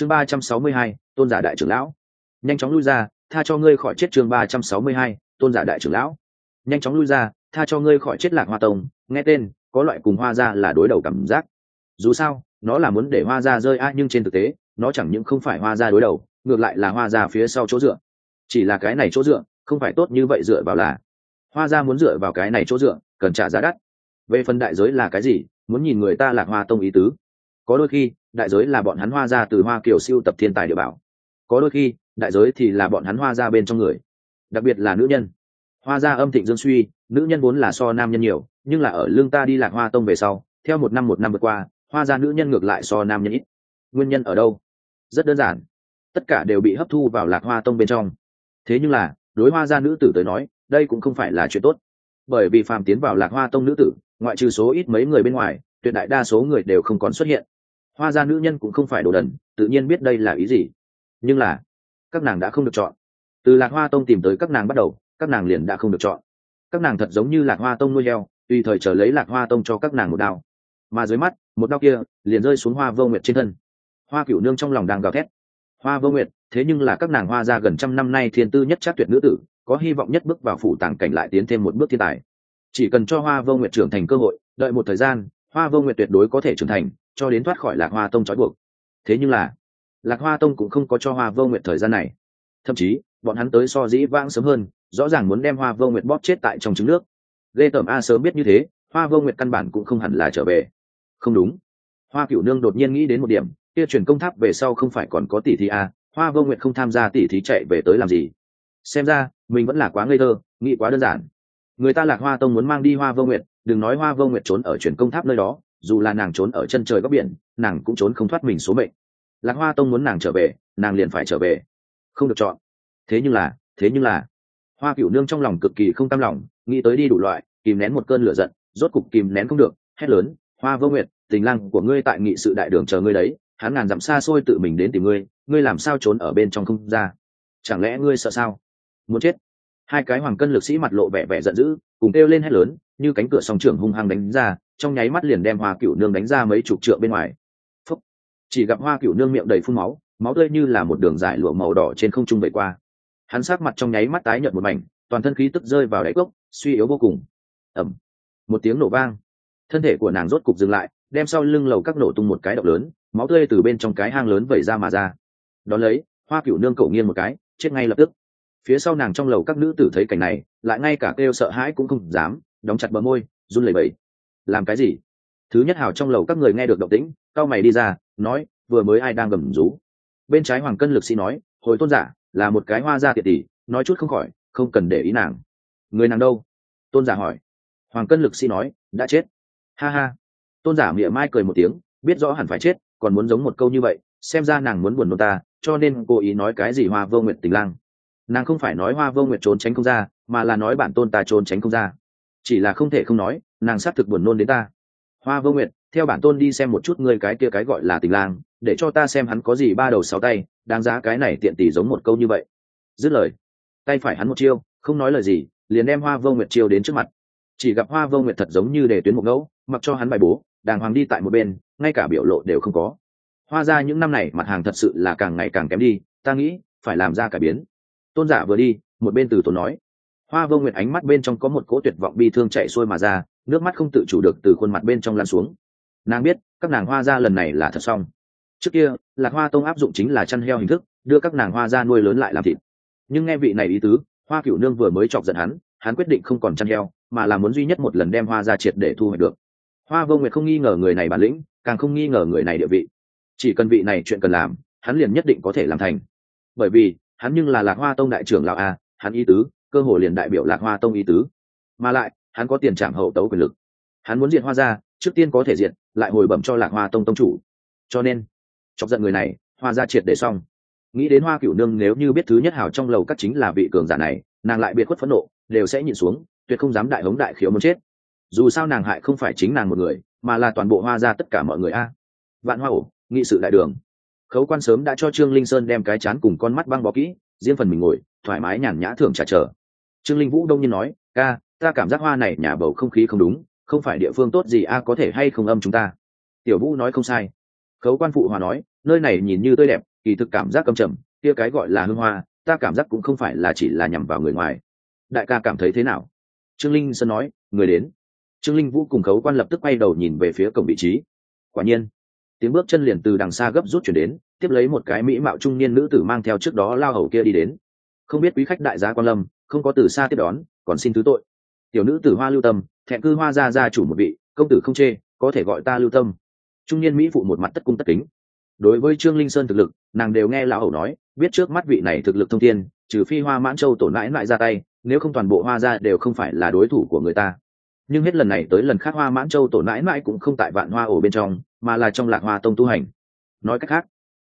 chương ba trăm sáu mươi hai, tôn giả đại trưởng lão. Nhanh chóng lui ra, tha cho ngươi khỏi chết chương ba trăm sáu mươi hai, tôn giả đại trưởng lão. Nhanh chóng lui ra, tha cho ngươi khỏi chết lạc hoa tông. Nghe tên, có loại cùng hoa ra là đối đầu cảm giác. Dù sao, nó là muốn để hoa ra rơi a nhưng trên thực tế, nó chẳng những không phải hoa ra đối đầu, ngược lại là hoa ra phía sau chỗ dựa. Chỉ là cái này chỗ dựa, không phải tốt như vậy dựa vào là. Hoa ra muốn dựa vào cái này chỗ dựa, cần trả giá đắt. Về phần đại giới là cái gì, muốn nhìn người ta lạc hoa tông ý tứ có đôi khi, đại giới là bọn hắn hoa ra từ hoa kiều siêu tập thiên tài địa bảo. Có đôi khi, đại giới thì là bọn hắn hoa ra bên trong người. Đặc biệt là nữ nhân. Hoa ra âm thịnh dương suy, nữ nhân vốn là so nam nhân nhiều, nhưng là ở lương ta đi lạc hoa tông về sau, theo một năm một năm vượt qua, hoa ra nữ nhân ngược lại so nam nhân ít. Nguyên nhân ở đâu? Rất đơn giản. Tất cả đều bị hấp thu vào lạc hoa tông bên trong. Thế nhưng là, đối hoa ra nữ tử tới nói, đây cũng không phải là chuyện tốt. Bởi vì phàm tiến vào lạc hoa tông nữ tử, ngoại trừ số ít mấy người bên ngoài, tuyệt đại đa số người đều không còn xuất hiện hoa gia nữ nhân cũng không phải đồ đần, tự nhiên biết đây là ý gì. Nhưng là, các nàng đã không được chọn. Từ lạc hoa tông tìm tới các nàng bắt đầu, các nàng liền đã không được chọn. Các nàng thật giống như lạc hoa tông nuôi heo, tùy thời chờ lấy lạc hoa tông cho các nàng một đao. Mà dưới mắt, một đao kia liền rơi xuống hoa vô nguyệt trên thân. Hoa cửu nương trong lòng đang gào thét. Hoa vô nguyệt, thế nhưng là các nàng hoa ra gần trăm năm nay thiên tư nhất chắc tuyệt nữ tử, có hy vọng nhất bước vào phủ tàng cảnh lại tiến thêm một bước thiên tài. Chỉ cần cho hoa vô nguyệt trưởng thành cơ hội, đợi một thời gian, hoa vô nguyệt tuyệt đối có thể trưởng thành cho đến thoát khỏi lạc hoa tông trói buộc. Thế nhưng là, lạc hoa tông cũng không có cho hoa vô nguyệt thời gian này. Thậm chí, bọn hắn tới so dĩ vãng sớm hơn, rõ ràng muốn đem hoa vô nguyệt bóp chết tại trong trứng nước. Lê tởm a sớm biết như thế, hoa vô nguyệt căn bản cũng không hẳn là trở về. Không đúng. Hoa cựu nương đột nhiên nghĩ đến một điểm, kia chuyển công tháp về sau không phải còn có tỷ thi a, hoa vô nguyệt không tham gia tỷ thí chạy về tới làm gì? Xem ra, mình vẫn là quá ngây thơ, nghĩ quá đơn giản. Người ta lạc hoa tông muốn mang đi hoa vô nguyệt, đừng nói hoa vô nguyệt trốn ở chuyển công tháp nơi đó dù là nàng trốn ở chân trời góc biển, nàng cũng trốn không thoát mình số mệnh. Lạc hoa tông muốn nàng trở về, nàng liền phải trở về. Không được chọn. Thế nhưng là, thế nhưng là. Hoa cựu nương trong lòng cực kỳ không tam lòng, nghĩ tới đi đủ loại, kìm nén một cơn lửa giận, rốt cục kìm nén không được, hét lớn, hoa vô nguyệt, tình lang của ngươi tại nghị sự đại đường chờ ngươi đấy, hắn ngàn dặm xa xôi tự mình đến tìm ngươi ngươi làm sao trốn ở bên trong không ra? Chẳng lẽ ngươi sợ sao? Muốn chết. Hai cái hoàng cân lực sĩ mặt lộ vẻ vẻ giận dữ, cùng kêu lên hét lớn như cánh cửa song trưởng hung hăng đánh ra, trong nháy mắt liền đem hoa cửu nương đánh ra mấy chục trượng bên ngoài. Phúc. chỉ gặp hoa cửu nương miệng đầy phun máu máu tươi như là một đường dài lụa màu đỏ trên không trung vẩy qua. Hắn sát mặt trong nháy mắt tái nhợt một mảnh, toàn thân khí tức rơi vào đáy cốc, suy yếu vô cùng. Ẩm một tiếng nổ vang. Thân thể của nàng rốt cục dừng lại, đem sau lưng lầu các nổ tung một cái động lớn, máu tươi từ bên trong cái hang lớn vẩy ra mà ra. Đón lấy, hoa cửu nương cậu nghiêng một cái, chết ngay lập tức. Phía sau nàng trong lầu các nữ tử thấy cảnh này, lại ngay cả kêu sợ hãi cũng không dám đóng chặt bờ môi, run lẩy bẩy. Làm cái gì? Thứ nhất hào trong lầu các người nghe được động tĩnh cao mày đi ra, nói, vừa mới ai đang gầm rú? Bên trái hoàng cân lực sĩ nói, hồi tôn giả, là một cái hoa ra tiệt tỷ, nói chút không khỏi, không cần để ý nàng. Người nàng đâu? Tôn giả hỏi. Hoàng cân lực sĩ nói, đã chết. Ha ha. Tôn giả miệng mai cười một tiếng, biết rõ hẳn phải chết, còn muốn giống một câu như vậy, xem ra nàng muốn buồn nôn ta, cho nên cố ý nói cái gì hoa vô nguyện tình lang. Nàng không phải nói hoa vô nguyện trốn tránh không ra, mà là nói bản tôn ta trốn tránh không ra chỉ là không thể không nói, nàng xác thực buồn nôn đến ta. Hoa vô Nguyệt, theo bản tôn đi xem một chút ngươi cái kia cái gọi là tình lang, để cho ta xem hắn có gì ba đầu sáu tay, đáng giá cái này tiện tỷ giống một câu như vậy. Dứt lời, tay phải hắn một chiêu, không nói lời gì, liền đem hoa vô nguyệt chiêu đến trước mặt. Chỉ gặp hoa vô nguyệt thật giống như để tuyến một ngẫu, mặc cho hắn bài bố, đàng hoàng đi tại một bên, ngay cả biểu lộ đều không có. Hoa ra những năm này mặt hàng thật sự là càng ngày càng kém đi, ta nghĩ, phải làm ra cải biến. Tôn giả vừa đi, một bên từ tốn nói hoa vô nguyệt ánh mắt bên trong có một cỗ tuyệt vọng bi thương chạy xuôi mà ra, nước mắt không tự chủ được từ khuôn mặt bên trong lan xuống. Nàng biết, các nàng hoa ra lần này là thật xong. Trước kia, lạc hoa tông áp dụng chính là chăn heo hình thức, đưa các nàng hoa ra nuôi lớn lại làm thịt. Nhưng nghe vị này ý tứ, hoa cửu nương vừa mới chọc giận hắn hắn quyết định không còn chăn heo, mà là muốn duy nhất một lần đem hoa ra triệt để thu hoạch được. Hoa vô nguyệt không nghi ngờ người này bản lĩnh, càng không nghi ngờ người này địa vị. Chỉ cần vị này chuyện cần làm, hắn liền nhất định có thể làm thành. Bởi vì, hắn nhưng là lạc hoa tông đại trưởng lão a, hắn ý tứ cơ hội liền đại biểu lạc hoa tông ý tứ. Mà lại, hắn có tiền trảm hậu tấu quyền lực. Hắn muốn diện hoa ra trước tiên có thể diện lại hồi bẩm cho lạc hoa tông tông chủ. Cho nên, chọc giận người này, hoa ra triệt để xong. Nghĩ đến hoa cửu nương nếu như biết thứ nhất hảo trong lầu các chính là vị cường giả này, nàng lại biệt khuất phẫn nộ, đều sẽ nhìn xuống, tuyệt không dám đại hống đại khiếu muốn chết. Dù sao nàng hại không phải chính nàng một người, mà là toàn bộ hoa ra tất cả mọi người a. Vạn hoa ổ, nghị sự đại đường. Khấu quan sớm đã cho trương linh sơn đem cái chán cùng con mắt băng bó kỹ, riêng phần mình ngồi thoải mái nhàn nhã thưởng trả chờ trương linh vũ đông nhiên nói, ca, ta cảm giác hoa này nhà bầu không khí không đúng, không phải địa phương tốt gì a, có thể hay không âm chúng ta? Tiểu vũ nói không sai. Khấu quan phụ hòa nói, nơi này nhìn như tươi đẹp, kỳ thực cảm giác cầm trầm, kia cái gọi là hương hoa, ta cảm giác cũng không phải là chỉ là nhằm vào người ngoài. Đại ca cảm thấy thế nào? Trương linh sơn nói, người đến. Trương linh vũ cùng khấu quan lập tức quay đầu nhìn về phía cổng vị trí. Quả nhiên, tiếng bước chân liền từ đằng xa gấp rút chuyển đến, tiếp lấy một cái mỹ mạo trung niên nữ tử mang theo trước đó lao hầu kia đi đến không biết quý khách đại gia quan lâm, không có từ xa tiếp đón, còn xin thứ tội. Tiểu nữ tử hoa lưu tâm, thẹn cư hoa gia gia chủ một vị, công tử không chê, có thể gọi ta lưu tâm. Trung niên mỹ phụ một mặt tất cung tất kính. Đối với trương linh sơn thực lực, nàng đều nghe lão hầu nói, biết trước mắt vị này thực lực thông thiên, trừ phi hoa mãn châu tổn mãi lại ra tay, nếu không toàn bộ hoa gia đều không phải là đối thủ của người ta. Nhưng hết lần này tới lần khác hoa mãn châu tổn mãi mãi cũng không tại vạn hoa ổ bên trong, mà là trong lạc hoa tông tu hành. Nói cách khác,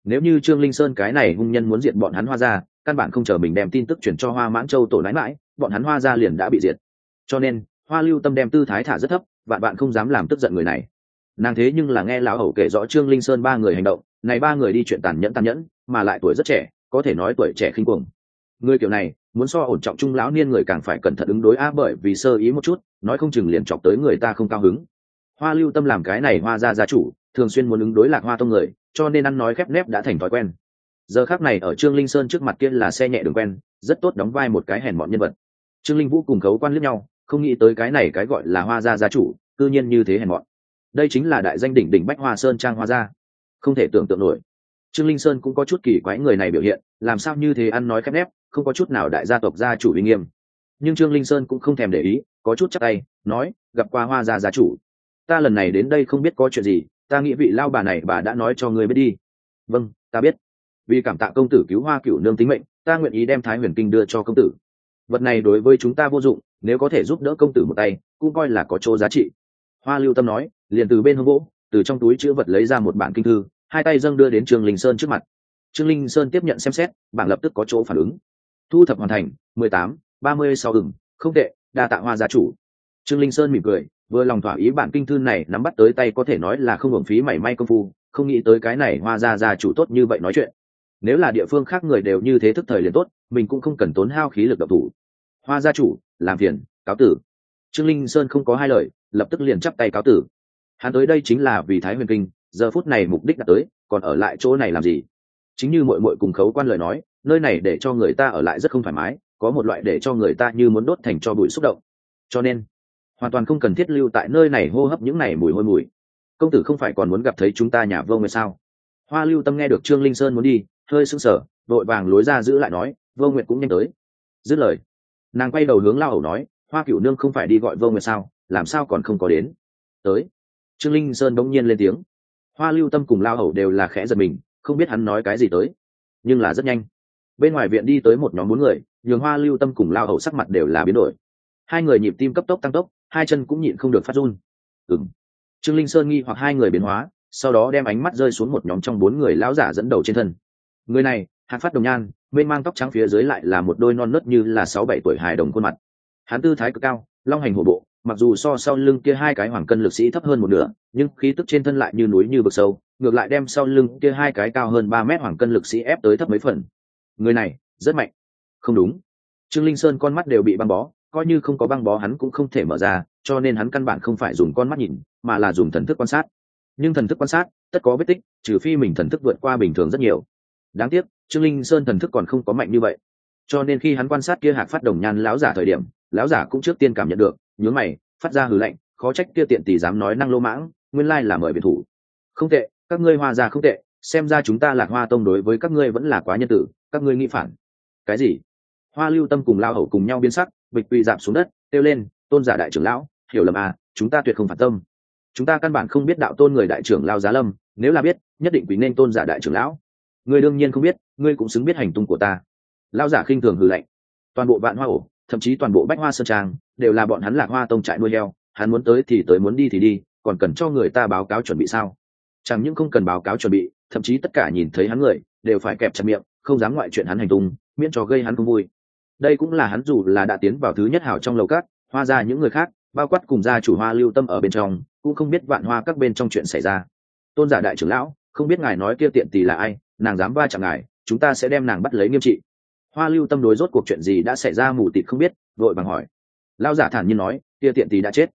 nếu như trương linh sơn cái này hung nhân muốn diệt bọn hắn hoa gia căn bản không chờ mình đem tin tức chuyển cho hoa mãn châu tổ nãi mãi, bọn hắn hoa gia liền đã bị diệt. Cho nên, hoa lưu tâm đem tư thái thả rất thấp, vạn bạn không dám làm tức giận người này. Nàng thế nhưng là nghe lão hầu kể rõ trương linh sơn ba người hành động, này ba người đi chuyện tàn nhẫn tàn nhẫn, mà lại tuổi rất trẻ, có thể nói tuổi trẻ khinh cuồng người kiểu này, muốn so ổn trọng trung lão niên người càng phải cẩn thận ứng đối, a, bởi vì sơ ý một chút, nói không chừng liền chọc tới người ta không cao hứng. Hoa lưu tâm làm cái này hoa gia gia chủ, thường xuyên muốn ứng đối lạc hoa tông người, cho nên ăn nói khép nép đã thành thói quen giờ khác này ở trương linh sơn trước mặt kia là xe nhẹ đường quen, rất tốt đóng vai một cái hèn mọn nhân vật. Trương linh vũ cùng khấu quan liếc nhau, không nghĩ tới cái này cái gọi là hoa gia gia chủ, cư nhiên như thế hèn mọn. Đây chính là đại danh đỉnh đỉnh bách hoa sơn trang hoa gia. Không thể tưởng tượng nổi. Trương linh sơn cũng có chút kỳ quái người này biểu hiện, làm sao như thế ăn nói khép nép, không có chút nào đại gia tộc gia chủ uy nghiêm. Nhưng trương linh sơn cũng không thèm để ý, có chút chắc tay, nói, gặp qua hoa gia gia chủ. Ta lần này đến đây không biết có chuyện gì, ta nghĩ vị lao bà này bà đã nói cho người biết đi. Vâng ta biết vì cảm tạ công tử cứu hoa cựu nương tính mệnh, ta nguyện ý đem thái huyền kinh đưa cho công tử. Vật này đối với chúng ta vô dụng, nếu có thể giúp đỡ công tử một tay, cũng coi là có chỗ giá trị. Hoa lưu tâm nói, liền từ bên hông gỗ, từ trong túi chữ vật lấy ra một bản kinh thư, hai tay dâng đưa đến trương linh sơn trước mặt. Trương linh sơn tiếp nhận xem xét, bảng lập tức có chỗ phản ứng. Thu thập hoàn thành, mười tám, ba mươi sau ừng không tệ, đa tạ hoa gia chủ. Trương linh sơn mỉm cười, vừa lòng thỏa ý bản kinh thư này nắm bắt tới tay có thể nói là không hưởng phí mảy may công phu, không nghĩ tới cái này hoa gia gia chủ tốt như vậy nói chuyện nếu là địa phương khác người đều như thế thức thời liền tốt, mình cũng không cần tốn hao khí lực độc thủ. Hoa gia chủ, làm phiền, cáo tử. Trương linh sơn không có hai lời, lập tức liền chắp tay cáo tử. Hắn tới đây chính là vì thái huyền kinh, giờ phút này mục đích đã tới, còn ở lại chỗ này làm gì? Chính như mội mội cùng khấu quan lời nói, nơi này để cho người ta ở lại rất không thoải mái, có một loại để cho người ta như muốn đốt thành cho bụi xúc động. Cho nên, hoàn toàn không cần thiết lưu tại nơi này hô hấp những này mùi hôi mùi. Công tử không phải còn muốn gặp thấy chúng ta nhà vô người sao? Hoa lưu tâm nghe được trương linh sơn muốn đi hơi sưng sờ, đội vàng lối ra giữ lại nói, vô nguyệt cũng nhanh tới. Dứt lời, nàng quay đầu hướng lao hầu nói, hoa cửu nương không phải đi gọi vô nguyệt sao? Làm sao còn không có đến? Tới. Trương linh sơn bỗng nhiên lên tiếng. Hoa lưu tâm cùng lao hầu đều là khẽ giật mình, không biết hắn nói cái gì tới, nhưng là rất nhanh. Bên ngoài viện đi tới một nhóm bốn người, nhường hoa lưu tâm cùng lao hầu sắc mặt đều là biến đổi. Hai người nhịp tim cấp tốc tăng tốc, hai chân cũng nhịn không được phát run. Ừng trương linh sơn nghi hoặc hai người biến hóa, sau đó đem ánh mắt rơi xuống một nhóm trong bốn người lão giả dẫn đầu trên thân người này, hạt phát đồng nhan bên mang tóc trắng phía dưới lại là một đôi non nớt như là sáu bảy tuổi hài đồng khuôn mặt. Hắn tư thái cực cao, long hành hổ bộ, mặc dù so sau lưng kia hai cái hoàng cân lực sĩ thấp hơn một nửa, nhưng khí tức trên thân lại như núi như vực sâu, ngược lại đem sau lưng kia hai cái cao hơn ba mét hoàng cân lực sĩ ép tới thấp mấy phần. Người này, rất mạnh. Không đúng. Trương linh sơn con mắt đều bị băng bó, coi như không có băng bó hắn cũng không thể mở ra, cho nên hắn căn bản không phải dùng con mắt nhìn, mà là dùng thần thức quan sát. Nhưng thần thức quan sát, tất có vết tích, trừ phi mình thần thức vượt qua bình thường rất nhiều đáng tiếc, trương linh sơn thần thức còn không có mạnh như vậy. Cho nên khi hắn quan sát kia hạc phát đồng nhan lão giả thời điểm, lão giả cũng trước tiên cảm nhận được, nhướng mày, phát ra hừ lạnh, khó trách kia tiện tỷ dám nói năng lô mãng, nguyên lai là mời biệt thủ. Không tệ, các ngươi hoa ra không tệ, xem ra chúng ta lạc hoa tông đối với các ngươi vẫn là quá nhân tử, các ngươi nghĩ phản. Cái gì? Hoa lưu tâm cùng lao hầu cùng nhau biến sắc, bịch quỳ dạp xuống đất, kêu lên, tôn giả đại trưởng lão, hiểu lầm à chúng ta tuyệt không phản tâm. Chúng ta căn bản không biết đạo tôn người đại trưởng lao giá lâm, nếu là biết, nhất định quý nên tôn giả đại trưởng lão ngươi đương nhiên không biết, ngươi cũng xứng biết hành tung của ta. Lao giả khinh thường hư lạnh. Toàn bộ vạn hoa ổ, thậm chí toàn bộ bách hoa sơn trang, đều là bọn hắn lạc hoa tông trại nuôi heo, hắn muốn tới thì tới, muốn đi thì đi, còn cần cho người ta báo cáo chuẩn bị sao? Chẳng những không cần báo cáo chuẩn bị, thậm chí tất cả nhìn thấy hắn người, đều phải kẹp chặt miệng, không dám ngoại chuyện hắn hành tung, miễn cho gây hắn không vui. Đây cũng là hắn dù là đã tiến vào thứ nhất hảo trong lầu cát hoa ra những người khác, bao quát cùng gia chủ hoa lưu tâm ở bên trong, cũng không biết vạn hoa các bên trong chuyện xảy ra. Tôn giả đại trưởng lão không biết ngài nói kia tiện tỷ là ai, nàng dám va chạm ngài, chúng ta sẽ đem nàng bắt lấy nghiêm trị. Hoa lưu tâm đối rốt cuộc chuyện gì đã xảy ra mù tịt không biết, vội bằng hỏi. Lao giả thản nhiên nói, kia tiện tỷ đã chết.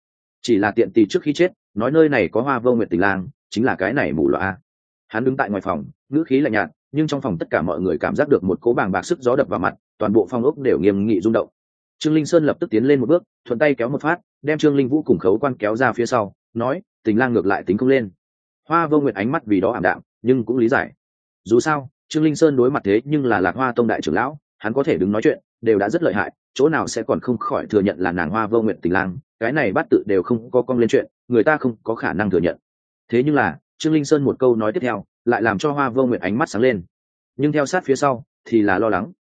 Chỉ là tiện tỷ trước khi chết, nói nơi này có hoa vô nguyệt tình lang, chính là cái này mù lòa. hắn đứng tại ngoài phòng, ngữ khí lạnh nhạt, nhưng trong phòng tất cả mọi người cảm giác được một cố bàng bạc sức gió đập vào mặt, toàn bộ phong ốc đều nghiêm nghị rung động. Trương linh sơn lập tức tiến lên một bước, thuận tay kéo một phát, đem trương linh vũ cùng khấu quan kéo ra phía sau, nói, tình lang ngược lại tính không lên hoa vô nguyện ánh mắt vì đó ảm đạm, nhưng cũng lý giải. Dù sao, trương linh sơn đối mặt thế nhưng là lạc hoa tông đại trưởng lão, hắn có thể đứng nói chuyện, đều đã rất lợi hại, chỗ nào sẽ còn không khỏi thừa nhận là nàng hoa vô nguyện tình lang, cái này bắt tự đều không có cong lên chuyện, người ta không có khả năng thừa nhận. Thế nhưng là, trương linh sơn một câu nói tiếp theo, lại làm cho hoa vô nguyện ánh mắt sáng lên. Nhưng theo sát phía sau, thì là lo lắng.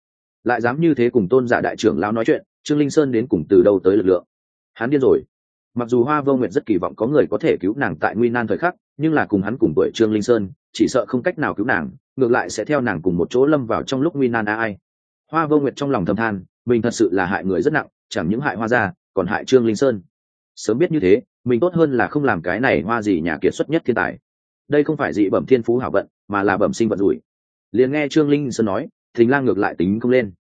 Lại dám như thế cùng tôn giả đại trưởng lão nói chuyện, trương linh sơn đến cùng từ đâu tới lực lượng? Hắn điên rồi mặc dù hoa vô nguyệt rất kỳ vọng có người có thể cứu nàng tại nguy nan thời khắc, nhưng là cùng hắn cùng tuổi trương linh sơn, chỉ sợ không cách nào cứu nàng, ngược lại sẽ theo nàng cùng một chỗ lâm vào trong lúc nguy nan a ai. Hoa vô nguyệt trong lòng thầm than, mình thật sự là hại người rất nặng, chẳng những hại hoa gia, còn hại trương linh sơn. Sớm biết như thế, mình tốt hơn là không làm cái này hoa gì nhà kiệt xuất nhất thiên tài. Đây không phải dị bẩm thiên phú hảo vận, mà là bẩm sinh vận rủi. Liền nghe trương linh sơn nói, thình lang ngược lại tính không lên.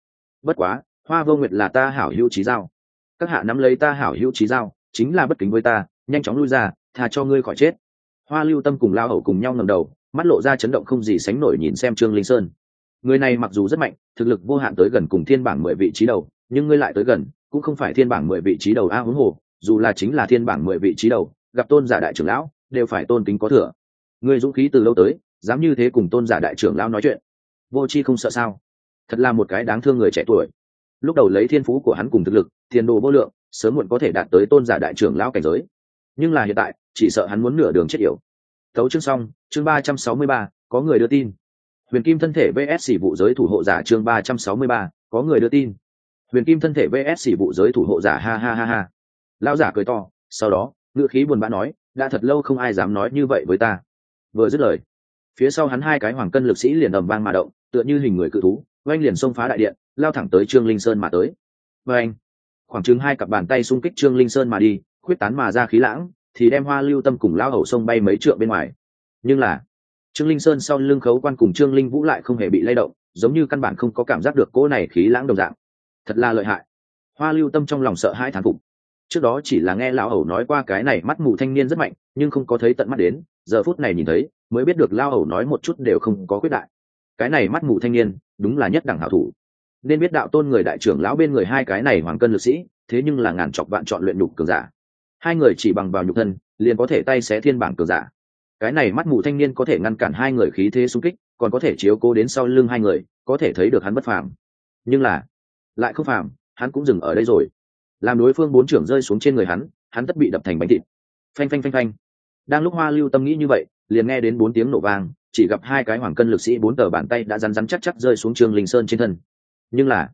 Bất quá, hoa vô nguyệt là ta hảo hữu trí giao. Các hạ nắm lấy ta hảo hữu trí giao chính là bất kính với ta, nhanh chóng lui ra thà cho ngươi khỏi chết. Hoa lưu tâm cùng lao hậu cùng nhau ngầm đầu, mắt lộ ra chấn động không gì sánh nổi nhìn xem trương linh sơn. Người này mặc dù rất mạnh, thực lực vô hạn tới gần cùng thiên bảng mười vị trí đầu, nhưng ngươi lại tới gần, cũng không phải thiên bảng mười vị trí đầu a huống hồ, dù là chính là thiên bảng mười vị trí đầu, gặp tôn giả đại trưởng lão, đều phải tôn kính có thừa. Người dũng khí từ lâu tới, dám như thế cùng tôn giả đại trưởng lão nói chuyện, vô c h i không sợ sao? Thật là một cái đáng thương người trẻ tuổi. Lúc đầu lấy thiên phú của hắn cùng thực lực, tiền đồ vô lượng sớm muộn có thể đạt tới tôn giả đại trưởng lão cảnh giới. Nhưng là hiện tại, chỉ sợ hắn muốn nửa đường chết yểu. Thấu chương xong, chương ba trăm sáu mươi ba, có người đưa tin. Huyền kim thân thể vs vụ giới thủ hộ giả chương ba trăm sáu mươi ba, có người đưa tin. Huyền kim thân thể vs vụ giới thủ hộ giả, ha ha ha ha. Lão giả cười to, sau đó ngựa khí buồn bã nói, đã thật lâu không ai dám nói như vậy với ta. Vừa dứt lời, phía sau hắn hai cái hoàng cân lực sĩ liền ầm vang mà động, tựa như hình người cự thú, oanh liền xông phá đại điện, lao thẳng tới trương linh sơn mà tới. Và anh khoảng chừng hai cặp bàn tay xung kích trương linh sơn mà đi, khuyết tán mà ra khí lãng, thì đem hoa lưu tâm cùng lao hầu sông bay mấy trượng bên ngoài. Nhưng là, trương linh sơn sau lưng khấu quan cùng trương linh vũ lại không hề bị lay động, giống như căn bản không có cảm giác được cỗ này khí lãng đồng dạng. Thật là lợi hại. Hoa lưu tâm trong lòng sợ hãi thán phục. Trước đó chỉ là nghe lão hầu nói qua cái này mắt mù thanh niên rất mạnh, nhưng không có thấy tận mắt đến, giờ phút này nhìn thấy, mới biết được lao hầu nói một chút đều không có quyết đại. Cái này mắt mù thanh niên, đúng là nhất đẳng hảo thủ nên biết đạo tôn người đại trưởng lão bên người hai cái này hoàng cân lực sĩ, thế nhưng là ngàn chọc vạn chọn luyện nhục cường giả. Hai người chỉ bằng vào nhục thân, liền có thể tay xé thiên bảng cường giả. Cái này mắt mù thanh niên có thể ngăn cản hai người khí thế xung kích, còn có thể chiếu cố đến sau lưng hai người, có thể thấy được hắn bất phàm. Nhưng là, lại không phàm, hắn cũng dừng ở đây rồi. Làm đối phương bốn trưởng rơi xuống trên người hắn hắn tất bị đập thành bánh thịt. Phanh phanh phanh phanh. Đang lúc hoa lưu tâm nghĩ như vậy, liền nghe đến bốn tiếng nổ vang, chỉ gặp hai cái hoàng cân lực sĩ bốn tờ bàn tay đã rắn rắn chắc chắc rơi xuống trương linh sơn trên thân nhưng là,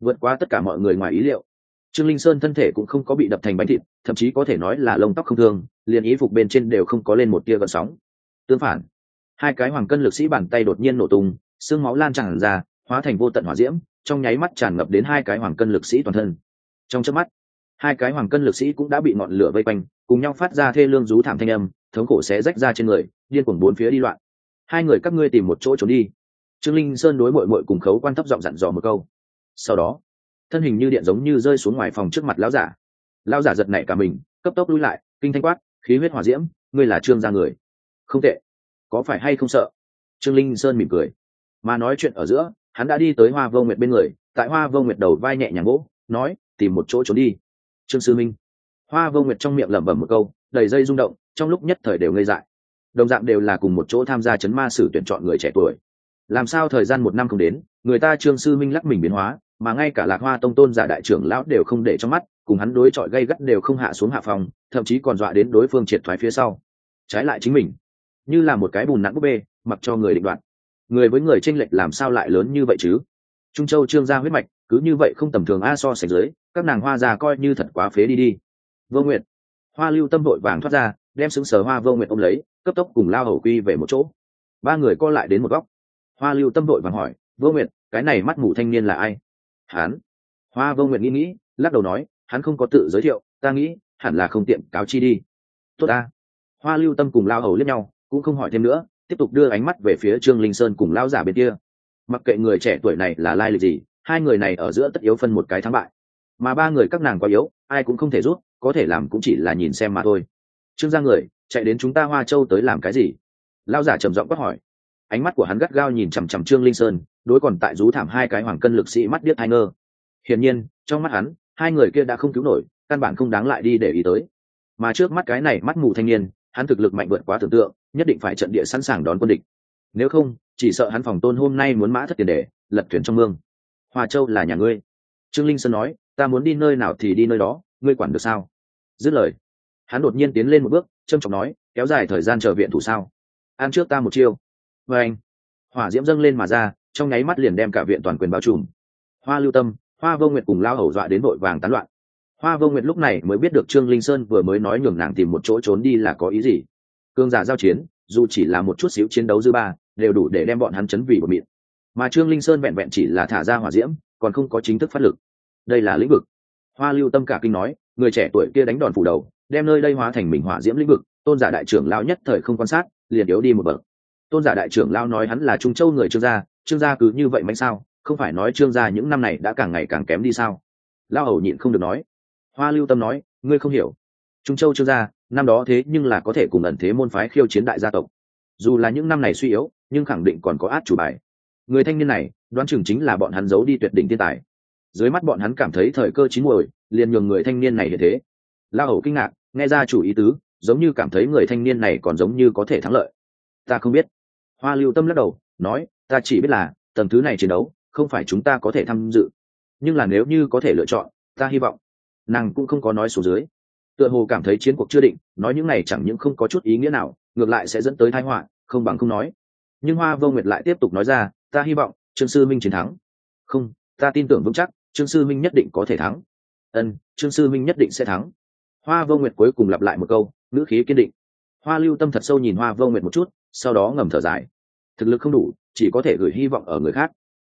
vượt qua tất cả mọi người ngoài ý liệu, trương linh sơn thân thể cũng không có bị đập thành bánh thịt, thậm chí có thể nói là lông tóc không thương, liền ý phục bên trên đều không có lên một tia gợn sóng. Tương phản, hai cái hoàng cân lực sĩ bàn tay đột nhiên nổ tung, xương máu lan tràn ra, hóa thành vô tận hỏa diễm, trong nháy mắt tràn ngập đến hai cái hoàng cân lực sĩ toàn thân. Trong chớp mắt, hai cái hoàng cân lực sĩ cũng đã bị ngọn lửa vây quanh, cùng nhau phát ra thê lương rú thảm thanh âm, thống khổ xé rách ra trên người, điên cuồng bốn phía đi loạn. Hai người các ngươi tìm một chỗ trốn đi trương linh sơn đối mội mội cùng khấu quan thấp giọng dặn dò một câu. Sau đó, thân hình như điện giống như rơi xuống ngoài phòng trước mặt lão giả. Lão giả giật nảy cả mình, cấp tốc lui lại, kinh thanh quát, khí huyết hỏa diễm, ngươi là trương gia người. Không tệ. Có phải hay không sợ? Trương linh sơn mỉm cười. Mà nói chuyện ở giữa, hắn đã đi tới hoa vô nguyệt bên người, tại hoa vô nguyệt đầu vai nhẹ nhàng gỗ nói, tìm một chỗ trốn đi. Trương sư minh. Hoa vô nguyệt trong miệng lẩm bẩm một câu, đầy dây rung động, trong lúc nhất thời đều ngây dại. Đồng dạng đều là cùng một chỗ tham gia chấn ma sử tuyển chọn người trẻ tuổi làm sao thời gian một năm không đến, người ta trương sư minh lắc mình biến hóa, mà ngay cả lạc hoa tông tôn giả đại trưởng lão đều không để trong mắt, cùng hắn đối chọi gây gắt đều không hạ xuống hạ phòng, thậm chí còn dọa đến đối phương triệt thoái phía sau. Trái lại chính mình, như là một cái bùn nặng búp bê, mặc cho người định đoạt. Người với người tranh lệch làm sao lại lớn như vậy chứ? Trung châu trương gia huyết mạch, cứ như vậy không tầm thường a, so sánh dưới, các nàng hoa già coi như thật quá phế đi đi. Vô nguyện hoa lưu tâm vội vàng thoát ra, đem xứng sở hoa vô nguyện ôm lấy, cấp tốc cùng lao hầu quy về một chỗ. Ba người co lại đến một góc hoa lưu tâm vội vàng hỏi, vô nguyệt, cái này mắt mù thanh niên là ai? Hắn. Hoa vô nguyệt nghĩ nghĩ, lắc đầu nói, hắn không có tự giới thiệu, ta nghĩ, hẳn là không tiện, cáo chi đi. Tốt ta. Hoa lưu tâm cùng lao hầu liếc nhau, cũng không hỏi thêm nữa, tiếp tục đưa ánh mắt về phía trương linh sơn cùng lao giả bên kia. Mặc kệ người trẻ tuổi này là lai lịch gì, hai người này ở giữa tất yếu phân một cái thắng bại. Mà ba người các nàng quá yếu, ai cũng không thể rút, có thể làm cũng chỉ là nhìn xem mà thôi. Trương gia người, chạy đến chúng ta hoa châu tới làm cái gì? Lao giả trầm giọng quát hỏi ánh mắt của hắn gắt gao nhìn chằm chằm trương linh sơn, đối còn tại rú thảm hai cái hoàng cân lực sĩ mắt điếc hai ngơ. Hiển nhiên, trong mắt hắn, hai người kia đã không cứu nổi, căn bản không đáng lại đi để ý tới. Mà trước mắt cái này mắt mù thanh niên, hắn thực lực mạnh vượt quá tưởng tượng, nhất định phải trận địa sẵn sàng đón quân địch. Nếu không, chỉ sợ hắn phòng tôn hôm nay muốn mã thất tiền đề, lật thuyền trong mương. Hoa châu là nhà ngươi. Trương linh sơn nói, ta muốn đi nơi nào thì đi nơi đó, ngươi quản được sao? Dứt lời, hắn đột nhiên tiến lên một bước trâm trọng nói, kéo dài thời gian chờ viện thủ sao? Ăn trước ta một chiêu và anh, hỏa diễm dâng lên mà ra, trong nháy mắt liền đem cả viện toàn quyền bao trùm. Hoa lưu tâm, hoa vô nguyệt cùng lao hầu dọa đến vội vàng tán loạn. Hoa vô nguyệt lúc này mới biết được trương linh sơn vừa mới nói nhường nàng tìm một chỗ trốn đi là có ý gì. Cương giả giao chiến, dù chỉ là một chút xíu chiến đấu dư ba, đều đủ để đem bọn hắn chấn vì một mịn mà trương linh sơn vẹn vẹn chỉ là thả ra hỏa diễm, còn không có chính thức phát lực. Đây là lĩnh vực. Hoa lưu tâm cả kinh nói, người trẻ tuổi kia đánh đòn phủ đầu, đem nơi đây hóa thành mình hỏa diễm lĩnh vực, tôn giả đại trưởng lão nhất thời không quan sát, liền yếu đi một bậc tôn giả đại trưởng lao nói hắn là trung châu người trương gia trương gia cứ như vậy mạnh sao, không phải nói trương gia những năm này đã càng ngày càng kém đi sao? Lao hầu nhịn không được nói. Hoa lưu tâm nói, ngươi không hiểu. Trung châu trương gia, năm đó thế nhưng là có thể cùng ẩn thế môn phái khiêu chiến đại gia tộc. Dù là những năm này suy yếu, nhưng khẳng định còn có át chủ bài. Người thanh niên này, đoán chừng chính là bọn hắn giấu đi tuyệt đỉnh thiên tài. Dưới mắt bọn hắn cảm thấy thời cơ chín muồi, liền nhường người thanh niên này hiện thế. La hầu kinh ngạc, nghe ra chủ ý tứ, giống như cảm thấy người thanh niên này còn giống như có thể thắng lợi. Ta không biết hoa lưu tâm lắc đầu, nói, ta chỉ biết là, tầng thứ này chiến đấu, không phải chúng ta có thể tham dự. Nhưng là nếu như có thể lựa chọn, ta hy vọng. Nàng cũng không có nói số dưới. Tựa hồ cảm thấy chiến cuộc chưa định, nói những này chẳng những không có chút ý nghĩa nào, ngược lại sẽ dẫn tới thái họa, không bằng không nói. Nhưng hoa vô nguyệt lại tiếp tục nói ra, ta hy vọng, trương sư minh chiến thắng. Không, ta tin tưởng vững chắc, trương sư minh nhất định có thể thắng. Ân, trương sư minh nhất định sẽ thắng. Hoa vô nguyệt cuối cùng lặp lại một câu, ngữ khí kiên định. Hoa lưu tâm thật sâu nhìn hoa vô nguyệt một chút sau đó ngầm thở dài. Thực lực không đủ, chỉ có thể gửi hy vọng ở người khác.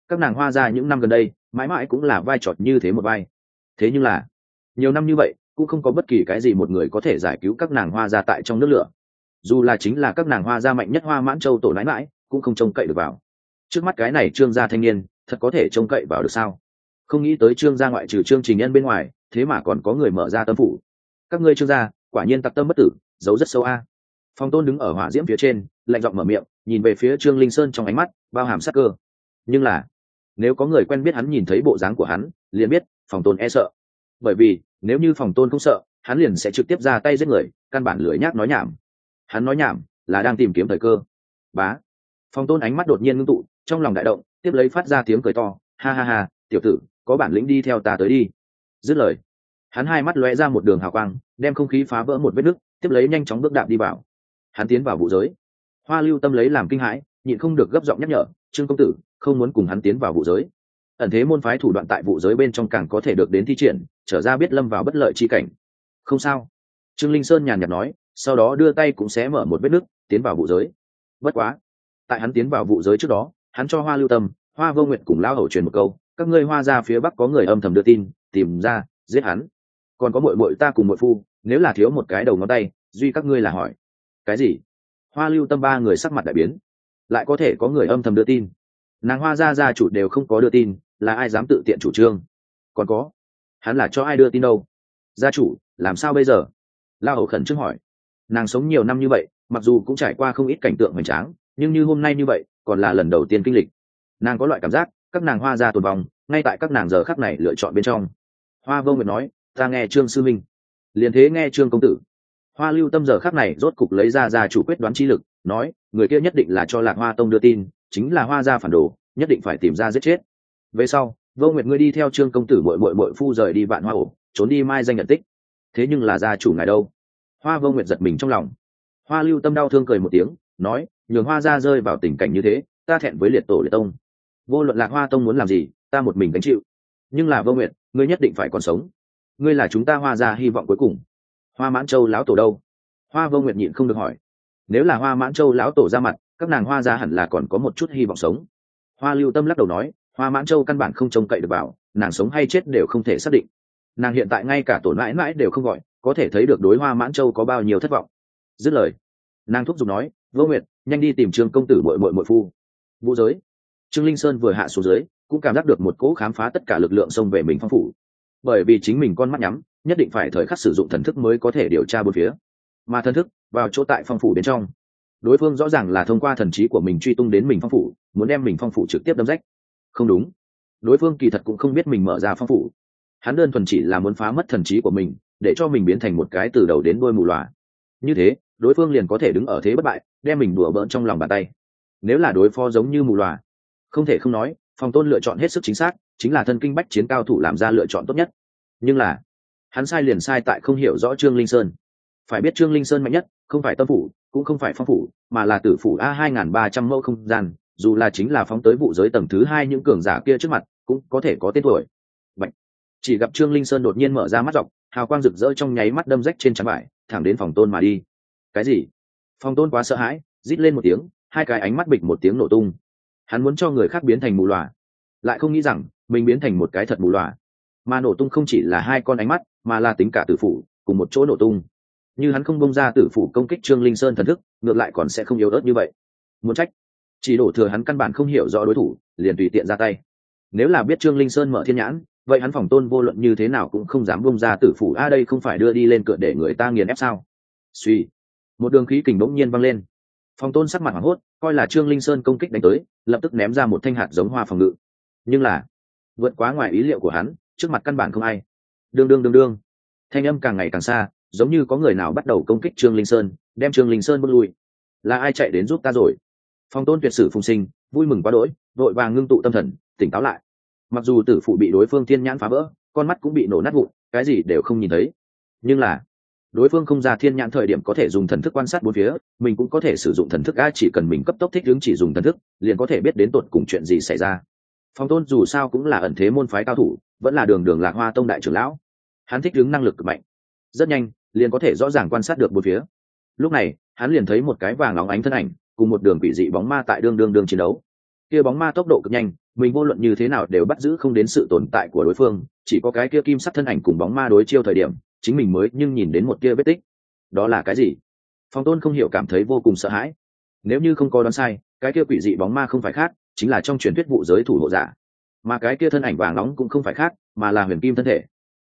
Các nàng hoa ra những năm gần đây, mãi mãi cũng là vai trọt như thế một vai. Thế nhưng là, nhiều năm như vậy, cũng không có bất kỳ cái gì một người có thể giải cứu các nàng hoa ra tại trong nước lửa. Dù là chính là các nàng hoa gia mạnh nhất hoa mãn châu tổ nãi mãi, cũng không trông cậy được vào. Trước mắt cái này trương gia thanh niên, thật có thể trông cậy vào được sao? Không nghĩ tới trương gia ngoại trừ trương trình nhân bên ngoài, thế mà còn có người mở ra tâm phủ. Các ngươi trương gia, quả nhiên tặc tâm bất tử, giấu rất sâu a. à phong tôn đứng ở hỏa diễm phía trên, lạnh giọng mở miệng, nhìn về phía trương linh sơn trong ánh mắt, bao hàm sắc cơ. Nhưng là, nếu có người quen biết hắn nhìn thấy bộ dáng của hắn, liền biết phòng tôn e sợ. Bởi vì, nếu như phòng tôn không sợ, hắn liền sẽ trực tiếp ra tay giết người, căn bản lưỡi nhác nói nhảm. Hắn nói nhảm, là đang tìm kiếm thời cơ. Bá. Phòng tôn ánh mắt đột nhiên ngưng tụ, trong lòng đại động, tiếp lấy phát ra tiếng cười to, ha ha ha, tiểu tử, có bản lĩnh đi theo ta tới đi. Dứt lời, hắn hai mắt lóe ra một đường hào quang, đem không khí phá vỡ một vết nứt, tiếp lấy nhanh chóng bước đạp đi vào hắn tiến vào vụ giới. Hoa lưu tâm lấy làm kinh hãi, nhịn không được gấp giọng nhắc nhở, trương công tử, không muốn cùng hắn tiến vào vụ giới. Ẩn thế môn phái thủ đoạn tại vụ giới bên trong càng có thể được đến thi triển, trở ra biết lâm vào bất lợi chi cảnh. Không sao. Trương linh sơn nhàn nhạt nói, sau đó đưa tay cũng sẽ mở một vết nứt, tiến vào vụ giới. Bất quá, tại hắn tiến vào vụ giới trước đó, hắn cho hoa lưu tâm, hoa vô nguyện cùng lao hầu truyền một câu, các ngươi hoa ra phía bắc có người âm thầm đưa tin, tìm ra, giết hắn. Còn có mội mội ta cùng mội phu, nếu là thiếu một cái đầu ngón tay, duy các ngươi là hỏi cái gì? Hoa lưu tâm ba người sắc mặt đại biến. Lại có thể có người âm thầm đưa tin. Nàng hoa gia gia chủ đều không có đưa tin là ai dám tự tiện chủ trương? Còn có hắn là cho ai đưa tin đâu? Gia chủ làm sao bây giờ? La hầu khẩn trương hỏi. Nàng sống nhiều năm như vậy mặc dù cũng trải qua không ít cảnh tượng hoành tráng nhưng như hôm nay như vậy còn là lần đầu tiên kinh lịch. Nàng có loại cảm giác các nàng hoa ra tồn vòng, ngay tại các nàng giờ khắc này lựa chọn bên trong. Hoa vô nguyệt nói ta nghe trương sư minh. Liền thế nghe trương công tử hoa lưu tâm giờ khắc này rốt cục lấy ra ra chủ quyết đoán chi lực nói người kia nhất định là cho lạc hoa tông đưa tin chính là hoa gia phản đồ nhất định phải tìm ra giết chết. Về sau vô nguyệt ngươi đi theo trương công tử bội bội bội phu rời đi vạn hoa ổ trốn đi mai danh nhận tích. Thế nhưng là gia chủ ngài đâu? Hoa vô nguyệt giật mình trong lòng. Hoa lưu tâm đau thương cười một tiếng nói nhường hoa Gia rơi vào tình cảnh như thế ta thẹn với liệt tổ liệt tông. Vô luận lạc hoa tông muốn làm gì ta một mình gánh chịu. Nhưng là vô Nguyệt, ngươi nhất định phải còn sống. Ngươi là chúng ta hoa Gia hy vọng cuối cùng hoa mãn châu lão tổ đâu? Hoa vô Nguyệt nhịn không được hỏi. Nếu là hoa mãn châu lão tổ ra mặt, các nàng hoa ra hẳn là còn có một chút hy vọng sống. Hoa lưu tâm lắc đầu nói, hoa mãn châu căn bản không trông cậy được vào, nàng sống hay chết đều không thể xác định. Nàng hiện tại ngay cả tổn mãi mãi đều không gọi, có thể thấy được đối hoa mãn châu có bao nhiêu thất vọng. Dứt lời, nàng thúc giục nói, vô nguyệt, nhanh đi tìm trương công tử mội mội mội phu. Vũ giới. Trương linh sơn vừa hạ xuống dưới, cũng cảm giác được một cỗ khám phá tất cả lực lượng xông về mình phong phủ bởi vì chính mình con mắt nhắm, nhất định phải thời khắc sử dụng thần thức mới có thể điều tra bốn phía. Mà thần thức vào chỗ tại phong phủ bên trong. Đối phương rõ ràng là thông qua thần trí của mình truy tung đến mình phong phủ, muốn đem mình phong phủ trực tiếp đâm rách. Không đúng. Đối phương kỳ thật cũng không biết mình mở ra phong phủ. Hắn đơn thuần chỉ là muốn phá mất thần trí của mình, để cho mình biến thành một cái từ đầu đến đôi mù loà. Như thế, đối phương liền có thể đứng ở thế bất bại, đem mình đùa bỡn trong lòng bàn tay. Nếu là đối phó giống như mù loà, không thể không nói phòng tôn lựa chọn hết sức chính xác, chính là thân kinh bách chiến cao thủ làm ra lựa chọn tốt nhất. Nhưng là, hắn sai liền sai tại không hiểu rõ trương linh sơn. Phải biết trương linh sơn mạnh nhất, không phải tâm phủ, cũng không phải phong phủ, mà là tử phủ a hai nghìn ba trăm mẫu không gian, dù là chính là phóng tới vụ giới tầng thứ hai những cường giả kia trước mặt, cũng có thể có tên tuổi. Bạch. chỉ gặp trương linh sơn đột nhiên mở ra mắt dọc, hào quang rực rỡ trong nháy mắt đâm rách trên trán vải thẳng đến phòng tôn mà đi. Cái gì? Phòng tôn quá sợ hãi, rít lên một tiếng, hai cái ánh mắt bịch một tiếng nổ tung hắn muốn cho người khác biến thành mù loà. Lại không nghĩ rằng, mình biến thành một cái thật mù loà. Mà nổ tung không chỉ là hai con ánh mắt, mà là tính cả tử phủ, cùng một chỗ nổ tung. Như hắn không bông ra tử phủ công kích trương linh sơn thần thức, ngược lại còn sẽ không yếu ớt như vậy. Muốn trách, chỉ đổ thừa hắn căn bản không hiểu rõ đối thủ, liền tùy tiện ra tay. Nếu là biết trương linh sơn mở thiên nhãn, vậy hắn phòng tôn vô luận như thế nào cũng không dám bông ra tử phủ, a, đây không phải đưa đi lên cửa để người ta nghiền ép sao? Suy. Một đường khí kình bỗng nhiên văng lên. Phong tôn sắc mặt hoảng hốt, coi là trương linh sơn công kích đánh tới, lập tức ném ra một thanh hạt giống hoa phòng ngự. Nhưng là, vượt quá ngoài ý liệu của hắn, trước mặt căn bản không ai. Đương đương đương đương. Thanh âm càng ngày càng xa, giống như có người nào bắt đầu công kích trương linh sơn, đem trương linh sơn bước lui. Là ai chạy đến giúp ta rồi? Phong tôn tuyệt sử phùng sinh, vui mừng quá đỗi, vội vàng ngưng tụ tâm thần, tỉnh táo lại. Mặc dù tử phụ bị đối phương thiên nhãn phá vỡ, con mắt cũng bị nổ nát vụn, cái gì đều không nhìn thấy. Nhưng là đối phương không ra thiên nhãn thời điểm có thể dùng thần thức quan sát bốn phía, mình cũng có thể sử dụng thần thức a chỉ cần mình cấp tốc thích ứng chỉ dùng thần thức, liền có thể biết đến tột cùng chuyện gì xảy ra. Phong tôn dù sao cũng là ẩn thế môn phái cao thủ, vẫn là đường đường lạc hoa tông đại trưởng lão. Hắn thích ứng năng lực cực mạnh. Rất nhanh, liền có thể rõ ràng quan sát được bốn phía. Lúc này, hắn liền thấy một cái vàng óng ánh thân ảnh, cùng một đường quỷ dị bóng ma tại đương đương đương chiến đấu. Kia bóng ma tốc độ cực nhanh, mình vô luận như thế nào đều bắt giữ không đến sự tồn tại của đối phương, chỉ có cái kia kim sắc thân ảnh cùng bóng ma đối chiêu thời điểm chính mình mới nhưng nhìn đến một kia vết tích. Đó là cái gì? Phong tôn không hiểu cảm thấy vô cùng sợ hãi. Nếu như không có đoán sai, cái kia quỷ dị bóng ma không phải khác, chính là trong truyền thuyết vụ giới thủ hộ giả. Mà cái kia thân ảnh vàng nóng cũng không phải khác, mà là huyền kim thân thể.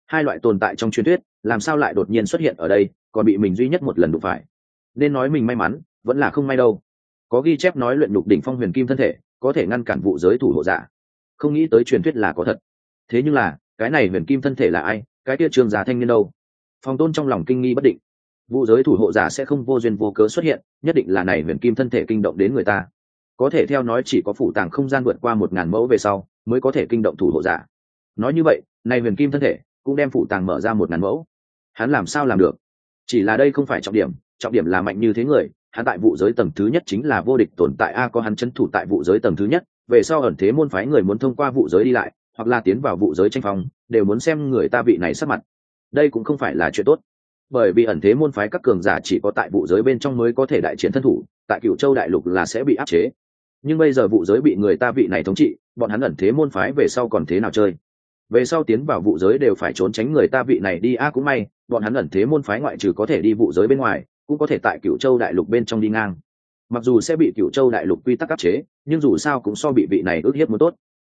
Hai loại tồn tại trong truyền thuyết, làm sao lại đột nhiên xuất hiện ở đây, còn bị mình duy nhất một lần đụng phải. Nên nói mình may mắn, vẫn là không may đâu. Có ghi chép nói luyện đục đỉnh phong huyền kim thân thể, có thể ngăn cản vụ giới thủ hộ giả. Không nghĩ tới truyền thuyết là có thật. Thế nhưng là, cái này huyền kim thân thể là ai? Cái kia trường giả thanh niên đâu? Phong tôn trong lòng kinh nghi bất định. Vụ giới thủ hộ giả sẽ không vô duyên vô cớ xuất hiện, nhất định là này huyền kim thân thể kinh động đến người ta. Có thể theo nói chỉ có phủ tàng không gian vượt qua một ngàn mẫu về sau, mới có thể kinh động thủ hộ giả. Nói như vậy, này huyền kim thân thể cũng đem phủ tàng mở ra một ngàn mẫu. Hắn làm sao làm được? Chỉ là đây không phải trọng điểm trọng điểm là mạnh như thế người, hắn tại vụ giới tầng thứ nhất chính là vô địch tồn tại a có hắn c thủ tại vụ giới tầng thứ nhất, về sau ẩn thế môn phái người muốn thông qua vụ giới đi lại, hoặc là tiến vào vụ giới tranh phong, đều muốn xem người ta vị này sắp mặt đây cũng không phải là chuyện tốt. Bởi vì ẩn thế môn phái các cường giả chỉ có tại vụ giới bên trong mới có thể đại chiến thân thủ, tại cựu châu đại lục là sẽ bị áp chế. Nhưng bây giờ vụ giới bị người ta vị này thống trị, bọn hắn ẩn thế môn phái về sau còn thế nào chơi? Về sau tiến vào vụ giới đều phải trốn tránh người ta vị này đi. A cũng may, bọn hắn ẩn thế môn phái ngoại trừ có thể đi vụ giới bên ngoài, cũng có thể tại cựu châu đại lục bên trong đi ngang. Mặc dù sẽ bị cựu châu đại lục quy tắc áp chế, nhưng dù sao cũng so bị vị này ước hiếp muốn tốt.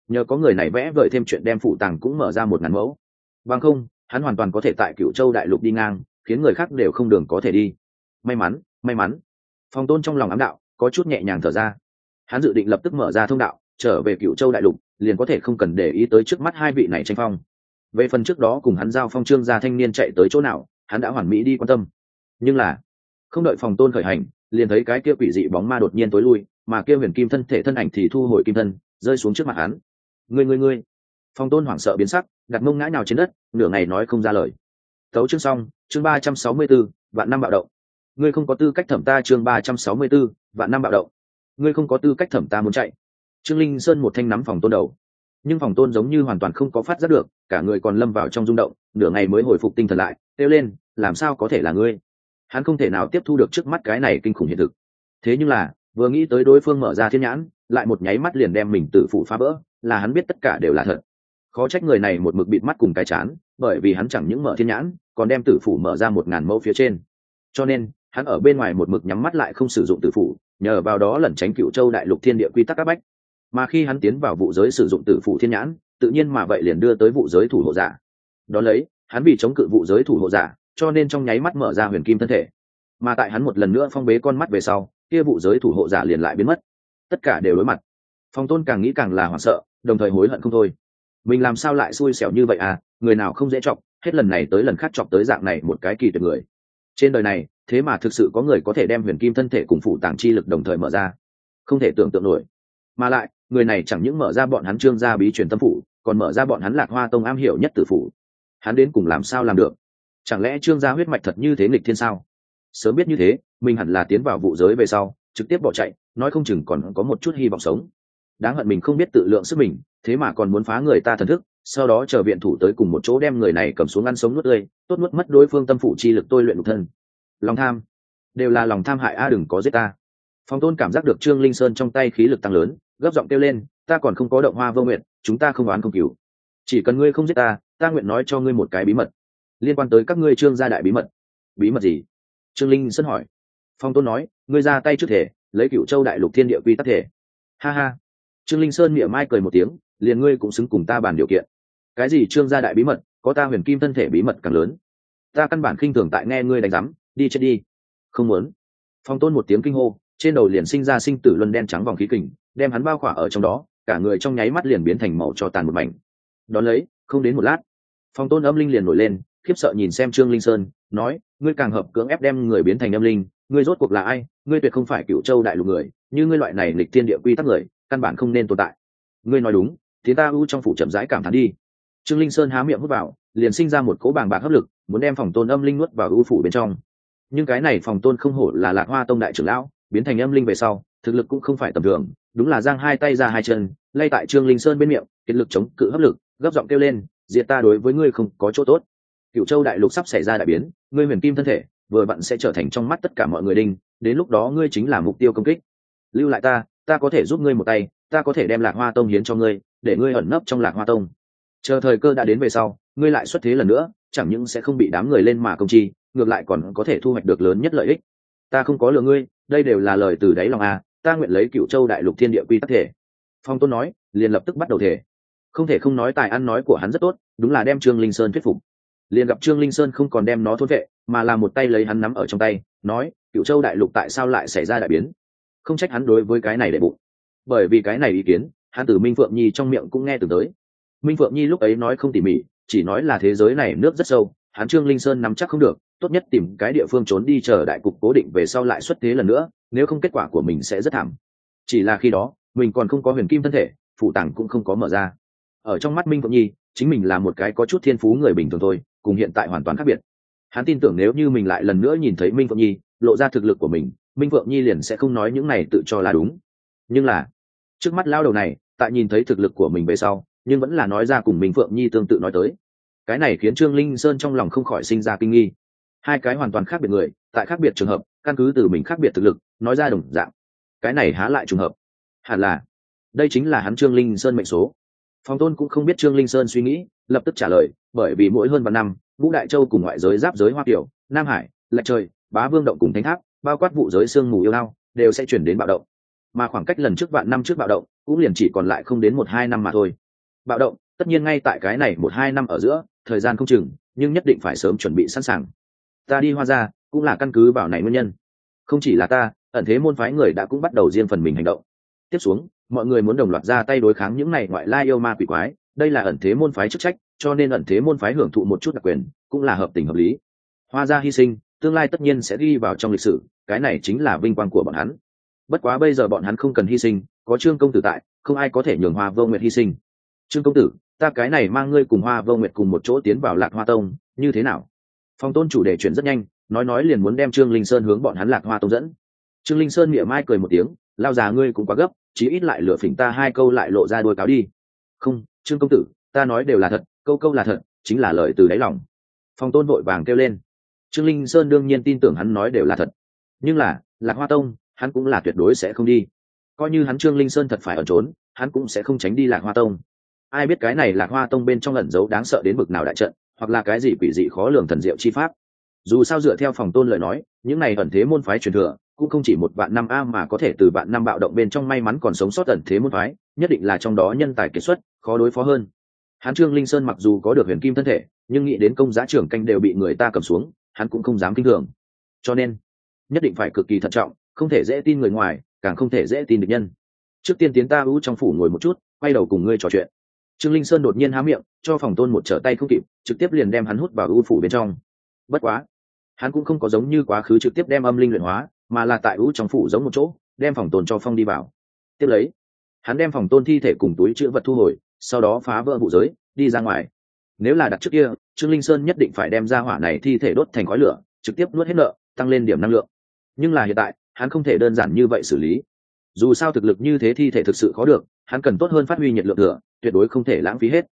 Nhờ có người này vẽ vời thêm chuyện đem phụ tàng cũng mở ra một ngàn mẫu. Bằng không hắn hoàn toàn có thể tại cựu châu đại lục đi ngang, khiến người khác đều không đường có thể đi. May mắn may mắn. Phong tôn trong lòng ám đạo, có chút nhẹ nhàng thở ra. Hắn dự định lập tức mở ra thông đạo, trở về cựu châu đại lục, liền có thể không cần để ý tới trước mắt hai vị này tranh phong. Về phần trước đó cùng hắn giao phong trương gia thanh niên chạy tới chỗ nào, hắn đã hoàn mỹ đi quan tâm. Nhưng là, không đợi phòng tôn khởi hành, liền thấy cái kia quỷ dị bóng ma đột nhiên tối lui, mà kia huyền kim thân thể thân ảnh thì thu hồi kim thân, rơi xuống trước mặt hắn. Người người người Phong tôn hoảng sợ biến sắc, đặt mông ngã nào trên đất, nửa ngày nói không ra lời. Thấu chương xong, chương ba trăm sáu mươi b ố vạn năm bạo động. Ngươi không có tư cách thẩm ta chương ba trăm sáu mươi b ố vạn năm bạo động. Ngươi không có tư cách thẩm ta muốn chạy. Trương linh sơn một thanh nắm phòng tôn đầu. Nhưng phòng tôn giống như hoàn toàn không có phát giác được, cả người còn lâm vào trong rung động, nửa ngày mới hồi phục tinh thần lại, kêu lên, làm sao có thể là ngươi? Hắn không thể nào tiếp thu được trước mắt cái này kinh khủng hiện thực. Thế nhưng là, vừa nghĩ tới đối phương mở ra thiên nhãn, lại một nháy mắt liền đem mình tự phụ phá vỡ, là hắn biết tất cả đều là thật khó trách người này một mực bịt mắt cùng cái chán, bởi vì hắn chẳng những mở thiên nhãn, còn đem tử phủ mở ra một ngàn mẫu phía trên. Cho nên, hắn ở bên ngoài một mực nhắm mắt lại không sử dụng tử phủ, nhờ vào đó lẩn tránh cựu châu đại lục thiên địa quy tắc các bách. Mà khi hắn tiến vào vụ giới sử dụng tử phủ thiên nhãn, tự nhiên mà vậy liền đưa tới vụ giới thủ hộ giả. Đón lấy, hắn vì chống cự vụ giới thủ hộ giả, cho nên trong nháy mắt mở ra huyền kim thân thể. Mà tại hắn một lần nữa phong bế con mắt về sau, kia vụ giới thủ hộ giả liền lại biến mất. Tất cả đều đối mặt. Phong tôn càng nghĩ càng là hoảng sợ, đồng thời hối hận không thôi mình làm sao lại xui xẻo như vậy à? Người nào không dễ chọc, hết lần này tới lần khác chọc tới dạng này một cái kỳ tuyệt người. Trên đời này, thế mà thực sự có người có thể đem huyền kim thân thể cùng phụ tàng chi lực đồng thời mở ra. Không thể tưởng tượng nổi. Mà lại, người này chẳng những mở ra bọn hắn trương gia bí truyền tâm phủ, còn mở ra bọn hắn lạc hoa tông am hiểu nhất tử phủ. Hắn đến cùng làm sao làm được? Chẳng lẽ trương gia huyết mạch thật như thế nghịch thiên sao? Sớm biết như thế, mình hẳn là tiến vào vụ giới về sau, trực tiếp bỏ chạy, nói không chừng còn có một chút hy vọng sống đáng hận mình không biết tự lượng sức mình, thế mà còn muốn phá người ta thần thức, sau đó chờ viện thủ tới cùng một chỗ đem người này cầm xuống ăn sống nuốt tươi, tốt nuốt mất đối phương tâm phụ chi lực tôi luyện lục thân. Lòng tham. Đều là lòng tham hại a, đừng có giết ta. Phong tôn cảm giác được trương linh sơn trong tay khí lực tăng lớn, gấp giọng kêu lên, ta còn không có động hoa vô nguyện chúng ta không đoán không cứu chỉ cần ngươi không giết ta ta nguyện nói cho ngươi một cái bí mật. Liên quan tới các ngươi trương gia đại bí mật. Bí mật gì? Trương linh sơn hỏi. Phong tôn nói, ngươi ra tay trước thể, lấy cựu châu đại lục thiên địa quy tắc thể. Ha ha trương linh sơn miệng mai cười một tiếng, liền ngươi cũng xứng cùng ta bàn điều kiện. Cái gì trương gia đại bí mật, có ta huyền kim thân thể bí mật càng lớn. Ta căn bản khinh thường tại nghe ngươi đánh giám, đi chết đi. Không muốn. Phong tôn một tiếng kinh hô, trên đầu liền sinh ra sinh tử luân đen trắng vòng khí kình, đem hắn bao khỏa ở trong đó, cả người trong nháy mắt liền biến thành màu cho tàn một mảnh. Đón lấy, không đến một lát, phong tôn âm linh liền nổi lên, khiếp sợ nhìn xem trương linh sơn, nói, ngươi càng hợp cưỡng ép đem người biến thành âm linh, ngươi rốt cuộc là ai? Ngươi tuyệt không phải cựu châu đại lục người, như ngươi loại này lịch thiên địa quy tắc người căn bản không nên tồn tại. Ngươi nói đúng, thì ta ưu trong phủ chậm rãi cảm thán đi. Trương linh sơn há miệng hút vào, liền sinh ra một cỗ bàng bạc hấp lực, muốn đem phòng tôn âm linh nuốt vào ưu phủ bên trong. Nhưng cái này phòng tôn không hổ là lạc hoa tông đại trưởng lão, biến thành âm linh về sau, thực lực cũng không phải tầm thường, đúng là giang hai tay ra hai chân, lay tại trương linh sơn bên miệng, kiệt lực chống cự hấp lực, gấp giọng kêu lên, diệt ta đối với ngươi không có chỗ tốt. Cựu châu đại lục sắp xảy ra đại biến, ngươi huyền kim thân thể, vừa vặn sẽ trở thành trong mắt tất cả mọi người đinh, đến lúc đó ngươi chính là mục tiêu công kích. Lưu lại ta ta có thể giúp ngươi một tay, ta có thể đem lạc hoa tông hiến cho ngươi, để ngươi ẩn nấp trong lạc hoa tông. Chờ thời cơ đã đến về sau, ngươi lại xuất thế lần nữa, chẳng những sẽ không bị đám người lên mà công chi, ngược lại còn có thể thu hoạch được lớn nhất lợi ích. Ta không có lừa ngươi, đây đều là lời từ đáy lòng à ta nguyện lấy cựu châu đại lục thiên địa quy tắc thể. Phong tôn nói, liền lập tức bắt đầu thể. Không thể không nói tài ăn nói của hắn rất tốt, đúng là đem trương linh sơn thuyết phục. Liền gặp trương linh sơn không còn đem nó thôn vệ, mà là một tay lấy hắn nắm ở trong tay, nói cựu châu đại lục tại sao lại xảy ra đại biến? Không trách hắn đối với cái này để bụng. Bởi vì cái này ý kiến, hắn từ minh phượng nhi trong miệng cũng nghe từ tới. Minh phượng nhi lúc ấy nói không tỉ mỉ, chỉ nói là thế giới này nước rất sâu, hắn trương linh sơn nắm chắc không được, tốt nhất tìm cái địa phương trốn đi chờ đại cục cố định về sau lại xuất thế lần nữa, nếu không kết quả của mình sẽ rất thảm. Chỉ là khi đó, mình còn không có huyền kim thân thể phụ tàng cũng không có mở ra. Ở trong mắt minh phượng nhi, chính mình là một cái có chút thiên phú người bình thường thôi, cùng hiện tại hoàn toàn khác biệt. Hắn tin tưởng nếu như mình lại lần nữa nhìn thấy minh phượng nhi, lộ ra thực lực của mình minh phượng nhi liền sẽ không nói những này tự cho là đúng. Nhưng là, trước mắt lao đầu này, tại nhìn thấy thực lực của mình về sau, nhưng vẫn là nói ra cùng minh phượng nhi tương tự nói tới. Cái này khiến trương linh sơn trong lòng không khỏi sinh ra kinh nghi. Hai cái hoàn toàn khác biệt người, tại khác biệt trường hợp, căn cứ từ mình khác biệt thực lực, nói ra đồng dạng. Cái này há lại trùng hợp. Hẳn là, đây chính là hắn trương linh sơn mệnh số. Phong tôn cũng không biết trương linh sơn suy nghĩ, lập tức trả lời, bởi vì mỗi hơn vạn năm vũ đại châu cùng ngoại giới giáp giới hoa kiểu nam hải lệch trời, bá vương động cùng thánh tháp bao quát vụ giới sương mù yêu lao đều sẽ chuyển đến bạo động. Mà khoảng cách lần trước vạn năm trước bạo động, cũng liền chỉ còn lại không đến một hai năm mà thôi. Bạo động, tất nhiên ngay tại cái này một hai năm ở giữa, thời gian không chừng, nhưng nhất định phải sớm chuẩn bị sẵn sàng. Ta đi hoa ra cũng là căn cứ vào này nguyên nhân. Không chỉ là ta, ẩn thế môn phái người đã cũng bắt đầu riêng phần mình hành động. Tiếp xuống, mọi người muốn đồng loạt ra tay đối kháng những này ngoại lai yêu ma quỷ quái. Đây là ẩn thế môn phái chức trách, cho nên ẩn thế môn phái hưởng thụ một chút đặc quyền, cũng là hợp tình hợp lý. Hoa gia hy sinh tương lai tất nhiên sẽ ghi vào trong lịch sử, cái này chính là vinh quang của bọn hắn. Bất quá bây giờ bọn hắn không cần hy sinh, có trương công tử tại, không ai có thể nhường hoa vô nguyệt hy sinh. Trương công tử, ta cái này mang ngươi cùng hoa vô nguyệt cùng một chỗ tiến vào lạc hoa tông, như thế nào? Phong tôn chủ đề chuyển rất nhanh, nói nói liền muốn đem trương linh sơn hướng bọn hắn lạc hoa tông dẫn. Trương linh sơn miệng mai cười một tiếng, lao già ngươi cũng quá gấp, chí ít lại lửa phỉnh ta hai câu lại lộ ra đôi cáo đi. Không, trương công tử, ta nói đều là thật, câu câu là thật, chính là lời từ đáy lòng. Phong tôn vội vàng kêu lên trương linh sơn đương nhiên tin tưởng hắn nói đều là thật. Nhưng là, lạc hoa tông, hắn cũng là tuyệt đối sẽ không đi. Coi như hắn trương linh sơn thật phải ẩn trốn, hắn cũng sẽ không tránh đi lạc hoa tông. Ai biết cái này lạc hoa tông bên trong ẩn giấu đáng sợ đến bực nào đại trận, hoặc là cái gì quỷ dị khó lường thần diệu chi pháp. Dù sao dựa theo phòng tôn lời nói, những này ẩn thế môn phái truyền thừa, cũng không chỉ một vạn năm a mà có thể từ vạn năm bạo động bên trong may mắn còn sống sót ẩn thế môn phái, nhất định là trong đó nhân tài kiệt xuất, khó đối phó hơn. Hắn trương linh sơn mặc dù có được huyền kim thân thể, nhưng nghĩ đến công giá trưởng canh đều bị người ta cầm xuống hắn cũng không dám kinh thường. Cho nên, nhất định phải cực kỳ thận trọng, không thể dễ tin người ngoài, càng không thể dễ tin được nhân. Trước tiên tiến ta ưu trong phủ ngồi một chút, quay đầu cùng ngươi trò chuyện. Trương linh sơn đột nhiên há miệng, cho phòng tôn một trở tay không kịp, trực tiếp liền đem hắn hút vào ưu phủ bên trong. Bất quá, hắn cũng không có giống như quá khứ trực tiếp đem âm linh luyện hóa, mà là tại ưu trong phủ giống một chỗ, đem phòng tôn cho phong đi vào. Tiếp lấy, hắn đem phòng tôn thi thể cùng túi chữ vật thu hồi, sau đó phá vỡ vụ giới, đi ra ngoài. Nếu là đặt trước kia trương linh sơn nhất định phải đem ra hỏa này thi thể đốt thành khói lửa, trực tiếp nuốt hết nợ, tăng lên điểm năng lượng. Nhưng là hiện tại, hắn không thể đơn giản như vậy xử lý. Dù sao thực lực như thế thi thể thực sự khó được, hắn cần tốt hơn phát huy nhiệt lượng thừa, tuyệt đối không thể lãng phí hết.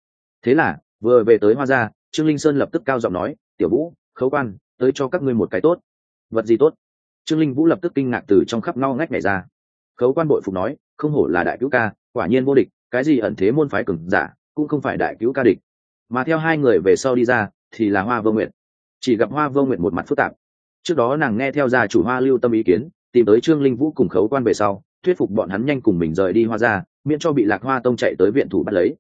Thế là, vừa về tới hoa gia, trương linh sơn lập tức cao giọng nói, tiểu vũ, khấu quan, tới cho các ngươi một cái tốt. Vật gì tốt? Trương linh vũ lập tức kinh ngạc từ trong khắp ngao ngách này ra. Khấu quan bội phục nói, không hổ là đại cứu ca, quả nhiên vô địch, cái gì ẩn thế môn phái cừng giả, cũng không phải đại cứu ca địch mà theo hai người về sau đi ra thì là hoa vô nguyện chỉ gặp hoa vô nguyện một mặt phức tạp. Trước đó nàng nghe theo gia chủ hoa lưu tâm ý kiến tìm tới trương linh vũ cùng khấu quan về sau thuyết phục bọn hắn nhanh cùng mình rời đi hoa ra miễn cho bị lạc hoa tông chạy tới viện thủ bắt lấy.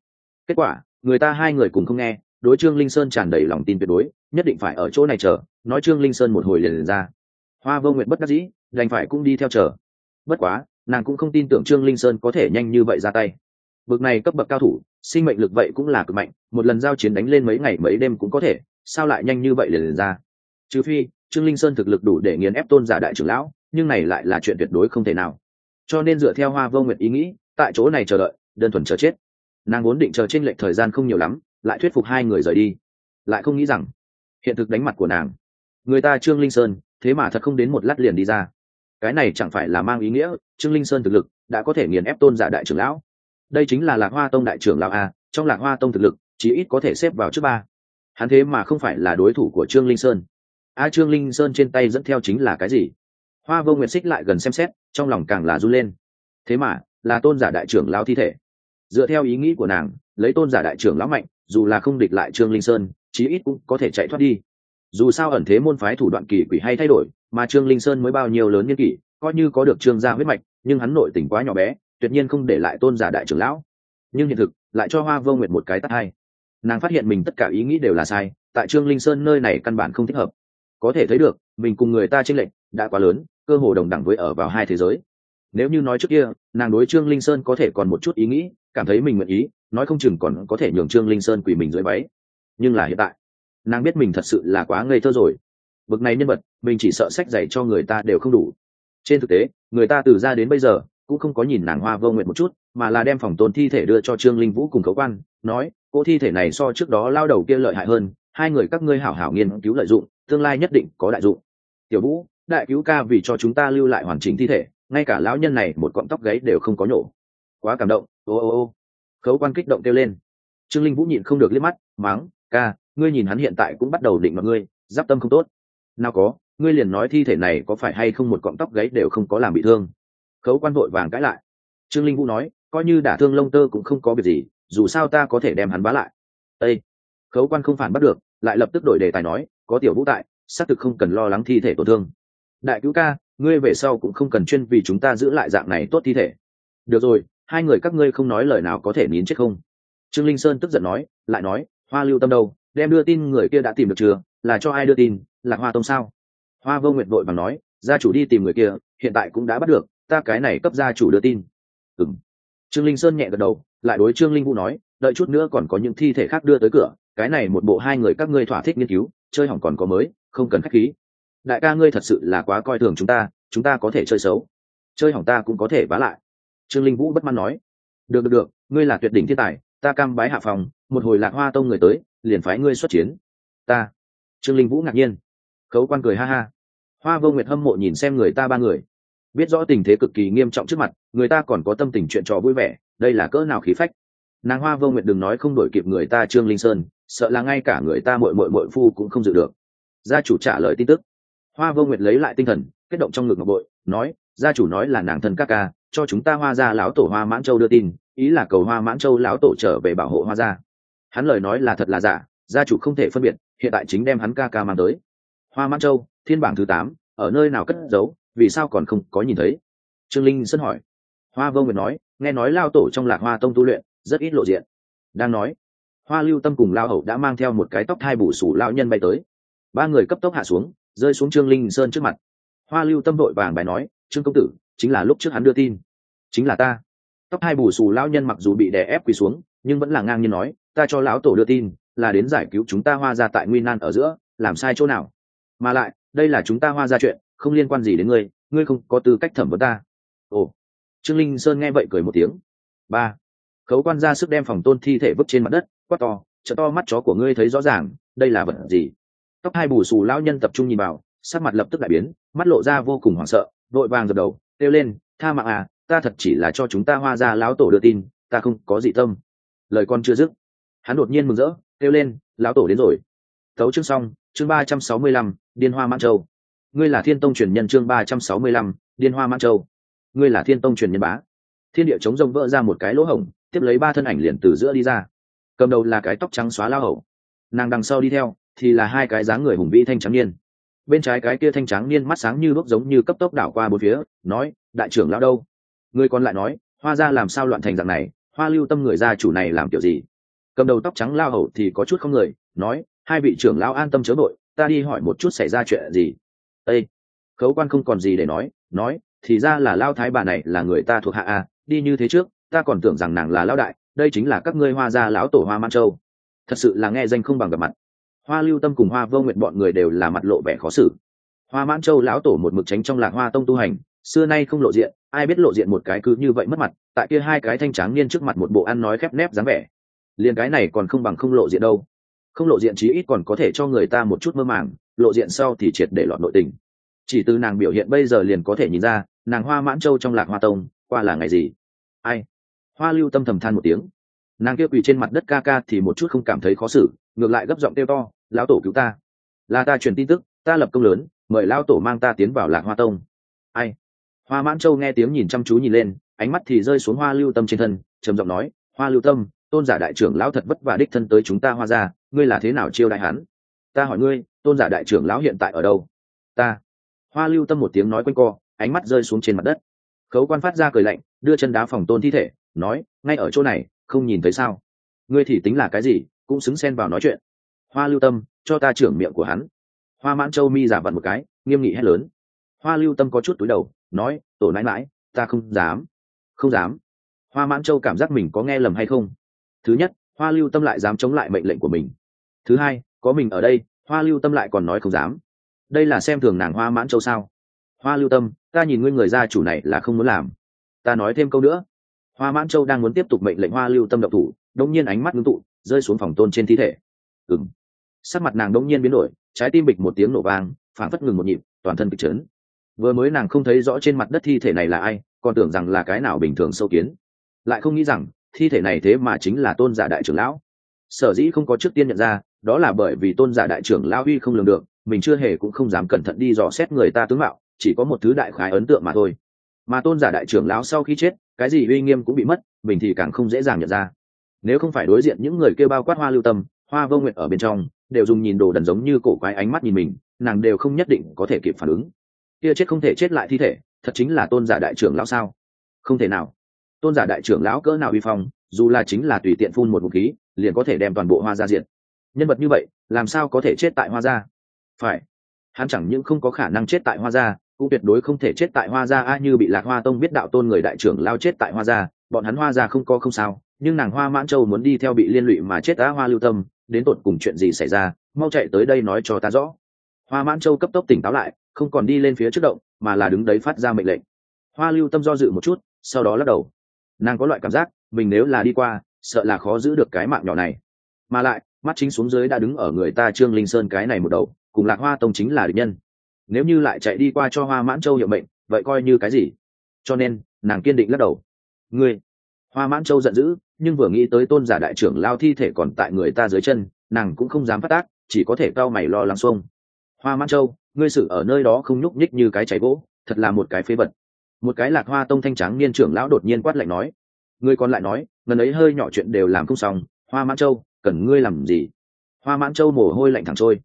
Kết quả người ta hai người cùng không nghe đối trương linh sơn tràn đầy lòng tin tuyệt đối nhất định phải ở chỗ này chờ nói trương linh sơn một hồi liền, liền ra. Hoa vô nguyện bất đắc dĩ đành phải cũng đi theo chờ. Bất quá nàng cũng không tin tưởng trương linh sơn có thể nhanh như vậy ra tay. Bực này cấp bậc cao thủ sinh mệnh lực vậy cũng là cực mạnh một lần giao chiến đánh lên mấy ngày mấy đêm cũng có thể sao lại nhanh như vậy liền, liền ra? Trừ phi trương linh sơn thực lực đủ để nghiền ép tôn giả đại trưởng lão nhưng này lại là chuyện tuyệt đối không thể nào. Cho nên dựa theo hoa vô Nguyệt ý nghĩ tại chỗ này chờ đợi đơn thuần chờ chết. Nàng vốn định chờ trên lệch thời gian không nhiều lắm lại thuyết phục hai người rời đi. Lại không nghĩ rằng hiện thực đánh mặt của nàng. Người ta trương linh sơn thế mà thật không đến một lát liền đi ra. Cái này chẳng phải là mang ý nghĩa trương linh sơn thực lực đã có thể nghiền ép tôn giả đại trưởng lão đây chính là lạc hoa tông đại trưởng lão a, trong lạc hoa tông thực lực, chí ít có thể xếp vào trước ba. Hắn thế mà không phải là đối thủ của trương linh sơn. A, trương linh sơn trên tay dẫn theo chính là cái gì? Hoa vô nguyệt xích lại gần xem xét, trong lòng càng là run lên. Thế mà, là tôn giả đại trưởng lão thi thể. Dựa theo ý nghĩ của nàng, lấy tôn giả đại trưởng lão mạnh, dù là không địch lại trương linh sơn, chí ít cũng có thể chạy thoát đi. Dù sao ẩn thế môn phái thủ đoạn kỳ quỷ hay thay đổi, mà trương linh sơn mới bao nhiêu lớn nhân kỷ, coi như có được trương gia huyết mạch, nhưng hắn nội tỉnh quá nhỏ bé tuyệt nhiên không để lại tôn giả đại trưởng lão. Nhưng hiện thực, lại cho hoa vô nguyệt một cái tắt hai nàng phát hiện mình tất cả ý nghĩ đều là sai, tại trương linh sơn nơi này căn bản không thích hợp. Có thể thấy được, mình cùng người ta tranh lệch đã quá lớn, cơ hồ đồng đẳng với ở vào hai thế giới. Nếu như nói trước kia, nàng đối trương linh sơn có thể còn một chút ý nghĩ, cảm thấy mình nguyện ý, nói không chừng còn có thể nhường trương linh sơn quỳ mình dưới váy. Nhưng là hiện tại, nàng biết mình thật sự là quá ngây thơ rồi. Bực này nhân vật, mình chỉ sợ sách dạy cho người ta đều không đủ. Trên thực tế, người ta từ ra đến bây giờ cũng không có nhìn nàng hoa vô nguyện một chút, mà là đem phòng tôn thi thể đưa cho trương linh vũ cùng khấu quan, nói, cô thi thể này so trước đó lao đầu kia lợi hại hơn, hai người các ngươi hảo hảo nghiên cứu lợi dụng, tương lai nhất định có đại dụng. Tiểu vũ, đại cứu ca vì cho chúng ta lưu lại hoàn chỉnh thi thể, ngay cả lão nhân này một cọng tóc gáy đều không có nhổ. Quá cảm động, ô ô ô. Khấu quan kích động kêu lên. Trương linh vũ nhịn không được liếc mắt mắng ca, ngươi nhìn hắn hiện tại cũng bắt đầu định mọi ngươi, giáp tâm không tốt. Nào có, ngươi liền nói thi thể này có phải hay không một cọng tóc gáy đều không có làm bị thương khấu quan vội vàng cãi lại. Trương linh vũ nói, coi như đả thương lông tơ cũng không có việc gì, dù sao ta có thể đem hắn bá lại. Ây khấu quan không phản bắt được, lại lập tức đổi đề tài nói, có tiểu vũ tại, xác thực không cần lo lắng thi thể tổn thương. Đại cứu ca, ngươi về sau cũng không cần chuyên vì chúng ta giữ lại dạng này tốt thi thể. Được rồi, hai người các ngươi không nói lời nào có thể nín chết không? Trương linh sơn tức giận nói, lại nói, hoa lưu tâm đâu, đem đưa tin người kia đã tìm được chưa? Là cho ai đưa tin? Là hoa tông sao? Hoa vô nguyện vội và nói, gia chủ đi tìm người kia, hiện tại cũng đã bắt được ta cái này cấp gia chủ đưa tin. Ừng trương linh sơn nhẹ gật đầu, lại đối trương linh vũ nói, đợi chút nữa còn có những thi thể khác đưa tới cửa, cái này một bộ hai người các ngươi thỏa thích nghiên cứu, chơi hỏng còn có mới, không cần khách khí. Đại ca ngươi thật sự là quá coi thường chúng ta chúng ta có thể chơi xấu. Chơi hỏng ta cũng có thể vá lại. Trương linh vũ bất mãn nói. Được được được, ngươi là tuyệt đỉnh thiên tài, ta cam bái hạ phòng, một hồi lạc hoa tông người tới, liền phái ngươi xuất chiến. Ta. Trương linh vũ ngạc nhiên. Khấu quan cười ha ha. Hoa vô nguyệt hâm mộ nhìn xem người ta ba người biết rõ tình thế cực kỳ nghiêm trọng trước mặt, người ta còn có tâm tình chuyện trò vui vẻ, đây là cỡ nào khí phách. Nàng hoa vô nguyệt đừng nói không đổi kịp người ta trương linh sơn, sợ là ngay cả người ta mội mội mội phu cũng không dự được. Gia chủ trả lời tin tức. Hoa vô nguyệt lấy lại tinh thần, kết động trong ngực ngọc bội, nói, gia chủ nói là nàng thân các ca, cho chúng ta hoa ra lão tổ hoa mãn châu đưa tin, ý là cầu hoa mãn châu lão tổ trở về bảo hộ hoa gia. Hắn lời nói là thật là giả, gia chủ không thể phân biệt, hiện tại chính đem hắn ca ca mang tới. Hoa mãn châu, thiên bảng thứ tám, ở nơi nào cất giấu vì sao còn không có nhìn thấy? Trương linh sân hỏi. Hoa vô nguyệt nói, nghe nói lao tổ trong lạc hoa tông tu luyện, rất ít lộ diện. Đang nói, hoa lưu tâm cùng lao hậu đã mang theo một cái tóc thai bù sủ lao nhân bay tới. Ba người cấp tốc hạ xuống, rơi xuống trương linh sơn trước mặt. Hoa lưu tâm đội vàng bài nói, trương công tử, chính là lúc trước hắn đưa tin. Chính là ta. Tóc hai bù xù lão nhân mặc dù bị đè ép quỳ xuống, nhưng vẫn là ngang nhiên nói, ta cho lão tổ đưa tin, là đến giải cứu chúng ta hoa ra tại nguy nan ở giữa, làm sai chỗ nào? Mà lại, đây là chúng ta hoa ra chuyện không liên quan gì đến ngươi ngươi không có tư cách thẩm vấn ta. Ồ, trương linh sơn nghe vậy cười một tiếng. Ba, khấu quan ra sức đem phòng tôn thi thể vứt trên mặt đất, quát to chợ to mắt chó của ngươi thấy rõ ràng, đây là vật gì? Tóc hai bù xù lão nhân tập trung nhìn vào, sắc mặt lập tức đại biến, mắt lộ ra vô cùng hoảng sợ, vội vàng dập đầu, kêu lên, tha mạng à ta thật chỉ là cho chúng ta hoa ra lão tổ đưa tin, ta không có gì tâm. Lời con chưa dứt, hắn đột nhiên mừng rỡ, kêu lên, lão tổ đến rồi. Thấu chương xong, chương ba trăm sáu mươi lăm, điên hoa mãn châu ngươi là thiên tông truyền nhân chương ba trăm sáu mươi lăm, điên hoa mãn châu. Ngươi là thiên tông truyền nhân bá. Thiên địa chống rông vỡ ra một cái lỗ hổng, tiếp lấy ba thân ảnh liền từ giữa đi ra. Cầm đầu là cái tóc trắng xóa lao hậu nàng đằng sau đi theo, thì là hai cái dáng người hùng vĩ thanh trắng niên. Bên trái cái kia thanh trắng niên mắt sáng như bốc giống như cấp tốc đảo qua bốn phía, nói, đại trưởng lão đâu? Ngươi còn lại nói, hoa ra làm sao loạn thành dạng này? Hoa lưu tâm người gia chủ này làm kiểu gì? Cầm đầu tóc trắng lao hậu thì có chút không người, nói, hai vị trưởng lão an tâm chớ đội ta đi hỏi một chút xảy ra chuyện gì ê, khấu quan không còn gì để nói nói, thì ra là lao thái bà này là người ta thuộc hạ a đi như thế trước, ta còn tưởng rằng nàng là lão đại, đây chính là các ngươi hoa gia lão tổ hoa man châu. Thật sự là nghe danh không bằng gặp mặt. Hoa lưu tâm cùng hoa vô nguyện bọn người đều là mặt lộ vẻ khó xử. Hoa mãn châu lão tổ một mực tránh trong lạc hoa tông tu hành, xưa nay không lộ diện, ai biết lộ diện một cái cứ như vậy mất mặt, tại kia hai cái thanh tráng niên trước mặt một bộ ăn nói khép nép dáng vẻ. Liền cái này còn không bằng không lộ diện đâu. Không lộ diện chí ít còn có thể cho người ta một chút mơ màng lộ diện sau thì triệt để lọt nội tình. Chỉ từ nàng biểu hiện bây giờ liền có thể nhìn ra, nàng hoa mãn châu trong lạc hoa tông, qua là ngày gì? Ai? Hoa lưu tâm thầm than một tiếng. Nàng kia quỳ trên mặt đất ca ca thì một chút không cảm thấy khó xử, ngược lại gấp giọng kêu to, lão tổ cứu ta. Là ta truyền tin tức, ta lập công lớn, mời lão tổ mang ta tiến vào lạc hoa tông. Ai? Hoa mãn châu nghe tiếng nhìn chăm chú nhìn lên, ánh mắt thì rơi xuống hoa lưu tâm trên thân, trầm giọng nói, hoa lưu tâm, tôn giả đại trưởng lão thật vất vả đích thân tới chúng ta hoa ra ngươi là thế nào chiêu đại hắn? Ta hỏi ngươi tôn giả đại trưởng lão hiện tại ở đâu? Ta. Hoa lưu tâm một tiếng nói quanh co, ánh mắt rơi xuống trên mặt đất. Khấu quan phát ra cười lạnh, đưa chân đá phòng tôn thi thể, nói, ngay ở chỗ này, không nhìn thấy sao? Ngươi thì tính là cái gì, cũng xứng xen vào nói chuyện. Hoa lưu tâm, cho ta trưởng miệng của hắn. Hoa mãn châu mi giả vặn một cái, nghiêm nghị hét lớn. Hoa lưu tâm có chút túi đầu, nói, tổ nãi mãi ta không dám. Không dám? Hoa mãn châu cảm giác mình có nghe lầm hay không? Thứ nhất, hoa lưu tâm lại dám chống lại mệnh lệnh của mình. Thứ hai, có mình ở đây hoa lưu tâm lại còn nói không dám. Đây là xem thường nàng hoa mãn châu sao? Hoa lưu tâm, ta nhìn ngươi người gia chủ này là không muốn làm. Ta nói thêm câu nữa. Hoa mãn châu đang muốn tiếp tục mệnh lệnh hoa lưu tâm độc thủ đông nhiên ánh mắt ngưng tụ, rơi xuống phòng tôn trên thi thể. Ừng sắc mặt nàng đông nhiên biến đổi, trái tim bịch một tiếng nổ vang phản phất ngừng một nhịp, toàn thân kịch trấn. Vừa mới nàng không thấy rõ trên mặt đất thi thể này là ai, còn tưởng rằng là cái nào bình thường sâu kiến. Lại không nghĩ rằng, thi thể này thế mà chính là tôn giả đại trưởng lão. Sở dĩ không có trước tiên nhận ra đó là bởi vì tôn giả đại trưởng lão uy không lường được, mình chưa hề cũng không dám cẩn thận đi dò xét người ta tướng mạo, chỉ có một thứ đại khái ấn tượng mà thôi. Mà tôn giả đại trưởng lão sau khi chết, cái gì uy nghiêm cũng bị mất, mình thì càng không dễ dàng nhận ra. Nếu không phải đối diện những người kêu bao quát hoa lưu tâm, hoa vô nguyện ở bên trong, đều dùng nhìn đồ đần giống như cổ quái ánh mắt nhìn mình, nàng đều không nhất định có thể kịp phản ứng. Kia chết không thể chết lại thi thể, thật chính là tôn giả đại trưởng lão sao? Không thể nào. Tôn giả đại trưởng lão cỡ nào uy phong, dù là chính là tùy tiện phun một vũ khí, liền có thể đem toàn bộ hoa ra diện nhân vật như vậy, làm sao có thể chết tại hoa gia? Phải. Hắn chẳng những không có khả năng chết tại hoa gia, cũng tuyệt đối không thể chết tại hoa gia. A như bị lạc hoa tông biết đạo tôn người đại trưởng lao chết tại hoa gia, bọn hắn hoa gia không có không sao, nhưng nàng hoa mãn châu muốn đi theo bị liên lụy mà chết á hoa lưu tâm, đến tột cùng chuyện gì xảy ra, mau chạy tới đây nói cho ta rõ. Hoa mãn châu cấp tốc tỉnh táo lại, không còn đi lên phía trước động, mà là đứng đấy phát ra mệnh lệnh. Hoa lưu tâm do dự một chút, sau đó lắc đầu. Nàng có loại cảm giác, mình nếu là đi qua, sợ là khó giữ được cái mạng nhỏ này. Mà lại mắt chính xuống dưới đã đứng ở người ta trương linh sơn cái này một đầu, cùng lạc hoa tông chính là địch nhân. Nếu như lại chạy đi qua cho hoa mãn châu hiệu mệnh, vậy coi như cái gì? Cho nên, nàng kiên định lắc đầu. Ngươi, hoa mãn châu giận dữ, nhưng vừa nghĩ tới tôn giả đại trưởng lao thi thể còn tại người ta dưới chân, nàng cũng không dám phát tác, chỉ có thể cao mày lo lắng xuông. Hoa mãn châu, ngươi xử ở nơi đó không nhúc nhích như cái cháy gỗ, thật là một cái phế vật. Một cái lạc hoa tông thanh trắng niên trưởng lão đột nhiên quát lạnh nói. Ngươi còn lại nói, ngần ấy hơi nhỏ chuyện đều làm không xong, hoa mãn châu cần ngươi làm gì? Hoa mãn châu mồ hôi lạnh thẳng trôi.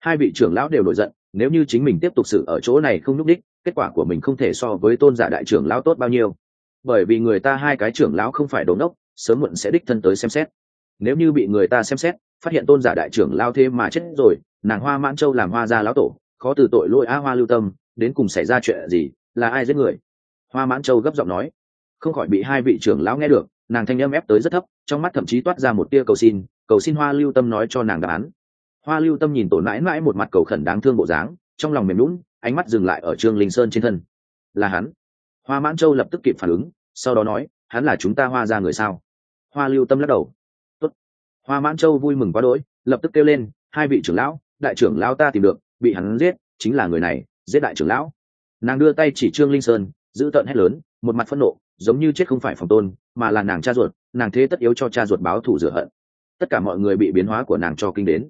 Hai vị trưởng lão đều nổi giận, nếu như chính mình tiếp tục xử ở chỗ này không nhúc đích kết quả của mình không thể so với tôn giả đại trưởng lão tốt bao nhiêu. Bởi vì người ta hai cái trưởng lão không phải đồn đốc sớm muộn sẽ đích thân tới xem xét. Nếu như bị người ta xem xét, phát hiện tôn giả đại trưởng lao thế mà chết rồi, nàng hoa mãn châu làm hoa gia lão tổ, khó từ tội lỗi a hoa lưu tâm, đến cùng xảy ra chuyện gì, là ai giết người? Hoa mãn châu gấp giọng nói. Không khỏi bị hai vị trưởng lão nghe được, nàng thanh âm ép tới rất thấp, trong mắt thậm chí toát ra một tia cầu xin cầu xin hoa lưu tâm nói cho nàng đáp án. Hoa lưu tâm nhìn tổn mãi mãi một mặt cầu khẩn đáng thương bộ dáng, trong lòng mềm lún ánh mắt dừng lại ở trương linh sơn trên thân. Là hắn. Hoa mãn châu lập tức kịp phản ứng, sau đó nói, hắn là chúng ta hoa ra người sao? Hoa lưu tâm lắc đầu. Tốt. hoa mãn châu vui mừng quá đỗi, lập tức kêu lên, hai vị trưởng lão, đại trưởng lão ta tìm được, bị hắn giết, chính là người này, giết đại trưởng lão. Nàng đưa tay chỉ trương linh sơn, giữ tợn hét lớn, một mặt phẫn nộ, giống như chết không phải phòng tôn, mà là nàng cha ruột, nàng thế tất yếu cho cha ruột báo thù rửa hận tất cả mọi người bị biến hóa của nàng cho kinh đến.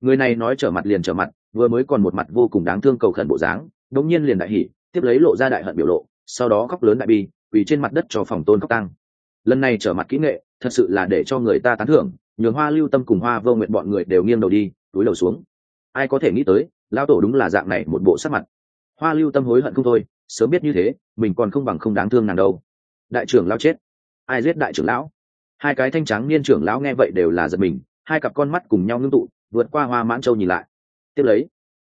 Người này nói trở mặt liền trở mặt, vừa mới còn một mặt vô cùng đáng thương cầu khẩn bộ dáng đống nhiên liền đại hỉ, tiếp lấy lộ ra đại hận biểu lộ, sau đó khóc lớn đại bi quỳ trên mặt đất cho phòng tôn khóc tăng lần này trở mặt kỹ nghệ, thật sự là để cho người ta tán thưởng, nhường hoa lưu tâm cùng hoa vô nguyện bọn người đều nghiêng đầu đi, túi đầu xuống. Ai có thể nghĩ tới lao tổ đúng là dạng này một bộ sắc mặt. Hoa lưu tâm hối hận không thôi, sớm biết như thế, mình còn không bằng không đáng thương nàng đâu. Đại trưởng lao chết. Ai giết đại trưởng lão? Hai cái thanh trắng niên trưởng lão nghe vậy đều là giật mình, hai cặp con mắt cùng nhau ngưng tụ, vượt qua hoa mãn châu nhìn lại. Tiếp lấy,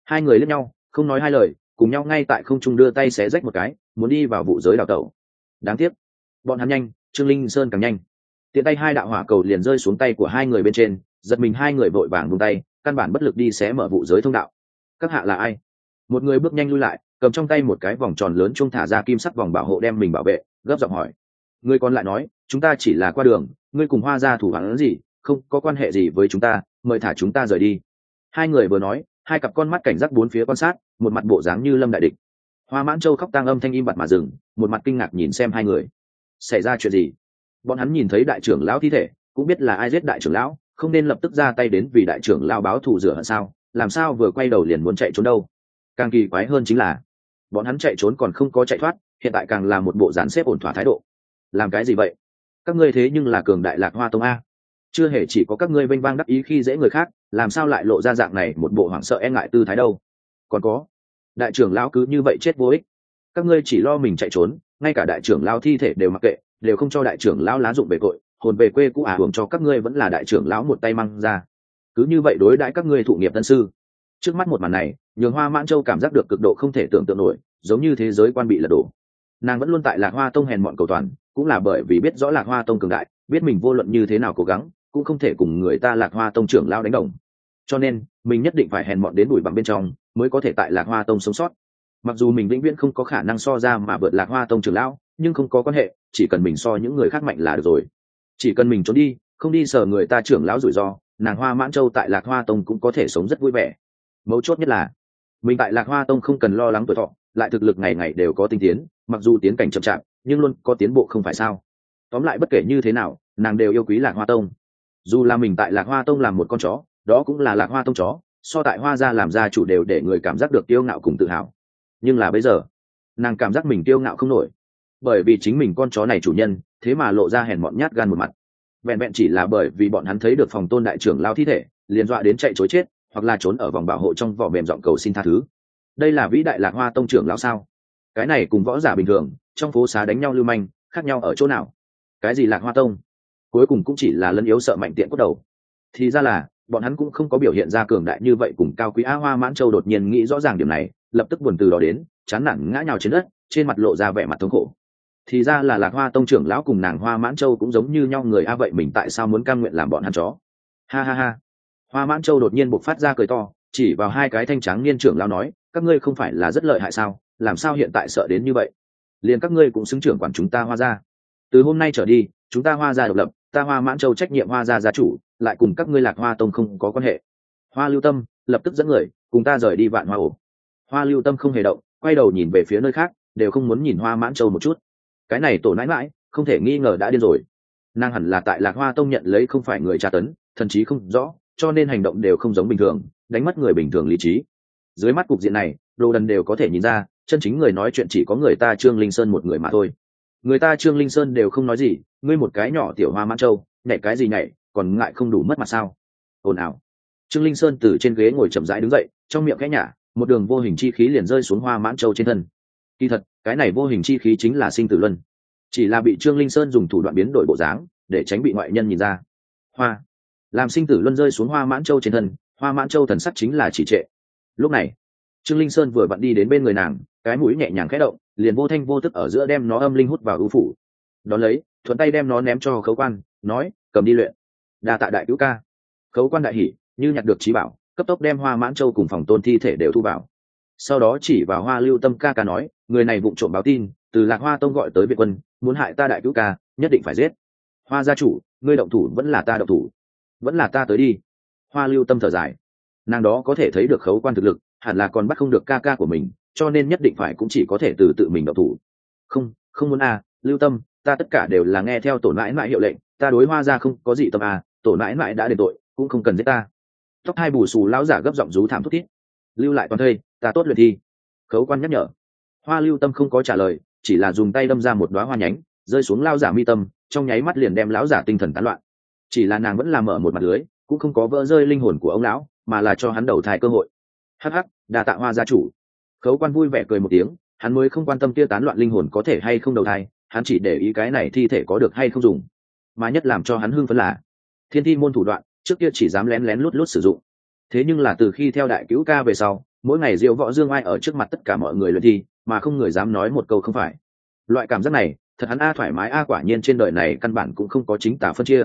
hai người lẫn nhau, không nói hai lời, cùng nhau ngay tại không trung đưa tay xé rách một cái, muốn đi vào vụ giới đào tẩu. Đáng tiếc, bọn hắn nhanh, trương linh sơn càng nhanh. Tiện tay hai đạo hỏa cầu liền rơi xuống tay của hai người bên trên, giật mình hai người vội vàng vung tay, căn bản bất lực đi xé mở vụ giới thông đạo. Các hạ là ai? Một người bước nhanh lui lại, cầm trong tay một cái vòng tròn lớn chung thả ra kim sắc vòng bảo hộ đem mình bảo vệ, gấp giọng hỏi người còn lại nói, chúng ta chỉ là qua đường, ngươi cùng hoa ra thủ hắn gì, không có quan hệ gì với chúng ta, mời thả chúng ta rời đi. Hai người vừa nói, hai cặp con mắt cảnh giác bốn phía quan sát, một mặt bộ dáng như lâm đại địch. Hoa mãn châu khóc tang âm thanh im bặt mà dừng, một mặt kinh ngạc nhìn xem hai người. Xảy ra chuyện gì? Bọn hắn nhìn thấy đại trưởng lão thi thể, cũng biết là ai giết đại trưởng lão, không nên lập tức ra tay đến vì đại trưởng lão báo thù rửa hận sao, làm sao vừa quay đầu liền muốn chạy trốn đâu? Càng kỳ quái hơn chính là, bọn hắn chạy trốn còn không có chạy thoát, hiện tại càng là một bộ dán xếp ổn thỏa thái độ làm cái gì vậy? Các ngươi thế nhưng là cường đại lạc hoa tông a. Chưa hề chỉ có các ngươi vênh vang đắc ý khi dễ người khác, làm sao lại lộ ra dạng này một bộ hoảng sợ e ngại tư thái đâu? Còn có, đại trưởng lão cứ như vậy chết vô ích. Các ngươi chỉ lo mình chạy trốn, ngay cả đại trưởng lão thi thể đều mặc kệ, đều không cho đại trưởng lão lá dụng về tội, hồn về quê cũ ả à hưởng cho các ngươi vẫn là đại trưởng lão một tay mang ra. Cứ như vậy đối đãi các ngươi thụ nghiệp tân sư. Trước mắt một màn này, nhường hoa mãn châu cảm giác được cực độ không thể tưởng tượng nổi, giống như thế giới quan bị lật đổ. Nàng vẫn luôn tại lạc hoa tông hèn mọn cầu toàn cũng là bởi vì biết rõ lạc hoa tông cường đại, biết mình vô luận như thế nào cố gắng, cũng không thể cùng người ta lạc hoa tông trưởng lao đánh đồng. Cho nên, mình nhất định phải hèn mọn đến đùi bằng bên trong, mới có thể tại lạc hoa tông sống sót. Mặc dù mình vĩnh viễn không có khả năng so ra mà vượt lạc hoa tông trưởng lão, nhưng không có quan hệ, chỉ cần mình so những người khác mạnh là được rồi. Chỉ cần mình trốn đi, không đi sờ người ta trưởng lão rủi ro, nàng hoa mãn châu tại lạc hoa tông cũng có thể sống rất vui vẻ. Mấu chốt nhất là, mình tại lạc hoa tông không cần lo lắng tuổi thọ, lại thực lực ngày ngày đều có tinh tiến, mặc dù tiến cảnh chậm chạp nhưng luôn có tiến bộ không phải sao? Tóm lại bất kể như thế nào, nàng đều yêu quý lạc hoa tông. Dù là mình tại lạc hoa tông làm một con chó, đó cũng là lạc hoa tông chó, so tại hoa gia làm gia chủ đều để người cảm giác được tiêu ngạo cùng tự hào. Nhưng là bây giờ, nàng cảm giác mình tiêu ngạo không nổi. Bởi vì chính mình con chó này chủ nhân, thế mà lộ ra hèn mọn nhát gan một mặt. Vẹn vẹn chỉ là bởi vì bọn hắn thấy được phòng tôn đại trưởng lao thi thể, liền dọa đến chạy chối chết, hoặc là trốn ở vòng bảo hộ trong vỏ mềm giọng cầu xin tha thứ. Đây là vĩ đại lạc hoa tông trưởng lão sao? Cái này cùng võ giả bình thường trong phố xá đánh nhau lưu manh, khác nhau ở chỗ nào? Cái gì lạc hoa tông? Cuối cùng cũng chỉ là lân yếu sợ mạnh tiện cốt đầu. Thì ra là, bọn hắn cũng không có biểu hiện ra cường đại như vậy cùng cao quý a hoa mãn châu đột nhiên nghĩ rõ ràng điểm này, lập tức buồn từ đó đến, chán nản ngã nhào trên đất, trên mặt lộ ra vẻ mặt thống khổ. Thì ra là lạc hoa tông trưởng lão cùng nàng hoa mãn châu cũng giống như nhau người a vậy mình tại sao muốn cam nguyện làm bọn hắn chó? Ha ha ha. Hoa mãn châu đột nhiên buộc phát ra cười to, chỉ vào hai cái thanh trắng niên trưởng lão nói, các ngươi không phải là rất lợi hại sao? Làm sao hiện tại sợ đến như vậy? Liền các ngươi cũng xứng trưởng quản chúng ta hoa ra từ hôm nay trở đi, chúng ta hoa ra độc lập, ta hoa mãn châu trách nhiệm hoa ra gia chủ, lại cùng các ngươi lạc hoa tông không có quan hệ. Hoa lưu tâm, lập tức dẫn người, cùng ta rời đi vạn hoa ổ. Hoa lưu tâm không hề động, quay đầu nhìn về phía nơi khác, đều không muốn nhìn hoa mãn châu một chút. Cái này tổ nãi mãi, không thể nghi ngờ đã điên rồi. Nàng hẳn là tại lạc hoa tông nhận lấy không phải người tra tấn, thần chí không rõ, cho nên hành động đều không giống bình thường, đánh mất người bình thường lý trí. Dưới mắt cục diện này, đồ đần đều có thể nhìn ra chân chính người nói chuyện chỉ có người ta trương linh sơn một người mà thôi. Người ta trương linh sơn đều không nói gì, ngươi một cái nhỏ tiểu hoa mãn châu, nhảy cái gì nhảy, còn ngại không đủ mất mặt sao? Ồn ào. Trương linh sơn từ trên ghế ngồi chậm rãi đứng dậy, trong miệng khẽ nhả, một đường vô hình chi khí liền rơi xuống hoa mãn châu trên thân. Kỳ thật, cái này vô hình chi khí chính là sinh tử luân. Chỉ là bị trương linh sơn dùng thủ đoạn biến đổi bộ dáng, để tránh bị ngoại nhân nhìn ra. Hoa. Làm sinh tử luân rơi xuống hoa mãn châu trên thân, hoa mãn châu thần sắc chính là chỉ trệ. Lúc này, trương linh sơn vừa vặn đi đến bên người nàng cái mũi nhẹ nhàng khẽ động, liền vô thanh vô tức ở giữa đem nó âm linh hút vào ưu phủ. Đón lấy, thuận tay đem nó ném cho khấu quan, nói, cầm đi luyện. Đa tạ đại cứu ca. Khấu quan đại hỉ, như nhặt được trí bảo, cấp tốc đem hoa mãn châu cùng phòng tôn thi thể đều thu vào. Sau đó chỉ vào hoa lưu tâm ca ca nói, người này vụng trộm báo tin, từ lạc hoa tông gọi tới việt quân, muốn hại ta đại cứu ca, nhất định phải giết. Hoa gia chủ, ngươi động thủ vẫn là ta động thủ. Vẫn là ta tới đi. Hoa lưu tâm thở dài. Nàng đó có thể thấy được khấu quan thực lực, hẳn là còn bắt không được ca ca của mình cho nên nhất định phải cũng chỉ có thể từ tự mình độc thủ. Không không muốn à lưu tâm, ta tất cả đều là nghe theo tổ mãi mãi hiệu lệnh, ta đối hoa ra không có gì tâm à tổ mãi mãi đã đền tội, cũng không cần giết ta. Tóc hai bù xù lão giả gấp giọng rú thảm thúc thiết. lưu lại toàn thây, ta tốt luyện thi. Khấu quan nhắc nhở. Hoa lưu tâm không có trả lời, chỉ là dùng tay đâm ra một đoá hoa nhánh, rơi xuống lao giả mi tâm, trong nháy mắt liền đem lão giả tinh thần tán loạn. Chỉ là nàng vẫn làm mở một mặt lưới, cũng không có vỡ rơi linh hồn của ông lão, mà là cho hắn đầu thai cơ hội. Hắc hắc đà tạ hoa gia chủ khấu quan vui vẻ cười một tiếng, hắn mới không quan tâm kia tán loạn linh hồn có thể hay không đầu thai, hắn chỉ để ý cái này thi thể có được hay không dùng. Mà nhất làm cho hắn hưng phấn là, thiên thi môn thủ đoạn, trước kia chỉ dám lén lén lút lút sử dụng. Thế nhưng là từ khi theo đại cứu ca về sau, mỗi ngày diệu võ dương ai ở trước mặt tất cả mọi người luyện thi, mà không người dám nói một câu không phải. Loại cảm giác này, thật hắn a thoải mái a quả nhiên trên đời này căn bản cũng không có chính tả phân chia.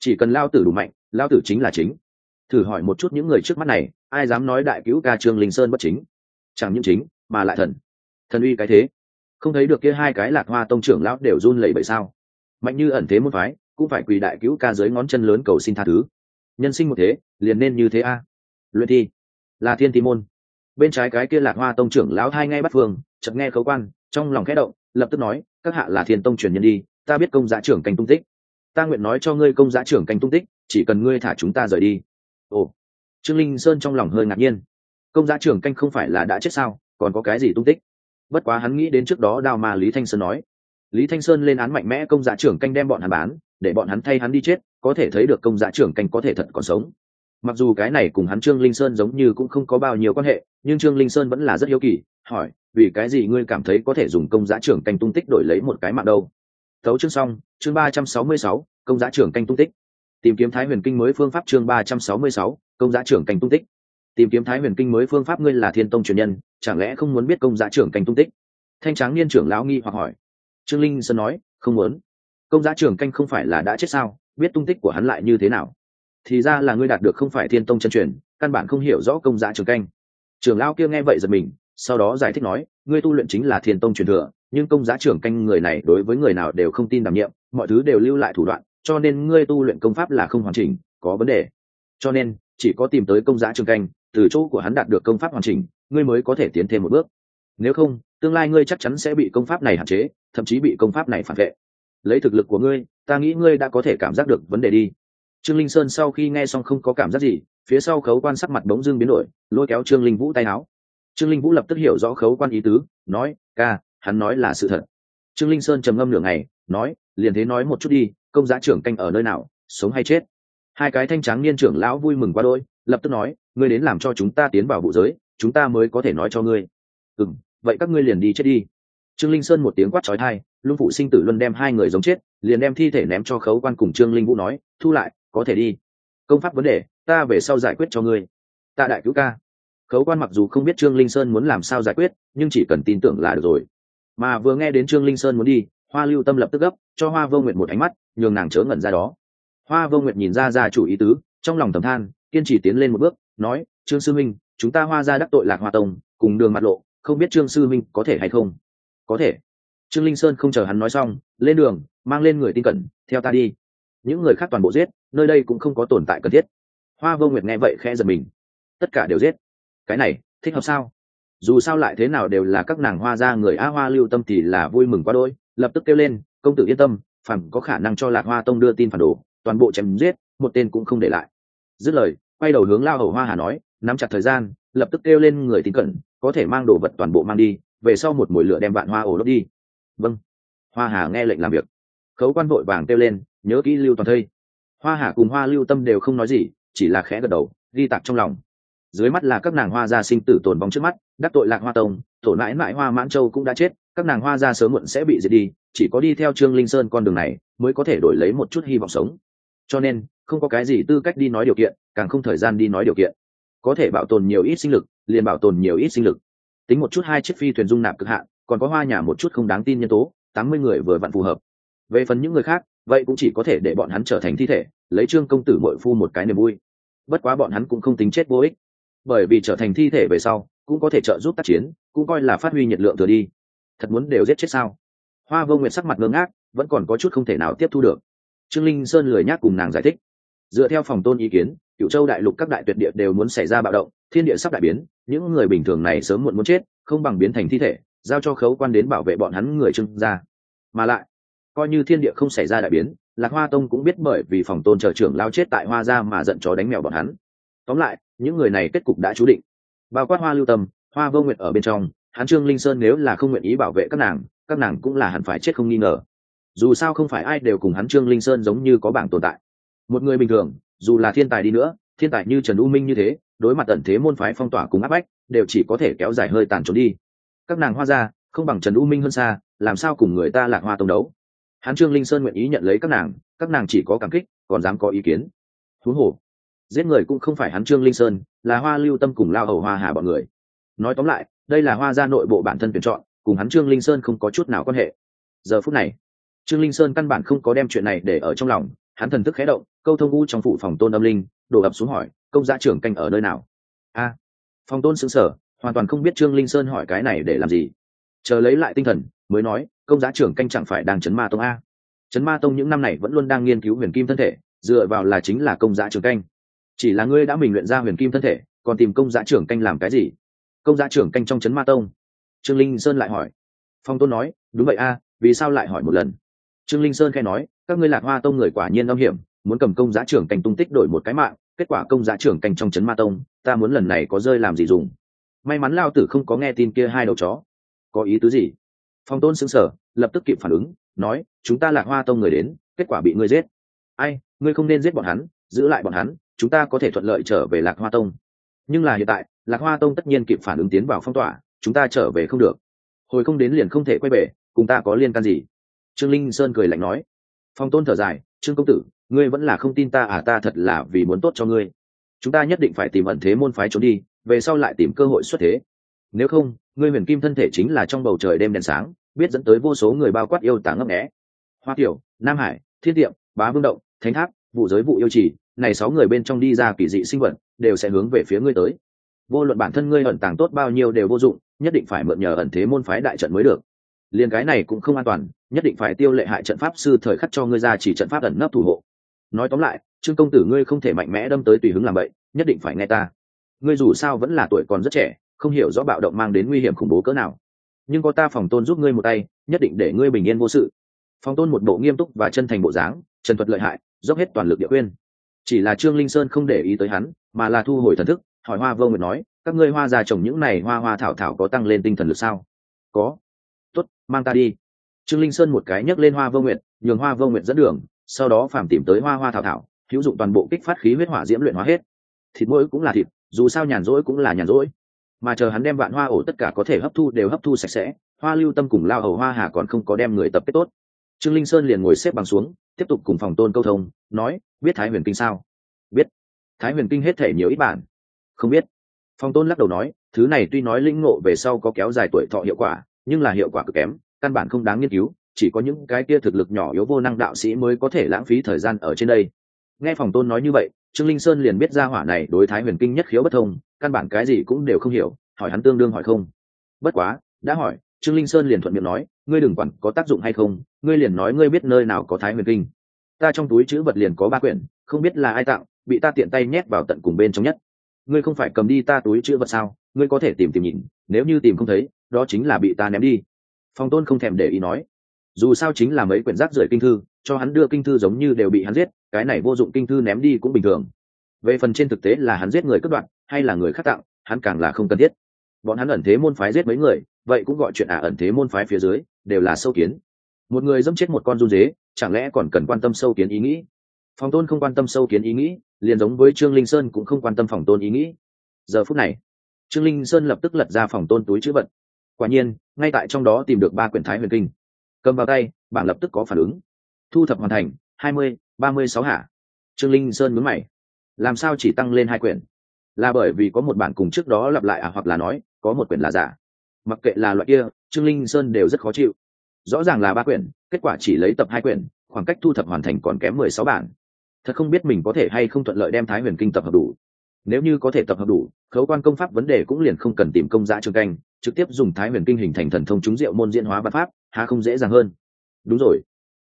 Chỉ cần lao tử đủ mạnh, lao tử chính là chính. Thử hỏi một chút những người trước mắt này, ai dám nói đại cứu ca trương linh sơn bất chính? Chẳng những chính, mà lại thần. Thần uy cái thế. Không thấy được kia hai cái lạc hoa tông trưởng lão đều run lẩy bẩy sao? Mạnh như ẩn thế một phái, cũng phải quỳ đại cứu ca dưới ngón chân lớn cầu xin tha thứ. Nhân sinh một thế, liền nên như thế a? Luyện thi. Là thiên thi môn. Bên trái cái kia lạc hoa tông trưởng lão hai ngay bắt phương, chợt nghe khấu quan, trong lòng khẽ động, lập tức nói, các hạ là thiên tông truyền nhân đi, ta biết công giá trưởng canh tung tích. Ta nguyện nói cho ngươi công giá trưởng canh tung tích, chỉ cần ngươi thả chúng ta rời đi. Ồ. Trương linh sơn trong lòng hơi ngạc nhiên công giá trưởng canh không phải là đã chết sao, còn có cái gì tung tích? Bất quá hắn nghĩ đến trước đó đào mà lý thanh sơn nói. Lý thanh sơn lên án mạnh mẽ công giá trưởng canh đem bọn hắn bán, để bọn hắn thay hắn đi chết, có thể thấy được công giá trưởng canh có thể thật còn sống. Mặc dù cái này cùng hắn trương linh sơn giống như cũng không có bao nhiêu quan hệ, nhưng trương linh sơn vẫn là rất hiếu kỳ, hỏi, vì cái gì ngươi cảm thấy có thể dùng công giá trưởng canh tung tích đổi lấy một cái mạng đâu? Thấu chương xong, chương ba trăm sáu mươi sáu, công giá trưởng canh tung tích. Tìm kiếm thái huyền kinh mới phương pháp chương ba trăm sáu mươi sáu, công giá trưởng canh tung tích tìm kiếm thái huyền kinh mới phương pháp ngươi là thiên tông truyền nhân, chẳng lẽ không muốn biết công giá trưởng canh tung tích? Thanh tráng niên trưởng lão nghi hoặc hỏi. Trương linh sơn nói, không muốn. Công giá trưởng canh không phải là đã chết sao? Biết tung tích của hắn lại như thế nào? Thì ra là ngươi đạt được không phải thiên tông chân truyền, căn bản không hiểu rõ công giá trưởng canh. Trưởng lão kia nghe vậy giật mình, sau đó giải thích nói, ngươi tu luyện chính là thiên tông truyền thừa, nhưng công giá trưởng canh người này đối với người nào đều không tin đảm nhiệm, mọi thứ đều lưu lại thủ đoạn, cho nên ngươi tu luyện công pháp là không hoàn chỉnh, có vấn đề. Cho nên, chỉ có tìm tới công giá trưởng canh từ chỗ của hắn đạt được công pháp hoàn chỉnh, ngươi mới có thể tiến thêm một bước. Nếu không, tương lai ngươi chắc chắn sẽ bị công pháp này hạn chế, thậm chí bị công pháp này phản vệ. Lấy thực lực của ngươi, ta nghĩ ngươi đã có thể cảm giác được vấn đề đi. Trương linh sơn sau khi nghe xong không có cảm giác gì, phía sau khấu quan sắc mặt bỗng dưng biến đổi, lôi kéo trương linh vũ tay áo. Trương linh vũ lập tức hiểu rõ khấu quan ý tứ, nói, ca, hắn nói là sự thật. Trương linh sơn trầm ngâm nửa ngày, nói, liền thế nói một chút đi, công giá trưởng canh ở nơi nào, sống hay chết? Hai cái thanh tráng niên trưởng lão vui mừng quá đôi lập tức nói, ngươi đến làm cho chúng ta tiến vào vụ giới, chúng ta mới có thể nói cho ngươi. Ừ vậy các ngươi liền đi chết đi. Trương linh sơn một tiếng quát trói thai, lung phụ sinh tử luân đem hai người giống chết, liền đem thi thể ném cho khấu quan cùng trương linh vũ nói, thu lại, có thể đi. Công pháp vấn đề, ta về sau giải quyết cho ngươi. Tạ đại cứu ca. Khấu quan mặc dù không biết trương linh sơn muốn làm sao giải quyết, nhưng chỉ cần tin tưởng là được rồi. Mà vừa nghe đến trương linh sơn muốn đi, hoa lưu tâm lập tức gấp, cho hoa vô nguyệt một ánh mắt, nhường nàng chớ ngẩn ra đó. Hoa vô nguyệt nhìn ra ra chủ ý tứ, trong lòng thầm than kiên trì tiến lên một bước, nói, trương sư minh chúng ta hoa ra đắc tội lạc hoa tông, cùng đường mặt lộ, không biết trương sư minh có thể hay không? Có thể. Trương linh sơn không chờ hắn nói xong, lên đường, mang lên người tin cẩn, theo ta đi. Những người khác toàn bộ giết, nơi đây cũng không có tồn tại cần thiết. Hoa vô nguyệt nghe vậy khẽ giật mình. Tất cả đều giết. Cái này, thích hợp sao? Dù sao lại thế nào đều là các nàng hoa ra người a hoa lưu tâm thì là vui mừng quá đôi lập tức kêu lên, công tử yên tâm, phàm có khả năng cho lạc hoa tông đưa tin phản đồ, toàn bộ chém giết, một tên cũng không để lại. Dứt lời quay đầu hướng lao hầu hoa hà nói, nắm chặt thời gian, lập tức kêu lên người tin cẩn, có thể mang đồ vật toàn bộ mang đi, về sau một mồi lửa đem vạn hoa ổ đốt đi. Vâng. Hoa hà nghe lệnh làm việc. Khấu quan vội vàng kêu lên, nhớ kỹ lưu toàn thây. Hoa hà cùng hoa lưu tâm đều không nói gì, chỉ là khẽ gật đầu, ghi tạc trong lòng. Dưới mắt là các nàng hoa gia sinh tử tồn vong trước mắt, đắc tội lạc hoa tông tổ mãi mãi hoa mãn châu cũng đã chết, các nàng hoa gia sớm muộn sẽ bị diệt đi, chỉ có đi theo trương linh sơn con đường này mới có thể đổi lấy một chút hy vọng sống cho nên, không có cái gì tư cách đi nói điều kiện, càng không thời gian đi nói điều kiện. Có thể bảo tồn nhiều ít sinh lực, liền bảo tồn nhiều ít sinh lực. Tính một chút hai chiếc phi thuyền dung nạp cực hạn, còn có hoa nhà một chút không đáng tin nhân tố, tám mươi người vừa vặn phù hợp. Về phần những người khác, vậy cũng chỉ có thể để bọn hắn trở thành thi thể, lấy trương công tử bội phu một cái niềm vui. Bất quá bọn hắn cũng không tính chết vô ích. Bởi vì trở thành thi thể về sau, cũng có thể trợ giúp tác chiến, cũng coi là phát huy nhiệt lượng thừa đi. Thật muốn đều giết chết sao? Hoa vô nguyện sắc mặt ngơ ngác, vẫn còn có chút không thể nào tiếp thu được trương linh sơn lười nhác cùng nàng giải thích. Dựa theo phòng tôn ý kiến cựu châu đại lục các đại tuyệt địa đều muốn xảy ra bạo động, thiên địa sắp đại biến, những người bình thường này sớm muộn muốn chết, không bằng biến thành thi thể, giao cho khấu quan đến bảo vệ bọn hắn người trưng ra mà lại, coi như thiên địa không xảy ra đại biến, lạc hoa tông cũng biết bởi vì phòng tôn chờ trưởng lao chết tại hoa ra mà giận chó đánh mèo bọn hắn. Tóm lại, những người này kết cục đã chú định. Bao quát hoa lưu tâm, hoa vô nguyện ở bên trong, hắn trương linh sơn nếu là không nguyện ý bảo vệ các nàng các nàng cũng là hẳn phải chết không nghi ngờ dù sao không phải ai đều cùng hắn trương linh sơn giống như có bảng tồn tại. Một người bình thường, dù là thiên tài đi nữa, thiên tài như trần u minh như thế, đối mặt tận thế môn phái phong tỏa cùng áp bách, đều chỉ có thể kéo dài hơi tàn trốn đi. Các nàng hoa ra không bằng trần u minh hơn xa, làm sao cùng người ta lạc hoa tông đấu? Hắn trương linh sơn nguyện ý nhận lấy các nàng các nàng chỉ có cảm kích, còn dám có ý kiến. Thú hồ giết người cũng không phải hắn trương linh sơn, là hoa lưu tâm cùng lao hầu hoa hà bọn người. Nói tóm lại, đây là hoa gia nội bộ bản thân tuyển chọn, cùng hắn trương linh sơn không có chút nào quan hệ. Giờ phút này trương linh sơn căn bản không có đem chuyện này để ở trong lòng, hắn thần thức khé động, câu thông u trong phủ phòng tôn âm linh, đổ ập xuống hỏi, công gia trưởng canh ở nơi nào? A, phòng tôn xứng sở, hoàn toàn không biết trương linh sơn hỏi cái này để làm gì. Chờ lấy lại tinh thần, mới nói, công giá trưởng canh chẳng phải đang chấn ma tông a. Chấn ma tông những năm này vẫn luôn đang nghiên cứu huyền kim thân thể, dựa vào là chính là công giá trưởng canh. Chỉ là ngươi đã mình luyện ra huyền kim thân thể, còn tìm công giá trưởng canh làm cái gì? Công giá trưởng canh trong chấn ma tông. Trương linh sơn lại hỏi. Phong tôn nói, đúng vậy a, vì sao lại hỏi một lần? Trương linh sơn khai nói, các ngươi lạc hoa tông người quả nhiên âm hiểm, muốn cầm công giá trưởng canh tung tích đổi một cái mạng, kết quả công giá trưởng canh trong chấn ma tông, ta muốn lần này có rơi làm gì dùng. May mắn lao tử không có nghe tin kia hai đầu chó. Có ý tứ gì? Phong tôn xứng sở lập tức kịp phản ứng, nói, chúng ta lạc hoa tông người đến, kết quả bị ngươi giết. Ai, ngươi không nên giết bọn hắn, giữ lại bọn hắn, chúng ta có thể thuận lợi trở về lạc hoa tông. Nhưng là hiện tại, lạc hoa tông tất nhiên kịp phản ứng tiến vào phong tỏa, chúng ta trở về không được. Hồi không đến liền không thể quay về, cùng ta có liên can gì? Trương linh sơn cười lạnh nói, phong tôn thở dài, trương công tử, ngươi vẫn là không tin ta à ta thật là vì muốn tốt cho ngươi. Chúng ta nhất định phải tìm ẩn thế môn phái trốn đi, về sau lại tìm cơ hội xuất thế. Nếu không, ngươi huyền kim thân thể chính là trong bầu trời đêm đèn sáng, biết dẫn tới vô số người bao quát yêu tả ngấp nghẽ hoa tiểu, nam hải, thiên tiệm, bá vương động, thánh tháp vụ giới vụ yêu trì, này sáu người bên trong đi ra kỳ dị sinh vật, đều sẽ hướng về phía ngươi tới. Vô luận bản thân ngươi ẩn tàng tốt bao nhiêu đều vô dụng, nhất định phải mượn nhờ ẩn thế môn phái đại trận mới được liền cái này cũng không an toàn, nhất định phải tiêu lệ hại trận pháp sư thời khắc cho ngươi ra chỉ trận pháp ẩn nấp thủ hộ. Nói tóm lại, trương công tử ngươi không thể mạnh mẽ đâm tới tùy hứng làm vậy nhất định phải nghe ta. Ngươi dù sao vẫn là tuổi còn rất trẻ, không hiểu rõ bạo động mang đến nguy hiểm khủng bố cỡ nào. Nhưng có ta phòng tôn giúp ngươi một tay, nhất định để ngươi bình yên vô sự. Phòng tôn một bộ nghiêm túc và chân thành bộ dáng trần thuật lợi hại, dốc hết toàn lực địa khuyên. Chỉ là trương linh sơn không để ý tới hắn, mà là thu hồi thần thức, hỏi hoa vô nguyệt nói, các ngươi hoa già trồng những này hoa hoa thảo thảo có tăng lên tinh thần lực sao? Có tốt, mang ta đi. Trương linh sơn một cái nhấc lên hoa vô nguyệt, nhường hoa vô nguyệt dẫn đường, sau đó phàm tìm tới hoa hoa thảo thảo, hữu dụng toàn bộ kích phát khí huyết hỏa diễm luyện hóa hết. Thịt mỗi cũng là thịt, dù sao nhàn rỗi cũng là nhàn rỗi. Mà chờ hắn đem vạn hoa ổ tất cả có thể hấp thu đều hấp thu sạch sẽ, hoa lưu tâm cùng lao hầu hoa hà còn không có đem người tập kết tốt. Trương linh sơn liền ngồi xếp bằng xuống, tiếp tục cùng phòng tôn câu thông, nói, biết thái huyền kinh sao? Biết. Thái huyền kinh hết thể nhiều ít bản. Không biết. Phòng tôn lắc đầu nói, thứ này tuy nói linh ngộ về sau có kéo dài tuổi thọ hiệu quả nhưng là hiệu quả cực kém, căn bản không đáng nghiên cứu, chỉ có những cái kia thực lực nhỏ yếu vô năng đạo sĩ mới có thể lãng phí thời gian ở trên đây. Nghe phòng tôn nói như vậy, trương linh sơn liền biết ra hỏa này đối thái huyền kinh nhất khiếu bất thông, căn bản cái gì cũng đều không hiểu, hỏi hắn tương đương hỏi không. Bất quá, đã hỏi, trương linh sơn liền thuận miệng nói, ngươi đừng quản có tác dụng hay không, ngươi liền nói ngươi biết nơi nào có thái huyền kinh. Ta trong túi chữ vật liền có ba quyển, không biết là ai tặng, bị ta tiện tay nhét vào tận cùng bên trong nhất. Ngươi không phải cầm đi ta túi chữ vật sao? Ngươi có thể tìm tìm nhìn, nếu như tìm không thấy đó chính là bị ta ném đi. Phong tôn không thèm để ý nói. Dù sao chính là mấy quyển rác rưởi kinh thư, cho hắn đưa kinh thư giống như đều bị hắn giết, cái này vô dụng kinh thư ném đi cũng bình thường. Về phần trên thực tế là hắn giết người cất đoạn hay là người khác tặng hắn càng là không cần thiết. Bọn hắn ẩn thế môn phái giết mấy người, vậy cũng gọi chuyện ả ẩn thế môn phái phía dưới, đều là sâu kiến. Một người dẫm chết một con run dế, chẳng lẽ còn cần quan tâm sâu kiến ý nghĩ? Phòng tôn không quan tâm sâu kiến ý nghĩ, liền giống với trương linh sơn cũng không quan tâm phòng tôn ý nghĩ. Giờ phút này, trương linh sơn lập tức lật ra phòng tôn túi chữ vật quả nhiên, ngay tại trong đó tìm được ba quyển thái huyền kinh. Cầm vào tay, bảng lập tức có phản ứng. Thu thập hoàn thành, hai mươi, ba mươi sáu hạ. Trương linh sơn mướn mày. Làm sao chỉ tăng lên hai quyển? Là bởi vì có một bản cùng trước đó lặp lại à hoặc là nói, có một quyển là giả. Mặc kệ là loại kia, trương linh sơn đều rất khó chịu. Rõ ràng là ba quyển, kết quả chỉ lấy tập hai quyển, khoảng cách thu thập hoàn thành còn kém mười sáu bản. Thật không biết mình có thể hay không thuận lợi đem thái huyền kinh tập hợp đủ. Nếu như có thể tập hợp đủ, khấu quan công pháp vấn đề cũng liền không cần tìm công giã trường canh trực tiếp dùng thái huyền kinh hình thành thần thông trúng diệu môn diễn hóa văn pháp, há không dễ dàng hơn. Đúng rồi.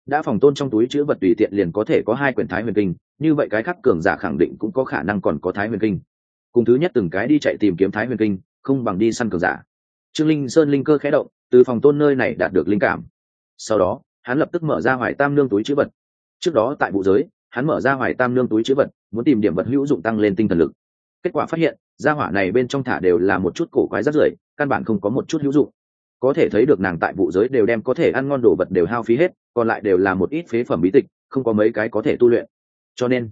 Đã phòng tôn trong túi chữ vật tùy tiện liền có thể có hai quyển thái huyền kinh, như vậy cái khác cường giả khẳng định cũng có khả năng còn có thái huyền kinh. Cùng thứ nhất từng cái đi chạy tìm kiếm thái huyền kinh, không bằng đi săn cường giả. Trương linh sơn linh cơ khẽ động, từ phòng tôn nơi này đạt được linh cảm. Sau đó, hắn lập tức mở ra hoài tam lương túi chữ vật. Trước đó tại vụ giới, hắn mở ra hoài tam lương túi chữ vật, muốn tìm điểm vật hữu dụng tăng lên tinh thần lực. Kết quả phát hiện gia hỏa này bên trong thả đều là một chút cổ quái rất rưởi, căn bản không có một chút hữu dụng. Có thể thấy được nàng tại vụ giới đều đem có thể ăn ngon đồ vật đều hao phí hết, còn lại đều là một ít phế phẩm bí tịch, không có mấy cái có thể tu luyện. Cho nên,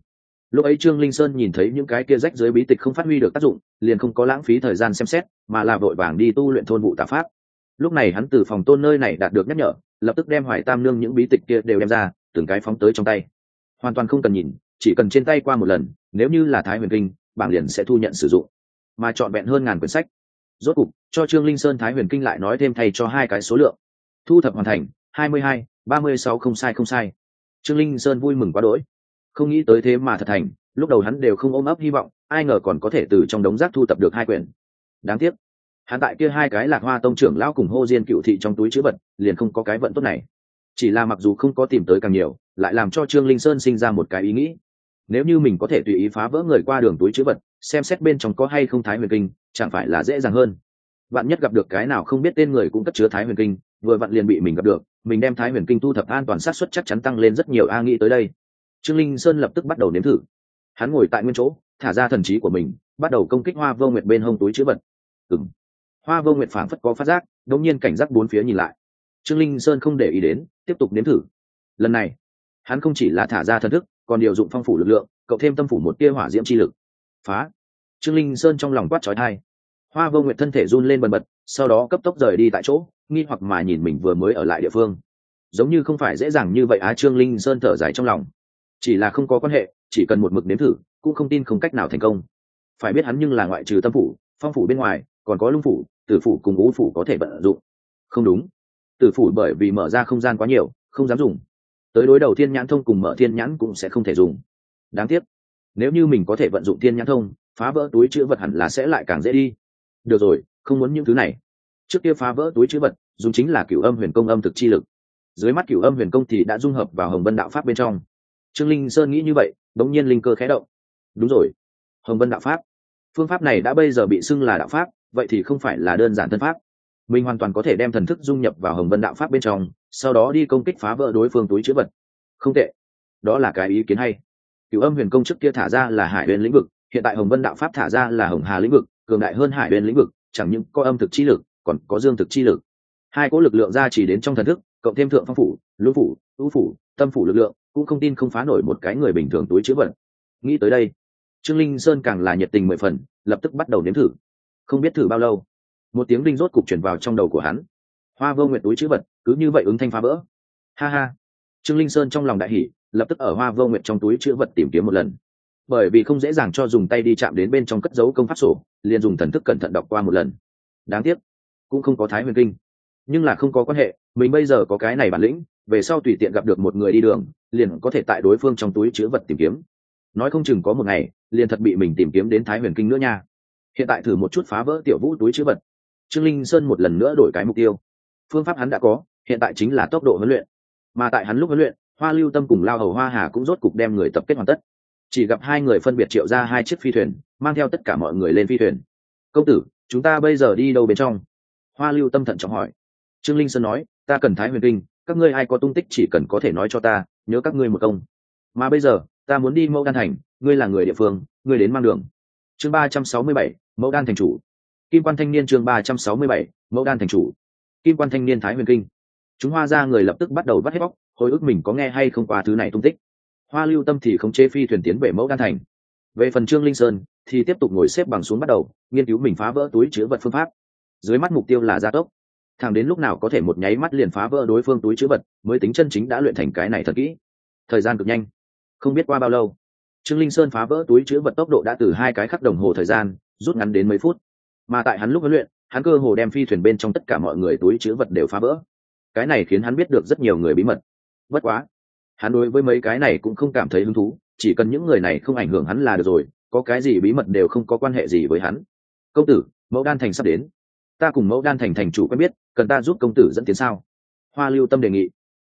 lúc ấy trương linh sơn nhìn thấy những cái kia rách dưới bí tịch không phát huy được tác dụng, liền không có lãng phí thời gian xem xét, mà là vội vàng đi tu luyện thôn vụ tà pháp. Lúc này hắn từ phòng tôn nơi này đạt được nhắc nhở, lập tức đem hoài tam nương những bí tịch kia đều đem ra, từng cái phóng tới trong tay. Hoàn toàn không cần nhìn, chỉ cần trên tay qua một lần, nếu như là thái huyền kinh, bảng liền sẽ thu nhận sử dụng mà chọn vẹn hơn ngàn quyển sách. Rốt cục, cho trương linh sơn thái huyền kinh lại nói thêm thay cho hai cái số lượng. Thu thập hoàn thành, hai mươi hai, ba mươi sáu không sai không sai. Trương linh sơn vui mừng quá đỗi. Không nghĩ tới thế mà thật thành, lúc đầu hắn đều không ôm ấp hy vọng, ai ngờ còn có thể từ trong đống rác thu thập được hai quyển. Đáng tiếc, hắn tại kia hai cái lạc hoa tông trưởng lão cùng hô diên cựu thị trong túi chữ vật, liền không có cái vận tốt này. Chỉ là mặc dù không có tìm tới càng nhiều, lại làm cho trương linh sơn sinh ra một cái ý nghĩ. Nếu như mình có thể tùy ý phá vỡ người qua đường túi chữ vật xem xét bên trong có hay không thái huyền kinh, chẳng phải là dễ dàng hơn. Bạn nhất gặp được cái nào không biết tên người cũng cất chứa thái huyền kinh, vừa vặn liền bị mình gặp được, mình đem thái huyền kinh thu thập an toàn sát xuất chắc chắn tăng lên rất nhiều a nghĩ tới đây. Trương linh sơn lập tức bắt đầu nếm thử. Hắn ngồi tại nguyên chỗ, thả ra thần trí của mình, bắt đầu công kích hoa vô nguyệt bên hông túi chữ vật. Ừng hoa vô nguyệt phảng phất có phát giác đống nhiên cảnh giác bốn phía nhìn lại. Trương linh sơn không để ý đến, tiếp tục nếm thử. Lần này, hắn không chỉ là thả ra thần thức, còn điều dụng phong phủ lực lượng, cộng thêm tâm phủ một tia hỏa diễm chi lực phá. Trương linh sơn trong lòng quát trói thai hoa vô nguyệt thân thể run lên bần bật, sau đó cấp tốc rời đi tại chỗ, nghi hoặc mà nhìn mình vừa mới ở lại địa phương. Giống như không phải dễ dàng như vậy á, trương linh sơn thở dài trong lòng. Chỉ là không có quan hệ, chỉ cần một mực nếm thử, cũng không tin không cách nào thành công. Phải biết hắn nhưng là ngoại trừ tâm phủ, phong phủ bên ngoài, còn có lung phủ, tử phủ cùng ngũ phủ có thể vận dụng. Không đúng. Tử phủ bởi vì mở ra không gian quá nhiều, không dám dùng. Tới đối đầu thiên nhãn thông cùng mở thiên nhãn cũng sẽ không thể dùng. Đáng tiếc nếu như mình có thể vận dụng thiên nhãn thông, phá vỡ túi chữ vật hẳn là sẽ lại càng dễ đi. Được rồi, không muốn những thứ này. Trước kia phá vỡ túi chữ vật, dùng chính là cửu âm huyền công âm thực chi lực. Dưới mắt cửu âm huyền công thì đã dung hợp vào hồng vân đạo pháp bên trong. Trương linh sơn nghĩ như vậy đống nhiên linh cơ khé động. Đúng rồi, hồng vân đạo pháp. Phương pháp này đã bây giờ bị xưng là đạo pháp, vậy thì không phải là đơn giản thân pháp. Mình hoàn toàn có thể đem thần thức dung nhập vào hồng vân đạo pháp bên trong, sau đó đi công kích phá vỡ đối phương túi chữ vật. Không tệ. Đó là cái ý kiến hay cựu âm huyền công trước kia thả ra là hải huyền lĩnh vực, hiện tại hồng vân đạo pháp thả ra là hồng hà lĩnh vực, cường đại hơn hải huyền lĩnh vực, chẳng những có âm thực chi lực, còn có dương thực chi lực. Hai cỗ lực lượng ra chỉ đến trong thần thức, cộng thêm thượng phong phủ, lũ phủ, ưu phủ, tâm phủ lực lượng, cũng không tin không phá nổi một cái người bình thường túi chữ vật. Nghĩ tới đây, trương linh sơn càng là nhiệt tình mười phần, lập tức bắt đầu nếm thử. Không biết thử bao lâu, một tiếng đinh rốt cục chuyển vào trong đầu của hắn. Hoa vô nguyện túi chữ vật, cứ như vậy ứng thanh phá vỡ. Ha ha. Trương linh sơn trong lòng đại hỷ lập tức ở hoa vô nguyện trong túi chữ vật tìm kiếm một lần. Bởi vì không dễ dàng cho dùng tay đi chạm đến bên trong cất dấu công pháp sổ, liền dùng thần thức cẩn thận đọc qua một lần. Đáng tiếc, cũng không có thái huyền kinh. Nhưng là không có quan hệ, mình bây giờ có cái này bản lĩnh, về sau tùy tiện gặp được một người đi đường, liền có thể tại đối phương trong túi chữ vật tìm kiếm. Nói không chừng có một ngày, liền thật bị mình tìm kiếm đến thái huyền kinh nữa nha. Hiện tại thử một chút phá vỡ tiểu vũ túi chữ vật. Trương linh sơn một lần nữa đổi cái mục tiêu. Phương pháp hắn đã có, hiện tại chính là tốc độ huấn luyện. Mà tại hắn lúc huấn luyện hoa lưu tâm cùng lao hầu hoa hà cũng rốt cục đem người tập kết hoàn tất. Chỉ gặp hai người phân biệt triệu ra hai chiếc phi thuyền, mang theo tất cả mọi người lên phi thuyền. Công tử, chúng ta bây giờ đi đâu bên trong? Hoa lưu tâm thận trọng hỏi. Trương linh sơn nói, ta cần thái huyền kinh, các ngươi ai có tung tích chỉ cần có thể nói cho ta, nhớ các ngươi một công. Mà bây giờ, ta muốn đi mẫu đan thành, ngươi là người địa phương, ngươi đến mang đường. Chương ba trăm sáu mươi bảy, mẫu đan thành chủ. Kim quan thanh niên chương ba trăm sáu mươi bảy, mẫu đan thành chủ. Kim quan thanh niên thái huyền kinh. Chúng hoa ra người lập tức bắt đầu bắt hết bóc hồi ức mình có nghe hay không qua thứ này tung tích. Hoa lưu tâm thì không chế phi thuyền tiến về mẫu đan thành. Về phần trương linh sơn, thì tiếp tục ngồi xếp bằng xuống bắt đầu, nghiên cứu mình phá vỡ túi chứa vật phương pháp. Dưới mắt mục tiêu là gia tốc. Thẳng đến lúc nào có thể một nháy mắt liền phá vỡ đối phương túi chứa vật, mới tính chân chính đã luyện thành cái này thật kỹ. Thời gian cực nhanh. Không biết qua bao lâu, trương linh sơn phá vỡ túi chứa vật tốc độ đã từ hai cái khắc đồng hồ thời gian, rút ngắn đến mấy phút. Mà tại hắn lúc huấn luyện, hắn cơ hồ đem phi thuyền bên trong tất cả mọi người túi chứa vật đều phá vỡ. Cái này khiến hắn biết được rất nhiều người bí mật bất quá, hắn đối với mấy cái này cũng không cảm thấy hứng thú, chỉ cần những người này không ảnh hưởng hắn là được rồi, có cái gì bí mật đều không có quan hệ gì với hắn. Công tử, mẫu đan thành sắp đến. Ta cùng mẫu đan thành thành chủ quen biết, cần ta giúp công tử dẫn tiến sao? Hoa lưu tâm đề nghị.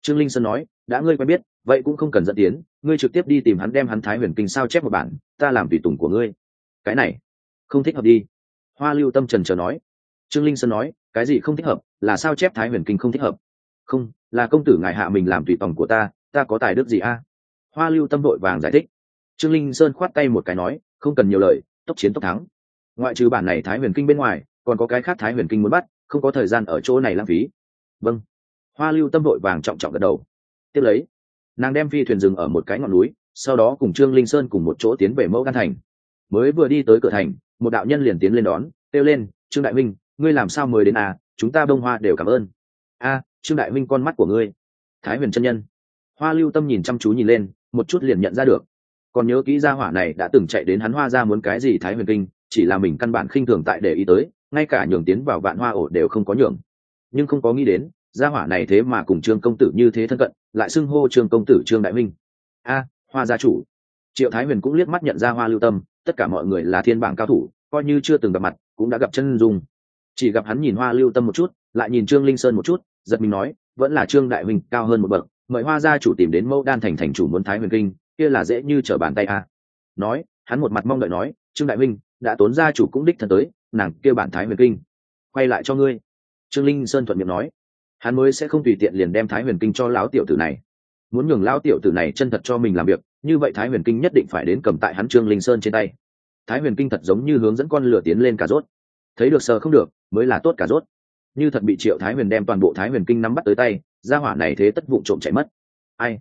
Trương linh sơn nói, đã ngươi quen biết, vậy cũng không cần dẫn tiến, ngươi trực tiếp đi tìm hắn đem hắn thái huyền kinh sao chép một bản, ta làm tùy tùng của ngươi. Cái này, không thích hợp đi. Hoa lưu tâm trần trờ nói. Trương linh sơn nói, cái gì không thích hợp, là sao chép thái huyền kinh không thích hợp? Không là công tử ngài hạ mình làm tùy tòng của ta ta có tài đức gì a? Hoa lưu tâm đội vàng giải thích. Trương linh sơn khoát tay một cái nói, không cần nhiều lời, tốc chiến tốc thắng. Ngoại trừ bản này thái huyền kinh bên ngoài, còn có cái khác thái huyền kinh muốn bắt, không có thời gian ở chỗ này lãng phí. Vâng. Hoa lưu tâm đội vàng trọng trọng gật đầu. Tiếp lấy, nàng đem phi thuyền rừng ở một cái ngọn núi, sau đó cùng trương linh sơn cùng một chỗ tiến về mẫu gan thành. Mới vừa đi tới cửa thành, một đạo nhân liền tiến lên đón, kêu lên, trương đại minh, ngươi làm sao mới đến à? Chúng ta bông hoa đều cảm ơn. A trương đại minh con mắt của ngươi. Thái huyền chân nhân. Hoa lưu tâm nhìn chăm chú nhìn lên, một chút liền nhận ra được. Còn nhớ kỹ gia hỏa này đã từng chạy đến hắn hoa ra muốn cái gì thái huyền kinh, chỉ là mình căn bản khinh thường tại để ý tới, ngay cả nhường tiến vào vạn hoa ổ đều không có nhường. Nhưng không có nghĩ đến, gia hỏa này thế mà cùng trương công tử như thế thân cận, lại xưng hô trương công tử trương đại minh. A, hoa gia chủ. Triệu thái huyền cũng liếc mắt nhận ra hoa lưu tâm, tất cả mọi người là thiên bảng cao thủ, coi như chưa từng gặp mặt, cũng đã gặp chân dung. Chỉ gặp hắn nhìn hoa lưu tâm một chút, lại nhìn trương linh sơn một chút giật mình nói, vẫn là trương đại minh cao hơn một bậc, mời hoa gia chủ tìm đến mẫu đan thành thành chủ muốn thái huyền kinh, kia là dễ như trở bàn tay a. Nói, hắn một mặt mong đợi nói, trương đại minh đã tốn gia chủ cũng đích thân tới, nàng kia bản thái huyền kinh, quay lại cho ngươi. Trương linh sơn thuận miệng nói, hắn mới sẽ không tùy tiện liền đem thái huyền kinh cho lão tiểu tử này. Muốn nhường lão tiểu tử này chân thật cho mình làm việc, như vậy thái huyền kinh nhất định phải đến cầm tại hắn trương linh sơn trên tay. Thái huyền kinh thật giống như hướng dẫn con lửa tiến lên cả rốt. Thấy được sờ không được, mới là tốt cả rốt như thật bị triệu thái huyền đem toàn bộ thái huyền kinh nắm bắt tới tay ra hỏa này thế tất vụ trộm chạy mất. Ai?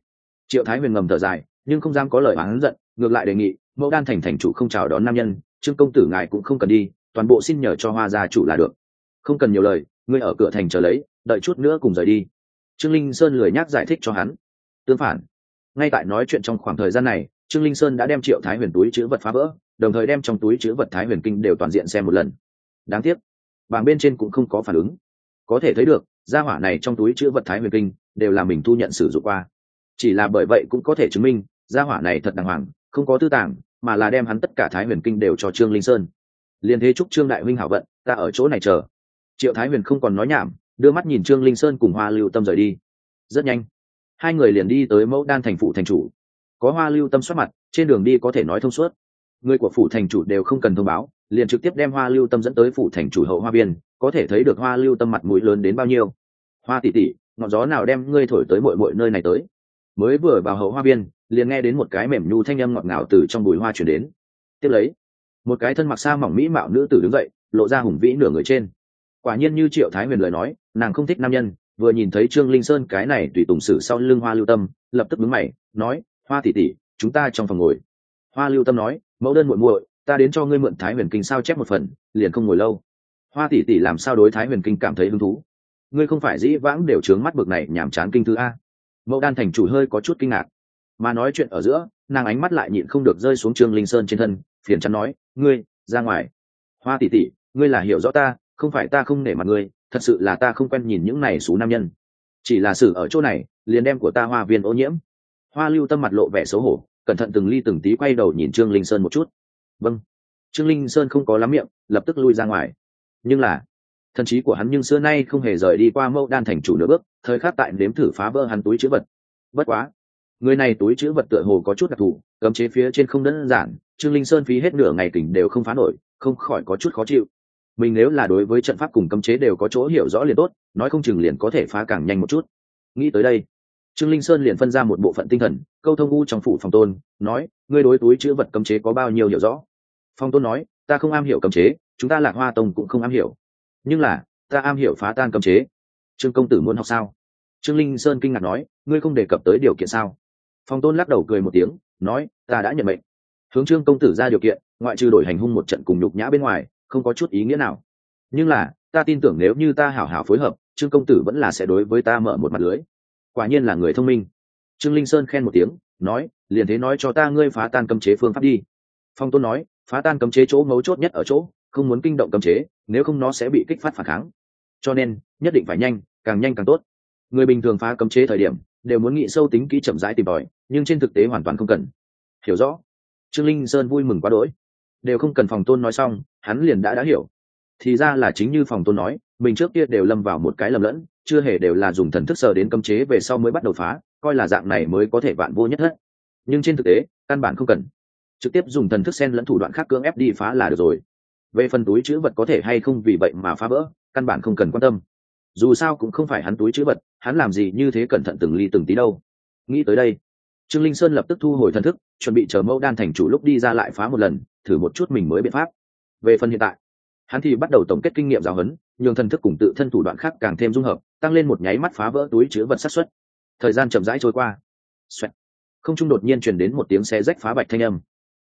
Triệu thái huyền ngầm thở dài, nhưng không dám có lời oán giận, ngược lại đề nghị, mẫu đan thành thành chủ không chào đón nam nhân, trương công tử ngài cũng không cần đi, toàn bộ xin nhờ cho hoa gia chủ là được. Không cần nhiều lời, ngươi ở cửa thành chờ lấy, đợi chút nữa cùng rời đi. Trương linh sơn lười nhác giải thích cho hắn. Tương phản. Ngay tại nói chuyện trong khoảng thời gian này, trương linh sơn đã đem triệu thái huyền túi chữ vật phá vỡ, đồng thời đem trong túi chữ vật thái huyền kinh đều toàn diện xem một lần. Đáng tiếc, bảng bên trên cũng không có phản ứng có thể thấy được, gia hỏa này trong túi chữ vật thái huyền kinh đều là mình thu nhận sử dụng qua. Chỉ là bởi vậy cũng có thể chứng minh, gia hỏa này thật đàng hoàng, không có tư tàng, mà là đem hắn tất cả thái huyền kinh đều cho trương linh sơn. Liền thế chúc trương đại huynh hảo vận, ta ở chỗ này chờ. Triệu thái huyền không còn nói nhảm, đưa mắt nhìn trương linh sơn cùng hoa lưu tâm rời đi. Rất nhanh, hai người liền đi tới mẫu đan thành phụ thành chủ. Có hoa lưu tâm soát mặt, trên đường đi có thể nói thông suốt. Người của phủ thành chủ đều không cần thông báo liền trực tiếp đem hoa lưu tâm dẫn tới phủ thành chủ hậu hoa biên có thể thấy được hoa lưu tâm mặt mũi lớn đến bao nhiêu. Hoa tỷ tỷ, ngọn gió nào đem ngươi thổi tới mọi mọi nơi này tới? Mới vừa vào hậu hoa biên liền nghe đến một cái mềm nhu thanh âm ngọt ngào từ trong bùi hoa chuyển đến. Tiếp lấy, một cái thân mặc xa mỏng mỹ mạo nữ tử đứng dậy, lộ ra hùng vĩ nửa người trên. Quả nhiên như triệu thái huyền lời nói, nàng không thích nam nhân, vừa nhìn thấy trương linh sơn cái này tùy tùng sử sau lưng hoa lưu tâm, lập tức đứng mày, nói, hoa tỷ tỷ, chúng ta trong phòng ngồi. Hoa lưu tâm nói, mẫu đơn muội muội ta đến cho ngươi mượn thái huyền kinh sao chép một phần, liền không ngồi lâu. Hoa tỷ tỷ làm sao đối thái huyền kinh cảm thấy hứng thú? Ngươi không phải dĩ vãng đều trướng mắt bực này nhàm chán kinh thư a? Mẫu đan thành chủ hơi có chút kinh ngạc. Mà nói chuyện ở giữa, nàng ánh mắt lại nhịn không được rơi xuống trương linh sơn trên thân, phiền chắn nói, ngươi, ra ngoài. Hoa tỷ tỷ, ngươi là hiểu rõ ta, không phải ta không nể mặt ngươi, thật sự là ta không quen nhìn những này xú nam nhân. Chỉ là xử ở chỗ này, liền đem của ta hoa viên ô nhiễm. Hoa lưu tâm mặt lộ vẻ xấu hổ, cẩn thận từng ly từng tí quay đầu nhìn trương linh sơn một chút vâng. Trương linh sơn không có lắm miệng, lập tức lui ra ngoài. Nhưng là, thần trí của hắn nhưng xưa nay không hề rời đi qua mẫu đan thành chủ nửa bước, thời khắc tại nếm thử phá vỡ hắn túi chữ vật. Bất quá, người này túi chữ vật tựa hồ có chút đặc thù, cấm chế phía trên không đơn giản, trương linh sơn phí hết nửa ngày kỉnh đều không phá nổi, không khỏi có chút khó chịu. Mình nếu là đối với trận pháp cùng cấm chế đều có chỗ hiểu rõ liền tốt, nói không chừng liền có thể phá càng nhanh một chút. Nghĩ tới đây trương linh sơn liền phân ra một bộ phận tinh thần, câu thông u trong phủ phòng tôn, nói, ngươi đối túi chữ vật cấm chế có bao nhiêu hiểu rõ? Phong tôn nói, ta không am hiểu cấm chế, chúng ta lạc hoa tông cũng không am hiểu. Nhưng là, ta am hiểu phá tan cấm chế. Trương công tử muốn học sao? Trương linh sơn kinh ngạc nói, ngươi không đề cập tới điều kiện sao? Phong tôn lắc đầu cười một tiếng, nói, ta đã nhận mệnh. Hướng trương công tử ra điều kiện, ngoại trừ đổi hành hung một trận cùng nhục nhã bên ngoài, không có chút ý nghĩa nào. Nhưng là, ta tin tưởng nếu như ta hảo hảo phối hợp, trương công tử vẫn là sẽ đối với ta mở một mặt lưới quả nhiên là người thông minh. Trương linh sơn khen một tiếng, nói, liền thế nói cho ta ngươi phá tan cấm chế phương pháp đi. Phong tôn nói, phá tan cấm chế chỗ mấu chốt nhất ở chỗ, không muốn kinh động cấm chế, nếu không nó sẽ bị kích phát phản kháng. Cho nên, nhất định phải nhanh, càng nhanh càng tốt. Người bình thường phá cấm chế thời điểm, đều muốn nghĩ sâu tính kỹ chậm rãi tìm tòi, nhưng trên thực tế hoàn toàn không cần. Hiểu rõ. Trương linh sơn vui mừng quá đỗi. Đều không cần phòng tôn nói xong, hắn liền đã đã hiểu. Thì ra là chính như phòng tôn nói, mình trước kia đều lâm vào một cái lầm lẫn chưa hề đều là dùng thần thức sờ đến cấm chế về sau mới bắt đầu phá, coi là dạng này mới có thể vạn vô nhất hết nhưng trên thực tế, căn bản không cần. Trực tiếp dùng thần thức sen lẫn thủ đoạn khác cưỡng ép đi phá là được rồi. Về phần túi chữ vật có thể hay không vì vậy mà phá vỡ căn bản không cần quan tâm. Dù sao cũng không phải hắn túi chữ vật, hắn làm gì như thế cẩn thận từng ly từng tí đâu. Nghĩ tới đây, trương linh sơn lập tức thu hồi thần thức, chuẩn bị chờ mẫu đan thành chủ lúc đi ra lại phá một lần, thử một chút mình mới biện pháp. Về phần hiện tại, hắn thì bắt đầu tổng kết kinh nghiệm giáo huấn nhường thần thức cùng tự thân thủ đoạn khác càng thêm dung hợp, tăng lên một nháy mắt phá vỡ túi chứa vật sát xuất thời gian chậm rãi trôi qua. Xoẹt. không trung đột nhiên truyền đến một tiếng xe rách phá bạch thanh âm.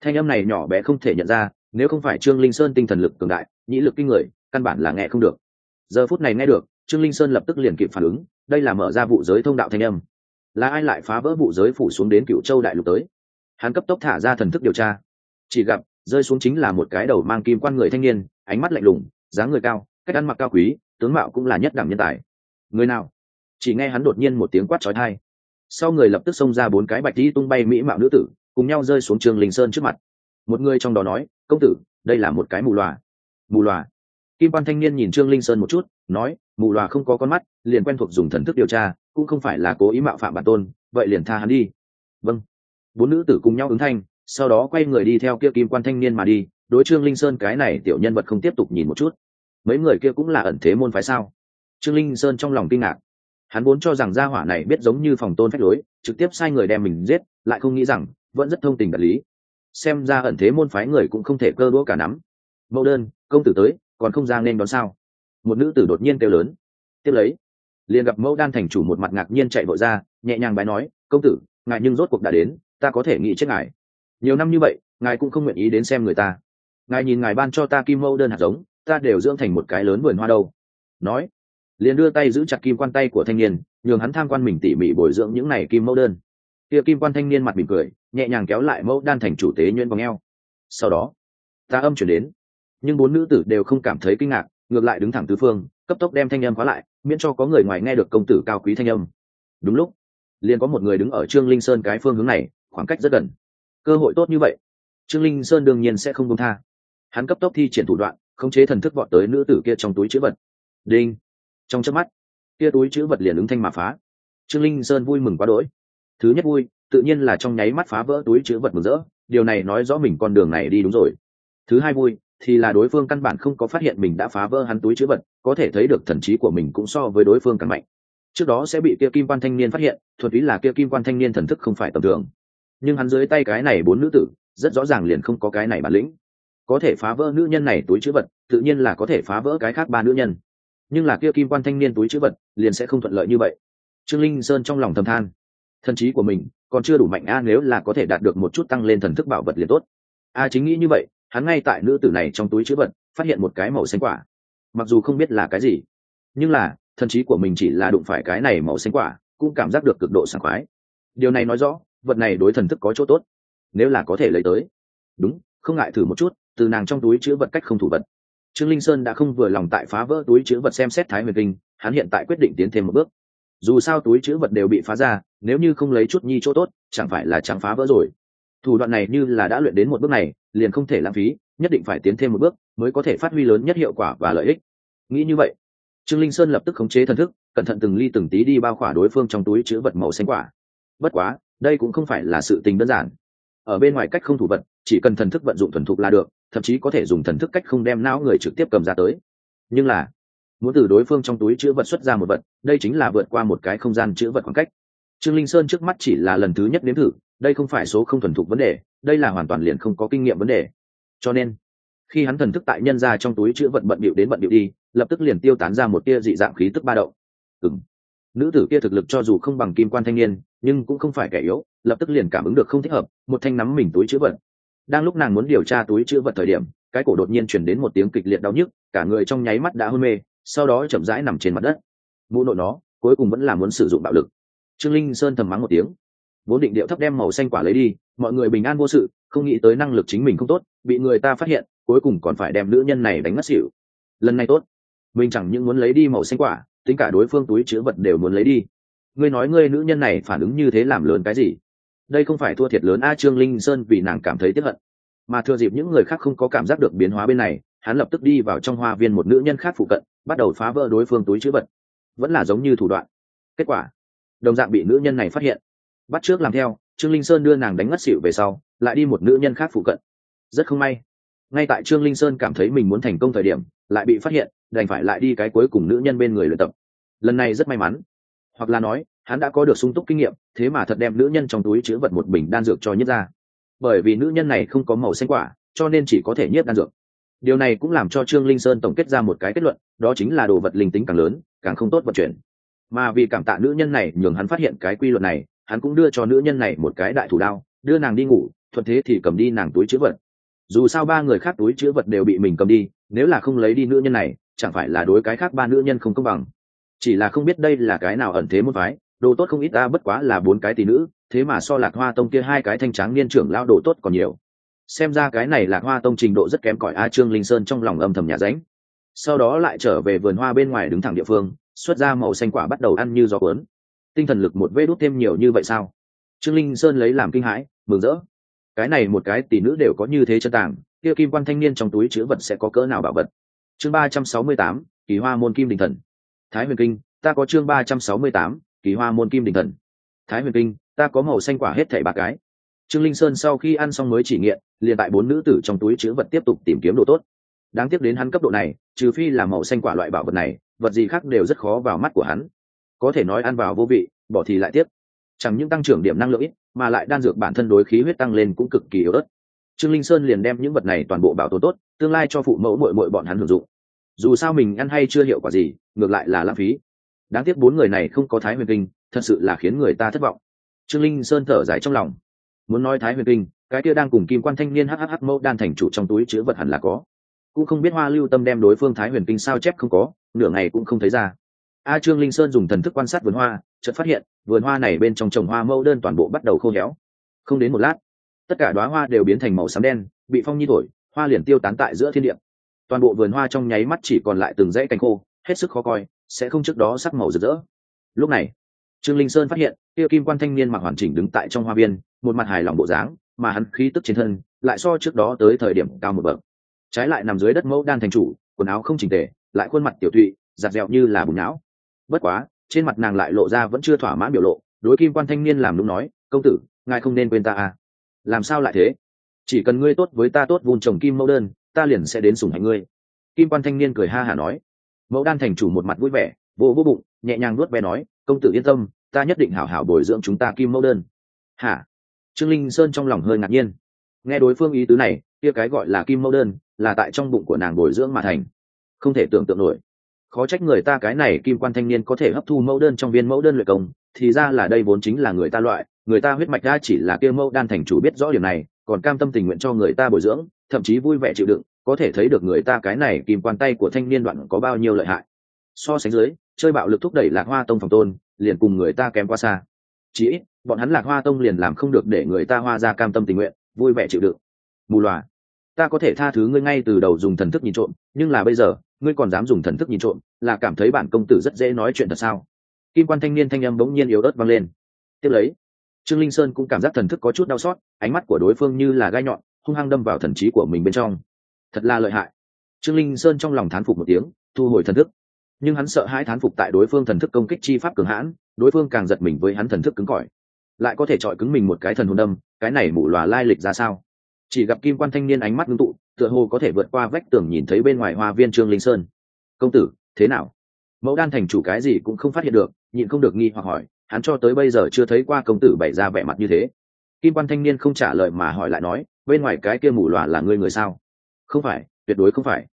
Thanh âm này nhỏ bé không thể nhận ra, nếu không phải trương linh sơn tinh thần lực cường đại, nhĩ lực kinh người, căn bản là nghe không được. Giờ phút này nghe được, trương linh sơn lập tức liền kịp phản ứng, đây là mở ra vụ giới thông đạo thanh âm. Là ai lại phá vỡ vụ giới phủ xuống đến cựu châu đại lục tới? Hắn cấp tốc thả ra thần thức điều tra. Chỉ gặp, rơi xuống chính là một cái đầu mang kim quan người thanh niên, ánh mắt lạnh lùng, dáng người cao cách ăn mặc cao quý, tướng mạo cũng là nhất đẳng nhân tài. Người nào? Chỉ nghe hắn đột nhiên một tiếng quát trói thai sau người lập tức xông ra bốn cái bạch đi tung bay mỹ mạo nữ tử, cùng nhau rơi xuống trường linh sơn trước mặt. Một người trong đó nói, công tử, đây là một cái mù loà. Mù loà? Kim quan thanh niên nhìn trương linh sơn một chút, nói, mù loà không có con mắt, liền quen thuộc dùng thần thức điều tra, cũng không phải là cố ý mạo phạm bản tôn, vậy liền tha hắn đi. Vâng. Bốn nữ tử cùng nhau ứng thanh, sau đó quay người đi theo kia kim quan thanh niên mà đi. Đối trương linh sơn cái này tiểu nhân vật không tiếp tục nhìn một chút mấy người kia cũng là ẩn thế môn phái sao? Trương linh sơn trong lòng kinh ngạc. Hắn vốn cho rằng gia hỏa này biết giống như phòng tôn phách lối, trực tiếp sai người đem mình giết, lại không nghĩ rằng, vẫn rất thông tình đạt lý. Xem ra ẩn thế môn phái người cũng không thể cơ đũa cả nắm. Mẫu đơn, công tử tới, còn không ra nên đón sao? Một nữ tử đột nhiên kêu lớn. Tiếp lấy, liền gặp mẫu đan thành chủ một mặt ngạc nhiên chạy vội ra, nhẹ nhàng bái nói, công tử, ngài nhưng rốt cuộc đã đến, ta có thể nghĩ chết ngài. Nhiều năm như vậy, ngài cũng không nguyện ý đến xem người ta. Ngài nhìn ngài ban cho ta kim mẫu đơn hạt giống ta đều dưỡng thành một cái lớn vườn hoa đâu. Nói, liền đưa tay giữ chặt kim quan tay của thanh niên, nhường hắn tham quan mình tỉ mỉ bồi dưỡng những này kim mẫu đơn. Kia kim quan thanh niên mặt mỉm cười, nhẹ nhàng kéo lại mẫu đan thành chủ tế nhuyễn vòng eo. Sau đó, ta âm chuyển đến. Nhưng bốn nữ tử đều không cảm thấy kinh ngạc, ngược lại đứng thẳng tứ phương, cấp tốc đem thanh âm khóa lại, miễn cho có người ngoài nghe được công tử cao quý thanh âm. Đúng lúc, liền có một người đứng ở trương linh sơn cái phương hướng này, khoảng cách rất gần. Cơ hội tốt như vậy, trương linh sơn đương nhiên sẽ không công tha. Hắn cấp tốc thi triển thủ đoạn khống chế thần thức vọt tới nữ tử kia trong túi chữ vật. Đinh! Trong chớp mắt, kia túi chữ vật liền ứng thanh mà phá. Trương linh sơn vui mừng quá đỗi. Thứ nhất vui, tự nhiên là trong nháy mắt phá vỡ túi chữ vật mừng rỡ, điều này nói rõ mình con đường này đi đúng rồi. Thứ hai vui, thì là đối phương căn bản không có phát hiện mình đã phá vỡ hắn túi chữ vật, có thể thấy được thần trí của mình cũng so với đối phương càng mạnh. Trước đó sẽ bị kia kim quan thanh niên phát hiện, thuật ý là kia kim quan thanh niên thần thức không phải tầm thường. Nhưng hắn dưới tay cái này bốn nữ tử, rất rõ ràng liền không có cái này bản lĩnh có thể phá vỡ nữ nhân này túi chữ vật, tự nhiên là có thể phá vỡ cái khác ba nữ nhân. Nhưng là kia kim quan thanh niên túi chữ vật, liền sẽ không thuận lợi như vậy. Trương linh sơn trong lòng thầm than. Thần trí của mình còn chưa đủ mạnh a, nếu là có thể đạt được một chút tăng lên thần thức bảo vật liền tốt. A chính nghĩ như vậy, hắn ngay tại nữ tử này trong túi chữ vật, phát hiện một cái màu xanh quả. Mặc dù không biết là cái gì, nhưng là, thần trí của mình chỉ là đụng phải cái này màu xanh quả, cũng cảm giác được cực độ sảng khoái. Điều này nói rõ, vật này đối thần thức có chỗ tốt, nếu là có thể lấy tới. Đúng, không ngại thử một chút từ nàng trong túi chữ vật cách không thủ vật. Trương linh sơn đã không vừa lòng tại phá vỡ túi chữ vật xem xét thái huyền kinh, hắn hiện tại quyết định tiến thêm một bước. Dù sao túi chữ vật đều bị phá ra, nếu như không lấy chút nhi chỗ tốt, chẳng phải là chẳng phá vỡ rồi. Thủ đoạn này như là đã luyện đến một bước này, liền không thể lãng phí, nhất định phải tiến thêm một bước mới có thể phát huy lớn nhất hiệu quả và lợi ích. Nghĩ như vậy, trương linh sơn lập tức khống chế thần thức, cẩn thận từng ly từng tí đi bao khỏa đối phương trong túi chữ vật màu xanh quả. Bất quá, đây cũng không phải là sự tình đơn giản. Ở bên ngoài cách không thủ vật, chỉ cần thần thức vận dụng thuần thục là được thậm chí có thể dùng thần thức cách không đem não người trực tiếp cầm ra tới. Nhưng là, muốn từ đối phương trong túi chữ vật xuất ra một vật, đây chính là vượt qua một cái không gian chữ vật khoảng cách. Trương linh sơn trước mắt chỉ là lần thứ nhất nếm thử, đây không phải số không thuần thục vấn đề, đây là hoàn toàn liền không có kinh nghiệm vấn đề. Cho nên, khi hắn thần thức tại nhân ra trong túi chữ vật bận bịu đến bận bịu đi, lập tức liền tiêu tán ra một tia dị dạng khí tức ba đậu ừng nữ tử kia thực lực cho dù không bằng kim quan thanh niên, nhưng cũng không phải kẻ yếu, lập tức liền cảm ứng được không thích hợp, một thanh nắm mình túi chữ vật đang lúc nàng muốn điều tra túi chữ vật thời điểm, cái cổ đột nhiên chuyển đến một tiếng kịch liệt đau nhức, cả người trong nháy mắt đã hôn mê, sau đó chậm rãi nằm trên mặt đất. Mụ nội nó, cuối cùng vẫn là muốn sử dụng bạo lực. Trương linh sơn thầm mắng một tiếng. Vốn định điệu thấp đem màu xanh quả lấy đi, mọi người bình an vô sự, không nghĩ tới năng lực chính mình không tốt, bị người ta phát hiện, cuối cùng còn phải đem nữ nhân này đánh mất xỉu. Lần này tốt. Mình chẳng những muốn lấy đi màu xanh quả, tính cả đối phương túi chứa vật đều muốn lấy đi. Ngươi nói ngươi nữ nhân này phản ứng như thế làm lớn cái gì? Đây không phải thua thiệt lớn a trương linh sơn vì nàng cảm thấy tiếp hận. Mà thừa dịp những người khác không có cảm giác được biến hóa bên này, hắn lập tức đi vào trong hoa viên một nữ nhân khác phụ cận, bắt đầu phá vỡ đối phương túi chữ vật. Vẫn là giống như thủ đoạn. Kết quả, đồng dạng bị nữ nhân này phát hiện. Bắt trước làm theo, trương linh sơn đưa nàng đánh ngất xịu về sau, lại đi một nữ nhân khác phụ cận. Rất không may, ngay tại trương linh sơn cảm thấy mình muốn thành công thời điểm, lại bị phát hiện, đành phải lại đi cái cuối cùng nữ nhân bên người luyện tập. Lần này rất may mắn. Hoặc là nói hắn đã có được sung túc kinh nghiệm, thế mà thật đem nữ nhân trong túi chứa vật một bình đan dược cho nhất ra. Bởi vì nữ nhân này không có màu xanh quả, cho nên chỉ có thể nhất đan dược. Điều này cũng làm cho trương linh sơn tổng kết ra một cái kết luận, đó chính là đồ vật linh tính càng lớn, càng không tốt vận chuyển. Mà vì cảm tạ nữ nhân này, nhường hắn phát hiện cái quy luật này, hắn cũng đưa cho nữ nhân này một cái đại thủ đao, đưa nàng đi ngủ, thuận thế thì cầm đi nàng túi chữ vật. Dù sao ba người khác túi chữ vật đều bị mình cầm đi, nếu là không lấy đi nữ nhân này, chẳng phải là đối cái khác ba nữ nhân không công bằng. Chỉ là không biết đây là cái nào ẩn thế một phái đồ tốt không ít ta bất quá là bốn cái tỷ nữ, thế mà so lạc hoa tông kia hai cái thanh tráng niên trưởng lao đồ tốt còn nhiều. Xem ra cái này lạc hoa tông trình độ rất kém cỏi a trương linh sơn trong lòng âm thầm nhà ránh. Sau đó lại trở về vườn hoa bên ngoài đứng thẳng địa phương, xuất ra màu xanh quả bắt đầu ăn như gió cuốn. Tinh thần lực một vê đốt thêm nhiều như vậy sao? Trương linh sơn lấy làm kinh hãi, mừng rỡ. Cái này một cái tỷ nữ đều có như thế chân tàng, kia kim quan thanh niên trong túi chữ vật sẽ có cỡ nào bảo vật? Chương ba trăm sáu mươi tám, kỳ hoa môn kim đình thần. Thái huyền kinh, ta có chương ba trăm sáu mươi tám kỳ hoa môn kim đình thần. Thái huyền kinh, ta có màu xanh quả hết thảy ba cái. Trương linh sơn sau khi ăn xong mới chỉ nghiện, liền tại bốn nữ tử trong túi chữ vật tiếp tục tìm kiếm đồ tốt. Đáng tiếc đến hắn cấp độ này, trừ phi là màu xanh quả loại bảo vật này, vật gì khác đều rất khó vào mắt của hắn. Có thể nói ăn vào vô vị, bỏ thì lại tiếp chẳng những tăng trưởng điểm năng lượng ít, mà lại đan dược bản thân đối khí huyết tăng lên cũng cực kỳ yếu ớt. Trương linh sơn liền đem những vật này toàn bộ bảo tồn tốt, tương lai cho phụ mẫu mội mội bọn hắn hưởng dụng. Dù sao mình ăn hay chưa hiệu quả gì, ngược lại là lãng phí đáng tiếc bốn người này không có thái huyền kinh, thật sự là khiến người ta thất vọng. Trương linh sơn thở dài trong lòng. Muốn nói thái huyền kinh, cái kia đang cùng kim quan thanh niên hhh mẫu đan thành chủ trong túi chứa vật hẳn là có. Cũng không biết hoa lưu tâm đem đối phương thái huyền kinh sao chép không có, nửa ngày cũng không thấy ra. A à, trương linh sơn dùng thần thức quan sát vườn hoa, chợt phát hiện, vườn hoa này bên trong trồng hoa mẫu đơn toàn bộ bắt đầu khô héo. Không đến một lát, tất cả đoá hoa đều biến thành màu xám đen, bị phong nhi thổi, hoa liền tiêu tán tại giữa thiên địa. Toàn bộ vườn hoa trong nháy mắt chỉ còn lại từng dãy cành khô, hết sức khó coi sẽ không trước đó sắc màu rực rỡ. Lúc này, trương linh sơn phát hiện, kia kim quan thanh niên mặc hoàn chỉnh đứng tại trong hoa viên, một mặt hài lòng bộ dáng, mà hắn khí tức trên thân lại so trước đó tới thời điểm cao một bậc. Trái lại nằm dưới đất mẫu đan thành chủ, quần áo không chỉnh tề, lại khuôn mặt tiểu thụy giặt dẹo như là bùn não. Bất quá, trên mặt nàng lại lộ ra vẫn chưa thỏa mãn biểu lộ, đối kim quan thanh niên làm đúng nói, công tử, ngài không nên quên ta à. Làm sao lại thế? Chỉ cần ngươi tốt với ta tốt vun trồng kim mẫu đơn, ta liền sẽ đến sủng hạnh ngươi. Kim quan thanh niên cười ha hả nói mẫu đan thành chủ một mặt vui vẻ, vô vô bụng, nhẹ nhàng nuốt ve nói, công tử yên tâm, ta nhất định hảo hảo bồi dưỡng chúng ta kim mẫu đơn. Hả? Trương linh sơn trong lòng hơi ngạc nhiên. Nghe đối phương ý tứ này, kia cái gọi là kim mẫu đơn, là tại trong bụng của nàng bồi dưỡng mà thành. Không thể tưởng tượng nổi. Khó trách người ta cái này kim quan thanh niên có thể hấp thu mẫu đơn trong viên mẫu đơn luyện công, thì ra là đây vốn chính là người ta loại, người ta huyết mạch ra chỉ là kia mẫu đan thành chủ biết rõ điều này, còn cam tâm tình nguyện cho người ta bồi dưỡng, thậm chí vui vẻ chịu đựng có thể thấy được người ta cái này kim quan tay của thanh niên đoạn có bao nhiêu lợi hại. So sánh dưới, chơi bạo lực thúc đẩy lạc hoa tông phòng tôn, liền cùng người ta kém quá xa. Chỉ ít, bọn hắn lạc hoa tông liền làm không được để người ta hoa ra cam tâm tình nguyện, vui vẻ chịu đựng. Mù loà. Ta có thể tha thứ ngươi ngay từ đầu dùng thần thức nhìn trộm, nhưng là bây giờ, ngươi còn dám dùng thần thức nhìn trộm, là cảm thấy bản công tử rất dễ nói chuyện thật sao? Kim quan thanh niên thanh âm bỗng nhiên yếu ớt vang lên. Tiếp lấy, trương linh sơn cũng cảm giác thần thức có chút đau xót, ánh mắt của đối phương như là gai nhọn, hung hăng đâm vào thần trí của mình bên trong thật là lợi hại. Trương linh sơn trong lòng thán phục một tiếng, thu hồi thần thức. Nhưng hắn sợ hai thán phục tại đối phương thần thức công kích chi pháp cường hãn, đối phương càng giật mình với hắn thần thức cứng cỏi. Lại có thể chọi cứng mình một cái thần hồn đâm, cái này mù lòa lai lịch ra sao? Chỉ gặp kim quan thanh niên ánh mắt ngưng tụ, tựa hồ có thể vượt qua vách tường nhìn thấy bên ngoài hoa viên trương linh sơn. Công tử, thế nào? Mẫu đan thành chủ cái gì cũng không phát hiện được, nhịn không được nghi hoặc hỏi, hắn cho tới bây giờ chưa thấy qua công tử bày ra vẻ mặt như thế. Kim quan thanh niên không trả lời mà hỏi lại nói, bên ngoài cái kia mù loà là ngươi người sao? Không phải, tuyệt đối không phải.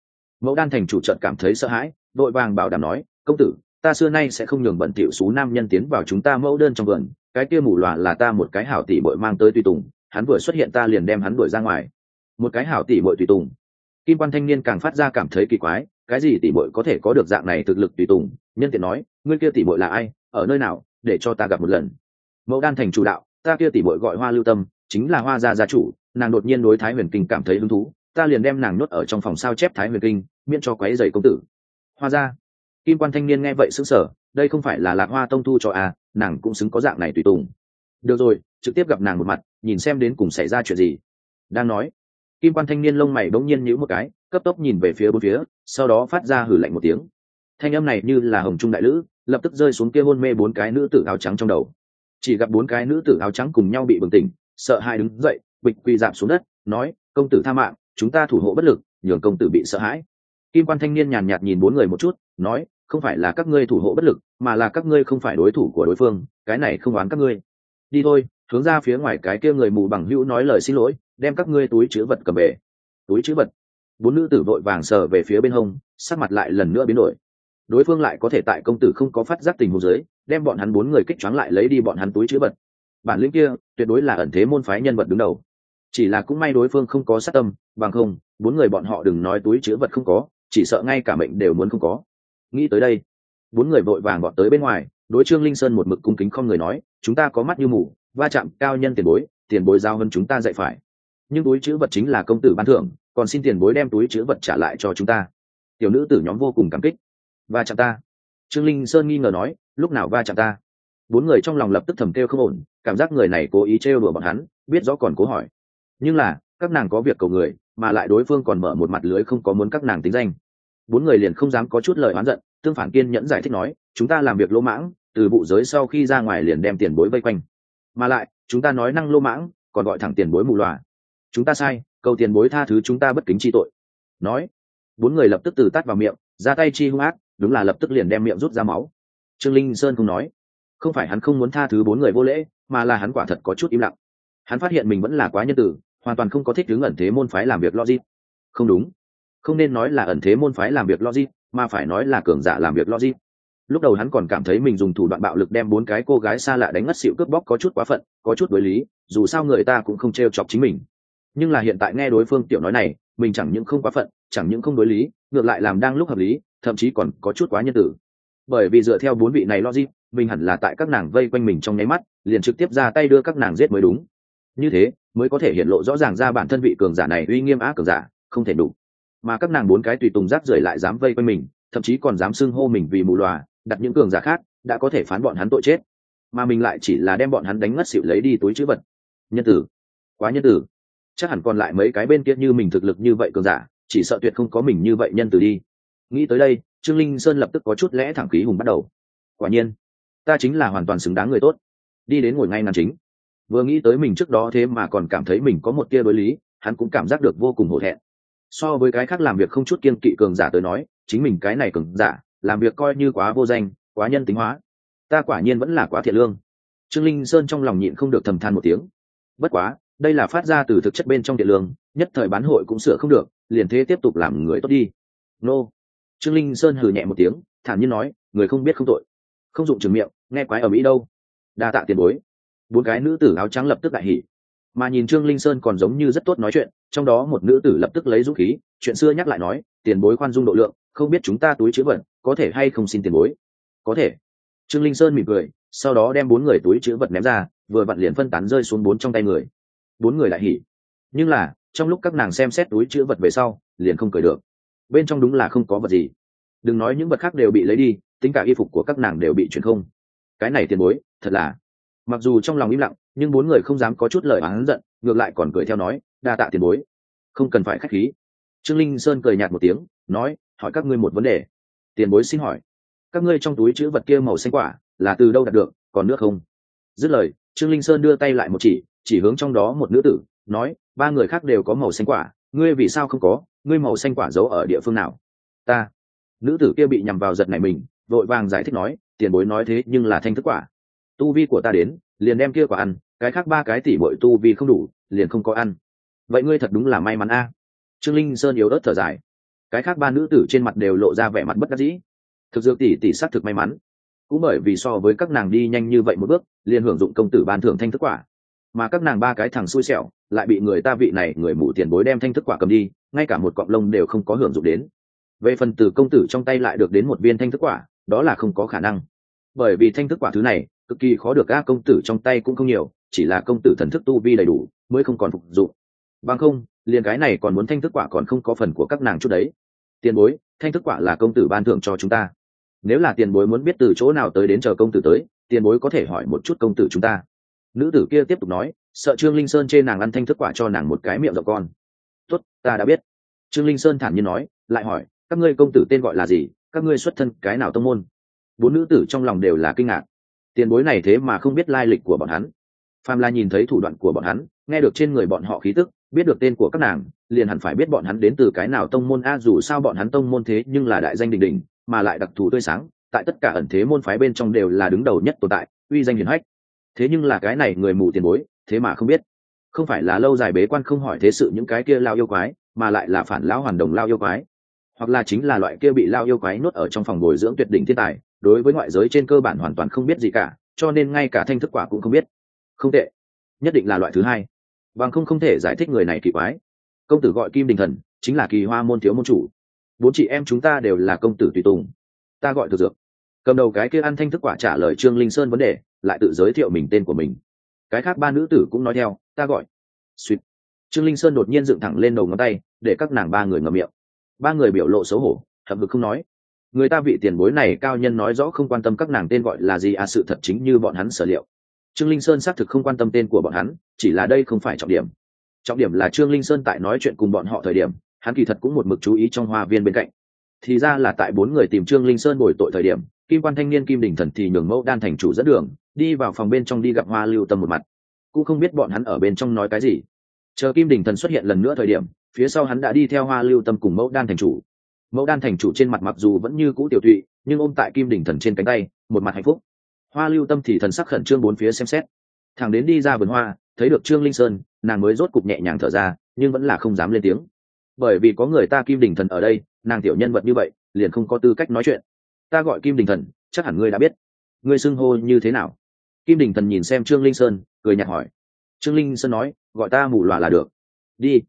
Mẫu đan thành chủ trận cảm thấy sợ hãi vội vàng bảo đảm nói, công tử, ta xưa nay sẽ không nhường bận tiểu xú nam nhân tiến vào chúng ta mẫu đơn trong vườn, cái kia mù loà là ta một cái hảo tỷ bội mang tới tùy tùng, hắn vừa xuất hiện ta liền đem hắn đuổi ra ngoài. Một cái hảo tỷ bội tùy tùng. Kim quan thanh niên càng phát ra cảm thấy kỳ quái, cái gì tỷ bội có thể có được dạng này thực lực tùy tùng? Nhân tiện nói, ngươi kia tỷ bội là ai? Ở nơi nào? Để cho ta gặp một lần. Mẫu đan thành chủ đạo, ta kia tỷ bội gọi hoa lưu tâm, chính là hoa gia gia chủ. Nàng đột nhiên đối thái huyền kinh cảm thấy hứng thú ta liền đem nàng nhốt ở trong phòng sao chép thái huyền kinh, miễn cho quấy dày công tử. Hoa ra kim quan thanh niên nghe vậy xứng sở đây không phải là lạc hoa tông thu cho à nàng cũng xứng có dạng này tùy tùng. Được rồi, trực tiếp gặp nàng một mặt, nhìn xem đến cùng xảy ra chuyện gì. Đang nói, kim quan thanh niên lông mày bỗng nhiên nhíu một cái, cấp tốc nhìn về phía bốn phía, sau đó phát ra hử lạnh một tiếng. Thanh âm này như là hồng trung đại lữ, lập tức rơi xuống kia hôn mê bốn cái nữ tử áo trắng trong đầu. Chỉ gặp bốn cái nữ tử áo trắng cùng nhau bị bừng tỉnh, sợ hai đứng dậy, bịch quỳ giảm xuống đất, nói, công tử tha mạng chúng ta thủ hộ bất lực, nhường công tử bị sợ hãi. Kim quan thanh niên nhàn nhạt nhìn bốn người một chút, nói, không phải là các ngươi thủ hộ bất lực, mà là các ngươi không phải đối thủ của đối phương, cái này không oán các ngươi. Đi thôi, hướng ra phía ngoài cái kia người mù bằng hữu nói lời xin lỗi, đem các ngươi túi chứa vật cầm về. Túi chứa vật. Bốn nữ tử vội vàng sờ về phía bên hông, sắc mặt lại lần nữa biến đổi. Đối phương lại có thể tại công tử không có phát giác tình hồ dưới, đem bọn hắn bốn người kích choáng lại lấy đi bọn hắn túi chứa vật. Bản lĩnh kia, tuyệt đối là ẩn thế môn phái nhân vật đứng đầu chỉ là cũng may đối phương không có sát tâm, bằng không, bốn người bọn họ đừng nói túi chứa vật không có, chỉ sợ ngay cả mệnh đều muốn không có. Nghĩ tới đây, bốn người vội vàng bọn tới bên ngoài, đối trương linh sơn một mực cung kính không người nói, chúng ta có mắt như mù, va chạm cao nhân tiền bối tiền bối giao hơn chúng ta dạy phải. Nhưng túi chữ vật chính là công tử ban thưởng, còn xin tiền bối đem túi chữ vật trả lại cho chúng ta. Tiểu nữ tử nhóm vô cùng cảm kích. Va chạm ta. Trương linh sơn nghi ngờ nói, lúc nào va chạm ta? Bốn người trong lòng lập tức thầm kêu không ổn, cảm giác người này cố ý trêu đùa bọn hắn, biết rõ còn cố hỏi nhưng là, các nàng có việc cầu người, mà lại đối phương còn mở một mặt lưới không có muốn các nàng tính danh. Bốn người liền không dám có chút lời oán giận, tương phản kiên nhẫn giải thích nói, chúng ta làm việc lỗ mãng, từ vụ giới sau khi ra ngoài liền đem tiền bối vây quanh. Mà lại, chúng ta nói năng lô mãng, còn gọi thẳng tiền bối mù loà. Chúng ta sai, cầu tiền bối tha thứ chúng ta bất kính chi tội. Nói, bốn người lập tức từ tắt vào miệng, ra tay chi hung ác, đúng là lập tức liền đem miệng rút ra máu. Trương linh sơn không nói, không phải hắn không muốn tha thứ bốn người vô lễ, mà là hắn quả thật có chút im lặng. Hắn phát hiện mình vẫn là quá nhân tử hoàn toàn không có thích đứng ẩn thế môn phái làm việc logic. Không đúng. Không nên nói là ẩn thế môn phái làm việc logic, mà phải nói là cường giả làm việc logic. Lúc đầu hắn còn cảm thấy mình dùng thủ đoạn bạo lực đem bốn cái cô gái xa lạ đánh ngất xịu cướp bóc có chút quá phận, có chút đối lý, dù sao người ta cũng không t r e o chọc chính mình. Nhưng là hiện tại nghe đối phương tiểu nói này, mình chẳng những không quá phận, chẳng những không đối lý, ngược lại làm đang lúc hợp lý, thậm chí còn có chút quá nhân tử. Bởi vì dựa theo bốn vị này logic, mình hẳn là tại các nàng vây quanh mình trong nháy mắt, liền trực tiếp ra tay đưa các nàng giết mới đúng như thế, mới có thể hiện lộ rõ ràng ra bản thân vị cường giả này uy nghiêm á cường giả, không thể đủ. Mà các nàng bốn cái tùy tùng rác rưởi lại dám vây quanh mình, thậm chí còn dám xưng hô mình vì mù loà, đặt những cường giả khác, đã có thể phán bọn hắn tội chết. Mà mình lại chỉ là đem bọn hắn đánh ngất xỉu lấy đi túi chữ vật. Nhân tử. Quá nhân tử. Chắc hẳn còn lại mấy cái bên kia như mình thực lực như vậy cường giả, chỉ sợ tuyệt không có mình như vậy nhân tử đi. Nghĩ tới đây, trương linh sơn lập tức có chút lẽ thẳng khí hùng bắt đầu. Quả nhiên, ta chính là hoàn toàn xứng đáng người tốt. Đi đến ngồi ngay ngàn chính vừa nghĩ tới mình trước đó thế mà còn cảm thấy mình có một tia đối lý, hắn cũng cảm giác được vô cùng hổ thẹn. So với cái khác làm việc không chút kiên kỵ cường giả tới nói, chính mình cái này cường giả, làm việc coi như quá vô danh, quá nhân tính hóa. Ta quả nhiên vẫn là quá thiện lương. Trương linh sơn trong lòng nhịn không được thầm than một tiếng. Bất quá, đây là phát ra từ thực chất bên trong thiện lương, nhất thời bán hội cũng sửa không được, liền thế tiếp tục làm người tốt đi. Nô. Trương linh sơn hừ nhẹ một tiếng, thản nhiên nói, người không biết không tội. Không dụng trường miệng, nghe quái ở mỹ đâu. Đa tạ tiền bối bốn cái nữ tử áo trắng lập tức đại hỉ. Mà nhìn trương linh sơn còn giống như rất tốt nói chuyện, trong đó một nữ tử lập tức lấy dũng khí, chuyện xưa nhắc lại nói, tiền bối khoan dung độ lượng, không biết chúng ta túi chữ vật có thể hay không xin tiền bối? Có thể. Trương linh sơn mỉm cười, sau đó đem bốn người túi chữ vật ném ra, vừa vặn liền phân tán rơi xuống bốn trong tay người. Bốn người lại hỉ. Nhưng là, trong lúc các nàng xem xét túi chữ vật về sau, liền không cười được. Bên trong đúng là không có vật gì. Đừng nói những vật khác đều bị lấy đi, tính cả y phục của các nàng đều bị chuyển không. Cái này tiền bối, thật là mặc dù trong lòng im lặng, nhưng bốn người không dám có chút lời oán giận, ngược lại còn cười theo nói, đa tạ tiền bối. Không cần phải k h á c h khí. Trương linh sơn cười nhạt một tiếng, nói, hỏi các ngươi một vấn đề. Tiền bối xin hỏi, các ngươi trong túi chữ vật kia màu xanh quả là từ đâu đạt được, còn nước không? Dứt lời, trương linh sơn đưa tay lại một chỉ chỉ hướng trong đó một nữ tử, nói, ba người khác đều có màu xanh quả, ngươi vì sao không có? Ngươi màu xanh quả giấu ở địa phương nào? Ta. Nữ tử kia bị nhằm vào giật này mình, vội vàng giải thích nói, tiền bối nói thế nhưng là thanh thức quả tu vi của ta đến, liền đem kia quả ăn, cái khác ba cái tỷ bội tu vi không đủ, liền không có ăn. Vậy ngươi thật đúng là may mắn a. Trương linh sơn yếu ớt thở dài. Cái khác ba nữ tử trên mặt đều lộ ra vẻ mặt bất đắc dĩ. Thực dược tỷ tỷ xác thực may mắn. Cũng bởi vì so với các nàng đi nhanh như vậy một bước, liền hưởng dụng công tử ban thưởng thanh thức quả. Mà các nàng ba cái thằng xui xẻo, lại bị người ta vị này người mù tiền bối đem thanh thức quả cầm đi, ngay cả một cọng lông đều không có hưởng dụng đến. Về phần từ công tử trong tay lại được đến một viên thanh thức quả, đó là không có khả năng. Bởi vì thanh thức quả thứ này cực kỳ khó được các công tử trong tay cũng không nhiều chỉ là công tử thần thức tu vi đầy đủ mới không còn phục dụng. Bằng không liền cái này còn muốn thanh thức quả còn không có phần của các nàng chút đấy. Tiền bối thanh thức quả là công tử ban thưởng cho chúng ta. Nếu là tiền bối muốn biết từ chỗ nào tới đến chờ công tử tới tiền bối có thể hỏi một chút công tử chúng ta. Nữ tử kia tiếp tục nói sợ trương linh sơn chê nàng ăn thanh thức quả cho nàng một cái miệng dọc con. Tuất, ta đã biết. Trương linh sơn thản nhiên nói lại hỏi các ngươi công tử tên gọi là gì? Các ngươi xuất thân cái nào tông môn? Bốn nữ tử trong lòng đều là kinh ngạc tiền bối này thế mà không biết lai lịch của bọn hắn. Phàm la nhìn thấy thủ đoạn của bọn hắn, nghe được trên người bọn họ khí tức, biết được tên của các nàng, liền hẳn phải biết bọn hắn đến từ cái nào tông môn. A, dù sao bọn hắn tông môn thế nhưng là đại danh đình đình mà lại đặc thù tươi sáng, tại tất cả ẩn thế môn phái bên trong đều là đứng đầu nhất tồn tại, uy danh hiển hách. Thế nhưng là cái này người mù tiền bối, thế mà không biết. Không phải là lâu dài bế quan không hỏi thế sự những cái kia lao yêu quái, mà lại là phản lão hoàn đồng lao yêu quái. Hoặc là chính là loại kia bị lao yêu quái nuốt ở trong phòng bồi dưỡng tuyệt đỉnh thiên tài đối với ngoại giới trên cơ bản hoàn toàn không biết gì cả, cho nên ngay cả thanh thức quả cũng không biết. Không tệ. Nhất định là loại thứ hai. Bằng không không thể giải thích người này kỳ quái. Công tử gọi kim đình thần, chính là kỳ hoa môn thiếu môn chủ. Bốn chị em chúng ta đều là công tử tùy tùng. Ta gọi thực dược. Cầm đầu cái kia ăn thanh thức quả trả lời trương linh sơn vấn đề, lại tự giới thiệu mình tên của mình. Cái khác ba nữ tử cũng nói theo, ta gọi. Suýt trương linh sơn đột nhiên dựng thẳng lên đầu ngón tay, để các nàng ba người ngậm miệng. Ba người biểu lộ xấu hổ hậm hực không nói người ta vị tiền bối này cao nhân nói rõ không quan tâm các nàng tên gọi là gì à sự thật chính như bọn hắn sở liệu. Trương linh sơn xác thực không quan tâm tên của bọn hắn, chỉ là đây không phải trọng điểm. Trọng điểm là trương linh sơn tại nói chuyện cùng bọn họ thời điểm, hắn kỳ thật cũng một mực chú ý trong hoa viên bên cạnh. Thì ra là tại bốn người tìm trương linh sơn bồi tội thời điểm, kim quan thanh niên, kim đình thần thì nhường mẫu đan thành chủ dẫn đường, đi vào phòng bên trong đi gặp hoa lưu tâm một mặt. Cũng không biết bọn hắn ở bên trong nói cái gì. Chờ kim đình thần xuất hiện lần nữa thời điểm, phía sau hắn đã đi theo hoa lưu tâm cùng mẫu đan thành chủ mẫu đan thành chủ trên mặt mặc dù vẫn như cũ tiểu thụy nhưng ôm tại kim đình thần trên cánh tay, một mặt hạnh phúc. Hoa lưu tâm thì thần sắc khẩn trương bốn phía xem xét. Thằng đến đi ra vườn hoa, thấy được trương linh sơn, nàng mới rốt cục nhẹ nhàng thở ra, nhưng vẫn là không dám lên tiếng. Bởi vì có người ta kim đình thần ở đây, nàng tiểu nhân vật như vậy, liền không có tư cách nói chuyện. Ta gọi kim đình thần, chắc hẳn ngươi đã biết. Ngươi xưng hô như thế nào? Kim đình thần nhìn xem trương linh sơn, cười nhạt hỏi. Trương linh sơn nói, gọi ta mù loà là được. Đi.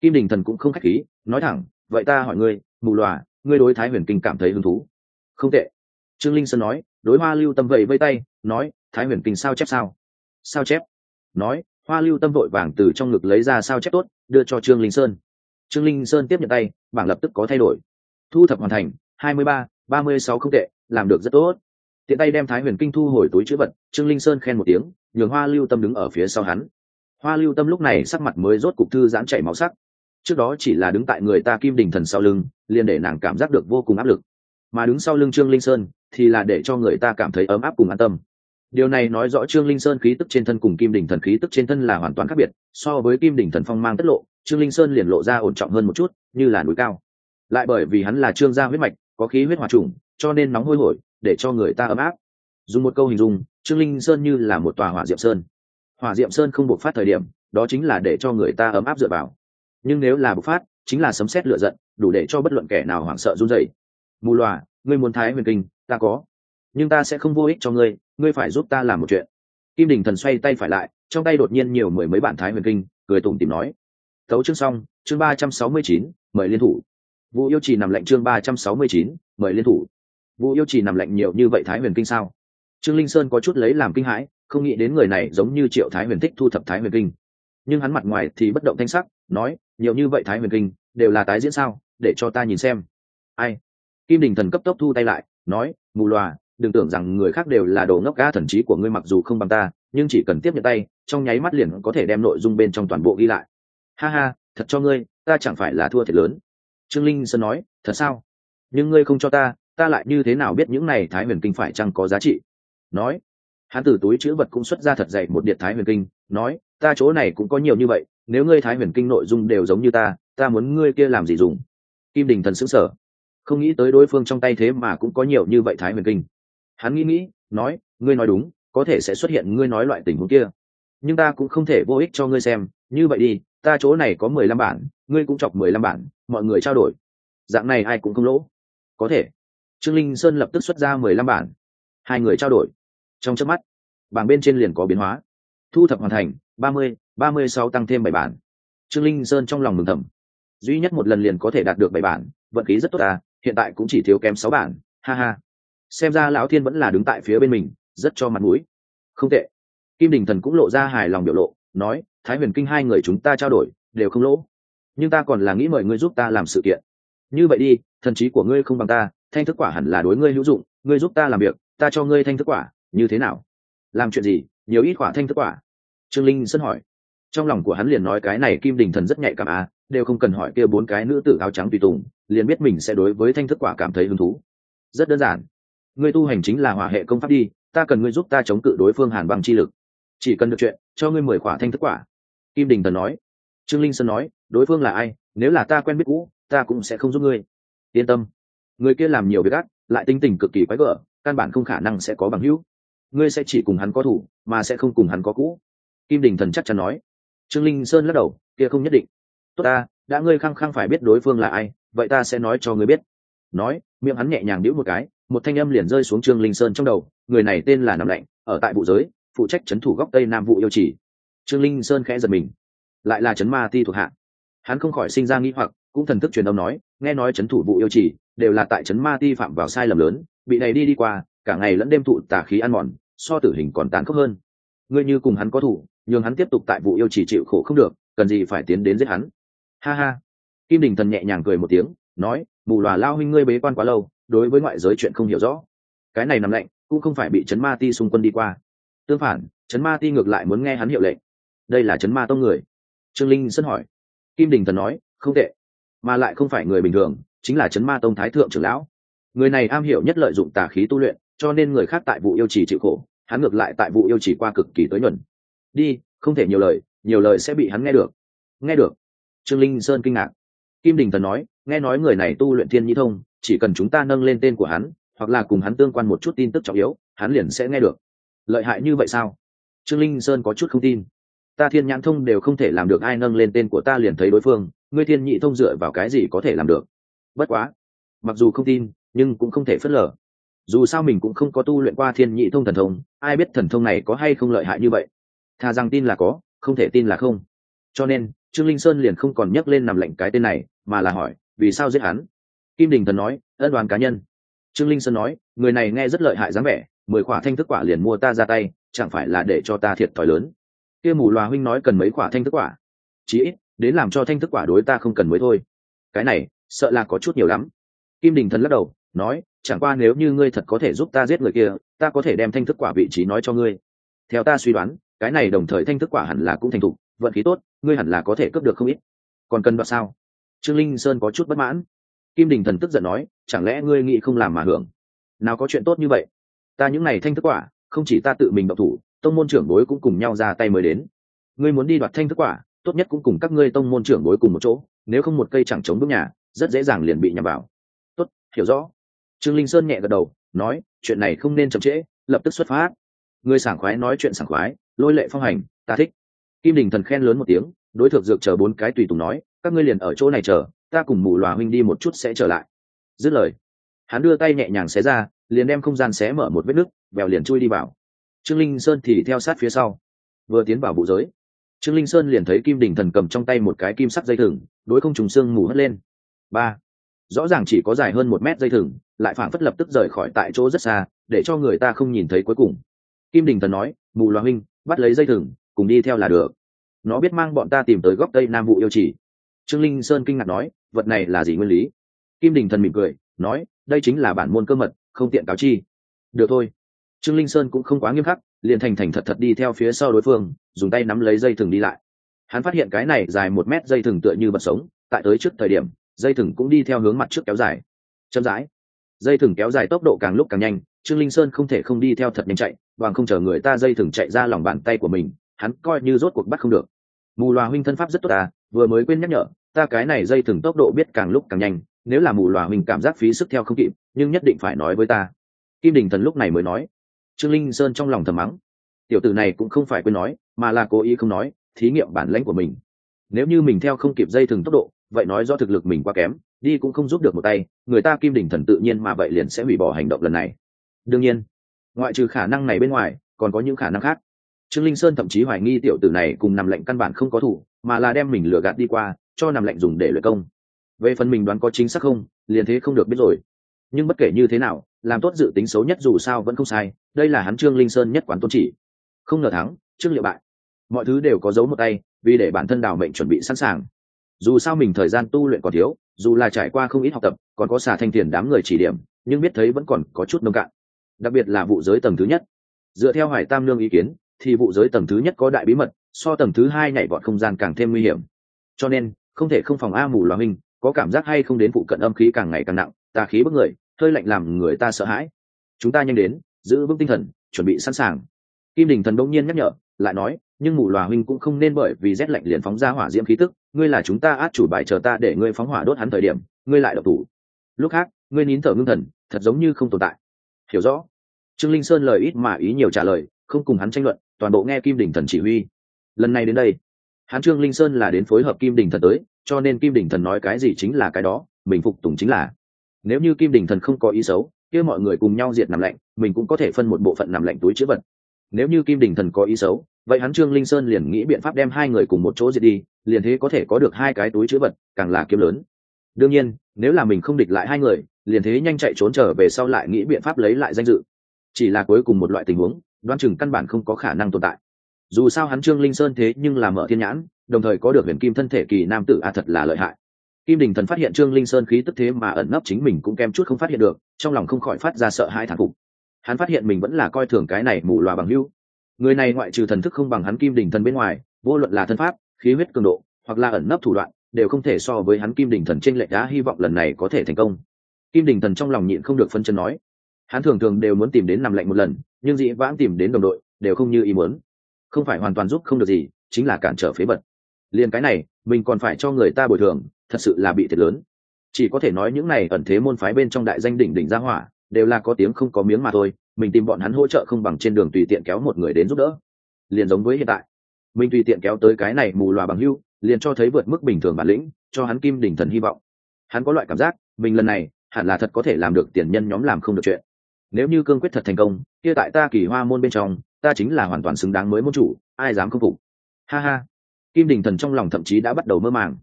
Kim đình thần cũng không k h á c h khí, nói thẳng, vậy ta hỏi ngươi mù lòa ngươi đối thái huyền kinh cảm thấy hứng thú. Không tệ. Trương linh sơn nói, đối hoa lưu tâm vẫy vây tay, nói, thái huyền kinh sao chép sao? Sao chép? Nói, hoa lưu tâm vội vàng từ trong ngực lấy ra sao chép tốt, đưa cho trương linh sơn. Trương linh sơn tiếp nhận tay, bảng lập tức có thay đổi. Thu thập hoàn thành, hai mươi ba ba mươi sáu không tệ, làm được rất tốt. Tiện tay đem thái huyền kinh thu hồi túi chữ vật, trương linh sơn khen một tiếng, nhường hoa lưu tâm đứng ở phía sau hắn. Hoa lưu tâm lúc này sắc mặt mới rốt cục thư giãn chảy máu sắc trước đó chỉ là đứng tại người ta kim đình thần sau lưng, liền để nàng cảm giác được vô cùng áp lực. Mà đứng sau lưng trương linh sơn thì là để cho người ta cảm thấy ấm áp cùng an tâm. Điều này nói rõ trương linh sơn khí tức trên thân cùng kim đình thần khí tức trên thân là hoàn toàn khác biệt. So với kim đình thần phong mang tất lộ, trương linh sơn liền lộ ra ổn trọng hơn một chút, như là núi cao. Lại bởi vì hắn là trương gia huyết mạch, có khí huyết hòa trùng, cho nên nóng hôi hổi, để cho người ta ấm áp. Dùng một câu hình dung, trương linh sơn như là một tòa hỏa diệm sơn. Hỏa diệm sơn không bộc phát thời điểm, đó chính là để cho người ta ấm áp dựa vào nhưng nếu là bộc phát, chính là sấm xét lựa giận, đủ để cho bất luận kẻ nào hoảng sợ run rẩy. Mù loà, ngươi muốn thái huyền kinh, ta có. Nhưng ta sẽ không vô ích cho ngươi ngươi phải giúp ta làm một chuyện. Kim đình thần xoay tay phải lại, trong tay đột nhiên nhiều mười mấy bản thái huyền kinh, cười tủm tìm nói. Thấu chương xong, chương ba trăm sáu mươi chín, mời liên thủ. Vụ yêu trì nằm lệnh chương ba trăm sáu mươi chín, mời liên thủ. Vụ yêu trì nằm lệnh nhiều như vậy thái huyền kinh sao? Trương linh sơn có chút lấy làm kinh hãi, không nghĩ đến người này giống như triệu thái huyền thích thu thập thái huyền kinh. Nhưng hắn mặt ngoài thì bất động thanh sắc, nói nhiều như vậy thái huyền kinh, đều là tái diễn sao? Để cho ta nhìn xem. Ai? Kim đình thần cấp tốc thu tay lại, nói, mù loà, đừng tưởng rằng người khác đều là đồ ngốc ca thần trí của ngươi mặc dù không bằng ta, nhưng chỉ cần tiếp nhận tay, trong nháy mắt liền có thể đem nội dung bên trong toàn bộ ghi lại. Ha ha, thật cho ngươi, ta chẳng phải là thua thiệt lớn. Trương linh sơn nói, thật sao? Nhưng ngươi không cho ta ta lại như thế nào biết những này thái huyền kinh phải chăng có giá trị? Nói, hắn từ túi chữ vật cũng xuất ra thật dày một điện thái huyền kinh, nói, ta chỗ này cũng có nhiều như vậy nếu ngươi thái huyền kinh nội dung đều giống như ta ta muốn ngươi kia làm gì dùng? Kim đình thần sững sở không nghĩ tới đối phương trong tay thế mà cũng có nhiều như vậy thái huyền kinh. Hắn nghĩ nghĩ, nói, ngươi nói đúng, có thể sẽ xuất hiện ngươi nói loại tình huống kia. Nhưng ta cũng không thể vô ích cho ngươi xem, như vậy đi, ta chỗ này có mười lăm bản, ngươi cũng chọc mười lăm bản, mọi người trao đổi. Dạng này ai cũng không lỗ. Có thể. Trương linh sơn lập tức xuất ra mười lăm bản. Hai người trao đổi. Trong chớp mắt, bảng bên trên liền có biến hóa. Thu thập hoàn thành ba mươi ba mươi sáu tăng thêm bảy bản. Trương linh sơn trong lòng mừng thầm. Duy nhất một lần liền có thể đạt được bảy bản, vận khí rất tốt à hiện tại cũng chỉ thiếu kém sáu bản, ha ha. Xem ra lão thiên vẫn là đứng tại phía bên mình, rất cho mặt mũi. Không tệ. Kim đình thần cũng lộ ra hài lòng biểu lộ, nói, thái huyền kinh hai người chúng ta trao đổi, đều không lỗ. Nhưng ta còn là nghĩ mời ngươi giúp ta làm sự kiện. Như vậy đi, thần trí của ngươi không bằng ta, thanh thức quả hẳn là đối ngươi hữu dụng, ngươi giúp ta làm việc, ta cho ngươi thanh thức quả, như thế nào? Làm chuyện gì, nhiều ít quả thanh thức quả trương linh sân hỏi. Trong lòng của hắn liền nói cái này kim đình thần rất nhạy cảm à đều không cần hỏi kia bốn cái nữ tử áo trắng tùy tùng, liền biết mình sẽ đối với thanh thức quả cảm thấy hứng thú. Rất đơn giản. Ngươi tu hành chính là hỏa hệ công pháp đi, ta cần ngươi giúp ta chống cự đối phương hàn bằng chi lực. Chỉ cần được chuyện, cho ngươi mười quả thanh thức quả. Kim đình thần nói. Trương linh sơn nói, đối phương là ai, nếu là ta quen biết cũ, ta cũng sẽ không giúp ngươi. Yên tâm. Người kia làm nhiều việc ác, lại tinh tình cực kỳ quái gở, căn bản không khả năng sẽ có bằng hữu. Ngươi sẽ chỉ cùng hắn có thủ, mà sẽ không cùng hắn có cũ kim đình thần chắc chắn nói. Trương linh sơn lắc đầu, kia không nhất định. Tốt ta, đã ngươi khăng khăng phải biết đối phương là ai, vậy ta sẽ nói cho ngươi biết. Nói, miệng hắn nhẹ nhàng đĩu một cái, một thanh âm liền rơi xuống trương linh sơn trong đầu, người này tên là nằm lạnh, ở tại vụ giới, phụ trách c thủ góc tây nam vụ yêu chỉ trương linh sơn khẽ giật mình. Lại là c ma ti thuộc hạ. Hắn không khỏi sinh ra nghĩ hoặc, cũng thần thức truyền âm nói, nghe nói c thủ vụ yêu chỉ đều là tại c ma ti phạm vào sai lầm lớn, bị này đi đi qua, cả ngày lẫn đêm thụ tà khí ăn mòn, so tử hình còn tàn khốc hơn ngươi như cùng hắn có thủ, nhường hắn tiếp tục tại vụ yêu chỉ chịu khổ không được, cần gì phải tiến đến giết hắn? Ha ha. Kim đình thần nhẹ nhàng cười một tiếng, nói, mù lòa lao huynh ngươi bế quan quá lâu, đối với ngoại giới chuyện không hiểu rõ. Cái này nằm lạnh, cũng không phải bị chấn ma ti xung quân đi qua. Tương phản, chấn ma ti ngược lại muốn nghe hắn hiệu lệnh. Đây là chấn ma tông người. Trương linh sân hỏi. Kim đình thần nói, không tệ, mà lại không phải người bình thường, chính là chấn ma tông thái thượng trưởng lão. Người này am hiểu nhất lợi dụng tà khí tu luyện, cho nên người khác tại vụ yêu trì chịu khổ hắn ngược lại tại vụ yêu chỉ qua cực kỳ tới nhuần. Đi, không thể nhiều lời nhiều lời sẽ bị hắn nghe được. Nghe được. Trương linh sơn kinh ngạc. Kim đình thần nói, nghe nói người này tu luyện thiên nhĩ thông, chỉ cần chúng ta nâng lên tên của hắn, hoặc là cùng hắn tương quan một chút tin tức trọng yếu, hắn liền sẽ nghe được. Lợi hại như vậy sao? Trương linh sơn có chút không tin. Ta thiên nhãn thông đều không thể làm được ai nâng lên tên của ta liền thấy đối phương, ngươi thiên nhị thông dựa vào cái gì có thể làm được? Bất quá, mặc dù không tin, nhưng cũng không thể phớt lờ dù sao mình cũng không có tu luyện qua thiên nhị thông thần thông, ai biết thần thông này có hay không lợi hại như vậy? Thà rằng tin là có, không thể tin là không. Cho nên, trương linh sơn liền không còn nhắc lên nằm lệnh cái tên này, mà là hỏi, vì sao giết hắn? Kim đình thần nói, ân đoàn cá nhân. Trương linh sơn nói, người này nghe rất lợi hại dáng vẻ, mười khỏa thanh thức quả liền mua ta ra tay, chẳng phải là để cho ta thiệt thòi lớn? Kia mù loà huynh nói cần mấy quả thanh thức quả? Chí ít, đến làm cho thanh thức quả đối ta không cần mới thôi. Cái này, sợ là có chút nhiều lắm. Kim đình thần lắc đầu, nói chẳng qua nếu như ngươi thật có thể giúp ta giết người kia, ta có thể đem thanh thức quả vị trí nói cho ngươi. Theo ta suy đoán, cái này đồng thời thanh thức quả hẳn là cũng thành thục, vận khí tốt, ngươi hẳn là có thể cướp được không ít. Còn cần đoạt sao? Trương linh sơn có chút bất mãn. Kim đình thần tức giận nói, chẳng lẽ ngươi nghĩ không làm mà hưởng? Nào có chuyện tốt như vậy? Ta những ngày thanh thức quả, không chỉ ta tự mình độc thủ, tông môn trưởng bối cũng cùng nhau ra tay mới đến. Ngươi muốn đi đoạt thanh thức quả, tốt nhất cũng cùng các ngươi tông môn trưởng bối cùng một chỗ, nếu không một cây chẳng chống bước nhà, rất dễ dàng liền bị nhằm vào. Tốt, hiểu rõ trương linh sơn nhẹ gật đầu, nói, chuyện này không nên chậm trễ, lập tức xuất phát. Người sảng khoái nói chuyện sảng khoái, lôi lệ phong hành, ta thích. Kim đình thần khen lớn một tiếng, đối thực dược chờ bốn cái tùy tùng nói, các ngươi liền ở chỗ này chờ, ta cùng mù lòa huynh đi một chút sẽ trở lại. Dứt lời, hắn đưa tay nhẹ nhàng xé ra, liền đem không gian xé mở một vết nứt, bèo liền chui đi vào. Trương linh sơn thì theo sát phía sau, vừa tiến vào vụ giới. Trương linh sơn liền thấy kim đình thần cầm trong tay một cái kim sắc dây thừng, đối không trùng xương mù hất lên. Ba rõ ràng chỉ có dài hơn một mét dây thừng, lại phảng phất lập tức rời khỏi tại chỗ rất xa, để cho người ta không nhìn thấy cuối cùng. Kim đình thần nói, mù loà huynh, bắt lấy dây thừng, cùng đi theo là được. Nó biết mang bọn ta tìm tới góc tây nam vụ yêu chỉ trương linh sơn kinh ngạc nói, vật này là gì nguyên lý? Kim đình thần mỉm cười, nói, đây chính là bản môn cơ mật, không tiện cáo chi. Được thôi. Trương linh sơn cũng không quá nghiêm khắc, liền thành thành thật thật đi theo phía sau đối phương, dùng tay nắm lấy dây thừng đi lại. Hắn phát hiện cái này dài một mét dây thừng tựa như bật sống, tại tới trước thời điểm dây thừng cũng đi theo hướng mặt trước kéo dài. Chậm rãi. Dây thừng kéo dài tốc độ càng lúc càng nhanh, trương linh sơn không thể không đi theo thật nhanh chạy, bằng không chờ người ta dây thừng chạy ra lòng bàn tay của mình, hắn coi như rốt cuộc bắt không được. Mù loà huynh thân pháp rất tốt à vừa mới quên nhắc nhở, ta cái này dây thừng tốc độ biết càng lúc càng nhanh, nếu là mù loà huynh cảm giác phí sức theo không kịp, nhưng nhất định phải nói với ta. Kim đình thần lúc này mới nói. Trương linh sơn trong lòng thầm mắng. Tiểu tử này cũng không phải quên nói, mà là cố ý không nói, thí nghiệm bản lãnh của mình nếu như mình theo không kịp dây thừng tốc độ, vậy nói do thực lực mình quá kém, đi cũng không giúp được một tay, người ta kim đình thần tự nhiên mà vậy liền sẽ hủy bỏ hành động lần này. Đương nhiên, ngoại trừ khả năng này bên ngoài, còn có những khả năng khác. Trương linh sơn thậm chí hoài nghi tiểu tử này cùng nằm lệnh căn bản không có thủ, mà là đem mình lừa gạt đi qua, cho nằm lệnh dùng để luyện công. Về phần mình đoán có chính xác không, liền thế không được biết rồi. Nhưng bất kể như thế nào, làm tốt dự tính xấu nhất dù sao vẫn không sai, đây là hắn trương linh sơn nhất quán tôn chỉ. Không ngờ thắng trước liệu bại mọi thứ đều có dấu một tay, vì để bản thân đào mệnh chuẩn bị sẵn sàng. Dù sao mình thời gian tu luyện còn thiếu, dù là trải qua không ít học tập, còn có xà thanh tiền đám người chỉ điểm, nhưng biết thấy vẫn còn có chút nông cạn. Đặc biệt là vụ giới tầng thứ nhất. Dựa theo hải tam lương ý kiến, thì vụ giới tầng thứ nhất có đại bí mật, so tầng thứ hai nhảy vọt không gian càng thêm nguy hiểm. Cho nên, không thể không phòng a mù loà minh, có cảm giác hay không đến phụ cận âm khí càng ngày càng nặng, tà khí bức người, hơi lạnh làm người ta sợ hãi. Chúng ta nhanh đến, giữ vững tinh thần, chuẩn bị sẵn sàng. Kim đình thần đông nhiên nhắc nhở, lại nói nhưng mù loà huynh cũng không nên bởi vì rét lạnh liền phóng ra hỏa diễm khí tức. Ngươi là chúng ta át chủ bài chờ ta để ngươi phóng hỏa đốt hắn thời điểm, ngươi lại độc thủ. Lúc khác, ngươi nín thở ngưng thần, thật giống như không tồn tại. Hiểu rõ? Trương linh sơn lời ít mà ý nhiều trả lời, không cùng hắn tranh luận, toàn bộ nghe kim đình thần chỉ huy. Lần này đến đây, hắn trương linh sơn là đến phối hợp kim đình thần tới, cho nên kim đình thần nói cái gì chính là cái đó, mình phục tùng chính là. Nếu như kim đình thần không có ý xấu, kia mọi người cùng nhau diệt nằm lạnh, mình cũng có thể phân một bộ phận nằm lạnh túi chữ vật. Nếu như kim đình thần có ý xấu vậy hắn trương linh sơn liền nghĩ biện pháp đem hai người cùng một chỗ diệt đi, liền thế có thể có được hai cái túi chữ vật, càng là kiếm lớn. Đương nhiên, nếu là mình không địch lại hai người, liền thế nhanh chạy trốn trở về sau lại nghĩ biện pháp lấy lại danh dự. Chỉ là cuối cùng một loại tình huống đoan chừng căn bản không có khả năng tồn tại. Dù sao hắn trương linh sơn thế nhưng là mở thiên nhãn, đồng thời có được huyền kim thân thể kỳ nam tử a thật là lợi hại. Kim đình thần phát hiện trương linh sơn khí tức thế mà ẩn nấp chính mình cũng kem chút không phát hiện được, trong lòng không khỏi phát ra sợ hai thản phục. Hắn phát hiện mình vẫn là coi thường cái này mù loà bằng hưu người này ngoại trừ thần thức không bằng hắn kim đình thần bên ngoài, vô luận là thân pháp, khí huyết cường độ, hoặc là ẩn nấp thủ đoạn, đều không thể so với hắn kim đình thần trên lệch đá hy vọng lần này có thể thành công. Kim đình thần trong lòng nhịn không được phân chân nói. Hắn thường thường đều muốn tìm đến nằm lạnh một lần, nhưng dĩ vãng tìm đến đồng đội, đều không như ý muốn. Không phải hoàn toàn giúp không được gì, chính là cản trở phế bật liền cái này, mình còn phải cho người ta bồi thường, thật sự là bị thiệt lớn. Chỉ có thể nói những này ẩn thế môn phái bên trong đại danh đỉnh đỉnh gia hỏa, đều là có tiếng không có miếng mà thôi mình tìm bọn hắn hỗ trợ không bằng trên đường tùy tiện kéo một người đến giúp đỡ. Liền giống với hiện tại, mình tùy tiện kéo tới cái này mù loà bằng hưu, liền cho thấy vượt mức bình thường bản lĩnh, cho hắn kim đỉnh thần hy vọng. Hắn có loại cảm giác, mình lần này, hẳn là thật có thể làm được tiền nhân nhóm làm không được chuyện. Nếu như cương quyết thật thành công, kia tại ta kỳ hoa môn bên trong, ta chính là hoàn toàn xứng đáng mới môn chủ, ai dám không phục. Ha ha. Kim đình thần trong lòng thậm chí đã bắt đầu mơ màng,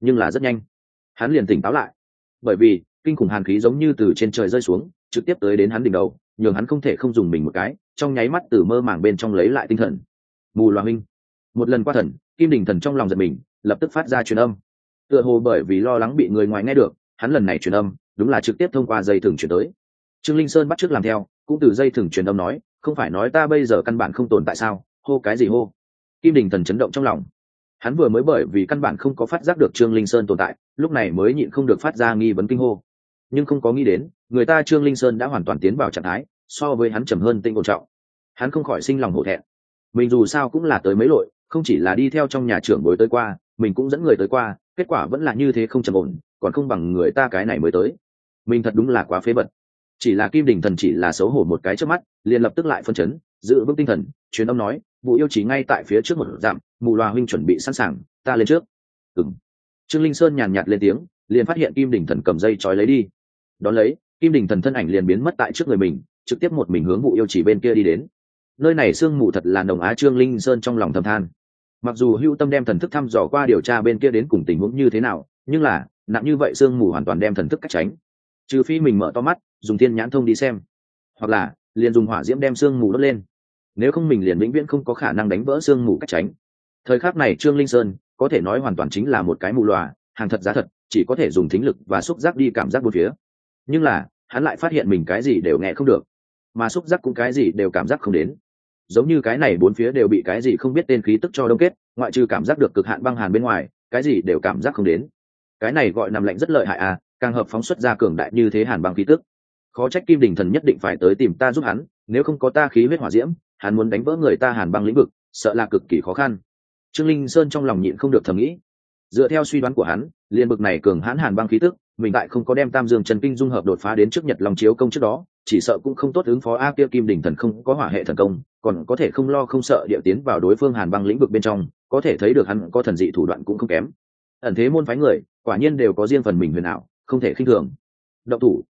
nhưng là rất nhanh, hắn liền tỉnh táo lại. Bởi vì, kinh khủng hàn khí giống như từ trên trời rơi xuống, trực tiếp tới đến hắn đỉnh đầu nhường hắn không thể không dùng mình một cái, trong nháy mắt từ mơ màng bên trong lấy lại tinh thần. Mù loà huynh một lần qua thần, kim đình thần trong lòng giật mình, lập tức phát ra truyền âm. Tựa hồ bởi vì lo lắng bị người ngoài nghe được, hắn lần này truyền âm, đúng là trực tiếp thông qua dây thừng chuyển tới. Trương linh sơn bắt t làm theo, cũng từ dây thừng truyền âm nói, không phải nói ta bây giờ căn bản không tồn tại sao? Hô cái gì hô? Kim đình thần chấn động trong lòng. Hắn vừa mới bởi vì căn bản không có phát giác được trương linh sơn tồn tại, lúc này mới nhịn không được phát ra nghi vấn kinh hô nhưng không có nghĩ đến, người ta trương linh sơn đã hoàn toàn tiến vào trạng thái so với hắn trầm hơn tinh ổn trọng. Hắn không khỏi sinh lòng hổ thẹn. Mình dù sao cũng là tới mấy lội, không chỉ là đi theo trong nhà trưởng bối tới qua, mình cũng dẫn người tới qua, kết quả vẫn là như thế không trầm ổn, còn không bằng người ta cái này mới tới. Mình thật đúng là quá phế vật. chỉ là kim đình thần chỉ là xấu hổ một cái trước mắt, liền lập tức lại phân chấn, giữ vững tinh thần, truyền âm nói, vụ yêu chỉ ngay tại phía trước một dặm, mù loà huynh chuẩn bị sẵn sàng, ta lên trước. Ừng trương linh sơn nhàn nhạt lên tiếng, liền phát hiện kim đình thần cầm dây trói lấy đi đón lấy, kim đình thần thân ảnh liền biến mất tại trước người mình, trực tiếp một mình hướng vụ yêu chỉ bên kia đi đến. Nơi này sương mù thật là nồng á trương linh sơn trong lòng thầm than. Mặc dù hưu tâm đem thần thức thăm dò qua điều tra bên kia đến cùng tình huống như thế nào, nhưng là, nặng như vậy sương mù hoàn toàn đem thần thức cách tránh. Trừ phi mình mở to mắt, dùng thiên nhãn thông đi xem. Hoặc là, liền dùng hỏa diễm đem sương mù đốt lên. Nếu không mình liền vĩnh viễn không có khả năng đánh vỡ sương mù cách tránh. Thời khắc này trương linh sơn, có thể nói hoàn toàn chính là một cái mù lòa, hàng thật giá thật, chỉ có thể dùng thính lực và xúc giác đi cảm giác bốn phía nhưng là, hắn lại phát hiện mình cái gì đều nghe không được. Mà xúc giác cũng cái gì đều cảm giác không đến. Giống như cái này bốn phía đều bị cái gì không biết tên khí tức cho đông kết, ngoại trừ cảm giác được cực hạn băng hàn bên ngoài, cái gì đều cảm giác không đến. Cái này gọi nằm lạnh rất lợi hại à càng hợp phóng xuất ra cường đại như thế hàn băng khí tức. Khó trách kim đình thần nhất định phải tới tìm ta giúp hắn, nếu không có ta khí huyết hỏa diễm, hắn muốn đánh vỡ người ta hàn băng lĩnh vực, sợ là cực kỳ khó khăn. Trương linh sơn trong lòng nhịn không được thầm nghĩ dựa theo suy đoán của hắn liên bực này cường hãn hàn băng khí tức, mình tại không có đem tam dương trần kinh dung hợp đột phá đến trước nhật lòng chiếu công trước đó, chỉ sợ cũng không tốt ứng phó a kia kim đình thần không có hỏa hệ thần công, còn có thể không lo không sợ địa tiến vào đối phương hàn băng lĩnh vực bên trong, có thể thấy được hắn có thần dị thủ đoạn cũng không kém. Ẩn thế môn phái người, quả nhiên đều có riêng phần mình huyền ảo, không thể khinh thường. Động thủ.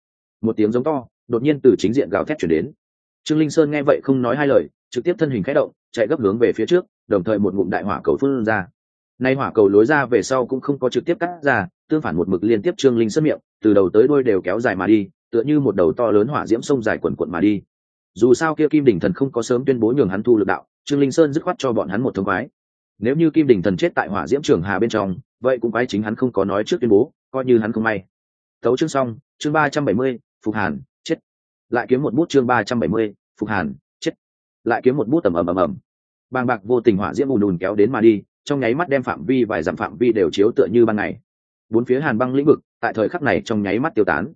Một tiếng giống to, đột nhiên từ chính diện gào thét chuyển đến. Trương linh sơn nghe vậy không nói hai lời, trực tiếp thân hình khẽ động, chạy gấp hướng về phía trước, đồng thời một ngụm đại hỏa cầu phun ra nay hỏa cầu lối ra về sau cũng không có trực tiếp cắt ra, tương phản một mực liên tiếp trương linh sơn miệng, từ đầu tới đôi đều kéo dài mà đi, tựa như một đầu to lớn hỏa diễm sông dài quần quận mà đi. Dù sao kia kim đình thần không có sớm tuyên bố nhường hắn thu lực đạo, trương linh sơn dứt khoát cho bọn hắn một thông khoái. Nếu như kim đình thần chết tại hỏa diễm trường hà bên trong, vậy cũng phải chính hắn không có nói trước tuyên bố, coi như hắn không may. Thấu chương xong, chương ba trăm bảy mươi, phục hàn, chết. Lại kiếm một bút chương ba trăm bảy mươi, phục hàn, chết. Lại kiếm một bút tầm ầm ầm ầm. Bàng bạc vô tình hỏa diễm ùn ùn kéo đến mà đi trong nháy mắt đem phạm vi vài dặm phạm vi đều chiếu tựa như ban ngày. Bốn phía hàn băng lĩnh vực, tại thời khắc này trong nháy mắt tiêu tán.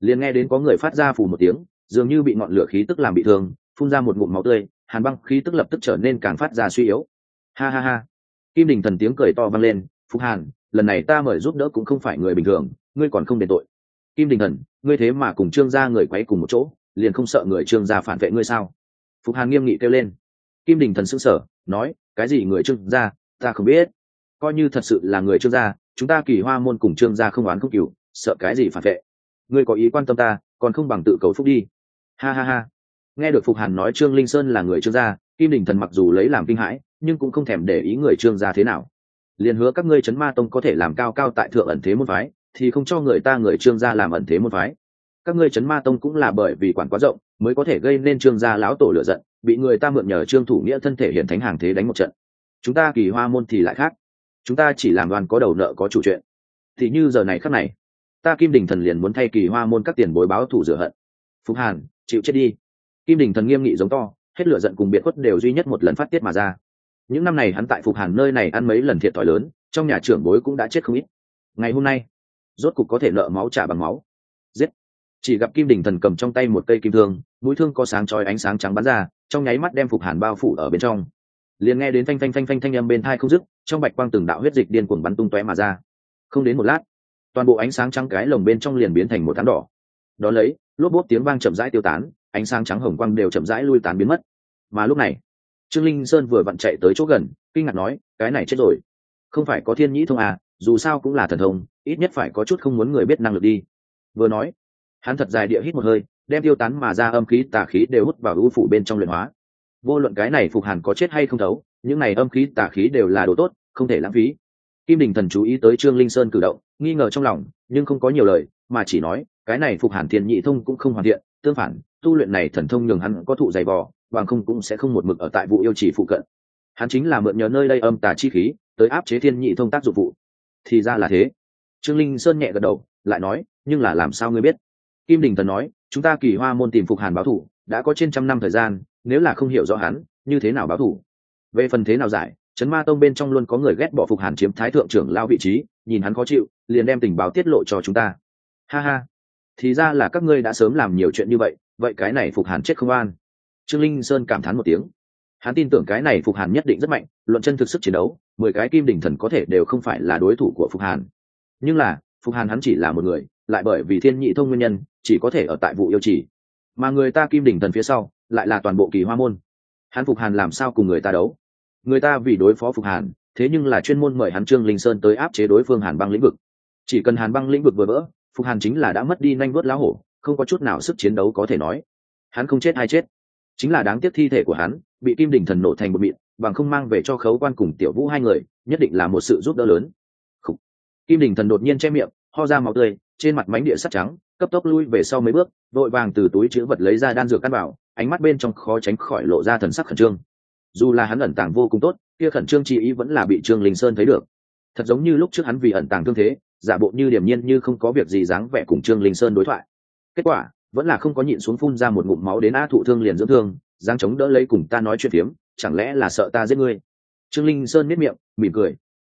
Liền nghe đến có người phát ra phù một tiếng, dường như bị ngọn lửa khí tức làm bị thương, phun ra một ngụm máu tươi, hàn băng khí tức lập tức trở nên càng phát ra suy yếu. Ha ha ha. Kim đình thần tiếng cười to vang lên, phục hàn, lần này ta mời giúp đỡ cũng không phải người bình thường, ngươi còn không đền tội. Kim đình thần, ngươi thế mà cùng trương gia người quấy cùng một chỗ, liền không sợ người trương gia phản vệ ngươi sao? Phục hàn nghiêm nghị kêu lên. Kim đình thần s ữ n g sở nói, cái gì người trương gia ta không biết. Coi như thật sự là người trương gia, chúng ta kỳ hoa môn cùng trương gia không oán không cừu, sợ cái gì phản vệ. Ngươi có ý quan tâm ta, còn không bằng tự cầu phúc đi. Ha ha ha. Nghe được phục hàn nói trương linh sơn là người trương gia, kim đình thần mặc dù lấy làm kinh hãi, nhưng cũng không thèm để ý người trương gia thế nào. Liền hứa các ngươi chấn ma tông có thể làm cao cao tại thượng ẩn thế môn phái, thì không cho người ta người trương gia làm ẩn thế môn phái. Các ngươi chấn ma tông cũng là bởi vì quản quá rộng, mới có thể gây nên trương gia lão tổ lựa giận, bị người ta mượn nhờ trương thủ nghĩa thân thể hiện thánh hàng thế đánh một trận chúng ta kỳ hoa môn thì lại khác. Chúng ta chỉ làm đoàn có đầu nợ có chủ chuyện. Thì như giờ này khắc này, ta kim đình thần liền muốn thay kỳ hoa môn các tiền bối báo thủ rửa hận. Phúc hàn, chịu chết đi. Kim đình thần nghiêm nghị giống to, hết lửa giận cùng biệt khuất đều duy nhất một lần phát tiết mà ra. Những năm này hắn tại phục hàn nơi này ăn mấy lần thiệt thòi lớn, trong nhà trưởng bối cũng đã chết không ít. Ngày hôm nay, rốt cục có thể nợ máu trả bằng máu. Giết. Chỉ gặp kim đình thần cầm trong tay một cây kim thương, mũi thương có sáng chói ánh sáng trắng bắn ra, trong nháy mắt đem phục hàn bao phủ ở bên trong liền nghe đến phanh phanh phanh phanh thanh âm bên thai không dứt, trong bạch quang từng đạo huyết dịch điên cuồng bắn tung tóe mà ra. Không đến một lát, toàn bộ ánh sáng trắng cái lồng bên trong liền biến thành một thám đỏ. Đó lấy, lốp bốt tiếng vang chậm rãi tiêu tán, ánh sáng trắng hồng quang đều chậm rãi lui tán biến mất. Mà lúc này, trương linh sơn vừa vặn chạy tới chỗ gần, kinh ngạc nói, cái này chết rồi. Không phải có thiên nhĩ thông à dù sao cũng là thần thông, ít nhất phải có chút không muốn người biết năng lực đi. Vừa nói, hắn thật dài địa hít một hơi, đem tiêu tán mà ra âm khí, tà khí đều hút vào ưu phủ bên trong luyện hóa vô luận cái này phục hàn có chết hay không thấu, những này âm khí, tà khí đều là đồ tốt, không thể lãng phí. Kim đình thần chú ý tới trương linh sơn cử động, nghi ngờ trong lòng, nhưng không có nhiều lời, mà chỉ nói, cái này phục hàn thiền nhị thông cũng không hoàn thiện, tương phản, tu luyện này thần thông nhường hắn có thụ dày vò, bằng không cũng sẽ không một mực ở tại vụ yêu chỉ phụ cận. Hắn chính là mượn nhờ nơi đây âm tà chi khí, tới áp chế thiên nhị thông tác dụng vụ. Thì ra là thế. Trương linh sơn nhẹ gật đầu, lại nói, nhưng là làm sao ngươi biết? Kim đình thần nói, chúng ta kỳ hoa môn tìm phục hàn báo thủ, đã có trên trăm năm thời gian nếu là không hiểu rõ hắn, như thế nào báo thủ? Về phần thế nào giải, trấn ma tông bên trong luôn có người ghét bỏ phục hàn chiếm thái thượng trưởng lao vị trí, nhìn hắn khó chịu, liền đem tình báo tiết lộ cho chúng ta. Ha ha. Thì ra là các ngươi đã sớm làm nhiều chuyện như vậy vậy cái này phục hàn chết không an. Trương linh sơn cảm thán một tiếng. Hắn tin tưởng cái này phục hàn nhất định rất mạnh, luận chân thực sức chiến đấu, mười cái kim đỉnh thần có thể đều không phải là đối thủ của phục hàn. Nhưng là, phục hàn hắn chỉ là một người, lại bởi vì thiên nhị thông nguyên nhân, chỉ có thể ở tại vụ yêu chỉ mà người ta kim đỉnh thần phía sau lại là toàn bộ kỳ hoa môn. Hắn phục hàn làm sao cùng người ta đấu? Người ta vì đối phó phục hàn, thế nhưng là chuyên môn mời hắn trương linh sơn tới áp chế đối phương hàn băng lĩnh vực. Chỉ cần hàn băng lĩnh vực vừa vỡ, phục hàn chính là đã mất đi nanh vớt lá hổ, không có chút nào sức chiến đấu có thể nói. Hắn không chết hay chết. Chính là đáng tiếc thi thể của hắn bị kim đình thần nổ thành một mịn, bằng không mang về cho khấu quan cùng tiểu vũ hai người, nhất định là một sự giúp đỡ lớn. Khủ. kim đình thần đột nhiên che miệng, ho ra máu tươi, trên mặt mánh địa sắt trắng cấp tốc lui về sau mấy bước, vội vàng từ túi chữ vật lấy ra đan dược căn bảo ánh mắt bên trong khó tránh khỏi lộ ra thần sắc khẩn trương. Dù là hắn ẩn tàng vô cùng tốt, kia khẩn trương chi ý vẫn là bị trương linh sơn thấy được. Thật giống như lúc trước hắn vì ẩn tàng thương thế, giả bộ như điểm nhiên như không có việc gì dáng vẻ cùng trương linh sơn đối thoại. Kết quả, vẫn là không có nhịn xuống phun ra một ngụm máu đến a thụ thương liền dưỡng thương giang chống đỡ lấy cùng ta nói chuyện phiếm, chẳng lẽ là sợ ta giết ngươi? Trương linh sơn miết miệng, mỉm cười.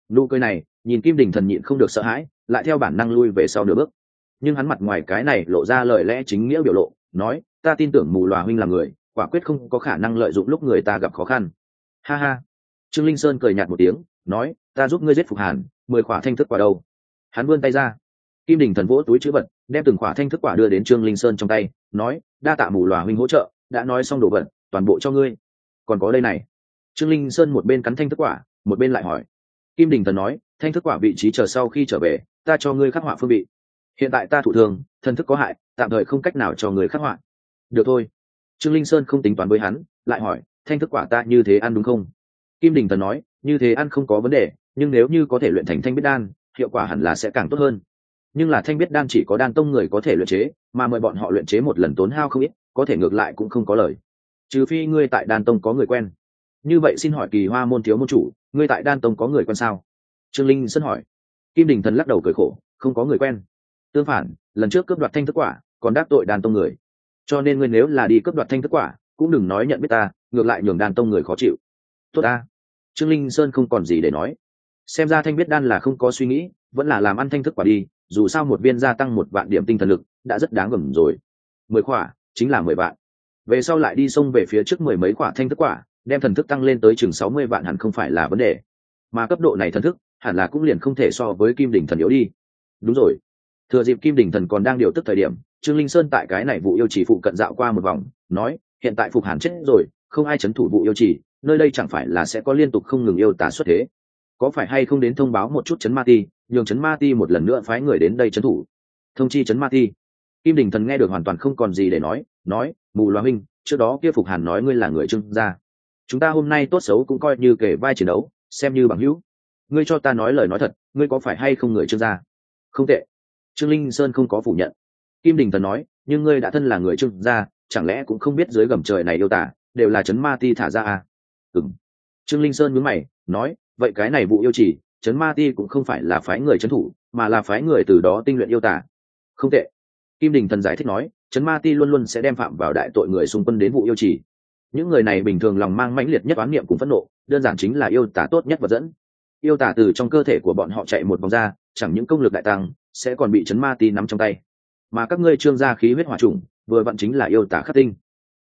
Nụ cười này, nhìn kim đình thần nhịn không được sợ hãi, lại theo bản năng lui về sau nửa bước nhưng hắn mặt ngoài cái này lộ ra lời lẽ chính nghĩa biểu lộ, nói, ta tin tưởng mù lòa huynh là người, quả quyết không có khả năng lợi dụng lúc người ta gặp khó khăn. Ha ha. Trương linh sơn cười nhạt một tiếng, nói, ta giúp ngươi giết phục hàn, mười khỏa thanh thức quả đâu? Hắn vươn tay ra. Kim đình thần vỗ túi chữ vật, đem từng khỏa thanh thức quả đưa đến trương linh sơn trong tay, nói, đa tạ mù lòa huynh hỗ trợ, đã nói xong đồ vật, toàn bộ cho ngươi. Còn có đây này. Trương linh sơn một bên cắn thanh thức quả, một bên lại hỏi. Kim đình thần nói, thanh thức quả vị trí chờ sau khi trở về, ta cho ngươi khắc họa phương vị hiện tại ta thụ thường thân thức có hại, tạm thời không cách nào cho người khắc họa. Được thôi. Trương linh sơn không tính toán với hắn, lại hỏi, thanh thức quả ta như thế ăn đúng không? Kim đình thần nói, như thế ăn không có vấn đề, nhưng nếu như có thể luyện thành thanh biết đan, hiệu quả hẳn là sẽ càng tốt hơn. Nhưng là thanh biết đan chỉ có đan tông người có thể luyện chế, mà mời bọn họ luyện chế một lần tốn hao không ít, có thể ngược lại cũng không có lời. Trừ phi ngươi tại đan tông có người quen. Như vậy xin hỏi kỳ hoa môn thiếu môn chủ, ngươi tại đan tông có người quen sao? Trương linh Sơn hỏi. Kim đình thần lắc đầu cười khổ, không có người quen tương phản, lần trước cướp đoạt thanh thức quả, còn đáp tội đàn tông người. Cho nên ngươi nếu là đi cướp đoạt thanh thức quả, cũng đừng nói nhận biết ta, ngược lại nhường đàn tông người khó chịu. Tốt ta. Trương linh sơn không còn gì để nói. Xem ra thanh biết đan là không có suy nghĩ, vẫn là làm ăn thanh thức quả đi, dù sao một viên gia tăng một vạn điểm tinh thần lực, đã rất đáng gầm rồi. Mười quả, chính là mười vạn. Về sau lại đi xông về phía trước mười mấy quả thanh thức quả, đem thần thức tăng lên tới chừng sáu mươi vạn hẳn không phải là vấn đề. Mà cấp độ này thần thức, hẳn là cũng liền không thể so với kim đỉnh thần yếu đi. Đúng rồi thừa dịp kim đỉnh thần còn đang điều tức thời điểm, trương linh sơn tại cái này vụ yêu chỉ phụ cận dạo qua một vòng, nói, hiện tại phục hàn chết rồi, không ai chấn thủ vụ yêu chỉ nơi đây chẳng phải là sẽ có liên tục không ngừng yêu tả xuất thế. Có phải hay không đến thông báo một chút chấn ma ti, nhường chấn ma ti một lần nữa phái người đến đây chấn thủ? Thông chi chấn ma ti. Kim đình thần nghe được hoàn toàn không còn gì để nói nói, mù loa minh, trước đó kia phục hàn nói ngươi là người trưng gia. Chúng ta hôm nay tốt xấu cũng coi như kể vai chiến đấu, xem như bằng hữu. Ngươi cho ta nói lời nói thật, ngươi có phải hay không người trương gia? Không tệ trương linh sơn không có phủ nhận. Kim đình thần nói, nhưng ngươi đã thân là người trương gia, chẳng lẽ cũng không biết dưới gầm trời này yêu tả, đều là chấn ma ti thả ra à? Ừng trương linh sơn nhướng mày, nói, vậy cái này vụ yêu chỉ chấn ma ti cũng không phải là phái người trấn thủ, mà là phái người từ đó tinh luyện yêu tả. Không tệ. Kim đình thần giải thích nói chấn ma ti luôn luôn sẽ đem phạm vào đại tội người xung quân đến vụ yêu chỉ. Những người này bình thường lòng mang mãnh liệt nhất oán niệm cùng phẫn nộ, đơn giản chính là yêu tả tốt nhất và dẫn. Yêu tả từ trong cơ thể của bọn họ chạy một vòng ra, chẳng những công lực đại tăng sẽ còn bị chấn ma ti nắm trong tay. Mà các ngươi trương gia khí huyết hỏa trùng, vừa vặn chính là yêu tả khắc tinh.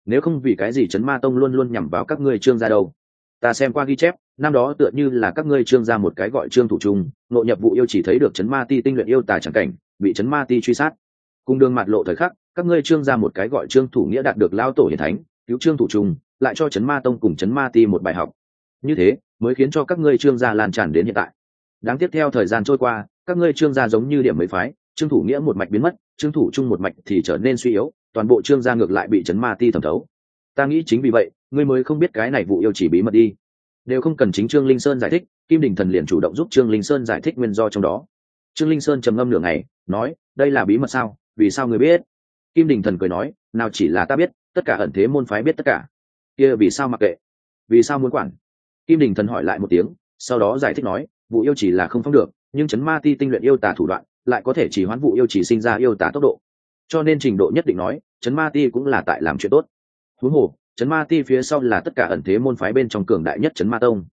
Nếu không vì cái gì chấn ma tông luôn luôn nhằm vào các ngươi trương gia đâu? Ta xem qua ghi chép, năm đó tựa như là các ngươi trương gia một cái gọi trương thủ trung, nội nhập vụ yêu chỉ thấy được chấn ma ti tinh luyện yêu tả chẳng cảnh, bị chấn ma ti truy sát. Cùng đường mặt lộ thời khắc, các ngươi trương gia một cái gọi trương thủ nghĩa đạt được lao tổ hiền thánh, cứu trương thủ trung, lại cho chấn ma tông cùng chấn ma ti một bài học. Như thế, mới khiến cho các ngươi trương gia lan tràn đến hiện tại. Đáng tiếp theo thời gian trôi qua các ngươi trương gia giống như điểm mấy phái, trương thủ nghĩa một mạch biến mất, trương thủ trung một mạch thì trở nên suy yếu, toàn bộ trương gia ngược lại bị chấn ma ti thẩm thấu. Ta nghĩ chính vì vậy, ngươi mới không biết cái này vụ yêu chỉ bí mật đi. Đều không cần chính trương linh sơn giải thích, kim đình thần liền chủ động giúp trương linh sơn giải thích nguyên do trong đó. Trương linh sơn trầm ngâm nửa ngày, nói, đây là bí mật sao? Vì sao người biết? Kim đình thần cười nói, nào chỉ là ta biết, tất cả ẩn thế môn phái biết tất cả. Kia vì sao mặc kệ? Vì sao muốn quản? Kim đình thần hỏi lại một tiếng, sau đó giải thích nói, vụ yêu chỉ là không phong được nhưng chấn ma ti tinh luyện yêu tả thủ đoạn lại có thể chỉ hoán vụ yêu chỉ sinh ra yêu tả tốc độ. Cho nên trình độ nhất định nói, chấn ma ti cũng là tại làm chuyện tốt. Huống hồ, chấn ma ti phía sau là tất cả ẩn thế môn phái bên trong cường đại nhất chấn ma tông.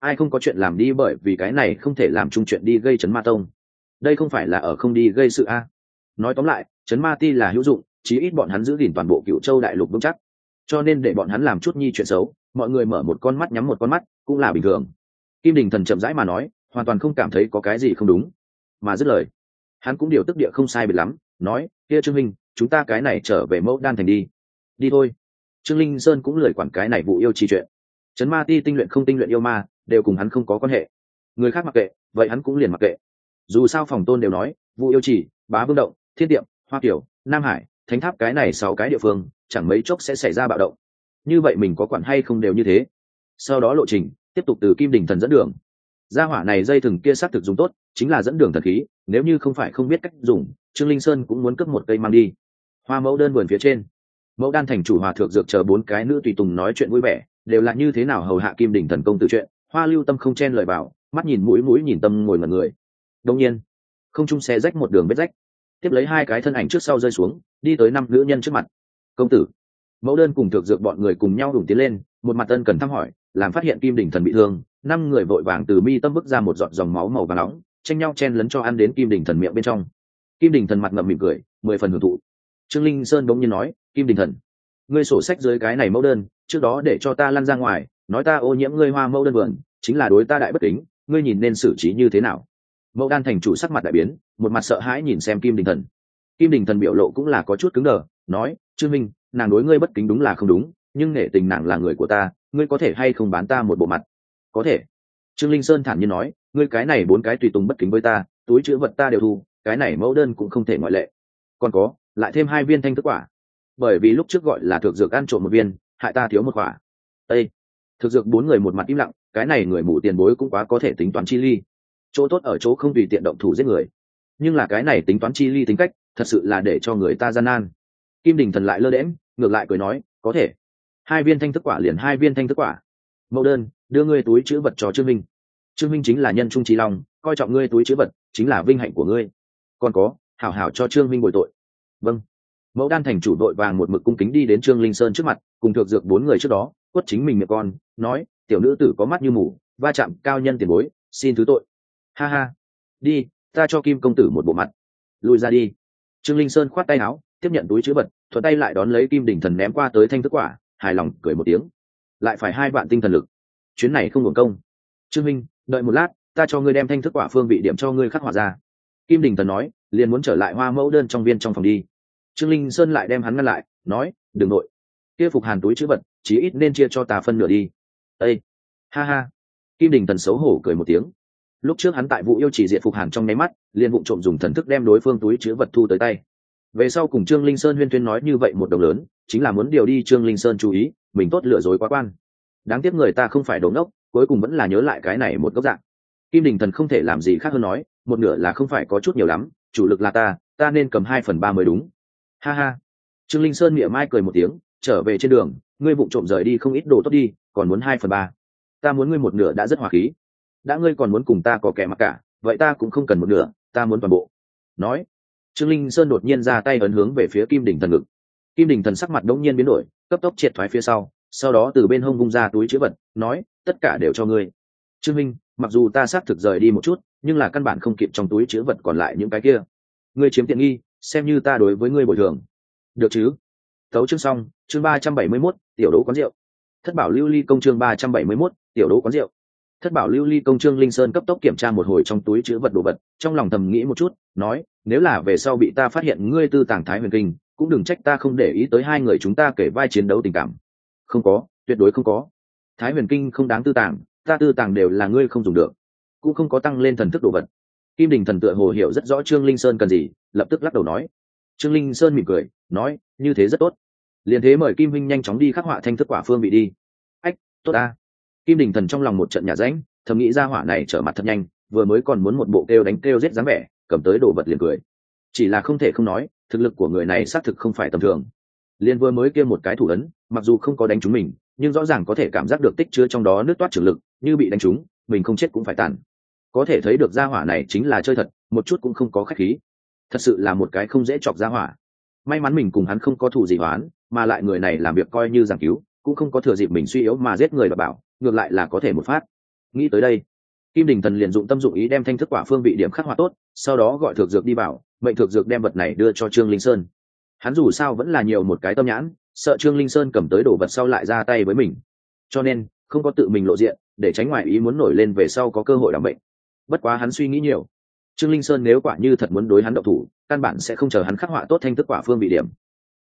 Ai không có chuyện làm đi bởi vì cái này không thể làm chung chuyện đi gây chấn ma tông. Đây không phải là ở không đi gây sự a. Nói tóm lại, chấn ma ti là hữu dụng, chí ít bọn hắn giữ gìn toàn bộ cựu châu đại lục vững chắc. Cho nên để bọn hắn làm chút nhi chuyện xấu, mọi người mở một con mắt nhắm một con mắt, cũng là bình thường. Kim đình thần chậm rãi mà nói hoàn toàn không cảm thấy có cái gì không đúng. Mà dứt lời, hắn cũng điều tức địa không sai biệt lắm, nói, kia trương minh, chúng ta cái này trở về mẫu đan thành đi. Đi thôi. Trương linh sơn cũng lười quản cái này vụ yêu trì chuyện. Trấn ma ti tinh luyện không tinh luyện yêu ma, đều cùng hắn không có quan hệ. Người khác mặc kệ, vậy hắn cũng liền mặc kệ. Dù sao phòng tôn đều nói, vụ yêu trì, bá vương động thiên tiệm hoa kiểu nam hải, thánh tháp cái này sáu cái địa phương, chẳng mấy chốc sẽ xảy ra bạo động. Như vậy mình có quản hay không đều như thế. Sau đó lộ trình, tiếp tục từ kim đình thần dẫn đường gia hỏa này dây thừng kia xác thực dùng tốt, chính là dẫn đường thần khí, nếu như không phải không biết cách dùng, trương linh sơn cũng muốn cướp một cây mang đi. Hoa mẫu đơn vườn phía trên. Mẫu đan thành chủ hòa thượng dược chờ bốn cái nữ tùy tùng nói chuyện vui vẻ, đều là như thế nào hầu hạ kim đỉnh thần công tự chuyện, hoa lưu tâm không chen lời bảo mắt nhìn mũi mũi nhìn tâm ngồi ngẩn người. Đông nhiên, không chung xe rách một đường vết rách. Tiếp lấy hai cái thân ảnh trước sau rơi xuống, đi tới năm nữ nhân trước mặt. Công tử. Mẫu đơn cùng thực dược bọn người cùng nhau đủng tiến lên, một mặt tân cần thăm hỏi, làm phát hiện kim đỉnh thần bị thương năm người vội vàng từ mi tâm bức ra một giọt dòng máu màu và nóng, tranh nhau chen lấn cho ăn đến kim đình thần miệng bên trong. Kim đình thần mặt ngậm mỉm cười, mười phần hưởng thụ. Trương linh sơn bỗng nhiên nói, kim đình thần, ngươi sổ sách dưới cái này mẫu đơn, trước đó để cho ta lăn ra ngoài, nói ta ô nhiễm ngươi hoa mẫu đơn vườn, chính là đối ta đại bất kính, ngươi nhìn nên xử trí như thế nào? Mẫu đan thành chủ sắc mặt đại biến, một mặt sợ hãi nhìn xem kim đình thần. Kim đình thần biểu lộ cũng là có chút cứng đờ, nói, trương minh, nàng đối ngươi bất kính đúng là không đúng, nhưng nể tình nàng là người của ta, ngươi có thể hay không bán ta một bộ mặt? Có thể. Trương linh sơn thản nhiên nói, ngươi cái này bốn cái tùy tùng bất kính với ta, túi chữ vật ta đều thu, cái này mẫu đơn cũng không thể ngoại lệ. Còn có, lại thêm hai viên thanh thức quả. Bởi vì lúc trước gọi là thực dược ăn trộm một viên, hại ta thiếu một quả. Ây thực dược bốn người một mặt im lặng, cái này người mù tiền bối cũng quá có thể tính toán chi ly. Chỗ tốt ở chỗ không tùy tiện động thủ giết người. Nhưng là cái này tính toán chi ly tính cách, thật sự là để cho người ta gian nan. Kim đình thần lại lơ đễm ngược lại cười nói, có thể. Hai viên thanh thức quả liền hai viên thanh thức quả mẫu đơn đưa ngươi túi chữ vật cho trương minh. Trương minh chính là nhân trung trí lòng, coi trọng ngươi túi chữ vật chính là vinh hạnh của ngươi. Còn có hảo hảo cho trương minh bồi tội. Vâng. Mẫu đan thành chủ đội vàng một mực cung kính đi đến trương linh sơn trước mặt cùng thực dược bốn người trước đó quất chính mình miệng con nói tiểu nữ tử có mắt như mù va chạm cao nhân tiền bối xin thứ tội. Ha ha. Đi ta cho kim công tử một bộ mặt. Lùi ra đi. Trương linh sơn khoát tay áo tiếp nhận túi chữ vật thuận tay lại đón lấy kim đỉnh thần ném qua tới thanh thức quả hài lòng cười một tiếng lại phải hai vạn tinh thần lực. Chuyến này không hưởng công. Trương minh, đợi một lát, ta cho ngươi đem thanh thức quả phương vị điểm cho ngươi khắc họa ra. Kim đình thần nói, liền muốn trở lại hoa mẫu đơn trong viên trong phòng đi. Trương linh sơn lại đem hắn ngăn lại, nói, đừng nội. Kia phục hàn túi chữ vật, chí ít nên chia cho ta phân nửa đi. Ây ha ha. Kim đình thần xấu hổ cười một tiếng. Lúc trước hắn tại vụ yêu chỉ diện phục hàn trong nháy mắt, liền vụ trộm dùng thần thức đem đối phương túi chữ vật thu tới tay về sau cùng trương linh sơn huyên tuyên nói như vậy một đồng lớn, chính là muốn điều đi trương linh sơn chú ý, mình tốt lừa dối quá quan. Đáng tiếc người ta không phải đống ngốc, cuối cùng vẫn là nhớ lại cái này một góc dạng. Kim đình thần không thể làm gì khác hơn nói, một nửa là không phải có chút nhiều lắm, chủ lực là ta ta nên cầm hai phần ba mới đúng. Ha ha. Trương linh sơn miệng mai cười một tiếng, trở về trên đường, ngươi vụ trộm rời đi không ít đồ tốt đi, còn muốn hai phần ba. Ta muốn ngươi một nửa đã rất hòa khí. Đã ngươi còn muốn cùng ta có kẻ mặc cả, vậy ta cũng không cần một nửa, ta muốn toàn bộ. Nói trương linh sơn đột nhiên ra tay ấn hướng về phía kim đỉnh thần ngực. Kim đỉnh thần sắc mặt đống nhiên biến đổi, cấp tốc triệt thoái phía sau sau đó từ bên hông vung ra túi chữ vật, nói, tất cả đều cho ngươi. Trương minh, mặc dù ta xác thực rời đi một chút, nhưng là căn bản không kịp trong túi chữ vật còn lại những cái kia. Ngươi chiếm tiện nghi, xem như ta đối với ngươi bồi thường. Được chứ. Tấu chương xong, chương ba trăm bảy mươi mốt, tiểu đấu quán rượu. Thất bảo lưu ly công chương ba trăm bảy mươi mốt, tiểu đấu quán rượu. Thất bảo lưu ly công trương linh sơn cấp tốc kiểm tra một hồi trong túi chữ vật đồ vật, trong lòng thầm nghĩ một chút, nói nếu là về sau bị ta phát hiện ngươi tư tàng thái huyền kinh, cũng đừng trách ta không để ý tới hai người chúng ta kể vai chiến đấu tình cảm. Không có, tuyệt đối không có. Thái huyền kinh không đáng tư tàng, ta tư tàng đều là ngươi không dùng được. Cũng không có tăng lên thần thức đồ vật. Kim đình thần tựa hồ hiểu rất rõ trương linh sơn cần gì, lập tức lắc đầu nói. Trương linh sơn mỉm cười, nói, như thế rất tốt. Liền thế mời kim huynh nhanh chóng đi khắc họa thanh thức quả phương bị đi. Ách, tốt ta. Kim đình thần trong lòng một trận nhà ránh thầm nghĩ ra hỏa này trở mặt thật nhanh, vừa mới còn muốn một bộ kêu đánh kêu giết dáng vẻ cầm tới đồ vật liền cười. Chỉ là không thể không nói, thực lực của người này xác thực không phải tầm thường. Liền vừa mới kia một cái thủ ấn, mặc dù không có đánh trúng mình, nhưng rõ ràng có thể cảm giác được tích chứa trong đó nước toát trường lực, như bị đánh trúng, mình không chết cũng phải tàn. Có thể thấy được gia hỏa này chính là chơi thật, một chút cũng không có khách khí. Thật sự là một cái không dễ chọc gia hỏa. May mắn mình cùng hắn không có thù gì hoán mà lại người này làm việc coi như giảng cứu, cũng không có thừa dịp mình suy yếu mà giết người và bảo, ngược lại là có thể một phát. Nghĩ tới đây kim đình thần liền dụng tâm dụng ý đem thanh thức quả phương bị điểm khắc họa tốt, sau đó gọi thược dược đi bảo, mệnh thược dược đem vật này đưa cho trương linh sơn. Hắn dù sao vẫn là nhiều một cái tâm nhãn, sợ trương linh sơn cầm tới đồ vật sau lại ra tay với mình. Cho nên, không có tự mình lộ diện, để tránh ngoại ý muốn nổi lên về sau có cơ hội đảm bệnh. Bất quá hắn suy nghĩ nhiều. Trương linh sơn nếu quả như thật muốn đối hắn độc thủ, căn bản sẽ không chờ hắn khắc họa tốt thanh thức quả phương bị điểm.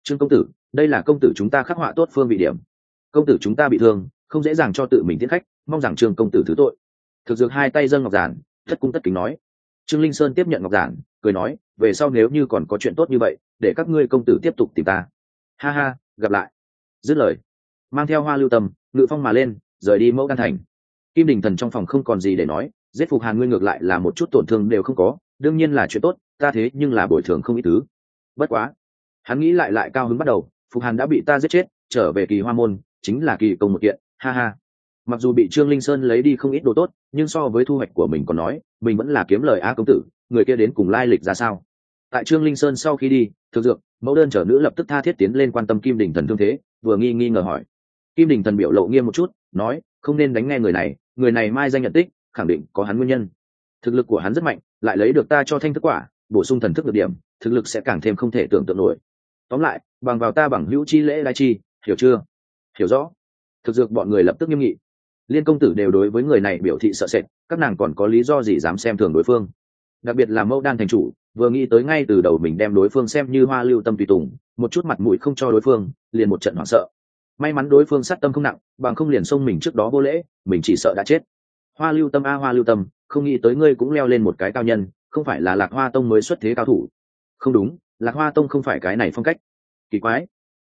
Trương công tử, đây là công tử chúng ta khắc họa tốt phương bị điểm. Công tử chúng ta bị thương, không dễ dàng cho tự mình tiến khách, mong rằng trương công tử thứ tội thực dược hai tay dâng ngọc giản, thất cung tất kính nói. Trương linh sơn tiếp nhận ngọc giản, cười nói, về sau nếu như còn có chuyện tốt như vậy, để các ngươi công tử tiếp tục tìm ta. Ha ha, gặp lại. Dứt lời, mang theo hoa lưu tâm, ngự phong mà lên, rời đi mẫu đan thành. Kim đình thần trong phòng không còn gì để nói, giết phục hàn ngươi ngược lại là một chút tổn thương đều không có, đương nhiên là chuyện tốt, ta thế nhưng là bồi thường không ít thứ. Bất quá, hắn nghĩ lại lại cao hứng bắt đầu, phục hàn đã bị ta giết chết, trở về kỳ hoa môn, chính là kỳ công một kiện, ha ha mặc dù bị trương linh sơn lấy đi không ít đồ tốt, nhưng so với thu hoạch của mình còn nói, mình vẫn là kiếm lời a công tử, người kia đến cùng lai lịch ra sao? Tại trương linh sơn sau khi đi, thực dược, mẫu đơn trở nữ lập tức tha thiết tiến lên quan tâm kim đình thần thương thế, vừa nghi nghi ngờ hỏi. Kim đình thần biểu lộ nghiêm một chút, nói, không nên đánh nghe người này người này mai danh nhận tích, khẳng định có hắn nguyên nhân. Thực lực của hắn rất mạnh, lại lấy được ta cho thanh thức quả, bổ sung thần thức được điểm, thực lực sẽ càng thêm không thể tưởng tượng nổi. Tóm lại, bằng vào ta bằng hữu chi lễ lai chi, hiểu chưa? Hiểu rõ. Thực dược bọn người lập tức nghiêm nghị liên công tử đều đối với người này biểu thị sợ sệt, các nàng còn có lý do gì dám xem thường đối phương? Đặc biệt là mẫu đan thành chủ, vừa nghĩ tới ngay từ đầu mình đem đối phương xem như hoa lưu tâm tùy tùng, một chút mặt mũi không cho đối phương, liền một trận hoảng sợ. May mắn đối phương sát tâm không nặng, bằng không liền xông mình trước đó vô lễ, mình chỉ sợ đã chết. Hoa lưu tâm a, hoa lưu tâm, không nghĩ tới ngươi cũng leo lên một cái cao nhân, không phải là lạc hoa tông mới xuất thế cao thủ. Không đúng, lạc hoa tông không phải cái này phong cách. Kỳ quái.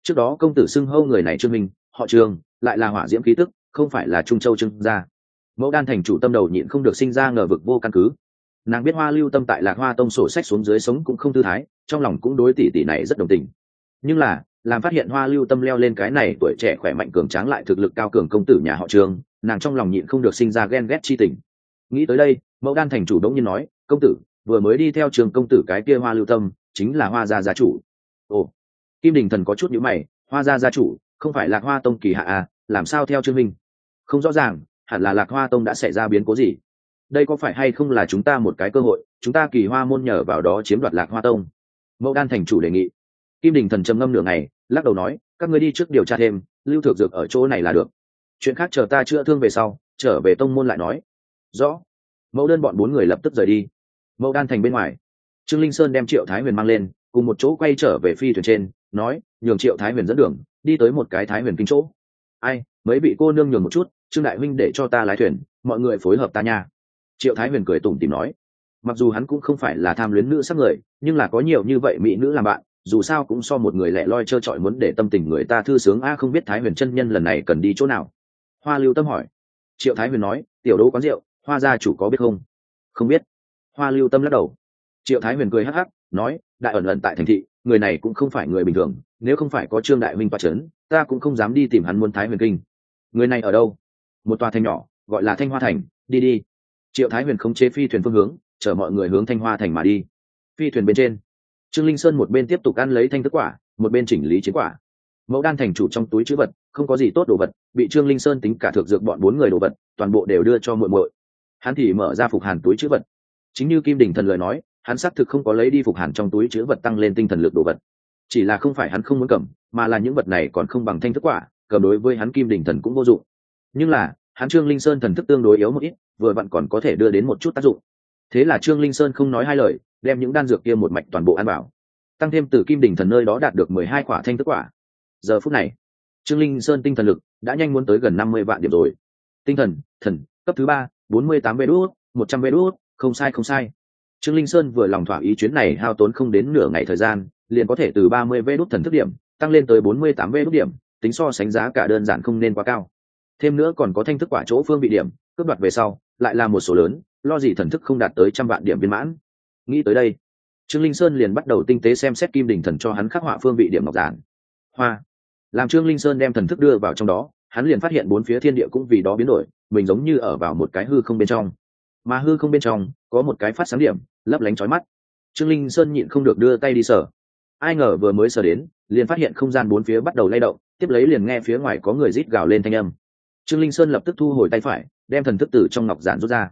Trước đó công tử xưng hâu người này trương minh, họ trường, lại là hỏa diễm khí tức không phải là trung châu trưng gia. Mẫu đan thành chủ tâm đầu nhịn không được sinh ra ngờ vực vô căn cứ. Nàng biết hoa lưu tâm tại lạc hoa tông sổ sách xuống dưới sống cũng không thư thái, trong lòng cũng đối tỷ tỷ này rất đồng tình. Nhưng là, làm phát hiện hoa lưu tâm leo lên cái này tuổi trẻ khỏe mạnh cường tráng lại thực lực cao cường công tử nhà họ trường nàng trong lòng nhịn không được sinh ra ghen ghét chi tình. Nghĩ tới đây, mẫu đan thành chủ đống nhiên nói, công tử, vừa mới đi theo trường công tử cái kia hoa lưu tâm, chính là hoa gia gia chủ. Ồ, kim đình thần có chút nhữ mày, hoa gia gia chủ, không phải lạc hoa tông kỳ hạ à làm sao theo trương minh? Không rõ ràng, hẳn là lạc hoa tông đã xảy ra biến cố gì. Đây có phải hay không là chúng ta một cái cơ hội, chúng ta kỳ hoa môn nhờ vào đó chiếm đoạt lạc hoa tông? Mẫu đan thành chủ đề nghị. Kim đình thần trầm ngâm nửa ngày, lắc đầu nói, các ngươi đi trước điều tra thêm, lưu thược dược ở chỗ này là được. Chuyện khác chờ ta chữa thương về sau, trở về tông môn lại nói. Rõ. Mẫu đơn bọn bốn người lập tức rời đi. Mẫu đan thành bên ngoài. Trương linh sơn đem triệu thái huyền mang lên, cùng một chỗ quay trở về phi thuyền trên, nói, nhường triệu thái huyền dẫn đường, đi tới một cái thái huyền kinh chỗ. Ai, mấy vị cô nương nhường một chút trương đại huynh để cho ta lái thuyền, mọi người phối hợp ta nha. Triệu thái huyền cười tủm tìm nói. Mặc dù hắn cũng không phải là tham luyến nữ sắc người, nhưng là có nhiều như vậy mỹ nữ làm bạn, dù sao cũng so một người lẻ loi trơ trọi muốn để tâm tình người ta thư sướng a, không biết thái huyền chân nhân lần này cần đi chỗ nào. Hoa lưu tâm hỏi. Triệu thái huyền nói, tiểu đỗ quán rượu, hoa gia chủ có biết không? Không biết. Hoa lưu tâm lắc đầu. Triệu thái huyền cười hắc hắc, nói, đại ẩn ẩn tại thành thị, người này cũng không phải người bình thường, nếu không phải có trương đại huynh toa c ta cũng không dám đi tìm hắn muốn thái huyền kinh. Người này ở đâu? Một tòa thành nhỏ, gọi là thanh hoa thành, đi đi. Triệu thái huyền khống chế phi thuyền phương hướng, chở mọi người hướng thanh hoa thành mà đi. Phi thuyền bên trên, trương linh sơn một bên tiếp tục ăn lấy thanh thức quả, một bên chỉnh lý chiến quả. Mẫu đan thành chủ trong túi chữ vật, không có gì tốt đồ vật, bị trương linh sơn tính cả thực dược bọn bốn người đồ vật, toàn bộ đều đưa cho muội muội. Hắn thì mở ra phục hàn túi chữ vật. Chính như kim đình thần lời nói, hắn xác thực không có lấy đi phục hàn trong túi chữ vật tăng lên tinh thần lực đồ vật. Chỉ là không phải hắn không muốn cầm, mà là những vật này còn không bằng thanh thức quả, cầm đối với hắn kim đình thần cũng vô dụng nhưng là, hắn trương linh sơn thần thức tương đối yếu một ít, vừa vặn còn có thể đưa đến một chút tác dụng. Thế là trương linh sơn không nói hai lời, đem những đan dược kia một mạch toàn bộ ăn vào. Tăng thêm từ kim đình thần nơi đó đạt được mười hai quả thanh thức quả. Giờ phút này, trương linh sơn tinh thần lực đã nhanh muốn tới gần năm mươi vạn điểm rồi. Tinh thần thần, cấp thứ ba, bốn mươi tám vê đốt một trăm vê đốt không sai không sai. Trương linh sơn vừa lòng thỏa ý chuyến này hao tốn không đến nửa ngày thời gian, liền có thể từ ba mươi vê đốt thần thức điểm, tăng lên tới bốn mươi tám vê đốt điểm, tính so sánh giá cả đơn giản không nên quá cao thêm nữa còn có thanh thức quả chỗ phương bị điểm, cướp đoạt về sau, lại là một số lớn, lo gì thần thức không đạt tới trăm vạn điểm viên mãn. Nghĩ tới đây, trương linh sơn liền bắt đầu tinh tế xem xét kim đình thần cho hắn khắc họa phương vị điểm ngọc giản. Hoa! Làm trương linh sơn đem thần thức đưa vào trong đó, hắn liền phát hiện bốn phía thiên địa cũng vì đó biến đổi, mình giống như ở vào một cái hư không bên trong. Mà hư không bên trong, có một cái phát sáng điểm, lấp lánh trói mắt. Trương linh sơn nhịn không được đưa tay đi sở ai ngờ vừa mới sờ đến, liền phát hiện không gian bốn phía bắt đầu lay động, tiếp lấy liền nghe phía ngoài có người rít gào lên thanh âm trương linh sơn lập tức thu hồi tay phải, đem thần thức tử trong ngọc giản rút ra.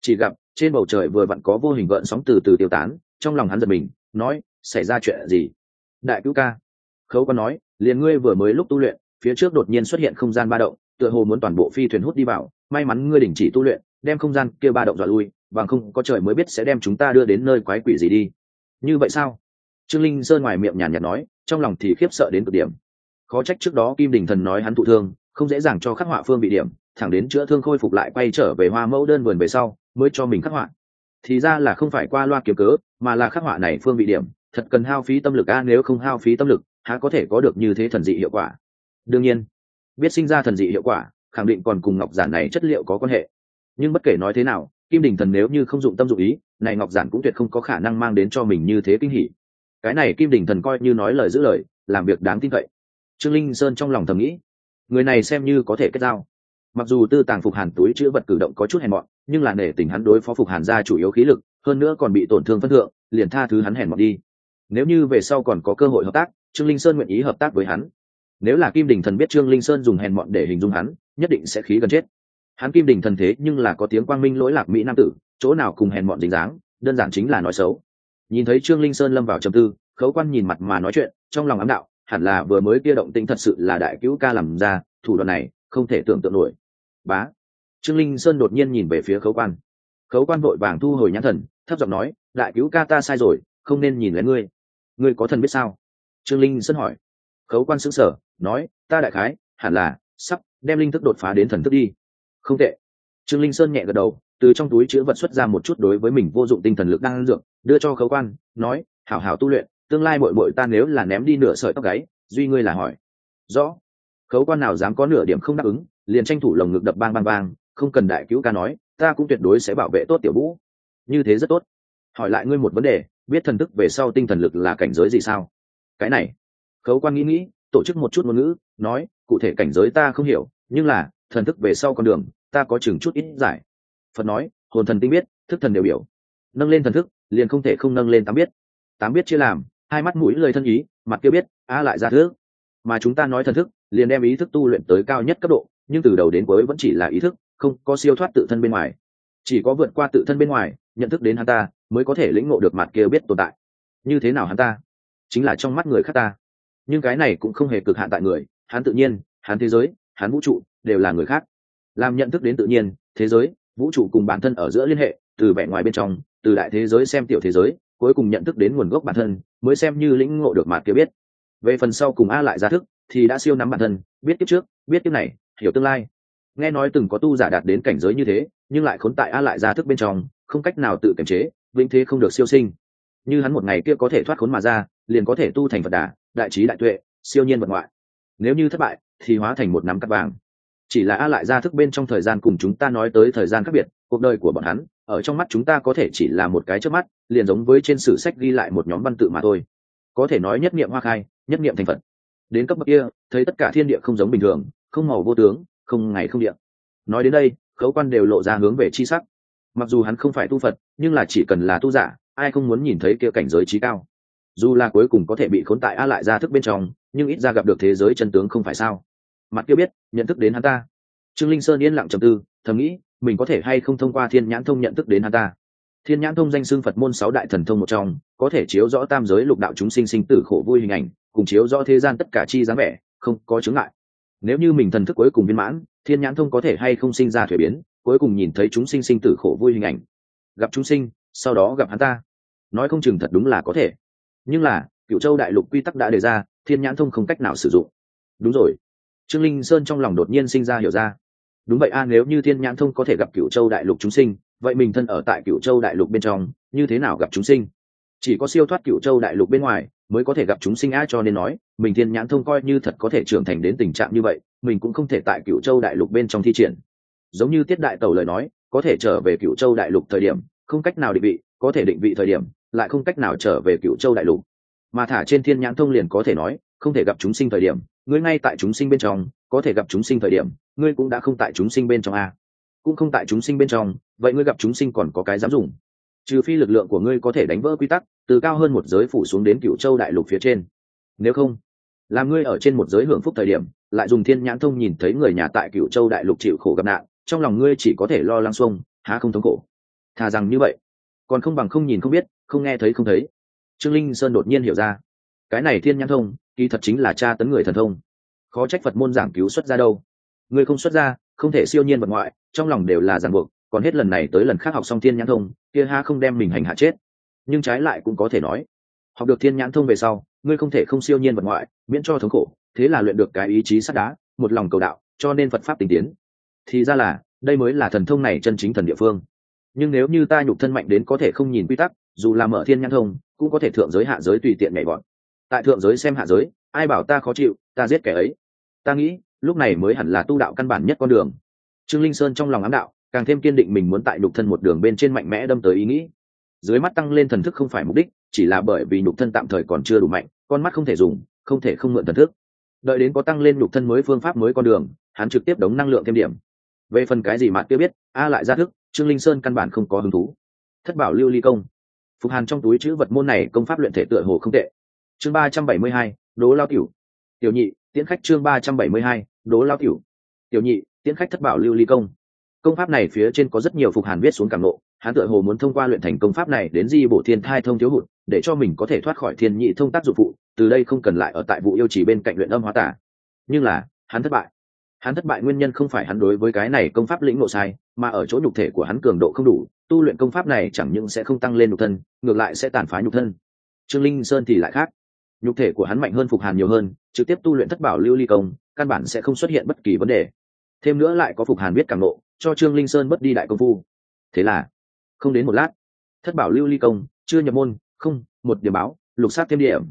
Chỉ gặp, trên bầu trời vừa vặn có vô hình gợn sóng từ từ tiêu tán, trong lòng hắn giật mình, nói, xảy ra chuyện gì? Đại cứu ca. Khấu có nói, liền ngươi vừa mới lúc tu luyện, phía trước đột nhiên xuất hiện không gian ba động, tựa hồ muốn toàn bộ phi thuyền hút đi vào, may mắn ngươi đình chỉ tu luyện, đem không gian kia ba động dọa lui, bằng không có trời mới biết sẽ đem chúng ta đưa đến nơi quái quỷ gì đi. Như vậy sao? Trương linh sơn ngoài miệng nhàn nhạt nói, trong lòng thì khiếp sợ đến cực điểm. Khó trách trước đó kim đình thần nói hắn thụ thương không dễ dàng cho khắc họa phương bị điểm, thẳng đến chữa thương khôi phục lại quay trở về hoa mẫu đơn vườn về sau, mới cho mình khắc họa. Thì ra là không phải qua loa kiếm cớ, mà là khắc họa này phương bị điểm, thật cần hao phí tâm lực a, nếu không hao phí tâm lực, há có thể có được như thế thần dị hiệu quả. Đương nhiên, biết sinh ra thần dị hiệu quả, khẳng định còn cùng ngọc giản này chất liệu có quan hệ. Nhưng bất kể nói thế nào, kim đình thần nếu như không dụng tâm dụng ý, này ngọc giản cũng tuyệt không có khả năng mang đến cho mình như thế kinh hỉ. Cái này kim đình thần coi như nói lời giữ lời, làm việc đáng tin cậy. Trương linh sơn trong lòng thầm nghĩ người này xem như có thể kết giao. Mặc dù tư tàng phục hàn túi chữ vật cử động có chút hèn mọn, nhưng là nể tình hắn đối phó phục hàn ra chủ yếu khí lực, hơn nữa còn bị tổn thương phân thượng, liền tha thứ hắn hèn mọn đi. Nếu như về sau còn có cơ hội hợp tác, trương linh sơn nguyện ý hợp tác với hắn. Nếu là kim đình thần biết trương linh sơn dùng hèn mọn để hình dung hắn, nhất định sẽ khí gần chết. Hắn kim đình thần thế nhưng là có tiếng quang minh lỗi lạc mỹ nam tử, chỗ nào cùng hèn mọn dính dáng, đơn giản chính là nói xấu. Nhìn thấy trương linh sơn lâm vào trầm tư, khấu quan nhìn mặt mà nói chuyện, trong lòng ám đạo hẳn là vừa mới kia động tĩnh thật sự là đại cứu ca làm ra, thủ đoạn này không thể tưởng tượng nổi. Bá. Trương linh sơn đột nhiên nhìn về phía khấu quan. Khấu quan vội vàng thu hồi nhãn thần, thấp giọng nói, đại cứu ca ta sai rồi, không nên nhìn lén ngươi. Ngươi có thần biết sao? Trương linh sơn hỏi. Khấu quan sững sờ, nói, ta đại khái, hẳn là sắp đem linh thức đột phá đến thần thức đi. Không tệ. Trương linh sơn nhẹ gật đầu, từ trong túi chứa vật xuất ra một chút đối với mình vô dụng tinh thần lực đang dược, đưa cho khấu quan, nói, hảo hảo tu luyện tương lai bội bội ta nếu là ném đi nửa sợi tóc gáy, duy ngươi là hỏi. Rõ. Khấu quan nào dám có nửa điểm không đáp ứng, liền tranh thủ lồng ngực đập bang bang bang, không cần đại cứu ca nói, ta cũng tuyệt đối sẽ bảo vệ tốt tiểu vũ. Như thế rất tốt. Hỏi lại ngươi một vấn đề, biết thần thức về sau tinh thần lực là cảnh giới gì sao? Cái này. Khấu quan nghĩ nghĩ, tổ chức một chút ngôn ngữ, nói, cụ thể cảnh giới ta không hiểu, nhưng là, thần thức về sau con đường, ta có chừng chút ít giải. Phật nói, hồn thần tinh biết, thức thần đều biểu nâng lên thần thức, liền không thể không nâng lên tám biết. Tám biết chia làm hai mắt mũi lời thân ý, mặt kia biết, a lại ra thức. Mà chúng ta nói thần thức, liền đem ý thức tu luyện tới cao nhất cấp độ, nhưng từ đầu đến cuối vẫn chỉ là ý thức, không có siêu thoát tự thân bên ngoài. Chỉ có vượt qua tự thân bên ngoài, nhận thức đến hắn ta, mới có thể lĩnh ngộ được mặt kia biết tồn tại. Như thế nào hắn ta? Chính là trong mắt người khác ta. Nhưng cái này cũng không hề cực hạn tại người, hắn tự nhiên, hắn thế giới, hắn vũ trụ, đều là người khác. Làm nhận thức đến tự nhiên, thế giới, vũ trụ cùng bản thân ở giữa liên hệ, từ vẻ ngoài bên trong, từ đại thế giới xem tiểu thế giới cuối cùng nhận thức đến nguồn gốc bản thân, mới xem như lĩnh ngộ được mạt kia biết. Về phần sau cùng a lại ra thức, thì đã siêu nắm bản thân, biết kiếp trước, biết kiếp này, hiểu tương lai. Nghe nói từng có tu giả đạt đến cảnh giới như thế, nhưng lại khốn tại a lại ra thức bên trong, không cách nào tự kiềm chế, vĩnh thế không được siêu sinh. Như hắn một ngày kia có thể thoát khốn mà ra, liền có thể tu thành phật đà, đại trí đại tuệ, siêu nhiên vật ngoại. Nếu như thất bại, thì hóa thành một nắm cắt vàng chỉ là a lại ra thức bên trong thời gian cùng chúng ta nói tới thời gian khác biệt, cuộc đời của bọn hắn, ở trong mắt chúng ta có thể chỉ là một cái trước mắt, liền giống với trên sử sách ghi lại một nhóm văn tự mà thôi. Có thể nói nhất niệm hoa khai, nhất niệm thành phật. Đến cấp bậc kia, thấy tất cả thiên địa không giống bình thường, không màu vô tướng, không ngày không điện nói đến đây, khấu quan đều lộ ra hướng về chi sắc. Mặc dù hắn không phải tu phật, nhưng là chỉ cần là tu giả, ai không muốn nhìn thấy kia cảnh giới trí cao? Dù là cuối cùng có thể bị khốn tại a lại ra thức bên trong, nhưng ít ra gặp được thế giới chân tướng không phải sao? Mặt kia biết, nhận thức đến hắn ta. Trương linh sơn yên lặng trầm tư, thầm nghĩ, mình có thể hay không thông qua thiên nhãn thông nhận thức đến hắn ta. Thiên nhãn thông danh xưng phật môn sáu đại thần thông một trong, có thể chiếu rõ tam giới lục đạo chúng sinh sinh tử khổ vui hình ảnh, cùng chiếu rõ thế gian tất cả chi dáng vẻ, không có chứng ngại. Nếu như mình thần thức cuối cùng viên mãn, thiên nhãn thông có thể hay không sinh ra thuế biến, cuối cùng nhìn thấy chúng sinh sinh tử khổ vui hình ảnh. Gặp chúng sinh, sau đó gặp hắn ta. Nói không chừng thật đúng là có thể. Nhưng là cựu châu đại lục quy tắc đã đề ra, thiên nhãn thông không cách nào sử dụng. Đúng rồi trương linh sơn trong lòng đột nhiên sinh ra hiểu ra. Đúng vậy a, nếu như thiên nhãn thông có thể gặp cựu châu đại lục chúng sinh, vậy mình thân ở tại cựu châu đại lục bên trong, như thế nào gặp chúng sinh? Chỉ có siêu thoát cựu châu đại lục bên ngoài mới có thể gặp chúng sinh a, cho nên nói, mình thiên nhãn thông coi như thật có thể trưởng thành đến tình trạng như vậy, mình cũng không thể tại cựu châu đại lục bên trong thi triển. Giống như tiết đại tẩu lời nói, có thể trở về cựu châu đại lục thời điểm, không cách nào định vị, có thể định vị thời điểm, lại không cách nào trở về cựu châu đại lục. Mà thả trên thiên nhãn thông liền có thể nói, không thể gặp chúng sinh thời điểm ngươi ngay tại chúng sinh bên trong, có thể gặp chúng sinh thời điểm, ngươi cũng đã không tại chúng sinh bên trong a. Cũng không tại chúng sinh bên trong, vậy ngươi gặp chúng sinh còn có cái dám dùng? Trừ phi lực lượng của ngươi có thể đánh vỡ quy tắc, từ cao hơn một giới phủ xuống đến cựu châu đại lục phía trên. Nếu không, làm ngươi ở trên một giới hưởng phúc thời điểm, lại dùng thiên nhãn thông nhìn thấy người nhà tại cựu châu đại lục chịu khổ gặp nạn, trong lòng ngươi chỉ có thể lo lắng xuông, há không thống khổ. Thà rằng như vậy. Còn không bằng không nhìn không biết, không nghe thấy không thấy. Trương linh sơn đột nhiên hiểu ra. Cái này thiên nhãn thông kỳ thật chính là cha tấn người thần thông. Khó trách phật môn giảng cứu xuất ra đâu. Ngươi không xuất ra không thể siêu nhiên vật ngoại, trong lòng đều là ràng buộc, còn hết lần này tới lần khác học xong thiên nhãn thông, kia ha không đem mình hành hạ chết. Nhưng trái lại cũng có thể nói, học được thiên nhãn thông về sau, ngươi không thể không siêu nhiên vật ngoại, miễn cho thống khổ, thế là luyện được cái ý chí sắt đá, một lòng cầu đạo, cho nên phật pháp tình tiến. Thì ra là, đây mới là thần thông này chân chính thần địa phương. Nhưng nếu như ta nhục thân mạnh đến có thể không nhìn quy tắc, dù là mở thiên nhãn thông, cũng có thể thượng giới hạ giới tùy tiện nhảy bọn tại thượng giới xem hạ giới, ai bảo ta khó chịu, ta giết kẻ ấy. Ta nghĩ, lúc này mới hẳn là tu đạo căn bản nhất con đường. Trương linh sơn trong lòng ám đạo, càng thêm kiên định mình muốn tại nhục thân một đường bên trên mạnh mẽ đâm tới ý nghĩ. Dưới mắt tăng lên thần thức không phải mục đích, chỉ là bởi vì nhục thân tạm thời còn chưa đủ mạnh, con mắt không thể dùng, không thể không mượn thần thức. Đợi đến có tăng lên nhục thân mới phương pháp mới con đường, hắn trực tiếp đóng năng lượng thêm điểm. Về phần cái gì mà tiêu biết, a lại ra thức, trương linh sơn căn bản không có hứng thú. Thất bảo lưu ly công. Phục hàn trong túi chữ vật môn này công pháp luyện thể tựa hồ không tệ chương ba trăm bảy mươi hai, đố lao Tiểu tiểu nhị, tiễn khách chương ba trăm bảy mươi hai, đố lao Tiểu tiểu nhị, tiễn khách thất bảo lưu ly công. Công pháp này phía trên có rất nhiều phục hàn viết xuống cảm lộ hắn tựa hồ muốn thông qua luyện thành công pháp này đến di bổ thiên thai thông thiếu hụt, để cho mình có thể thoát khỏi thiên nhị thông tác dụng phụ, từ đây không cần lại ở tại vụ yêu chỉ bên cạnh luyện âm hóa tả nhưng là, hắn thất bại. Hắn thất bại nguyên nhân không phải hắn đối với cái này công pháp lĩnh ngộ sai, mà ở chỗ nhục thể của hắn cường độ không đủ, tu luyện công pháp này chẳng những sẽ không tăng lên nhục thân, ngược lại sẽ tàn phá nhục thân. Trương linh sơn thì lại khác nhục thể của hắn mạnh hơn phục hàn nhiều hơn, trực tiếp tu luyện thất bảo lưu ly công, căn bản sẽ không xuất hiện bất kỳ vấn đề. Thêm nữa lại có phục hàn biết càng nộ, cho trương linh sơn mất đi đại công phu. Thế là, không đến một lát, thất bảo lưu ly công chưa nhập môn, không, một điểm báo, lục sát thêm điểm.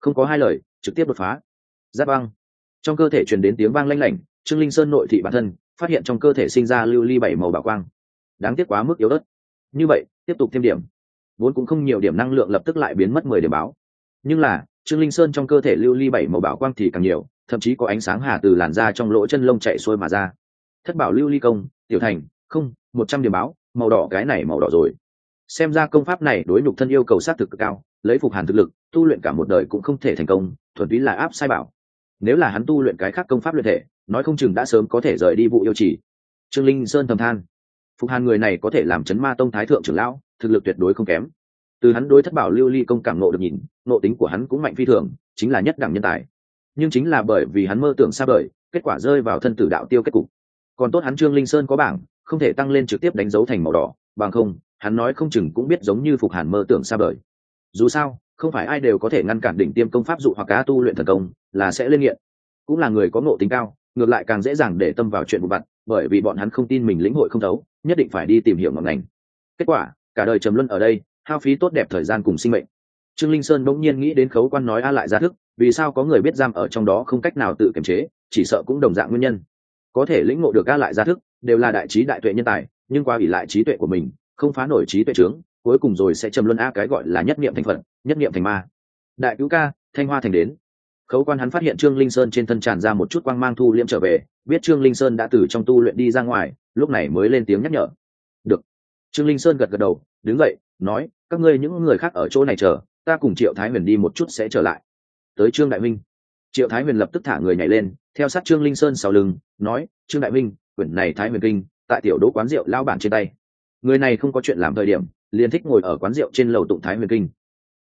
Không có hai lời, trực tiếp đột phá. Giáp băng. Trong cơ thể truyền đến tiếng vang lanh lảnh, trương linh sơn nội thị bản thân phát hiện trong cơ thể sinh ra lưu ly bảy màu bảo quang. Đáng tiếc quá mức yếu ớt. Như vậy, tiếp tục thêm điểm. Vốn cũng không nhiều điểm năng lượng lập tức lại biến mất mười điểm báo. Nhưng là trương linh sơn trong cơ thể lưu ly bảy màu bảo quang thì càng nhiều, thậm chí có ánh sáng hà từ làn da trong lỗ chân lông chạy xuôi mà ra. Thất bảo lưu ly công, tiểu thành, không, một trăm điểm báo, màu đỏ cái này màu đỏ rồi. Xem ra công pháp này đối nhục thân yêu cầu sát thực cực cao, lấy phục hàn thực lực, tu luyện cả một đời cũng không thể thành công, thuần túy là áp sai bảo. Nếu là hắn tu luyện cái khác công pháp luyện thể, nói không chừng đã sớm có thể rời đi vụ yêu chỉ. Trương linh sơn thầm than. Phục hàn người này có thể làm chấn ma tông thái thượng trưởng lão, thực lực tuyệt đối không kém từ hắn đối thất bảo lưu ly công cảm nộ được nhìn nộ tính của hắn cũng mạnh phi thường, chính là nhất đẳng nhân tài. Nhưng chính là bởi vì hắn mơ tưởng xa vời, kết quả rơi vào thân tử đạo tiêu kết cục. Còn tốt hắn trương linh sơn có bảng, không thể tăng lên trực tiếp đánh dấu thành màu đỏ, bằng không, hắn nói không chừng cũng biết giống như phục hàn mơ tưởng xa vời. Dù sao, không phải ai đều có thể ngăn cản đỉnh tiêm công pháp dụ hoặc cá tu luyện thần công, là sẽ lên nghiện. Cũng là người có ngộ tính cao, ngược lại càng dễ dàng để tâm vào chuyện vụ vặt bởi vì bọn hắn không tin mình lĩnh hội không thấu, nhất định phải đi tìm hiểu ngọn ngành. Kết quả, cả đời trầm luân ở đây hao phí tốt đẹp thời gian cùng sinh mệnh. Trương linh sơn bỗng nhiên nghĩ đến khấu quan nói a lại ra thức, vì sao có người biết giam ở trong đó không cách nào tự kiềm chế, chỉ sợ cũng đồng dạng nguyên nhân. Có thể lĩnh ngộ được a lại ra thức, đều là đại trí đại tuệ nhân tài, nhưng qua ủy lại trí tuệ của mình, không phá nổi trí tuệ trướng cuối cùng rồi sẽ trầm luân a cái gọi là nhất niệm thành phật, nhất niệm thành ma. Đại cứu ca, thanh hoa thành đến. Khấu quan hắn phát hiện trương linh sơn trên thân tràn ra một chút quang mang thu liễm trở về, biết trương linh sơn đã từ trong tu luyện đi ra ngoài, lúc này mới lên tiếng nhắc nhở. Được. Trương linh sơn gật gật đầu, đứng dậy nói, các ngươi những người khác ở chỗ này chờ, ta cùng triệu thái huyền đi một chút sẽ trở lại. Tới trương đại minh. Triệu thái huyền lập tức thả người nhảy lên, theo sát trương linh sơn sau lưng, nói, trương đại minh, quyển này thái huyền kinh, tại tiểu đỗ quán rượu lao bản trên tay. Người này không có chuyện làm thời điểm, liền thích ngồi ở quán rượu trên lầu tụng thái huyền kinh.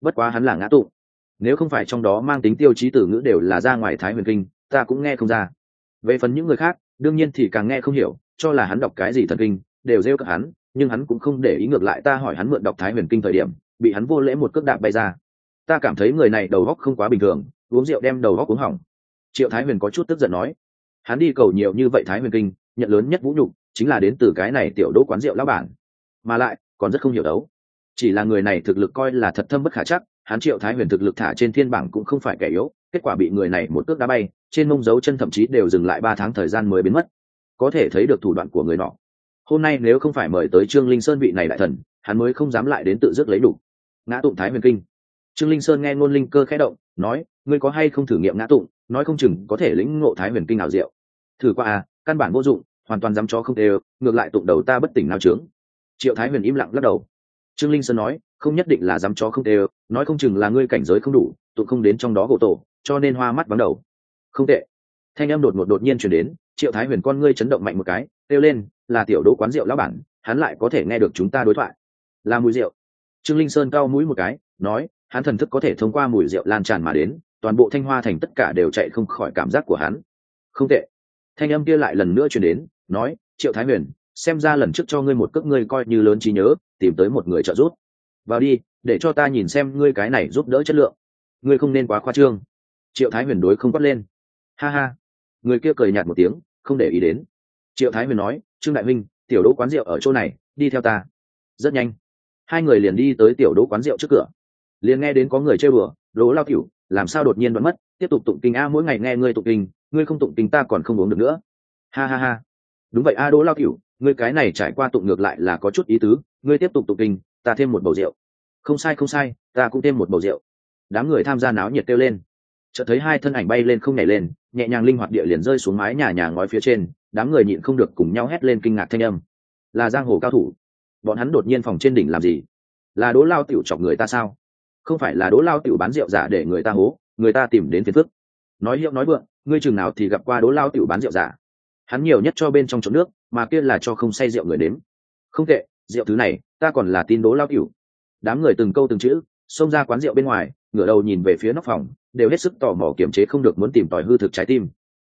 Bất quá hắn là ngã tụng. Nếu không phải trong đó mang tính tiêu chí từ ngữ đều là ra ngoài thái huyền kinh, ta cũng nghe không ra. Về phần những người khác, đương nhiên thì càng nghe không hiểu, cho là hắn đọc cái gì thần kinh, đều rêu cả hắn nhưng hắn cũng không để ý ngược lại ta hỏi hắn mượn đọc thái huyền kinh thời điểm, bị hắn vô lễ một cước đạp bay ra. Ta cảm thấy người này đầu góc không quá bình thường, uống rượu đem đầu góc uống hỏng. Triệu thái huyền có chút tức giận nói. Hắn đi cầu nhiều như vậy thái huyền kinh, nhận lớn nhất vũ nhục, chính là đến từ cái này tiểu đỗ quán rượu lão bản. Mà lại, còn rất không hiểu đấu. Chỉ là người này thực lực coi là thật thâm bất khả chắc, hắn triệu thái huyền thực lực thả trên thiên bảng cũng không phải kẻ yếu, kết quả bị người này một cước đá bay, trên mông dấu chân thậm chí đều dừng lại ba tháng thời gian mới biến mất. Có thể thấy được thủ đoạn của người nọ hôm nay nếu không phải mời tới trương linh sơn vị này đại thần, hắn mới không dám lại đến tự dứt lấy đủ. Ngã tụng thái huyền kinh. Trương linh sơn nghe ngôn linh cơ khẽ động, nói, ngươi có hay không thử nghiệm ngã tụng? Nói không chừng có thể lĩnh ngộ thái huyền kinh nào diệu thử qua à căn bản vô dụng, hoàn toàn dám cho không đều ngược lại tụng đầu ta bất tỉnh nào trướng triệu thái huyền im lặng lắc đầu. Trương linh sơn nói, không nhất định là dám cho không đều nói không chừng là ngươi cảnh giới không đủ, tụng không đến trong đó gỗ tổ, cho nên hoa mắt vắng đầu. Không tệ. Thanh âm đột ngột đột nhiên chuyển đến triệu thái huyền con ngươi chấn động mạnh một cái, kêu lên, là tiểu đỗ quán rượu lão bản, hắn lại có thể nghe được chúng ta đối thoại. Là mùi rượu. Trương linh sơn cao mũi một cái, nói, hắn thần thức có thể thông qua mùi rượu lan tràn mà đến, toàn bộ thanh hoa thành tất cả đều chạy không khỏi cảm giác của hắn. Không tệ. Thanh âm kia lại lần nữa chuyển đến, nói, triệu thái huyền, xem ra lần trước cho ngươi một cước ngươi coi như lớn trí nhớ, tìm tới một người trợ giúp. Vào đi, để cho ta nhìn xem ngươi cái này giúp đỡ chất lượng. Ngươi không nên quá khoa trương. Triệu thái huyền đối không quát lên. Ha ha người kia cười nhạt một tiếng, không để ý đến. Triệu thái huyền nói, trương đại minh, tiểu đỗ quán rượu ở chỗ này, đi theo ta. Rất nhanh, hai người liền đi tới tiểu đỗ quán rượu trước cửa. Liền nghe đến có người chơi bừa đỗ lao cửu, làm sao đột nhiên vẫn mất? Tiếp tục tụng kinh a, mỗi ngày nghe ngươi tụng kinh, ngươi không tụng kinh ta còn không uống được nữa. Ha ha ha. Đúng vậy a, đỗ lao cửu, ngươi cái này trải qua tụng ngược lại là có chút ý tứ, ngươi tiếp tục tụng kinh, ta thêm một bầu rượu. Không sai không sai, ta cũng thêm một bầu rượu. Đám người tham gia náo nhiệt kêu lên chợt thấy hai thân ảnh bay lên không nhảy lên, nhẹ nhàng linh hoạt địa liền rơi xuống mái nhà nhà ngói phía trên, đám người nhịn không được cùng nhau hét lên kinh ngạc thanh âm. Là giang hồ cao thủ. Bọn hắn đột nhiên phòng trên đỉnh làm gì? Là đố lao tiểu chọc người ta sao? Không phải là đố lao tiểu bán rượu giả để người ta hố, người ta tìm đến phiền phức. Nói hiệu nói vượng, ngươi chừng nào thì gặp qua đố lao tiểu bán rượu giả. Hắn nhiều nhất cho bên trong chỗ nước, mà kia là cho không say rượu người đếm không tệ, rượu thứ này, ta còn là tin đố lao tiểu. Đám người từng câu từng chữ, xông ra quán rượu bên ngoài, ngửa đầu nhìn về phía nóc phòng đều hết sức tò mò kiểm chế không được muốn tìm tòi hư thực trái tim.